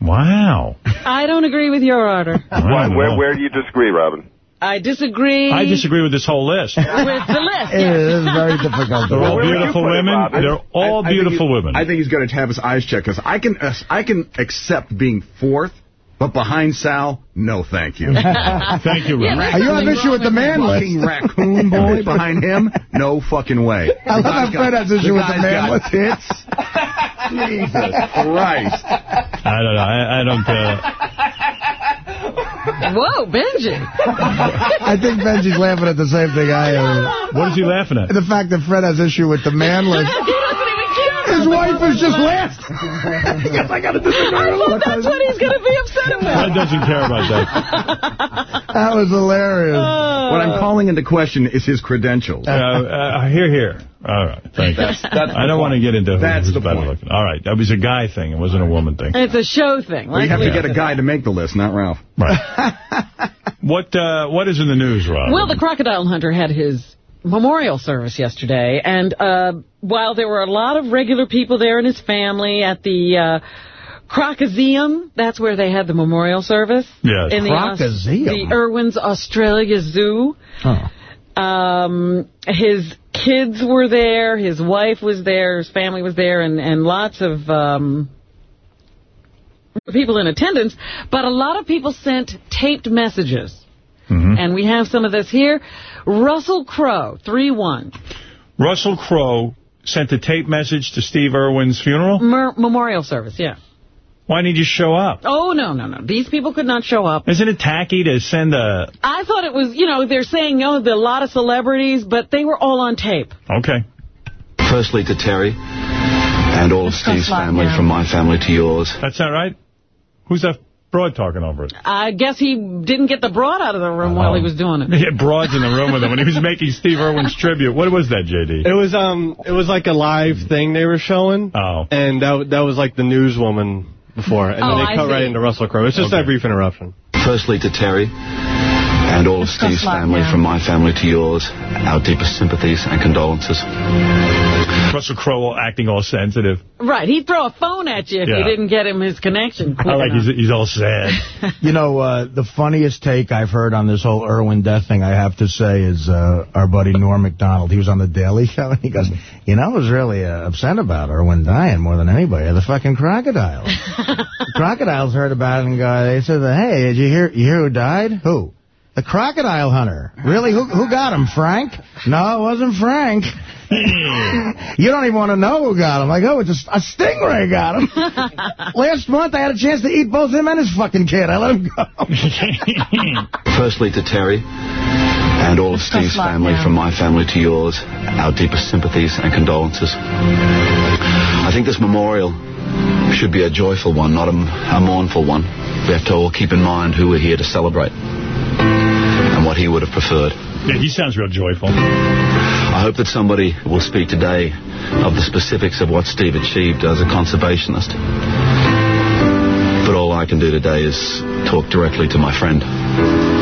Wow. I don't agree with your order. Why, where, where do you disagree, Robin? I disagree. I disagree with this whole list. with the list. It yes. [laughs] is very difficult. They're all Where would you beautiful put it, women. They're all I- I beautiful he- women. I think he's going to have his eyes checked because I can uh, I can accept being fourth, but behind Sal, no, thank you. [laughs] Thank you, Yeah, Are you have something issue with the wrong man list? Fucking raccoon boy [laughs] behind him, no fucking way. I love how The guy's Fred got- has issue with the man got list. tits. Jesus Christ. I don't know. I, I don't. Uh, Whoa, Benji. I think Benji's laughing at the same thing I am. what is he laughing at? The fact that Fred has issue with the man [laughs] list. he doesn't even care. His wife is just last. [laughs] I thought that's what he's going to be upset about. about. doesn't care about that. [laughs] That was hilarious. What I'm calling into question is his credentials. Uh, uh, here, here. All right. Thank you. That's- that's I don't want to get into who, That's who's the better point. looking. All right. That was a guy thing. It wasn't a woman thing. It's a show thing. Well, you Like have to get a guy to make the list, not Ralph. Right. what uh, What is in the news, Rob? Well, the crocodile hunter had his memorial service yesterday, and uh, while there were a lot of regular people there and his family at the uh, Crocoseum, that's where they had the memorial service. Yes. in the, Aus- the Irwin's Australia Zoo. Um, his kids were there, his wife was there, his family was there, and, and lots of um, people in attendance. But a lot of people sent taped messages. And we have some of this here. Russell Crowe, 3-1. Russell Crowe sent a tape message to Steve Irwin's funeral. Mer- memorial service, yeah. Why didn't you show up? Oh, no, no, no. These people could not show up. Isn't it tacky to send a... I thought it was, you know, they're saying, oh, there are a lot of celebrities, but they were all on tape. Okay. Firstly to Terry and all of Steve's family, from my family to yours. That's not right? Who's that broad talking over it? I guess he didn't get the broad out of the room while he was doing it. [laughs] He had broads in the room with him when he was making Steve Irwin's tribute. What was that, J.D.? It was um, it was like a live thing they were showing. Oh. And that that was like the newswoman before, and Oh, then I they cut see. right into Russell Crowe. It's just Okay. a brief interruption. Firstly to Terry and all of Steve's family, from my family to yours, our deepest sympathies and condolences. Russell Crowe acting all sensitive. Right, he'd throw a phone at you if you didn't get him his connection. I like he's, he's all sad. [laughs] You know, uh, the funniest take I've heard on this whole Irwin death thing, I have to say, is uh, our buddy Norm Macdonald. He was on the Daily Show, and he goes, you know, I was really uh, upset about Irwin dying more than anybody. The fucking crocodiles. [laughs] the crocodiles heard about it and go, they said, hey, did you hear, you hear who died? Who? The crocodile hunter. Really? Who, who got him? Frank? No, it wasn't Frank. [laughs] you don't even want to know who got him. I Like, oh, it's a, a stingray got him. [laughs] Last month, I had a chance to eat both him and his fucking kid. I let him go. [laughs] Firstly to Terry and all of Steve's family, from my family to yours, our deepest sympathies and condolences. I think this memorial should be a joyful one, not a, a mournful one. We have to all keep in mind who we're here to celebrate and what he would have preferred. Yeah, he sounds real joyful. I hope that somebody will speak today of the specifics of what Steve achieved as a conservationist. But all I can do today is talk directly to my friend.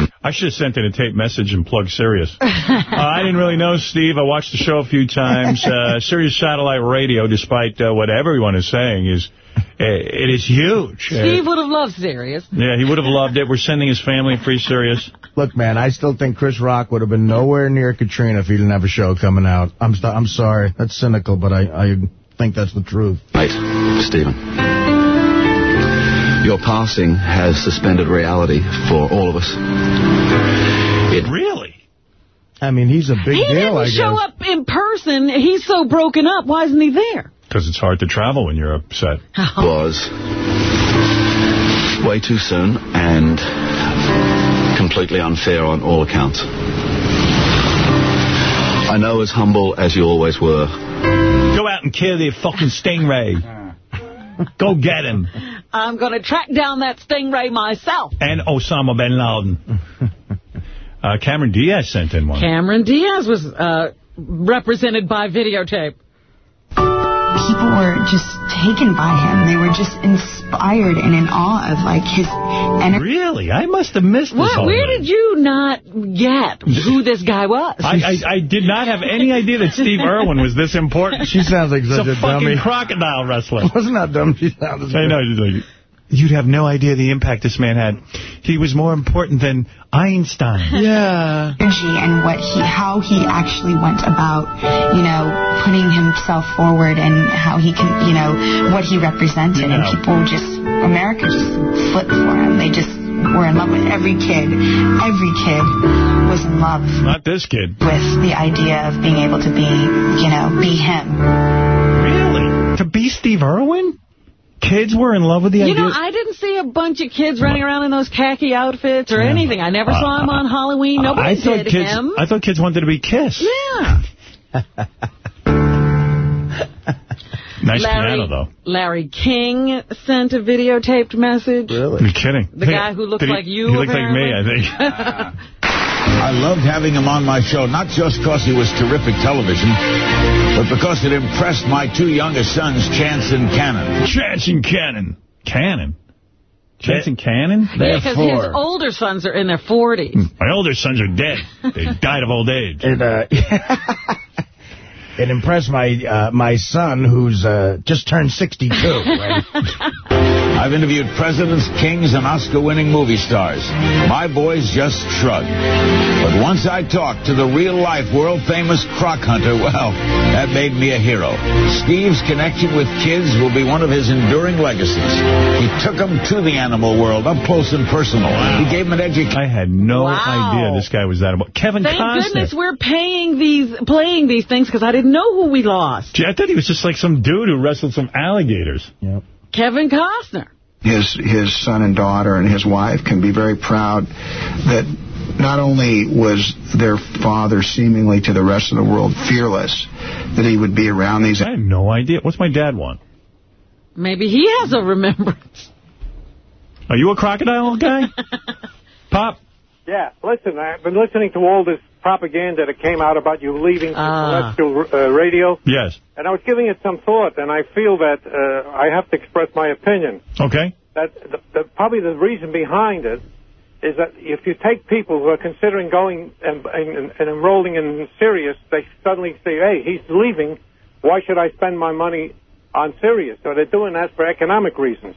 My [laughs] I should have sent in a tape message and plugged Sirius. [laughs] uh, I didn't really know Steve. I watched the show a few times. Uh, [laughs] Sirius Satellite Radio, despite uh, what everyone is saying, is uh, it is huge. Uh, Steve would have loved Sirius. yeah, he would have loved it. We're sending his family free Sirius. Look, man, I still think Chris Rock would have been nowhere near Katrina if he didn't have a show coming out. I'm st I'm sorry. That's cynical, but I, I think that's the truth. Right, Stephen. Your passing has suspended reality for all of us. It really? I mean, he's a big he deal, didn't I guess. show up in person. He's so broken up. Why isn't he there? Because it's hard to travel when you're upset. Oh. was way too soon and completely unfair on all accounts. I know as humble as you always were. Go out and kill the fucking stingray. Go get him. I'm going to track down that stingray myself. And Osama bin Laden. [laughs] Uh, Cameron Diaz sent in one. Cameron Diaz was uh, represented by videotape. people were just taken by him. They were just inspired and in awe of like his energy. Really? I must have missed this What? Where did you not get who [laughs] this guy was? I, I, I did not have any idea that Steve Irwin was this important. She sounds like such a, a fucking dummy. crocodile wrestler. [laughs] Wasn't that dumb she sounded? I know. She's like, you'd have no idea the impact this man had. He was more important than Einstein. [laughs] Yeah. Energy and what he, how he actually went about, you know, putting himself forward and how he can, you know, what he represented. And people just, America just flipped for him. They just were in love with every kid. Every kid was in love Not this kid. with the idea of being able to be, you know, be him. Really? To be Steve Irwin? Kids were in love with the You idea. You know, I didn't see a bunch of kids running around in those khaki outfits or anything. I never saw him on Halloween. Nobody I thought did kids. him. I thought kids wanted to be kissed. Yeah. [laughs] Nice Larry, piano, though. Larry King sent a videotaped message. Really? You're kidding. The guy who looked Did he- like you, He looked like me, I think. [laughs] I loved having him on my show, not just because he was terrific television, but because it impressed my two youngest sons, Chance and Cannon. Chance and Cannon. Cannon? Jensen Cannon? Yeah, because his older sons are in their 40s. My older sons are dead. They [laughs] died of old age. It, uh, [laughs] it impressed my uh, my son, who's uh, just turned 62. right? [laughs] I've interviewed presidents, kings, and Oscar-winning movie stars. My boys just shrug. But once I talked to the real-life, world-famous croc hunter, well, that made me a hero. Steve's connection with kids will be one of his enduring legacies. He took them to the animal world, up close and personal. He gave them an education. I had no Wow. idea this guy was that. Emo- Kevin Thank Costner. goodness we're paying these, playing these things because I didn't know who we lost. Gee, I thought he was just like some dude who wrestled some alligators. Yep. Kevin Costner. his his son and daughter and his wife can be very proud that not only was their father seemingly to the rest of the world fearless, that he would be around these. I had no idea. What's my dad want? Maybe he has a remembrance. Are you a crocodile guy? [laughs] Pop? Yeah, listen, I've been listening to all this propaganda that came out about you leaving Ah. terrestrial uh, radio, Yes. and I was giving it some thought, and I feel that uh, I have to express my opinion. Okay. That the, the, probably the reason behind it is that if you take people who are considering going and, and, and enrolling in Sirius, they suddenly say, hey, he's leaving, why should I spend my money on Sirius? So they're doing that for economic reasons.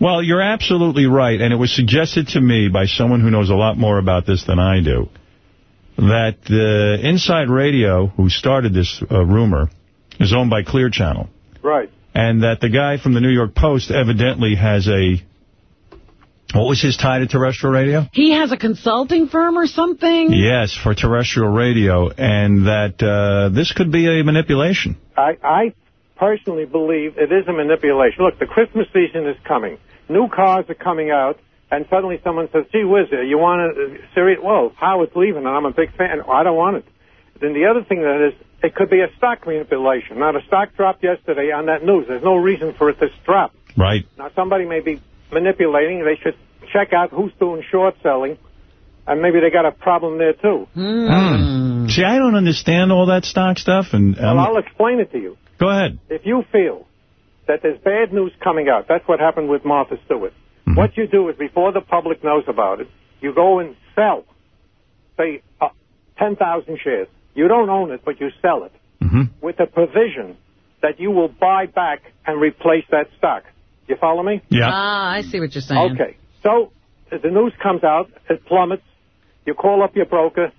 Well, you're absolutely right, and it was suggested to me by someone who knows a lot more about this than I do, that uh, Inside Radio, who started this uh, rumor, is owned by Clear Channel, Right. and that the guy from the New York Post evidently has a... What was his tie to terrestrial radio? He has a consulting firm or something? Yes, for terrestrial radio, and that uh, this could be a manipulation. I, I personally believe it is a manipulation. Look, the Christmas season is coming. New cars are coming out, and suddenly someone says, gee whiz, uh, you want a Sirius? Well, Howard's leaving, and I'm a big fan. I don't want it. Then the other thing that is, it could be a stock manipulation. Now, the stock dropped yesterday on that news. There's no reason for it to drop. Right. Now, somebody may be manipulating. They should check out who's doing short selling, and maybe they got a problem there, too. Hmm. See, I don't understand all that stock stuff, and Well, um, I'll explain it to you. go ahead. if you feel that there's bad news coming out, that's what happened with Martha Stewart. Mm-hmm. What you do is before the public knows about it, you go and sell, say, uh, 10,000 shares. You don't own it, but you sell it Mm-hmm. with a provision that you will buy back and replace that stock. You follow me? Yeah. Ah, I see what you're saying. Okay. So uh, the news comes out, it plummets. You call up your broker,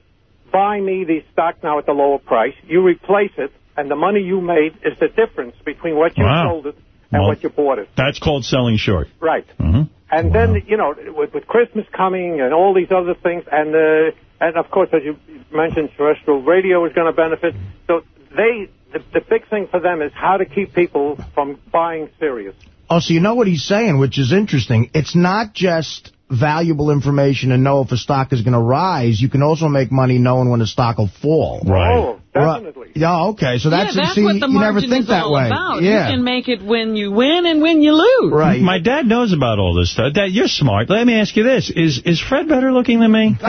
buy me the stock now at the lower price. You replace it, and the money you made is the difference between what you Wow. sold it and Well- what you bought it. That's called selling short. Right. Mm-hmm. And then, you know, with, with Christmas coming and all these other things, and uh, and of course, as you mentioned, terrestrial radio is going to benefit. So they, the, the big thing for them is how to keep people from buying Sirius. Oh, so you know what he's saying, which is interesting. It's not just valuable information to know if a stock is going to rise. You can also make money knowing when a stock will fall. Right. Oh, definitely. Yeah, okay. So that's, yeah, that's see, what the you never margin think is that all way. about. Yeah. You can make it when you win and when you lose. Right. My dad knows about all this stuff. Dad, you're smart. Let me ask you this. Is is Fred better looking than me? [laughs] [laughs]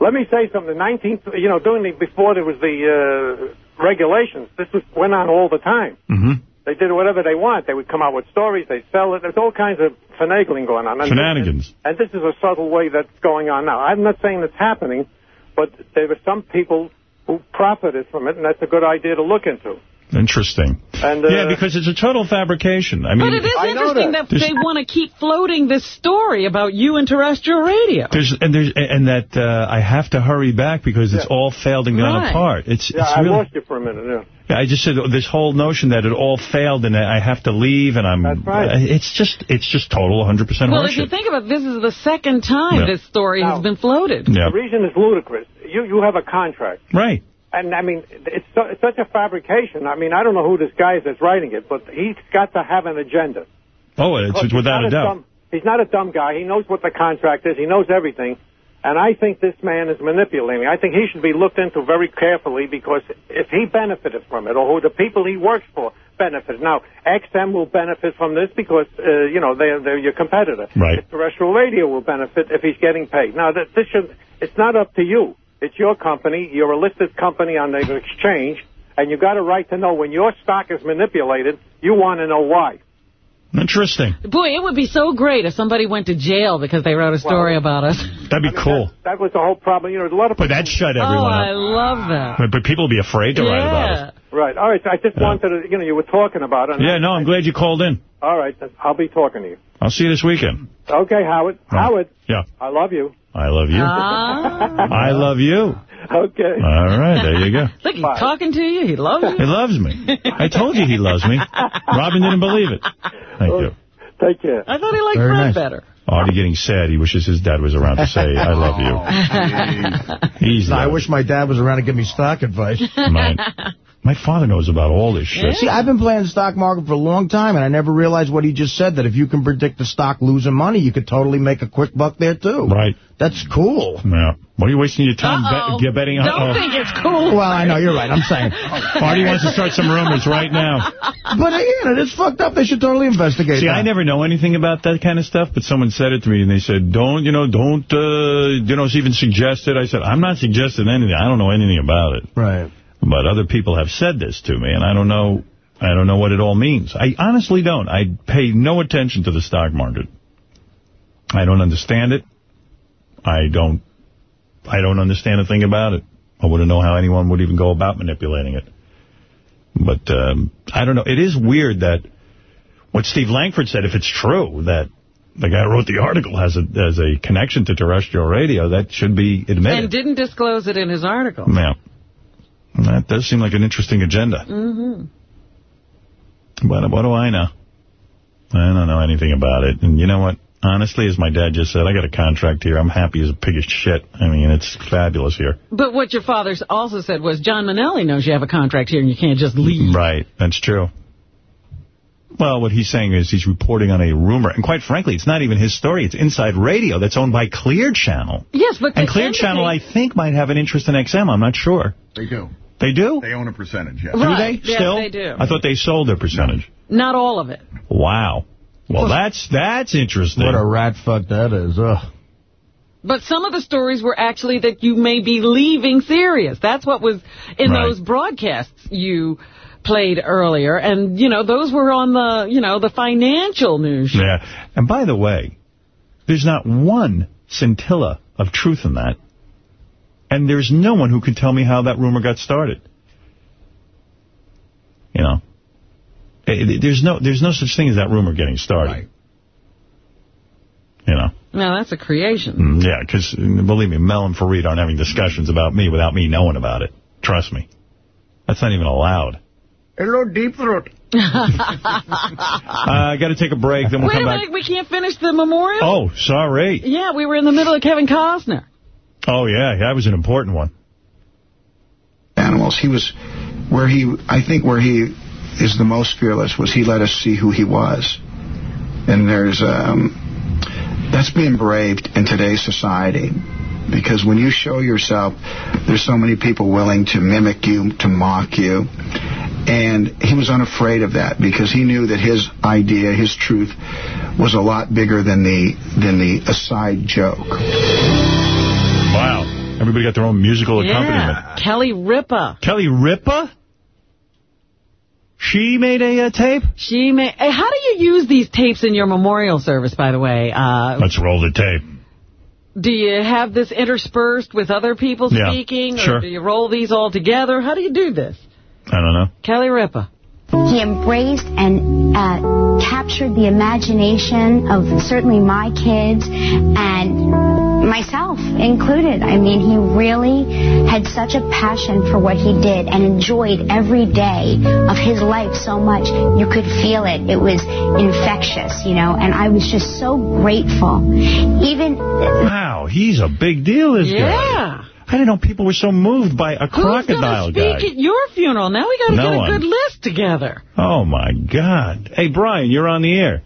Let me say something. 19th, you know, doing the, before there was the uh, regulations, this was, went on all the time. Mm-hmm. They did whatever they want. They would come out with stories. They sell it. There's all kinds of finagling going on. And Shenanigans. And this is a subtle way that's going on now. I'm not saying it's happening, but there were some people who profited from it, and that's a good idea to look into. Interesting. And uh, yeah, because it's a total fabrication. I mean, But it is I know interesting that. that, they want to keep floating this story about you and terrestrial radio. There's and there's and that uh, I have to hurry back because it's all failed and gone Right. apart. It's yeah, it's I really. lost you for a minute. Yeah. Yeah, I just said this whole notion that it all failed and I have to leave and I'm. That's right. uh, It's just it's just total 100 percent Well, if you think about it, this is the second time Yeah. this story has been floated. Yeah. The reason is ludicrous. You you have a contract. Right. And I mean, it's, su- it's such a fabrication. I mean, I don't know who this guy is that's writing it, but he's got to have an agenda. Oh, it's, it's without a doubt. Dumb, he's not a dumb guy. He knows what the contract is. He knows everything. And I think this man is manipulating. I think he should be looked into very carefully because if he benefited from it, or who the people he works for benefited. Now, XM will benefit from this because, uh, you know, they're, they're your competitor. Right. Terrestrial radio will benefit if he's getting paid. Now, that this should, it's not up to you. It's your company. You're a listed company on the exchange, and you've got a right to know when your stock is manipulated. You want to know why. Interesting. Boy, it would be so great if somebody went to jail because they wrote a story about us. [laughs] That'd be cool. That was the whole problem. You know, there's a lot of But that shut everyone Oh, everyone I love that. But, but people would be afraid to write about it. Right. All right. I just wanted to, you know, you were talking about it. and Yeah, no, I'm glad you called in. All right. I'll be talking to you. I'll see you this weekend. Okay, Howard. Howard. Yeah. I love you. I love you. Ah. I love you. Okay. All right, there you go. [laughs] Look, he's talking to you. He loves you. He loves me. I told you he loves me. Robin didn't believe it. Thank you. Take care. I thought he liked Very Fred nice. better. Already getting sad. He wishes his dad was around to say, I love you. [laughs] He's I wish my dad was around to give me stock advice. Mine. [laughs] My father knows about all this shit. See, I've been playing the stock market for a long time, and I never realized what he just said, that if you can predict the stock losing money, you could totally make a quick buck there, too. Right. That's cool. Yeah. What are you wasting your time Uh-oh. bet, betting on? Don't think it's cool. Well, I know, you're right. I'm saying. [laughs] Artie wants to start some rumors right now. But, again, it's fucked up. They should totally investigate See, that. I never know anything about that kind of stuff, but someone said it to me, and they said, don't, you know, don't, uh, you know, even suggest it. I said, I'm not suggesting anything. I don't know anything about it. Right. But other people have said this to me, and I don't know, I don't know what it all means. I honestly don't. I pay no attention to the stock market. I don't understand it. I don't, I don't understand a thing about it. I wouldn't know how anyone would even go about manipulating it. But um, I don't know. It is weird that what Steve Langford said, if it's true, that the guy who wrote the article has a has a connection to terrestrial radio, that should be admitted. And didn't disclose it in his article. Yeah. That does seem like an interesting agenda. Mm-hmm. But what do I know? I don't know anything about it. And you know what? Honestly, as my dad just said, I got a contract here. I'm happy as a pig of shit. I mean, it's fabulous here. But what your father also said was John Mainelli knows you have a contract here and you can't just leave. Right. That's true. Well, what he's saying is he's reporting on a rumor. And quite frankly, it's not even his story. It's Inside Radio that's owned by Clear Channel. Yes, but And Clear Channel, I think, might have an interest in XM. I'm not sure. They do. They do? They own a percentage, yes. Do they Yes, still? they do. I thought they sold their percentage. Not all of it. Wow. Well, that's that's interesting. What a rat fuck that is. Ugh. But some of the stories were actually that you may be leaving Sirius. That's what was in Right. those broadcasts you played earlier. And, you know, those were on the, you know, the financial news. Yeah. And by the way, there's not one scintilla of truth in that. And there's no one who could tell me how that rumor got started. You know. Eh, There's no there's no such thing as that rumor getting started. You know. No, that's a creation. Mm, Yeah, because believe me, Mel and Farid aren't having discussions about me without me knowing about it. Trust me. That's not even allowed. Hello, Deep Throat. Uh, [laughs] I got to take a break, then we'll Wait a come back. minute, we can't finish the memorial? Oh, sorry. Yeah, we were in the middle of Kevin Costner. Oh, yeah, that was an important one. animals. He was where he, I think, where he is the most fearless was he let us see who he was, and there's um, that's being braved in today's society. Because when you show yourself, there's so many people willing to mimic you, to mock you. And he was unafraid of that because he knew that his idea, his truth, was a lot bigger than the than the aside joke. Wow. Everybody got their own musical accompaniment. Yeah, Kelly Ripa. Kelly Ripa? She made a uh, tape? She made... Hey, how do you use these tapes in your memorial service, by the way? Uh, Let's roll the tape. do you have this interspersed with other people Yeah, speaking? sure. Or do you roll these all together? How do you do this? I don't know. Kelly Ripa. He embraced and uh, captured the imagination of certainly my kids and myself included. I mean, he really had such a passion for what he did and enjoyed every day of his life so much. You could feel it. It was infectious, you know, and I was just so grateful. Even Wow, he's a big deal, this guy. Yeah. I didn't know people were so moved by a crocodile Who's going guy. to speak at your funeral? Now we got to No get a one. good list together. Oh, my God. Hey, Brian, you're on the air.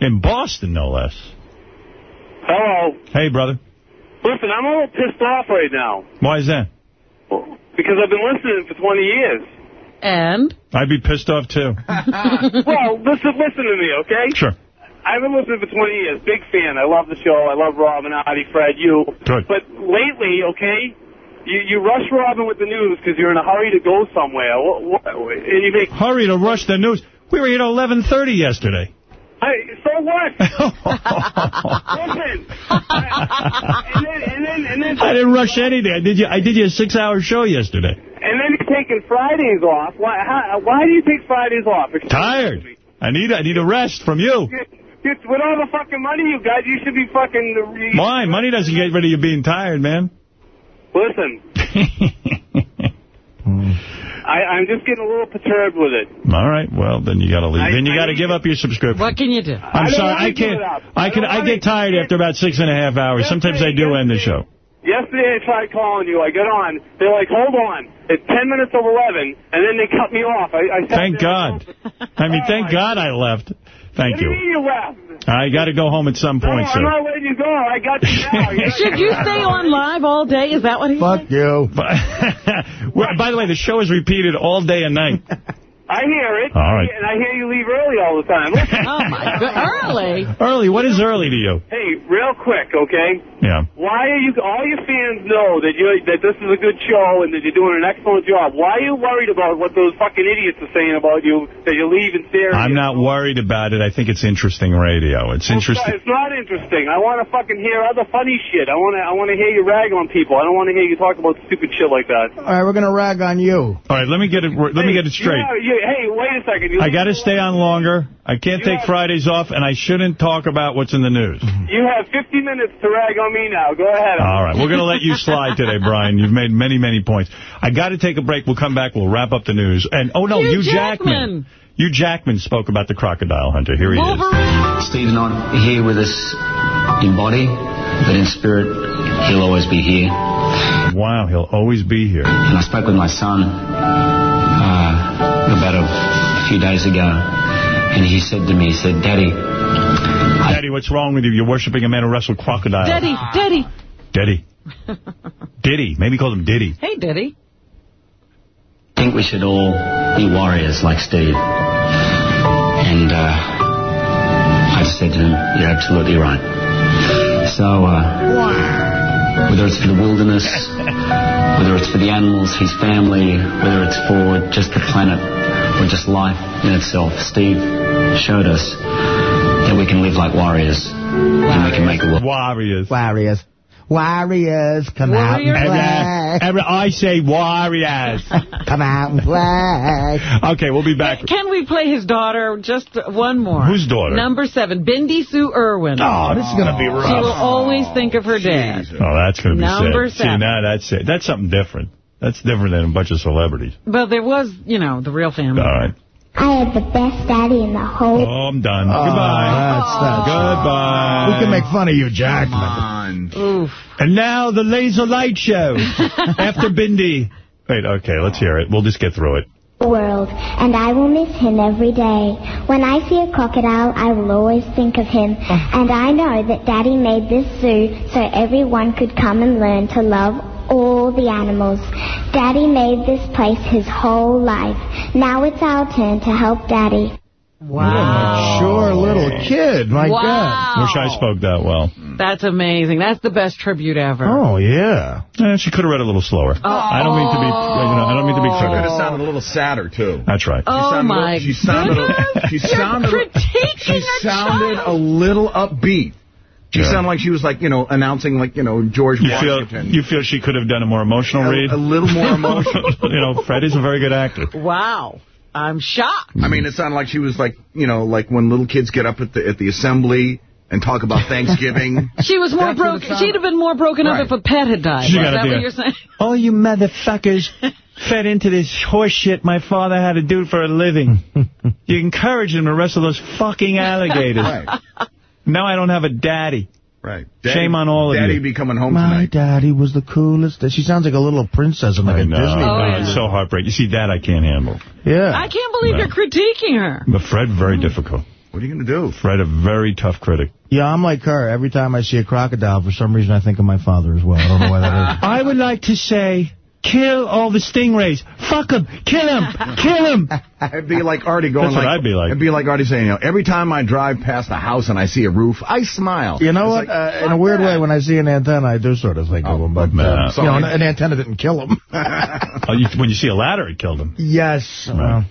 In Boston, no less. Hello. Hey, brother. Listen, I'm a little pissed off right now Why is that? because I've been listening for 20 years. And? I'd be pissed off, too. [laughs] well, listen, listen to me, okay? Sure. I've been listening for 20 years. Big fan. I love the show. I love Robin, Artie, Fred, you. Good. But lately, okay, you, you rush Robin with the news because you're in a hurry to go somewhere. What, what, and you make Hurry to rush the news. We were here at 11.30 yesterday. I, so what? [laughs] Listen. and then, and then, and then, I didn't rush anything. I did you. I did you a six-hour show yesterday. and then you're taking Fridays off. Why? How, why do you take Fridays off? Explain Tired. I need. I need a rest from you. Dude, with all the fucking money you got, you should be fucking. Why? Money doesn't get rid of you being tired, man. Listen. [laughs] I, I'm just getting a little perturbed with it. All right. Well, then you got to leave. I- then you got to give up your subscription. What can you do? I'm I sorry. I can't. I I can. I get tired after about six and a half hours. Sometimes I do end the show. Yesterday I tried calling you. I got on. They're like, hold on. It's 10 minutes of 11, and then they cut me off. I, I Thank God. I mean, oh thank God I left. Thank you you. mean you left? I got to go home at some No, point, I'm sir. not letting you go. I got you now. [laughs] Should you stay on live all day? Is that what he's Fuck you. [laughs] By the way, the show is repeated all day and night. [laughs] I hear it. All right. And I hear you leave early all the time. [laughs] Oh, my God. Early? Early. What is early to you? Hey, real quick, okay? Yeah. Why are you? All your fans know that you that this is a good show and that you're doing an excellent job. Why are you worried about what those fucking idiots are saying about you that you leave and stare? I'm not worried about it. I think it's interesting radio. It's interesting. It's not interesting. I want to fucking hear other funny shit. I want to. I want to hear you rag on people. I don't want to hear you talk about stupid shit like that. All right, we're going to rag on you. All right, let me get it. Let me get it straight. Yeah, you, hey, wait a second. You, I got to stay on longer. I can't take Fridays off, and I shouldn't talk about what's in the news. [laughs] You have 50 minutes to rag on me now. Go ahead. All right, we're going to let you slide today, [laughs] Brian. You've made many, many points. I got to take a break. We'll come back. We'll wrap up the news. And oh no, Hugh Hugh Jackman. Jackman. Hugh Jackman spoke about the crocodile hunter. Here he is. Steve's not here with us in body, but in spirit, he'll always be here. Wow, he'll always be here. And I spoke with my son about a few days ago, and he said to me, he said, Daddy, Daddy, what's wrong with you? You're worshiping a man who wrestled crocodiles. Daddy, Daddy. Daddy. [laughs] Diddy. Maybe call him Diddy. Hey, Diddy. I think we should all be warriors like Steve. And uh, I just said to him, you're absolutely right. So, uh, whether it's for the wilderness, [laughs] whether it's for the animals, his family, whether it's for just the planet or just life in itself, Steve showed us that we can live like warriors and we can make a world. Warriors. Warriors. Warriors, come out and Every, play. every, I say warriors. [laughs] Come out and play. okay, we'll be back. Can we play his daughter just one more? Whose daughter? Number seven, Bindi Sue Irwin. Oh, this is going to be She will always think of her dad. Oh, that's going to be Number sad. See, seven. now that's it. That's something different. That's different than a bunch of celebrities. But there was, you know, the real family. All right. I have the best daddy in the whole... Oh, I'm done. Oh, Goodbye. that's- that's- Goodbye. We can make fun of you, Jackman. Oof. And now the Laser Light Show [laughs] after Bindi. Wait, okay, let's hear it. We'll just get through it. world, and I will miss him every day. When I see a crocodile, I will always think of him, oh. and I know that Daddy made this zoo so everyone could come and learn to love all the animals. Daddy made this place his whole life. Now it's our turn to help Daddy. Wow. Sure little kid. My Wow. God. Wish I spoke that well. That's amazing. That's the best tribute ever. Oh, yeah. Eh, she could have read a little slower. I don't mean to be, you know, I don't mean to be She Could have sounded a little sadder, too. That's right. Oh, sounded- my she sounded, goodness. She You're sounded, critiquing she a sounded a little upbeat. She Yeah. sounded like she was like, you know, announcing like, you know, George You feel, Washington. you feel she could have done a more emotional read? a little more [laughs] emotional. you know, Fred is a very good actor. Wow. I'm shocked. I mean, it sounded like she was like, you know, like when little kids get up at the at the assembly and talk about Thanksgiving. [laughs] She was more That's broken. She'd have been more broken Right. up if a pet had died. She Is that what it. you're saying? [laughs] All you motherfuckers fed into this horse shit my father had to do for a living. you encouraged him to wrestle those fucking alligators. Right. Now I don't have a daddy. Right. Shame on all of you. Daddy you. be coming home My tonight. daddy was the coolest. She sounds like a little princess in like I a know. Disney Oh, movie. yeah. It's so heartbreaking. You see, that I can't handle. Yeah. I can't believe No. you're critiquing her. But Fred, very oh. difficult. What are you going to do? Fred, a very tough critic. Yeah, I'm like her. Every time I see a crocodile, for some reason I think of my father as well. I don't know why that is. [laughs] I would like to say, kill all the stingrays. Fuck them. Kill them. [laughs] Kill them. It'd be like Artie going That's what like, I'd be like. It'd be like Artie saying, you know, every time I drive past a house and I see a roof, I smile. You know It's what? like, uh, in a weird way, when I see an antenna, I do sort of think of him. But, man. uh, you know, an, an antenna didn't kill him. [laughs] Oh, you, when you see a ladder, it killed him. yes. Well,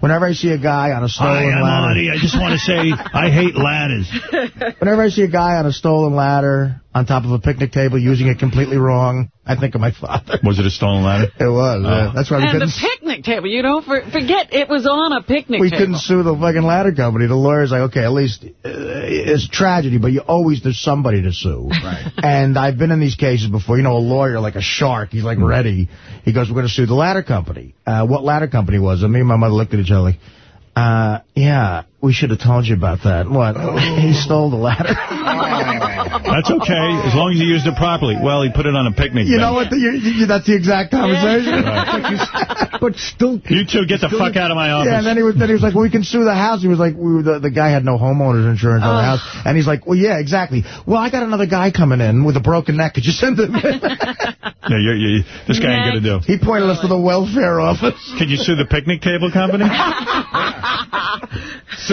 Whenever I see a guy on a stolen Hi, I'm ladder... Artie. I just want to say I hate ladders. [laughs] Whenever I see a guy on a stolen ladder on top of a picnic table using it completely wrong, I think of my father. Was it a stolen ladder? It was. yeah. That's why we and couldn't... the picnic table, you don't for, forget it was on a picnic table. we table. couldn't sue the fucking ladder company. The lawyer's like, okay, at least uh, it's tragedy, but you always there's somebody to sue. Right. and I've been in these cases before. You know, a lawyer like a shark. He's like ready. He goes, we're going to sue the ladder company. Uh, what ladder company was it? Me and my mother looked at each other like, uh, yeah, we should have told you about that. What? [laughs] he stole the ladder. [laughs] That's okay, as long as he used it properly. Well, he put it on a picnic table. You bench. know what? The, you, you, that's the exact conversation. [laughs] but still, you two get the fuck out of my office. Yeah, and then he was then he was like, well, we can sue the house. He was like, we the, the guy had no homeowner's insurance on the Oh. house. And he's like, well, yeah, exactly. Well, I got another guy coming in with a broken neck. Could you send him in? No, you're, you this guy ain't gonna do. He pointed us to the welfare office. Could you sue the picnic table company?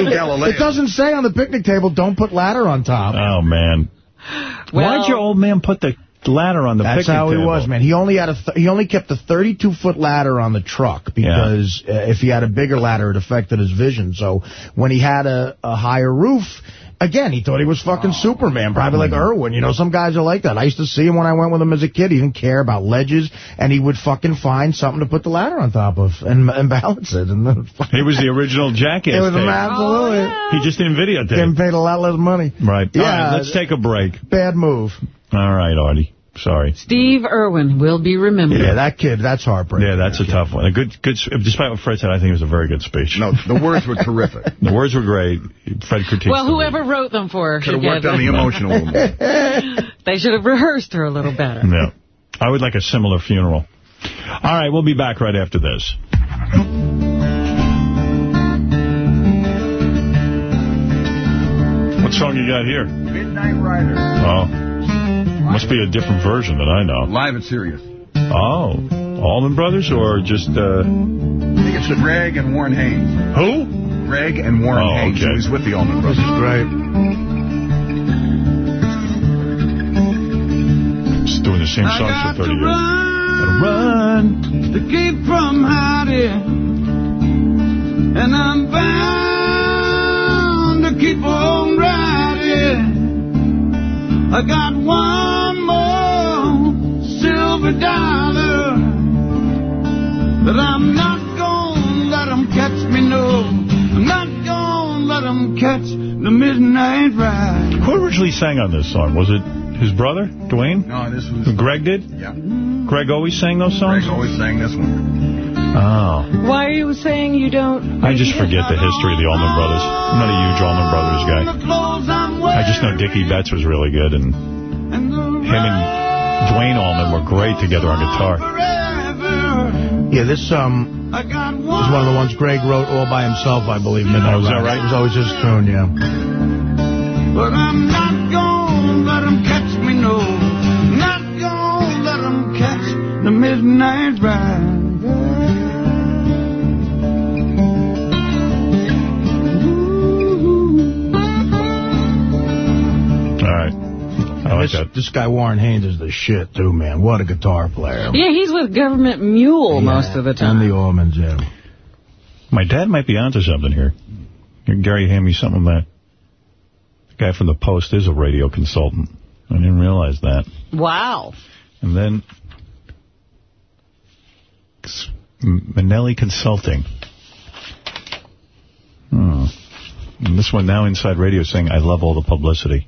Sue It doesn't say on the picnic table, don't put ladder on top. Oh, man. Why'd your old man put the ladder on the That's picnic how he table? was, man. He only had a th he only kept a 32-foot ladder on the truck because uh, if he had a bigger ladder, it affected his vision. So when he had a, a higher roof, again, he thought he was fucking Superman, probably like mm-hmm. Irwin. You know, some guys are like that. I used to see him when I went with him as a kid. He didn't care about ledges, and he would fucking find something to put the ladder on top of and, and balance it. And then [laughs] He was the original jackass. It was tape. absolutely. Oh, he just didn't videotape. Getting paid a lot less money. Right. All Yeah. right, let's take a break. Bad move. All right, Artie. Sorry. Steve Irwin will be remembered. Yeah, that kid, that's heartbreaking. Yeah, that's a tough one. A good, good. Despite what Fred said, I think it was a very good speech. No, the words were terrific. [laughs] The words were great. Fred critiqued Well, them. whoever wrote them for her Could have worked on the emotional a little bit. They should have rehearsed her a little better. Yeah. I would like a similar funeral. All right, we'll be back right after this. What song you got here? Midnight Rider. Oh. Must be a different version than I know. Live at Sirius. Oh. Allman Brothers or just, uh... I think it's Gregg and Warren Haynes. Who? Gregg and Warren Oh, Haynes, okay. who was with the Allman Brothers. Great. Just doing the same songs for 30 years. Gotta run. to keep from hiding. And I'm bound I got one more silver dollar. But I'm not gonna let let 'em catch me, no. I'm not gonna let let 'em catch the midnight ride. Who originally sang on this song? Was it his brother, Duane? No, this was... Gregg did? Yeah. Gregg always sang those songs? Gregg always sang this one. Oh. Why are you saying you don't... I just forget the history of the Allman Brothers. I'm not a huge Allman Brothers guy. I just know Dickey Betts was really good, and him and Duane Allman were great together on guitar. Yeah, this um was one of the ones Gregg wrote all by himself, I believe. Midnight Oh, is that right? It was always his tune, yeah. But I'm not gonna let 'em catch me, no. Not gonna let 'em catch the midnight ride. Like this, that. this guy Warren Haynes is the shit, too, man. What a guitar player. Yeah, he's with Government Mule most of the time. And the Allmans, yeah. My dad might be onto something here. Here, Gary, hand me something of that. The guy from the Post is a radio consultant. I didn't realize that. Wow. And then S- M- Mainelli Consulting. Hmm. And this one now Inside Radio saying, I love all the publicity.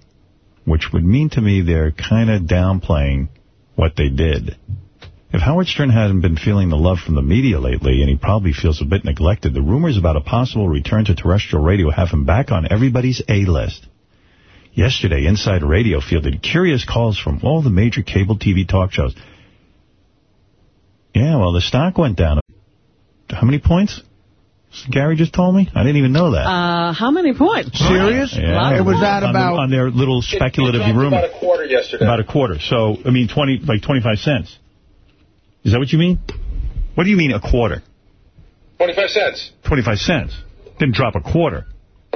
Which would mean to me they're kind of downplaying what they did. If Howard Stern hasn't been feeling the love from the media lately, and he probably feels a bit neglected, the rumors about a possible return to terrestrial radio have him back on everybody's A-list. Yesterday, Inside Radio fielded curious calls from all the major cable TV talk shows. Yeah, well, the stock went down. How many points? Gary just told me? I didn't even know that. Uh, how many points? Sirius? Yeah. It was at on, the- about... on their little speculative rumor. About a quarter yesterday. About a quarter. So, I mean, 20, like 25 cents. Is that what you mean? What do you mean a quarter? 25 cents. 25 cents. Didn't drop a quarter.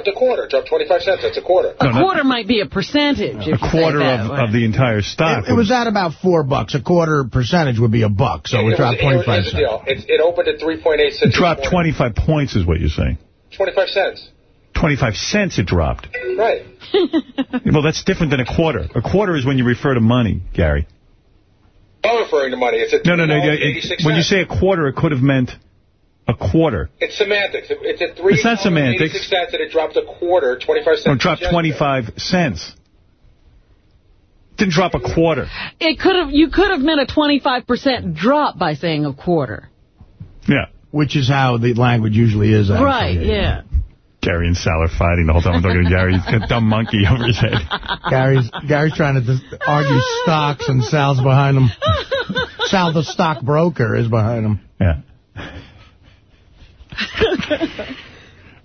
Dropped a quarter. It dropped 25 cents. That's a quarter. A quarter might be a percentage. A quarter of, of the entire stock. It, it was at about four bucks. A quarter percentage would be a buck, so it, was- dropped here- 25 here's cents. deal. It, it opened at 3.86. It dropped 25 points is what you're saying. 25 cents. 25 cents it dropped. Right. [laughs] Well, that's different than a quarter. A quarter is when you refer to money, Gary. I'm referring to money. It's at No, no, no. it- when you say a quarter, it could have meant a quarter. It's semantics. It's a 3 It's not semantics. cents and it dropped a quarter, 25 cents. No, it dropped 25 cents. Didn't drop a quarter. It could have. You could have meant a 25% drop by saying a quarter. Yeah. Which is how the language usually is. Actually. Right, yeah. Gary and Sal are fighting the whole time. I'm talking to Gary. He's got a dumb monkey over his head. [laughs] Gary's Gary's trying to argue stocks, and Sal's behind him. [laughs] Sal, the stockbroker, is behind him. Yeah. [laughs]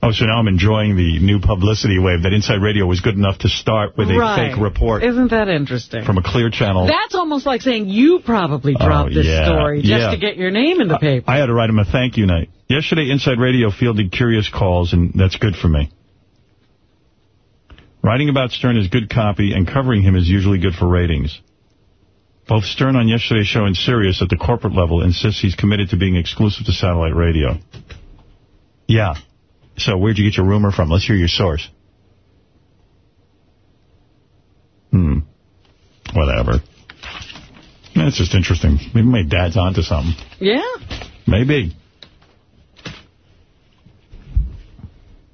Oh, so now I'm enjoying the new publicity wave that Inside Radio was good enough to start with a right. fake report Isn't that interesting? from a Clear Channel. That's almost like saying you probably Oh, dropped this yeah, story just yeah. to get your name in the paper. I had to write him a thank you night. Yesterday, Inside Radio fielded curious calls, and that's good for me. Writing about Stern is good copy, and covering him is usually good for ratings. Both Stern on yesterday's show and Sirius at the corporate level insists he's committed to being exclusive to satellite radio. Yeah. So where'd you get your rumor from? Let's hear your source. Hmm. Whatever. That's just interesting. Maybe my dad's onto something. Yeah. Maybe.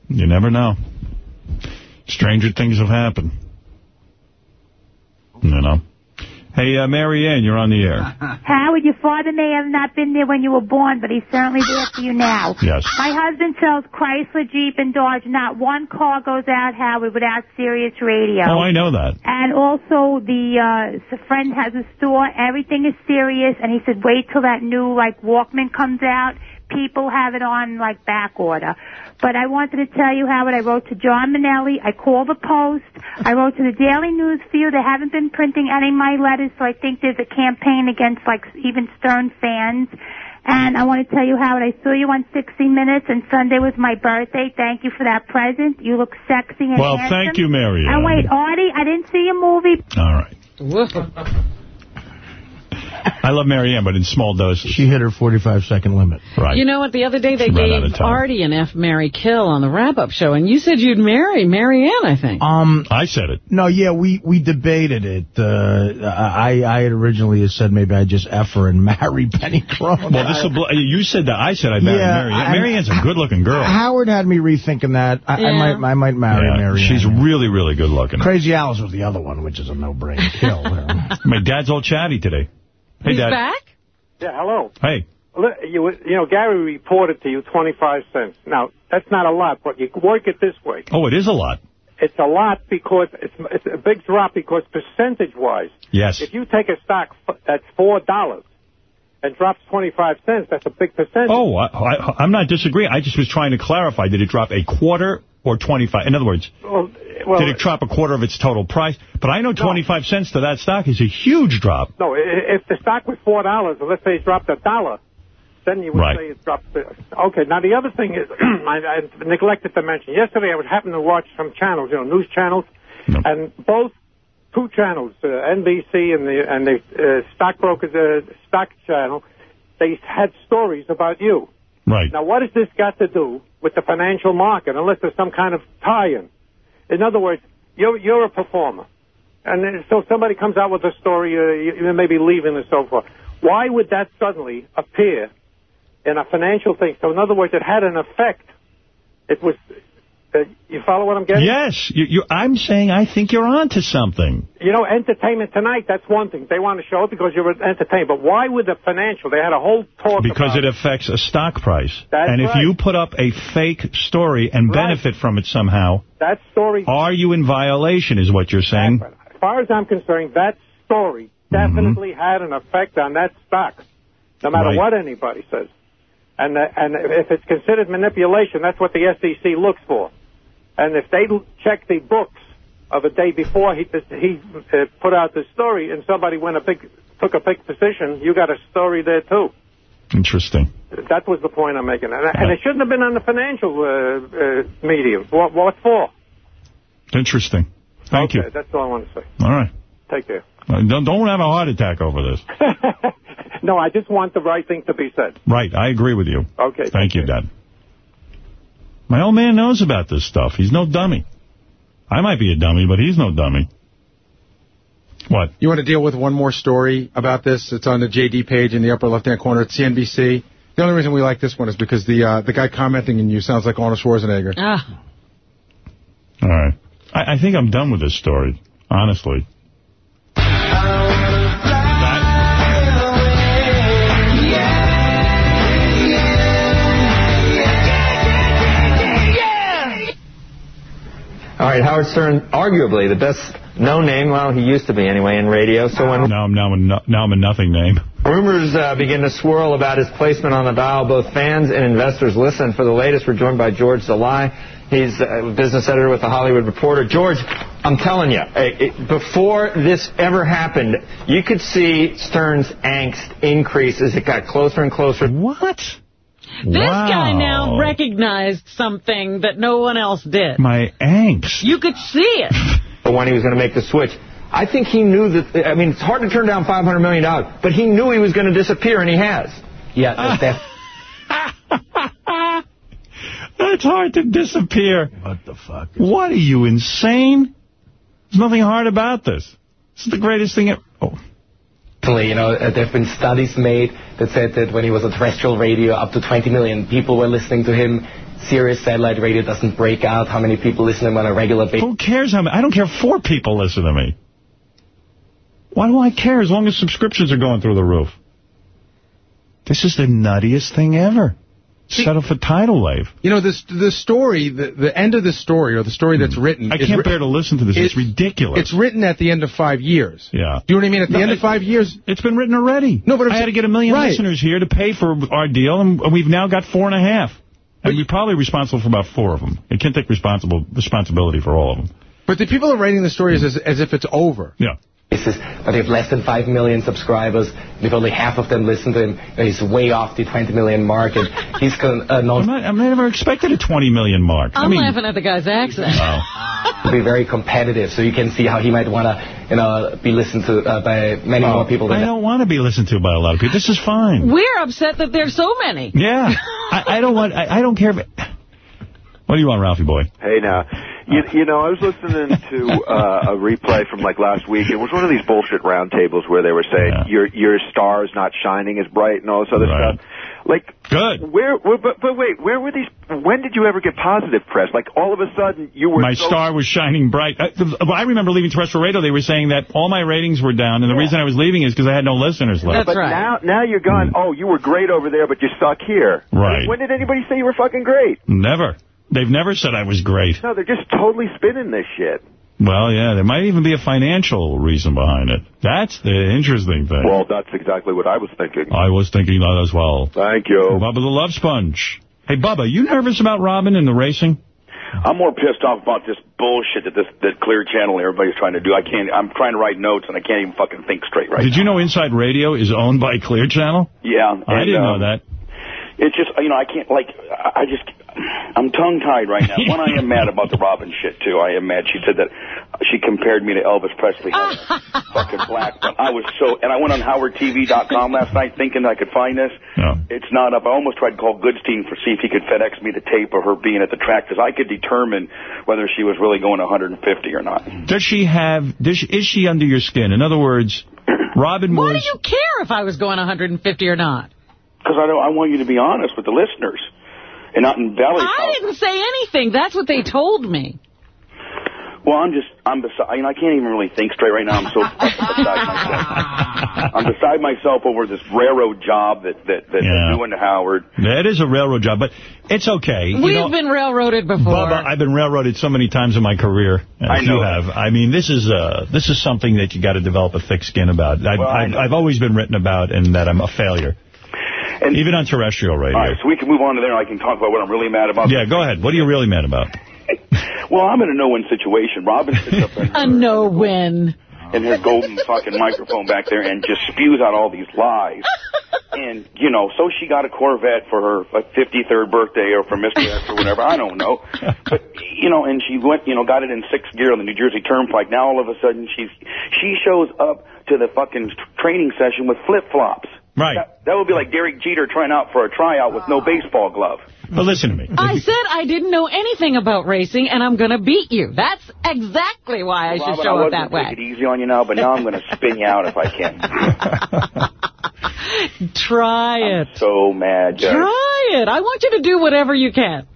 You never know. Stranger things have happened. You know. Hey, uh, Mary Ann, you're on the air. [laughs] Howard, your father may have not been there when you were born, but he's certainly there for you now. Yes. My husband sells Chrysler, Jeep, and Dodge. Not one car goes out, Howard, without Sirius Radio. Oh, I know that. And also, the uh, friend has a store. Everything is Sirius, and he said, wait till that new like Walkman comes out. People have it on like back order. But I wanted to tell you, Howard, I wrote to John Mainelli. I called the Post. I wrote to the Daily News View. They haven't been printing any of my letters, so I think there's a campaign against like even Stern fans. And I want to tell you, Howard, I saw you on 60 Minutes, and Sunday was my birthday. Thank you for that present. You look sexy and Well, handsome. thank you, Mary And Ann. wait, Artie, I didn't see your movie. All right. I love Mary Ann, but in small doses. She hit her 45-second limit. Right. You know what? The other day they She gave of time. Artie an F, Mary Kill on the wrap-up show, and you said you'd marry Mary Ann, I think. Um, I said it. No, yeah, we, we debated it. Uh, I I had originally said maybe I'd just F her and [laughs] marry Penny Crone. Well, this will bl- you said that. I said I'd marry Yeah, Mary Ann. I- Mary Ann's a good-looking girl. Howard had me rethinking that. I, I might I might marry Yeah, Mary. She's Ann. really, really good-looking. Crazy Alice was the other one, which is a no-brain kill. [laughs] My dad's all chatty today. Hey, He's Dad. back? Yeah, hello. Hey. Li- You, you know, Gary reported to you 25 cents. Now, that's not a lot, but you work it this way. Oh, it is a lot. It's a lot because it's, it's a big drop because percentage-wise, Yes. if you take a stock that's $4 and drops 25 cents, that's a big percentage. Oh, I, I, I'm not disagreeing. I just was trying to clarify. Did it drop a quarter or 25? In other words, Well, well, did it drop a quarter of its total price? But I know 25 cents to that stock is a huge drop. no, if the stock was $4, let's say it dropped a dollar, then you would Right. say it dropped. The, okay, now the other thing is, [clears throat] I, I neglected to mention, yesterday I was happening to watch some channels, you know, news channels, and both two channels, uh, NBC and the and the uh, stockbrokers uh, stock channel, they had stories about you. Right. Now, what has this got to do with the financial market, unless there's some kind of tie-in? In other words, you're you're a performer, and so somebody comes out with a story, uh, you, you may be leaving and so forth. Why would that suddenly appear in a financial thing? So, in other words, it had an effect. It was. Uh, you follow what I'm getting? Yes. You, you, I'm saying I think you're onto something. You know, Entertainment Tonight, that's one thing. They want to show it because you're entertained. But why would the financial? They had a whole talk Because about it affects a stock price. That's and if you put up a fake story and Right. benefit from it somehow, that story. are you in violation is what you're saying? As far as I'm concerned, that story definitely had an effect on that stock, no matter Right. what anybody says. And uh, and if it's considered manipulation, that's what the SEC looks for. And if they check the books of a day before he he uh, put out the story, and somebody went a big took a big position, you got a story there too. Interesting. That was the point I'm making. And, and it shouldn't have been on the financial uh, uh, medium. What, what for? Interesting. Thank okay, you. that's all I want to say. All right. Take care. Uh, Don't, don't have a heart attack over this. [laughs] No, I just want the right thing to be said. Right, I agree with you. Okay. Thank you, Dad. My old man knows about this stuff. He's no dummy. I might be a dummy, but he's no dummy. What? You want to deal with one more story about this? It's on the JD page in the upper left-hand corner. It's CNBC. The only reason we like this one is because the uh, the guy commenting in you sounds like Arnold Schwarzenegger. Ah. All right. I, I think I'm done with this story, honestly. All right, Howard Stern, arguably the best known name, well, he used to be anyway, in radio. So when now I'm now, I'm no, now I'm a nothing name. rumors uh, begin to swirl about his placement on the dial, both fans and investors listen. For the latest, we're joined by George Szalai. He's a business editor with the Hollywood Reporter. George, I'm telling you, it, it, before this ever happened, you could see Stern's angst increase as it got closer and closer. What? This guy now recognized something that no one else did. My angst. You could see it. [laughs] when he was going to make the switch. I think he knew that, I mean, it's hard to turn down $500 million, but he knew he was going to disappear, and he has. Yeah, [laughs] that's It's hard to disappear. What the fuck? What are you, insane? There's nothing hard about this. This is the greatest thing ever. Oh. You know, uh, there have been studies made that said that when he was on terrestrial radio, up to 20 million people were listening to him. Sirius satellite radio doesn't break out how many people listen to him on a regular basis. Who cares how many? I don't care if four people listen to me. Why do I care as long as subscriptions are going through the roof? This is the nuttiest thing ever. Set up a tidal wave. You know, this the story, the, the end of the story, or the story that's written... Hmm. I can't bear to listen to this. It's, ridiculous. It's written at the end of five years. Yeah. Do you know what I mean? At the No, end of five years... It's been written already. No, but I'm had to get a million right. listeners here to pay for our deal, and we've now got four and a half. And we're probably responsible for about four of them. I can't take responsible responsibility for all of them. But the people are writing the story as, as if it's over. Yeah. Basis, but they have less than 5 million subscribers. If only half of them listen to him, he's way off the 20 million mark. And he's con- uh, known I'm not, I never expected a 20 million mark. I'm I mean, laughing at the guy's accent. [laughs] to be very competitive, so you can see how he might want to, you know, be listened to uh, by many more people than I don't want to be listened to by a lot of people. This is fine. We're upset that there's so many. Yeah. I, I don't want, I, I don't care if... What do you want, Ralphie boy? Hey, now, you, you know, I was listening to uh, a replay from like last week. It was one of these bullshit roundtables where they were saying your your star is not shining as bright and all this other stuff. Like, good. Where, where but, but wait, where were these? When did you ever get positive press? Like all of a sudden you were My so star was shining bright. I, I remember leaving terrestrial radio. They were saying that all my ratings were down, and the reason I was leaving is because I had no listeners left. That's but now, now you're gone. Oh, you were great over there, but you suck here. Right. When did anybody say you were fucking great? Never. They've never said I was great. No, they're just totally spinning this shit. Well, yeah, there might even be a financial reason behind it. That's the interesting thing. Well, that's exactly what I was thinking. I was thinking that as well. Thank you. Bubba the Love Sponge. Hey, Bubba, you nervous about Robin and the racing? I'm more pissed off about this bullshit that this that Clear Channel and everybody's trying to do. I can't. I'm trying to write notes and I can't even fucking think straight right Did you know Inside Radio is owned by Clear Channel? Yeah, I and, didn't uh, know that. It's just you know I can't like I just I'm tongue tied right now. One, I am mad about the Robin shit too. I am mad. She said that she compared me to Elvis Presley. [laughs] fucking black. But I was so and I went on HowardTV.com last night thinking I could find this. It's not up. I almost tried to call Goodstein for see if he could FedEx me the tape of her being at the track because I could determine whether she was really going 150 or not. Does she have, does she, is she under your skin? In other words, [clears throat] Robin Why was... do you care if I was going 150 or not? Because I don't. I want you to be honest with the listeners and not embellish. I didn't say anything. That's what they told me. Well, I'm just, I'm beside, you know, I can't even really think straight right now. I'm so beside myself. I'm beside myself over this railroad job that, that, that Yeah. they're doing to Howard. That is a railroad job, but it's okay. You We've know, been railroaded before. Bubba, I've been railroaded so many times in my career, as I know you have. I mean, this is uh, this is something that you got to develop a thick skin about. I've, Well, I I've. I've always been written about and that I'm a failure. Even on terrestrial radio. All right, so we can move on to there and I can talk about what I'm really mad about. Yeah, go ahead. What are you really mad about? [laughs] Well, I'm in a no-win situation. Robin sits up [laughs] in, A no-win. And her golden fucking microphone back there and just spews out all these lies. [laughs] And, you know, so she got a Corvette for her like, 53rd birthday or for Mr. X or whatever. I don't know. But, you know, and she went, you know, got it in sixth gear on the New Jersey Turnpike. Now all of a sudden she's, she shows up to the fucking training session with flip-flops. Right. That, that would be like Derek Jeter trying out for a tryout with no baseball glove. But listen to me. I said I didn't know anything about racing, and I'm going to beat you. That's exactly why I should Robin, show I up was that gonna way. take it easy on you now, but now I'm going to spin you out if I can. [laughs] Try it. I'm So mad, Judge. Try it. I want you to do whatever you can.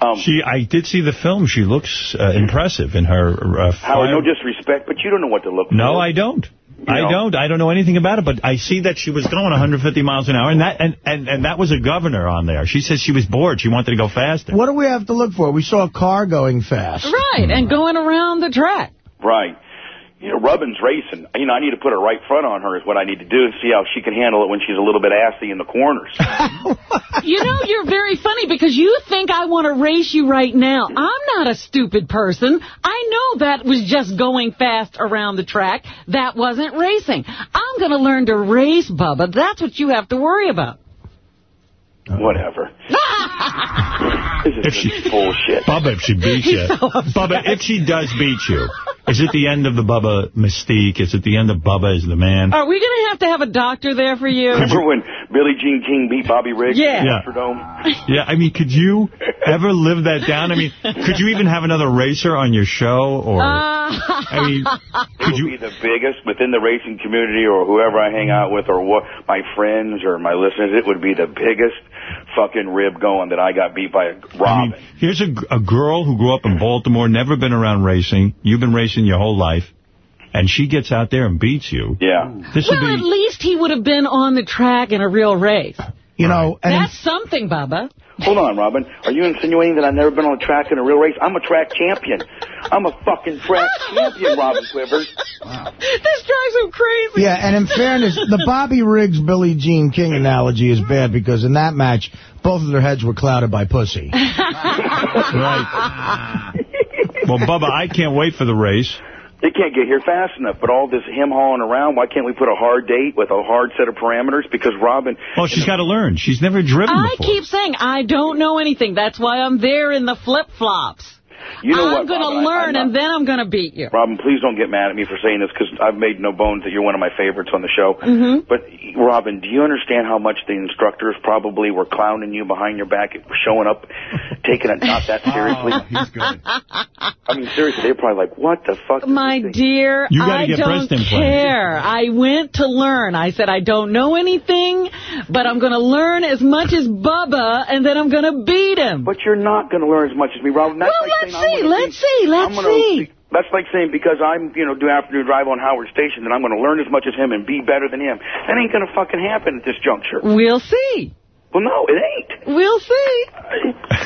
Um, she, I did see the film. She looks uh, impressive in her. Uh, Howard, no disrespect, but you don't know what to look for. No, I don't. I know? don't. I don't know anything about it, but I see that she was going 150 miles an hour, and that and, and, and that was a governor on there. She says she was bored. She wanted to go faster. What do we have to look for? We saw a car going fast. Right, and going around the track. Right. You know, Rubbin's racing. You know, I need to put a right front on her is what I need to do and see how she can handle it when she's a little bit assy in the corners. [laughs] You know, you're very funny because you think I want to race you right now. I'm not a stupid person. I know that was just going fast around the track. That wasn't racing. I'm going to learn to race, Bubba. That's what you have to worry about. Whatever. [laughs] this is If she- just bullshit. Bubba, if she beats you. He's so. Bubba, if she does beat you, is it the end of the Bubba mystique? Is it the end of Bubba as the man? Are we going to have to have a doctor there for you? Remember when Billie Jean King beat Bobby Riggs Yeah. Yeah. Astrodome? Yeah, I mean, could you ever live that down? I mean, could you even have another racer on your show? Or uh. I mean, [laughs] It will be the biggest within the racing community or whoever I hang out with or what my friends or my listeners. It would be the biggest fucking rib going that I got beat by a I Robin. mean, here's a, a girl who grew up in Baltimore, never been around racing. You've been racing your whole life. And she gets out there and beats you. yeah. This would well, at least he would have been on the track in a real race. You know, and That's something, Bubba. Hold on, Robin. Are you insinuating that I've never been on a track in a real race? I'm a track champion. I'm a fucking track [laughs] champion, Robin Quivers. [laughs] This drives him crazy. Yeah, and in fairness, the Bobby Riggs Billie Jean King analogy is bad because in that match, both of their heads were clouded by pussy. [laughs] Right. Well, Bubba, I can't wait for the race. They can't get here fast enough, but all this him hauling around, why can't we put a hard date with a hard set of parameters? Because Robin, Well, she's got to learn. She's never driven I before. keep saying I don't know anything. That's why I'm there in the flip-flops. You know I'm what, going to learn, not- and then I'm going to beat you. Robin, please don't get mad at me for saying this because I've made no bones that you're one of my favorites on the show. Mhm. But, Robin, do you understand how much the instructors probably were clowning you behind your back, showing up, [laughs] taking it not that seriously? he's good. I mean, seriously, they're probably like, what the fuck? My dear, You gotta I don't care. I went to learn. I said I don't know anything, but I'm going to learn as much as Bubba, and then I'm going to beat him. But you're not going to learn as much as me, Robin. That's well, like let's I'm see. Let's be- see. Let's I'm gonna see. be- That's like saying because I'm, you know, do afternoon drive on Howard Station, that I'm going to learn as much as him and be better than him. That ain't going to fucking happen at this juncture. We'll see. Well, no, it ain't. We'll see.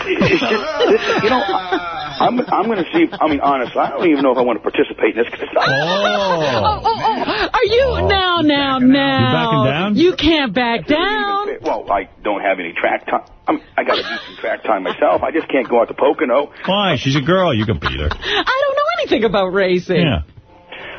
It's just, this, you know, I'm, I'm going to see. I mean, honestly, I don't even know if I want to participate in this because it's not. Oh. Oh oh, oh, oh, oh. Are you now, now, now? backing down? You can't back down. Well, I don't have any track time. I, mean, I got a decent track time myself. I just can't go out to Pocono. Why? She's a girl. You can beat her. I don't know anything about racing. Yeah.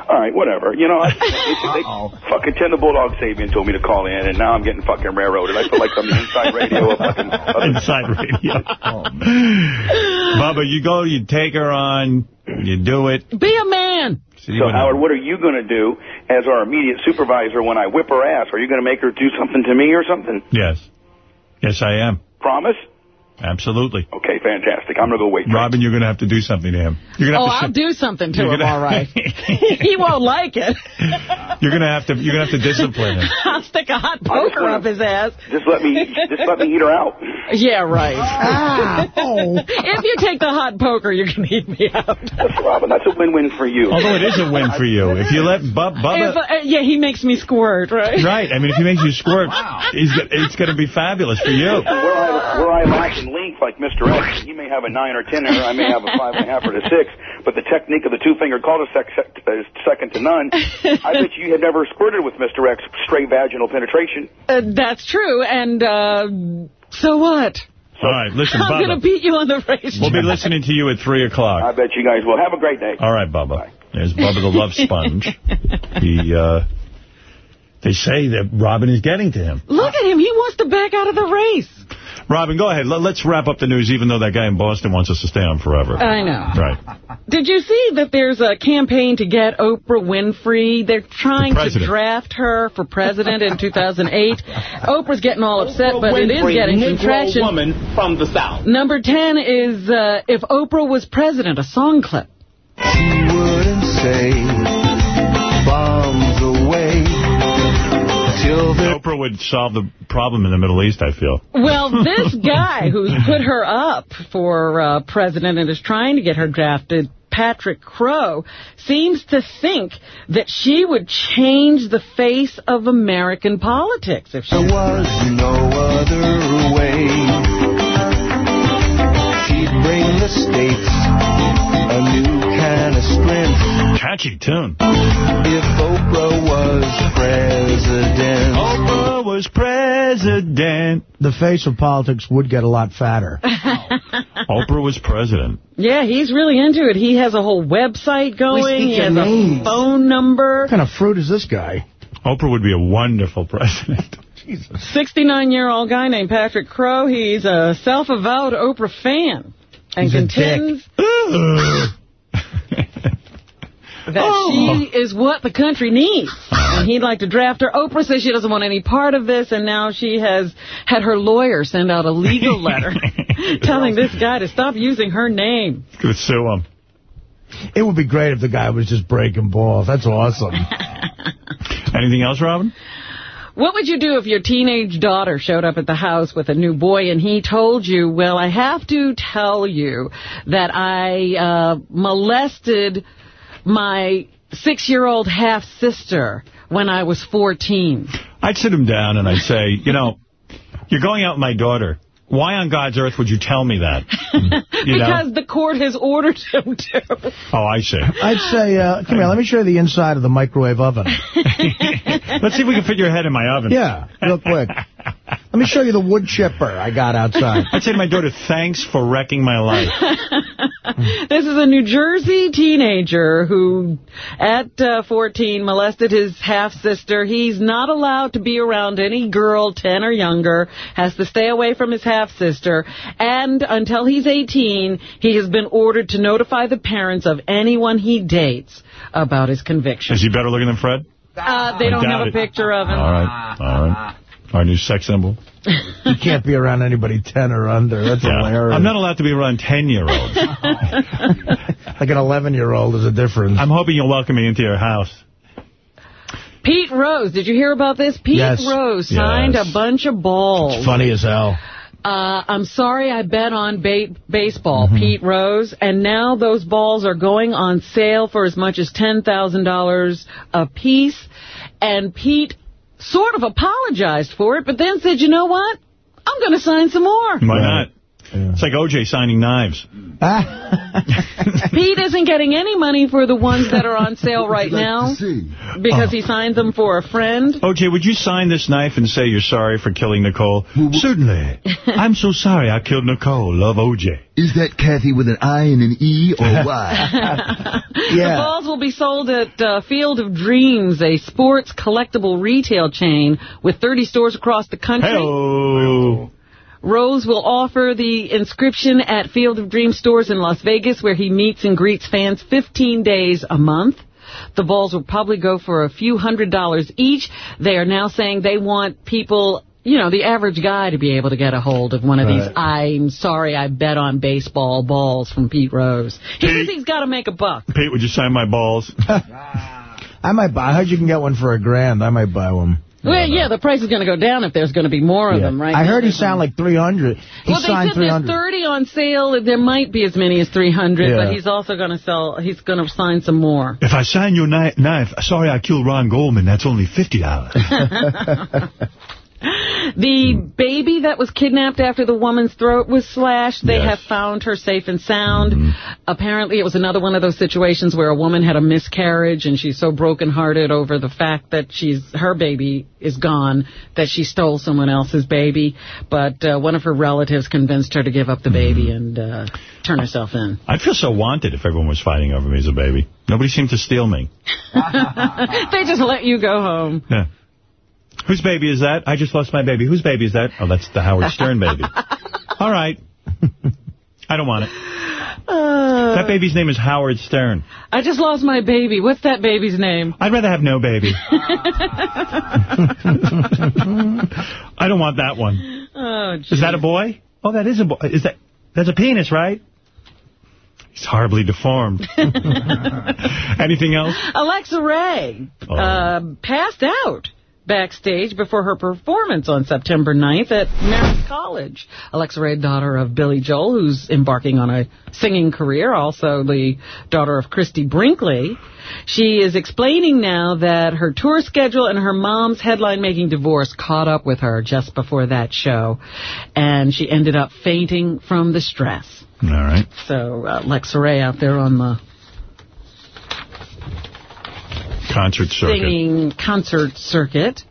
All right, whatever. You know, I, [laughs] they, they, oh. fucking Tim the Bulldog Sabean told me to call in, and now I'm getting fucking railroaded. I feel like I'm the inside radio of fucking. [laughs] Inside radio. [laughs] Oh, Bubba, you go, you take her on, you do it. Be a man. So, Howard, what are you going to do as our immediate supervisor when I whip her ass? Are you going to make her do something to me or something? Yes. Yes, I am. Promise? Absolutely. Okay, fantastic. I'm going to go wait. Robin, you're going to have to do something to him. You're Oh, going to have I'll to do something to You're him, gonna- all right. [laughs] he won't like it. [laughs] You're going to have to you're going to have to discipline him. [laughs] I'll stick a hot poker up his ass. Just let me, just let me eat her out. Yeah, right. Ah. if you take the hot poker, you can eat me out. That's Robin. That's a win-win for you. Although it is a win for you. If you let Bub, If, uh, yeah, he makes me squirt, right? Right. I mean, if he makes you squirt, he's, it's going to be fabulous for you. Where I, where I lack in length, like Mr. X, he may have a 9 or 10, or I may have a 5.5 or a 6, but the technique of the two-finger cul-de-sac is second to none. [laughs] I bet you had never squirted with Mr. X straight vaginal penetration. Uh, that's true, and uh, so what? All right, listen, I'm going to beat you on the race. We'll be listening to you at 3 o'clock. I bet you guys will. Have a great day. All right, Bubba. There's Bubba the Love Sponge. [laughs] He, uh, They say that Robin is getting to him. Look at him. He wants to back out of the race. Robin, go ahead. Let- Let's wrap up the news, even though that guy in Boston wants us to stay on forever. I know. Right. Did you see that there's a campaign to get Oprah Winfrey? They're trying For to draft her for president in 2008. Oprah's getting all upset, but it is Winfrey, getting some traction. woman from the South. Number 10 is uh, If Oprah Was President, a song clip. She wouldn't say bombs away till the Oprah would solve the problem in the Middle East, I feel. Well, [laughs] this guy who's put her up for uh, president and is trying to get her drafted, Patrick Crow, seems to think that she would change the face of American politics if she there was no other way. She'd bring the states a new kind of strength. Catchy tune. If Oprah was president. Oprah was president. The face of politics would get a lot fatter. [laughs] [laughs] Oprah was president. Yeah, he's really into it. He has a whole website going. speak He your has a phone number. What kind of fruit is this guy? Oprah would be a wonderful [laughs] president. 69-year-old guy named Patrick Crow. He's a self-avowed Oprah fan. And He's a dick. contends that Oh. she is what the country needs. And he'd like to draft her. Oprah says she doesn't want any part of this, and now she has had her lawyer send out a legal [laughs] letter [laughs] telling this guy to stop using her name. Could sue him. It would be great if the guy was just breaking balls. That's awesome. [laughs] Anything else, Robin? What would you do if your teenage daughter showed up at the house with a new boy and he told you, well, I have to tell you that I uh, molested my six-year-old half-sister when I was 14? I'd sit him down and I'd say, you know, you're going out with my daughter. Why on God's earth would you tell me that? [laughs] You know? because the court has ordered him to. Oh, I see. I'd say, uh, come here, let me show you the inside of the microwave oven. [laughs] Let's see if we can fit your head in my oven. Yeah, real quick. [laughs] Let me show you the wood chipper I got outside. I'd say to my daughter, thanks for wrecking my life. [laughs] This is a New Jersey teenager who, at uh, 14, molested his half-sister. He's not allowed to be around any girl 10 or younger, has to stay away from his half-sister, and until he's 18, he has been ordered to notify the parents of anyone he dates about his conviction. Is he better looking than Fred? Uh, they I don't have a it. picture of him. All right. All right. Our new sex symbol. You can't be around anybody 10 or under. That's Yeah. hilarious. I'm not allowed to be around 10-year-olds. [laughs] Like an 11-year-old is a difference. I'm hoping you'll welcome me into your house. Pete Rose, did you hear about this? Pete Yes. Rose signed Yes. a bunch of balls. It's funny as hell. Uh, I'm sorry I bet on ba baseball, Mm-hmm. Pete Rose, and now those balls are going on sale for as much as $10,000 a piece. And Pete sort of apologized for it, but then said, you know what? I'm going to sign some more. Why not? It's like O.J. signing knives. Pete isn't getting any money for the ones that are on sale right now because he signed them for a friend. O.J., would you sign this knife and say you're sorry for killing Nicole? Certainly. [laughs] I'm so sorry I killed Nicole. Love O.J. Is that Kathy with an I and an E or [laughs] Y? [laughs] The balls will be sold at uh, Field of Dreams, a sports collectible retail chain with 30 stores across the country. Hello. Rose will offer the inscription at Field of Dreams stores in Las Vegas, where he meets and greets fans 15 days a month. The balls will probably go for a few hundred dollars each. They are now saying they want people, you know, the average guy to be able to get a hold of one of these I'm sorry I bet on baseball balls from Pete Rose. He Pete. thinks he's got to make a buck. Pete, would you sign my balls? [laughs] I might buy. I heard you can get one for a grand. I might buy one. Well, yeah, the price is going to go down if there's going to be more of Yeah. them, right? I heard he There's- sound like 300. He well, they signed said there's 300. 30 on sale. There might be as many as 300, Yeah. but he's also going to sell. He's going to sign some more. If I sign your knife, sorry I killed Ron Goldman, that's only $50. [laughs] [laughs] The baby that was kidnapped after the woman's throat was slashed, they Yes. have found her safe and sound. Apparently, it was another one of those situations where a woman had a miscarriage and she's so brokenhearted over the fact that she's her baby is gone that she stole someone else's baby. But uh, one of her relatives convinced her to give up the baby and uh, turn herself in. I'd feel so wanted if everyone was fighting over me as a baby. Nobody seemed to steal me. [laughs] they just let you go home. Yeah. Whose baby is that? I just lost my baby. Whose baby is that? Oh, that's the Howard Stern baby. [laughs] All right. I don't want it. Uh, That baby's name is Howard Stern. I just lost my baby. What's that baby's name? I'd rather have no baby. [laughs] I don't want that one. Oh, Is that a boy? Oh, that is a boy. Is that that's a penis, right? He's horribly deformed. [laughs] Anything else? Alexa Ray Oh. uh, passed out backstage before her performance on September 9th at Marist College. Alexa Ray, daughter of Billy Joel, who's embarking on a singing career, also the daughter of Christie Brinkley. She is explaining now that her tour schedule and her mom's headline-making divorce caught up with her just before that show, and she ended up fainting from the stress. All right. So uh, Alexa Ray out there on the Concert circuit. singing concert circuit.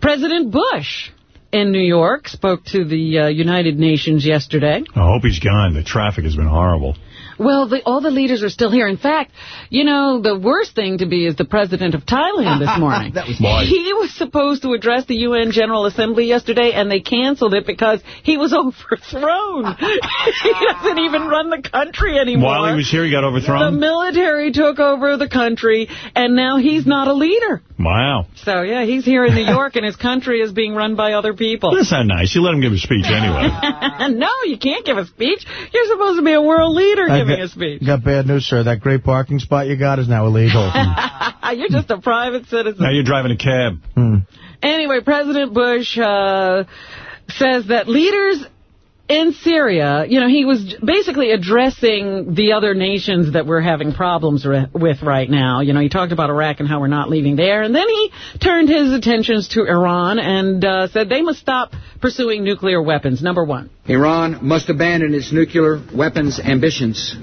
President Bush in New York spoke to the uh, United Nations yesterday. I hope he's gone. The traffic has been horrible. Well, the, all the leaders are still here. In fact, you know, the worst thing to be is the president of Thailand this [laughs] morning. That was Why? He was supposed to address the UN General Assembly yesterday, and they canceled it because he was [laughs] overthrown. [laughs] he doesn't even run the country anymore. While he was here, he got overthrown? The military took over the country, and now he's not a leader. Wow. So, yeah, he's here in New York, and his country is being run by other people. That's not nice. You let him give a speech anyway. no, you can't give a speech. You're supposed to be a world leader I giving got- a speech. Got bad news, sir. That great parking spot you got is now illegal. [laughs] You're just a private citizen. now you're driving a cab. Anyway, President Bush uh, says that leaders in Syria, you know, he was basically addressing the other nations that we're having problems with right now. You know, he talked about Iraq and how we're not leaving there. And then he turned his attentions to Iran and uh, said they must stop pursuing nuclear weapons, number one. Iran must abandon its nuclear weapons ambitions.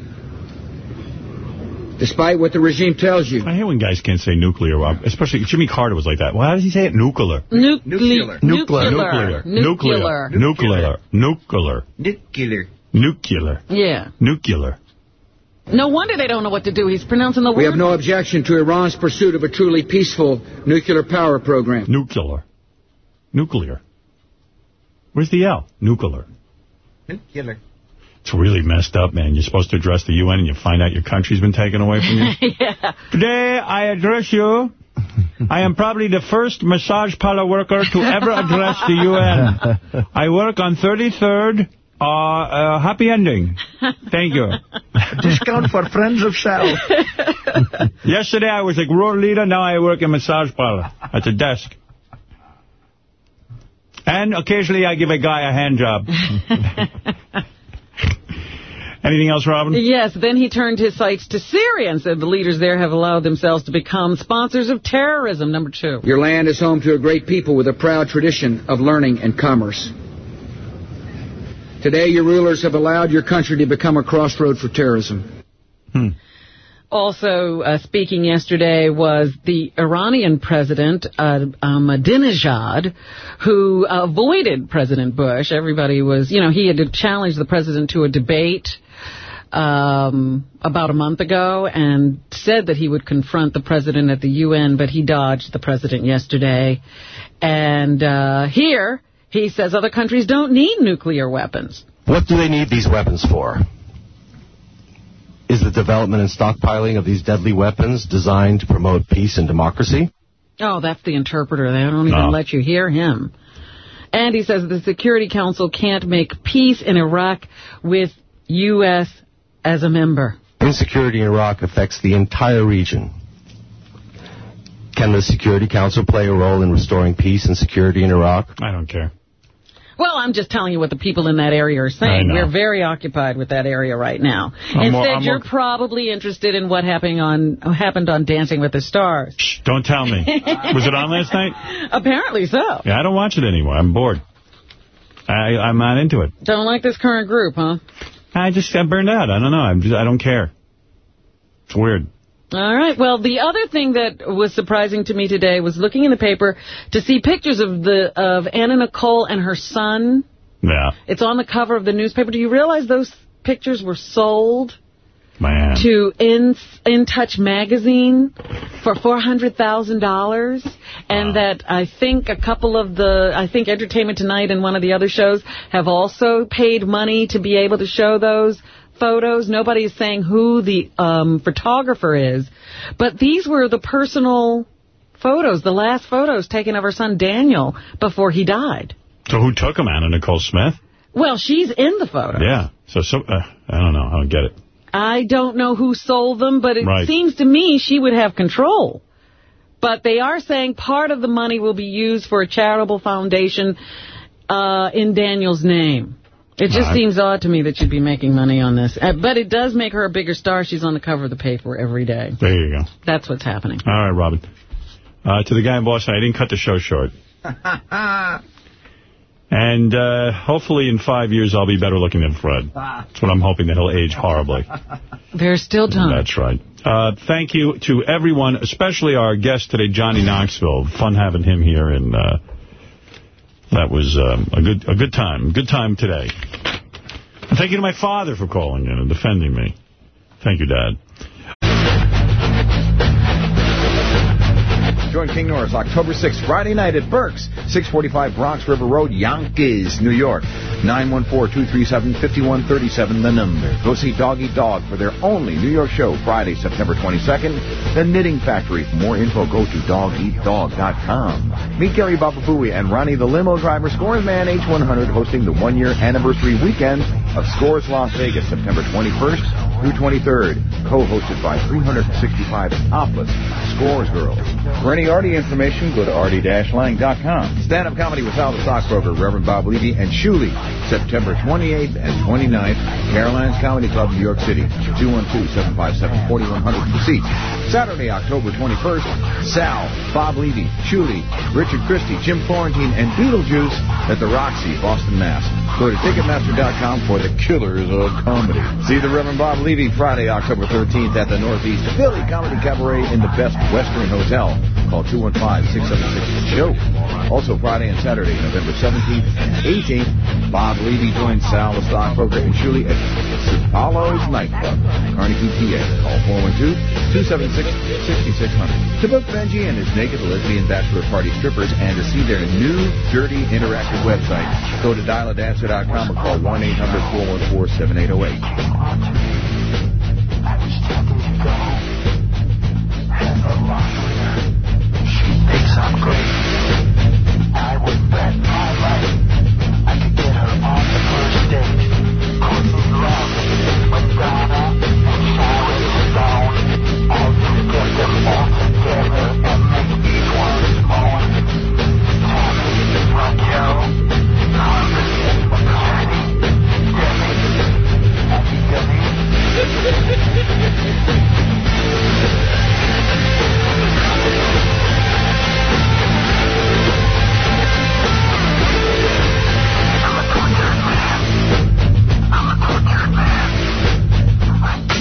Despite what the regime tells you. I hate when guys can't say nuclear, Rob. especially Jimmy Carter was like that. Well, how does he say it? Nuclear. Nuclear. Nuclear. Nuclear. Nuclear. Nuclear. Nuclear. Nuclear. Nuclear. Nuclear. Yeah. Nuclear. No wonder they don't know what to do. He's pronouncing the word. We have no objection to Iran's pursuit of a truly peaceful nuclear power program. Nuclear. Nuclear. Where's the L? Nuclear. Nuclear. It's really messed up, man. You're supposed to address the UN and you find out your country's been taken away from you. [laughs] yeah. Today, I address you. I am probably the first massage parlor worker to ever address the UN. I work on 33rd. Uh, uh, happy ending. Thank you. [laughs] Discount for friends of Sal. [laughs] Yesterday, I was a world leader. Now I work in massage parlor at the desk. And occasionally, I give a guy a hand job. [laughs] Anything else, Robin? Yes, then he turned his sights to Syria and said the leaders there have allowed themselves to become sponsors of terrorism, number two. Your land is home to a great people with a proud tradition of learning and commerce. Today, your rulers have allowed your country to become a crossroad for terrorism. Hmm. Also uh, speaking yesterday was the Iranian president, uh, Ahmadinejad, who avoided President Bush. Everybody was, you know, he had challenged the president to a debate um, about a month ago and said that he would confront the president at the UN, but he dodged the president yesterday. And uh, here, he says other countries don't need nuclear weapons. What do they need these weapons for? Is the development and stockpiling of these deadly weapons designed to promote peace and democracy? Oh, that's the interpreter. They don't even No. let you hear him. And he says the Security Council can't make peace in Iraq with U.S. as a member. Insecurity in Iraq affects the entire region. Can the Security Council play a role in restoring peace and security in Iraq? I don't care. Well, I'm just telling you what the people in that area are saying. We're very occupied with that area right now. I'm Instead, more- you're more- probably interested in what happened on happened on Dancing with the Stars. Don't tell me. [laughs] Was it on last night? Apparently so. Yeah, I don't watch it anymore. I'm bored. I, I'm not into it. Don't like this current group, huh? I just got burned out. I don't know. I'm just, I don't care. It's weird. All right. Well, the other thing that was surprising to me today was looking in the paper to see pictures of the of Anna Nicole and her son. Yeah. It's on the cover of the newspaper. Do you realize those pictures were sold? Man. to In In Touch magazine for four hundred thousand dollars, and that I think a couple of the I think Entertainment Tonight and one of the other shows have also paid money to be able to show those photos. Nobody is saying who the um, photographer is, but these were the personal photos, the last photos taken of her son Daniel before he died. So who took them, Anna Nicole Smith? Well, she's in the photo. Yeah. So, so uh, I don't know. I don't get it. I don't know who sold them, but it Right. seems to me she would have control. But they are saying part of the money will be used for a charitable foundation uh, in Daniel's name. It just All right. seems odd to me that you'd be making money on this. Uh, but it does make her a bigger star. She's on the cover of the paper every day. There you go. That's what's happening. All right, Robin. Uh, to the guy in Boston, I didn't cut the show short. [laughs] And uh, hopefully in five years I'll be better looking than Fred. That's what I'm hoping, that he'll age horribly. There's still time. That's right. Uh, thank you to everyone, especially our guest today, Johnny Knoxville. Fun having him here, and uh, that was um, a good a good time. Good time today. Thank you to my father for calling in and defending me. Thank you, Dad. Join King Norris October 6th, Friday night at Burke's, 645 Bronx River Road, Yonkers, New York. 914-237-5137, the number. Go see Dog Eat Dog for their only New York show, Friday, September 22nd. The Knitting Factory. For more info, go to dogeatdog.com. Meet Gary Baba Booey and Ronnie the limo driver, Scores Man H100, hosting the one-year anniversary weekend of Scores Las Vegas, September 21st through 23rd. Co-hosted by 365 topless Scores Girls. For any Artie information, go to artie-lang.com. Stand-up comedy with Sal the Stockbroker, Reverend Bob Levy, and Shuli, September 28th and 29th, Caroline's Comedy Club, New York City, 212-757-4100 for seats. Saturday, October 21st, Sal, Bob Levy, Shuli, Richard Christie, Jim Florentine, and Beetlejuice at the Roxy, Boston, Mass. Go to Ticketmaster.com for the killers of comedy. See the Reverend Bob Levy Friday, October 13th at the Northeast Philly Comedy Cabaret in the Best Western Hotel. Call 215-676-SHOW. Also Friday and Saturday, November 17th and 18th, Bob Levy joins Sal the Stockbroker and Shuli at Apollo's Nightclub, Carnegie, PA. Call 412-276-6600. To book Benji and his naked lesbian bachelor party strippers and to see their new, dirty, interactive website, go to dialadancer.com or call 1-800-414-7808. She thinks I'm great. I would bet my life.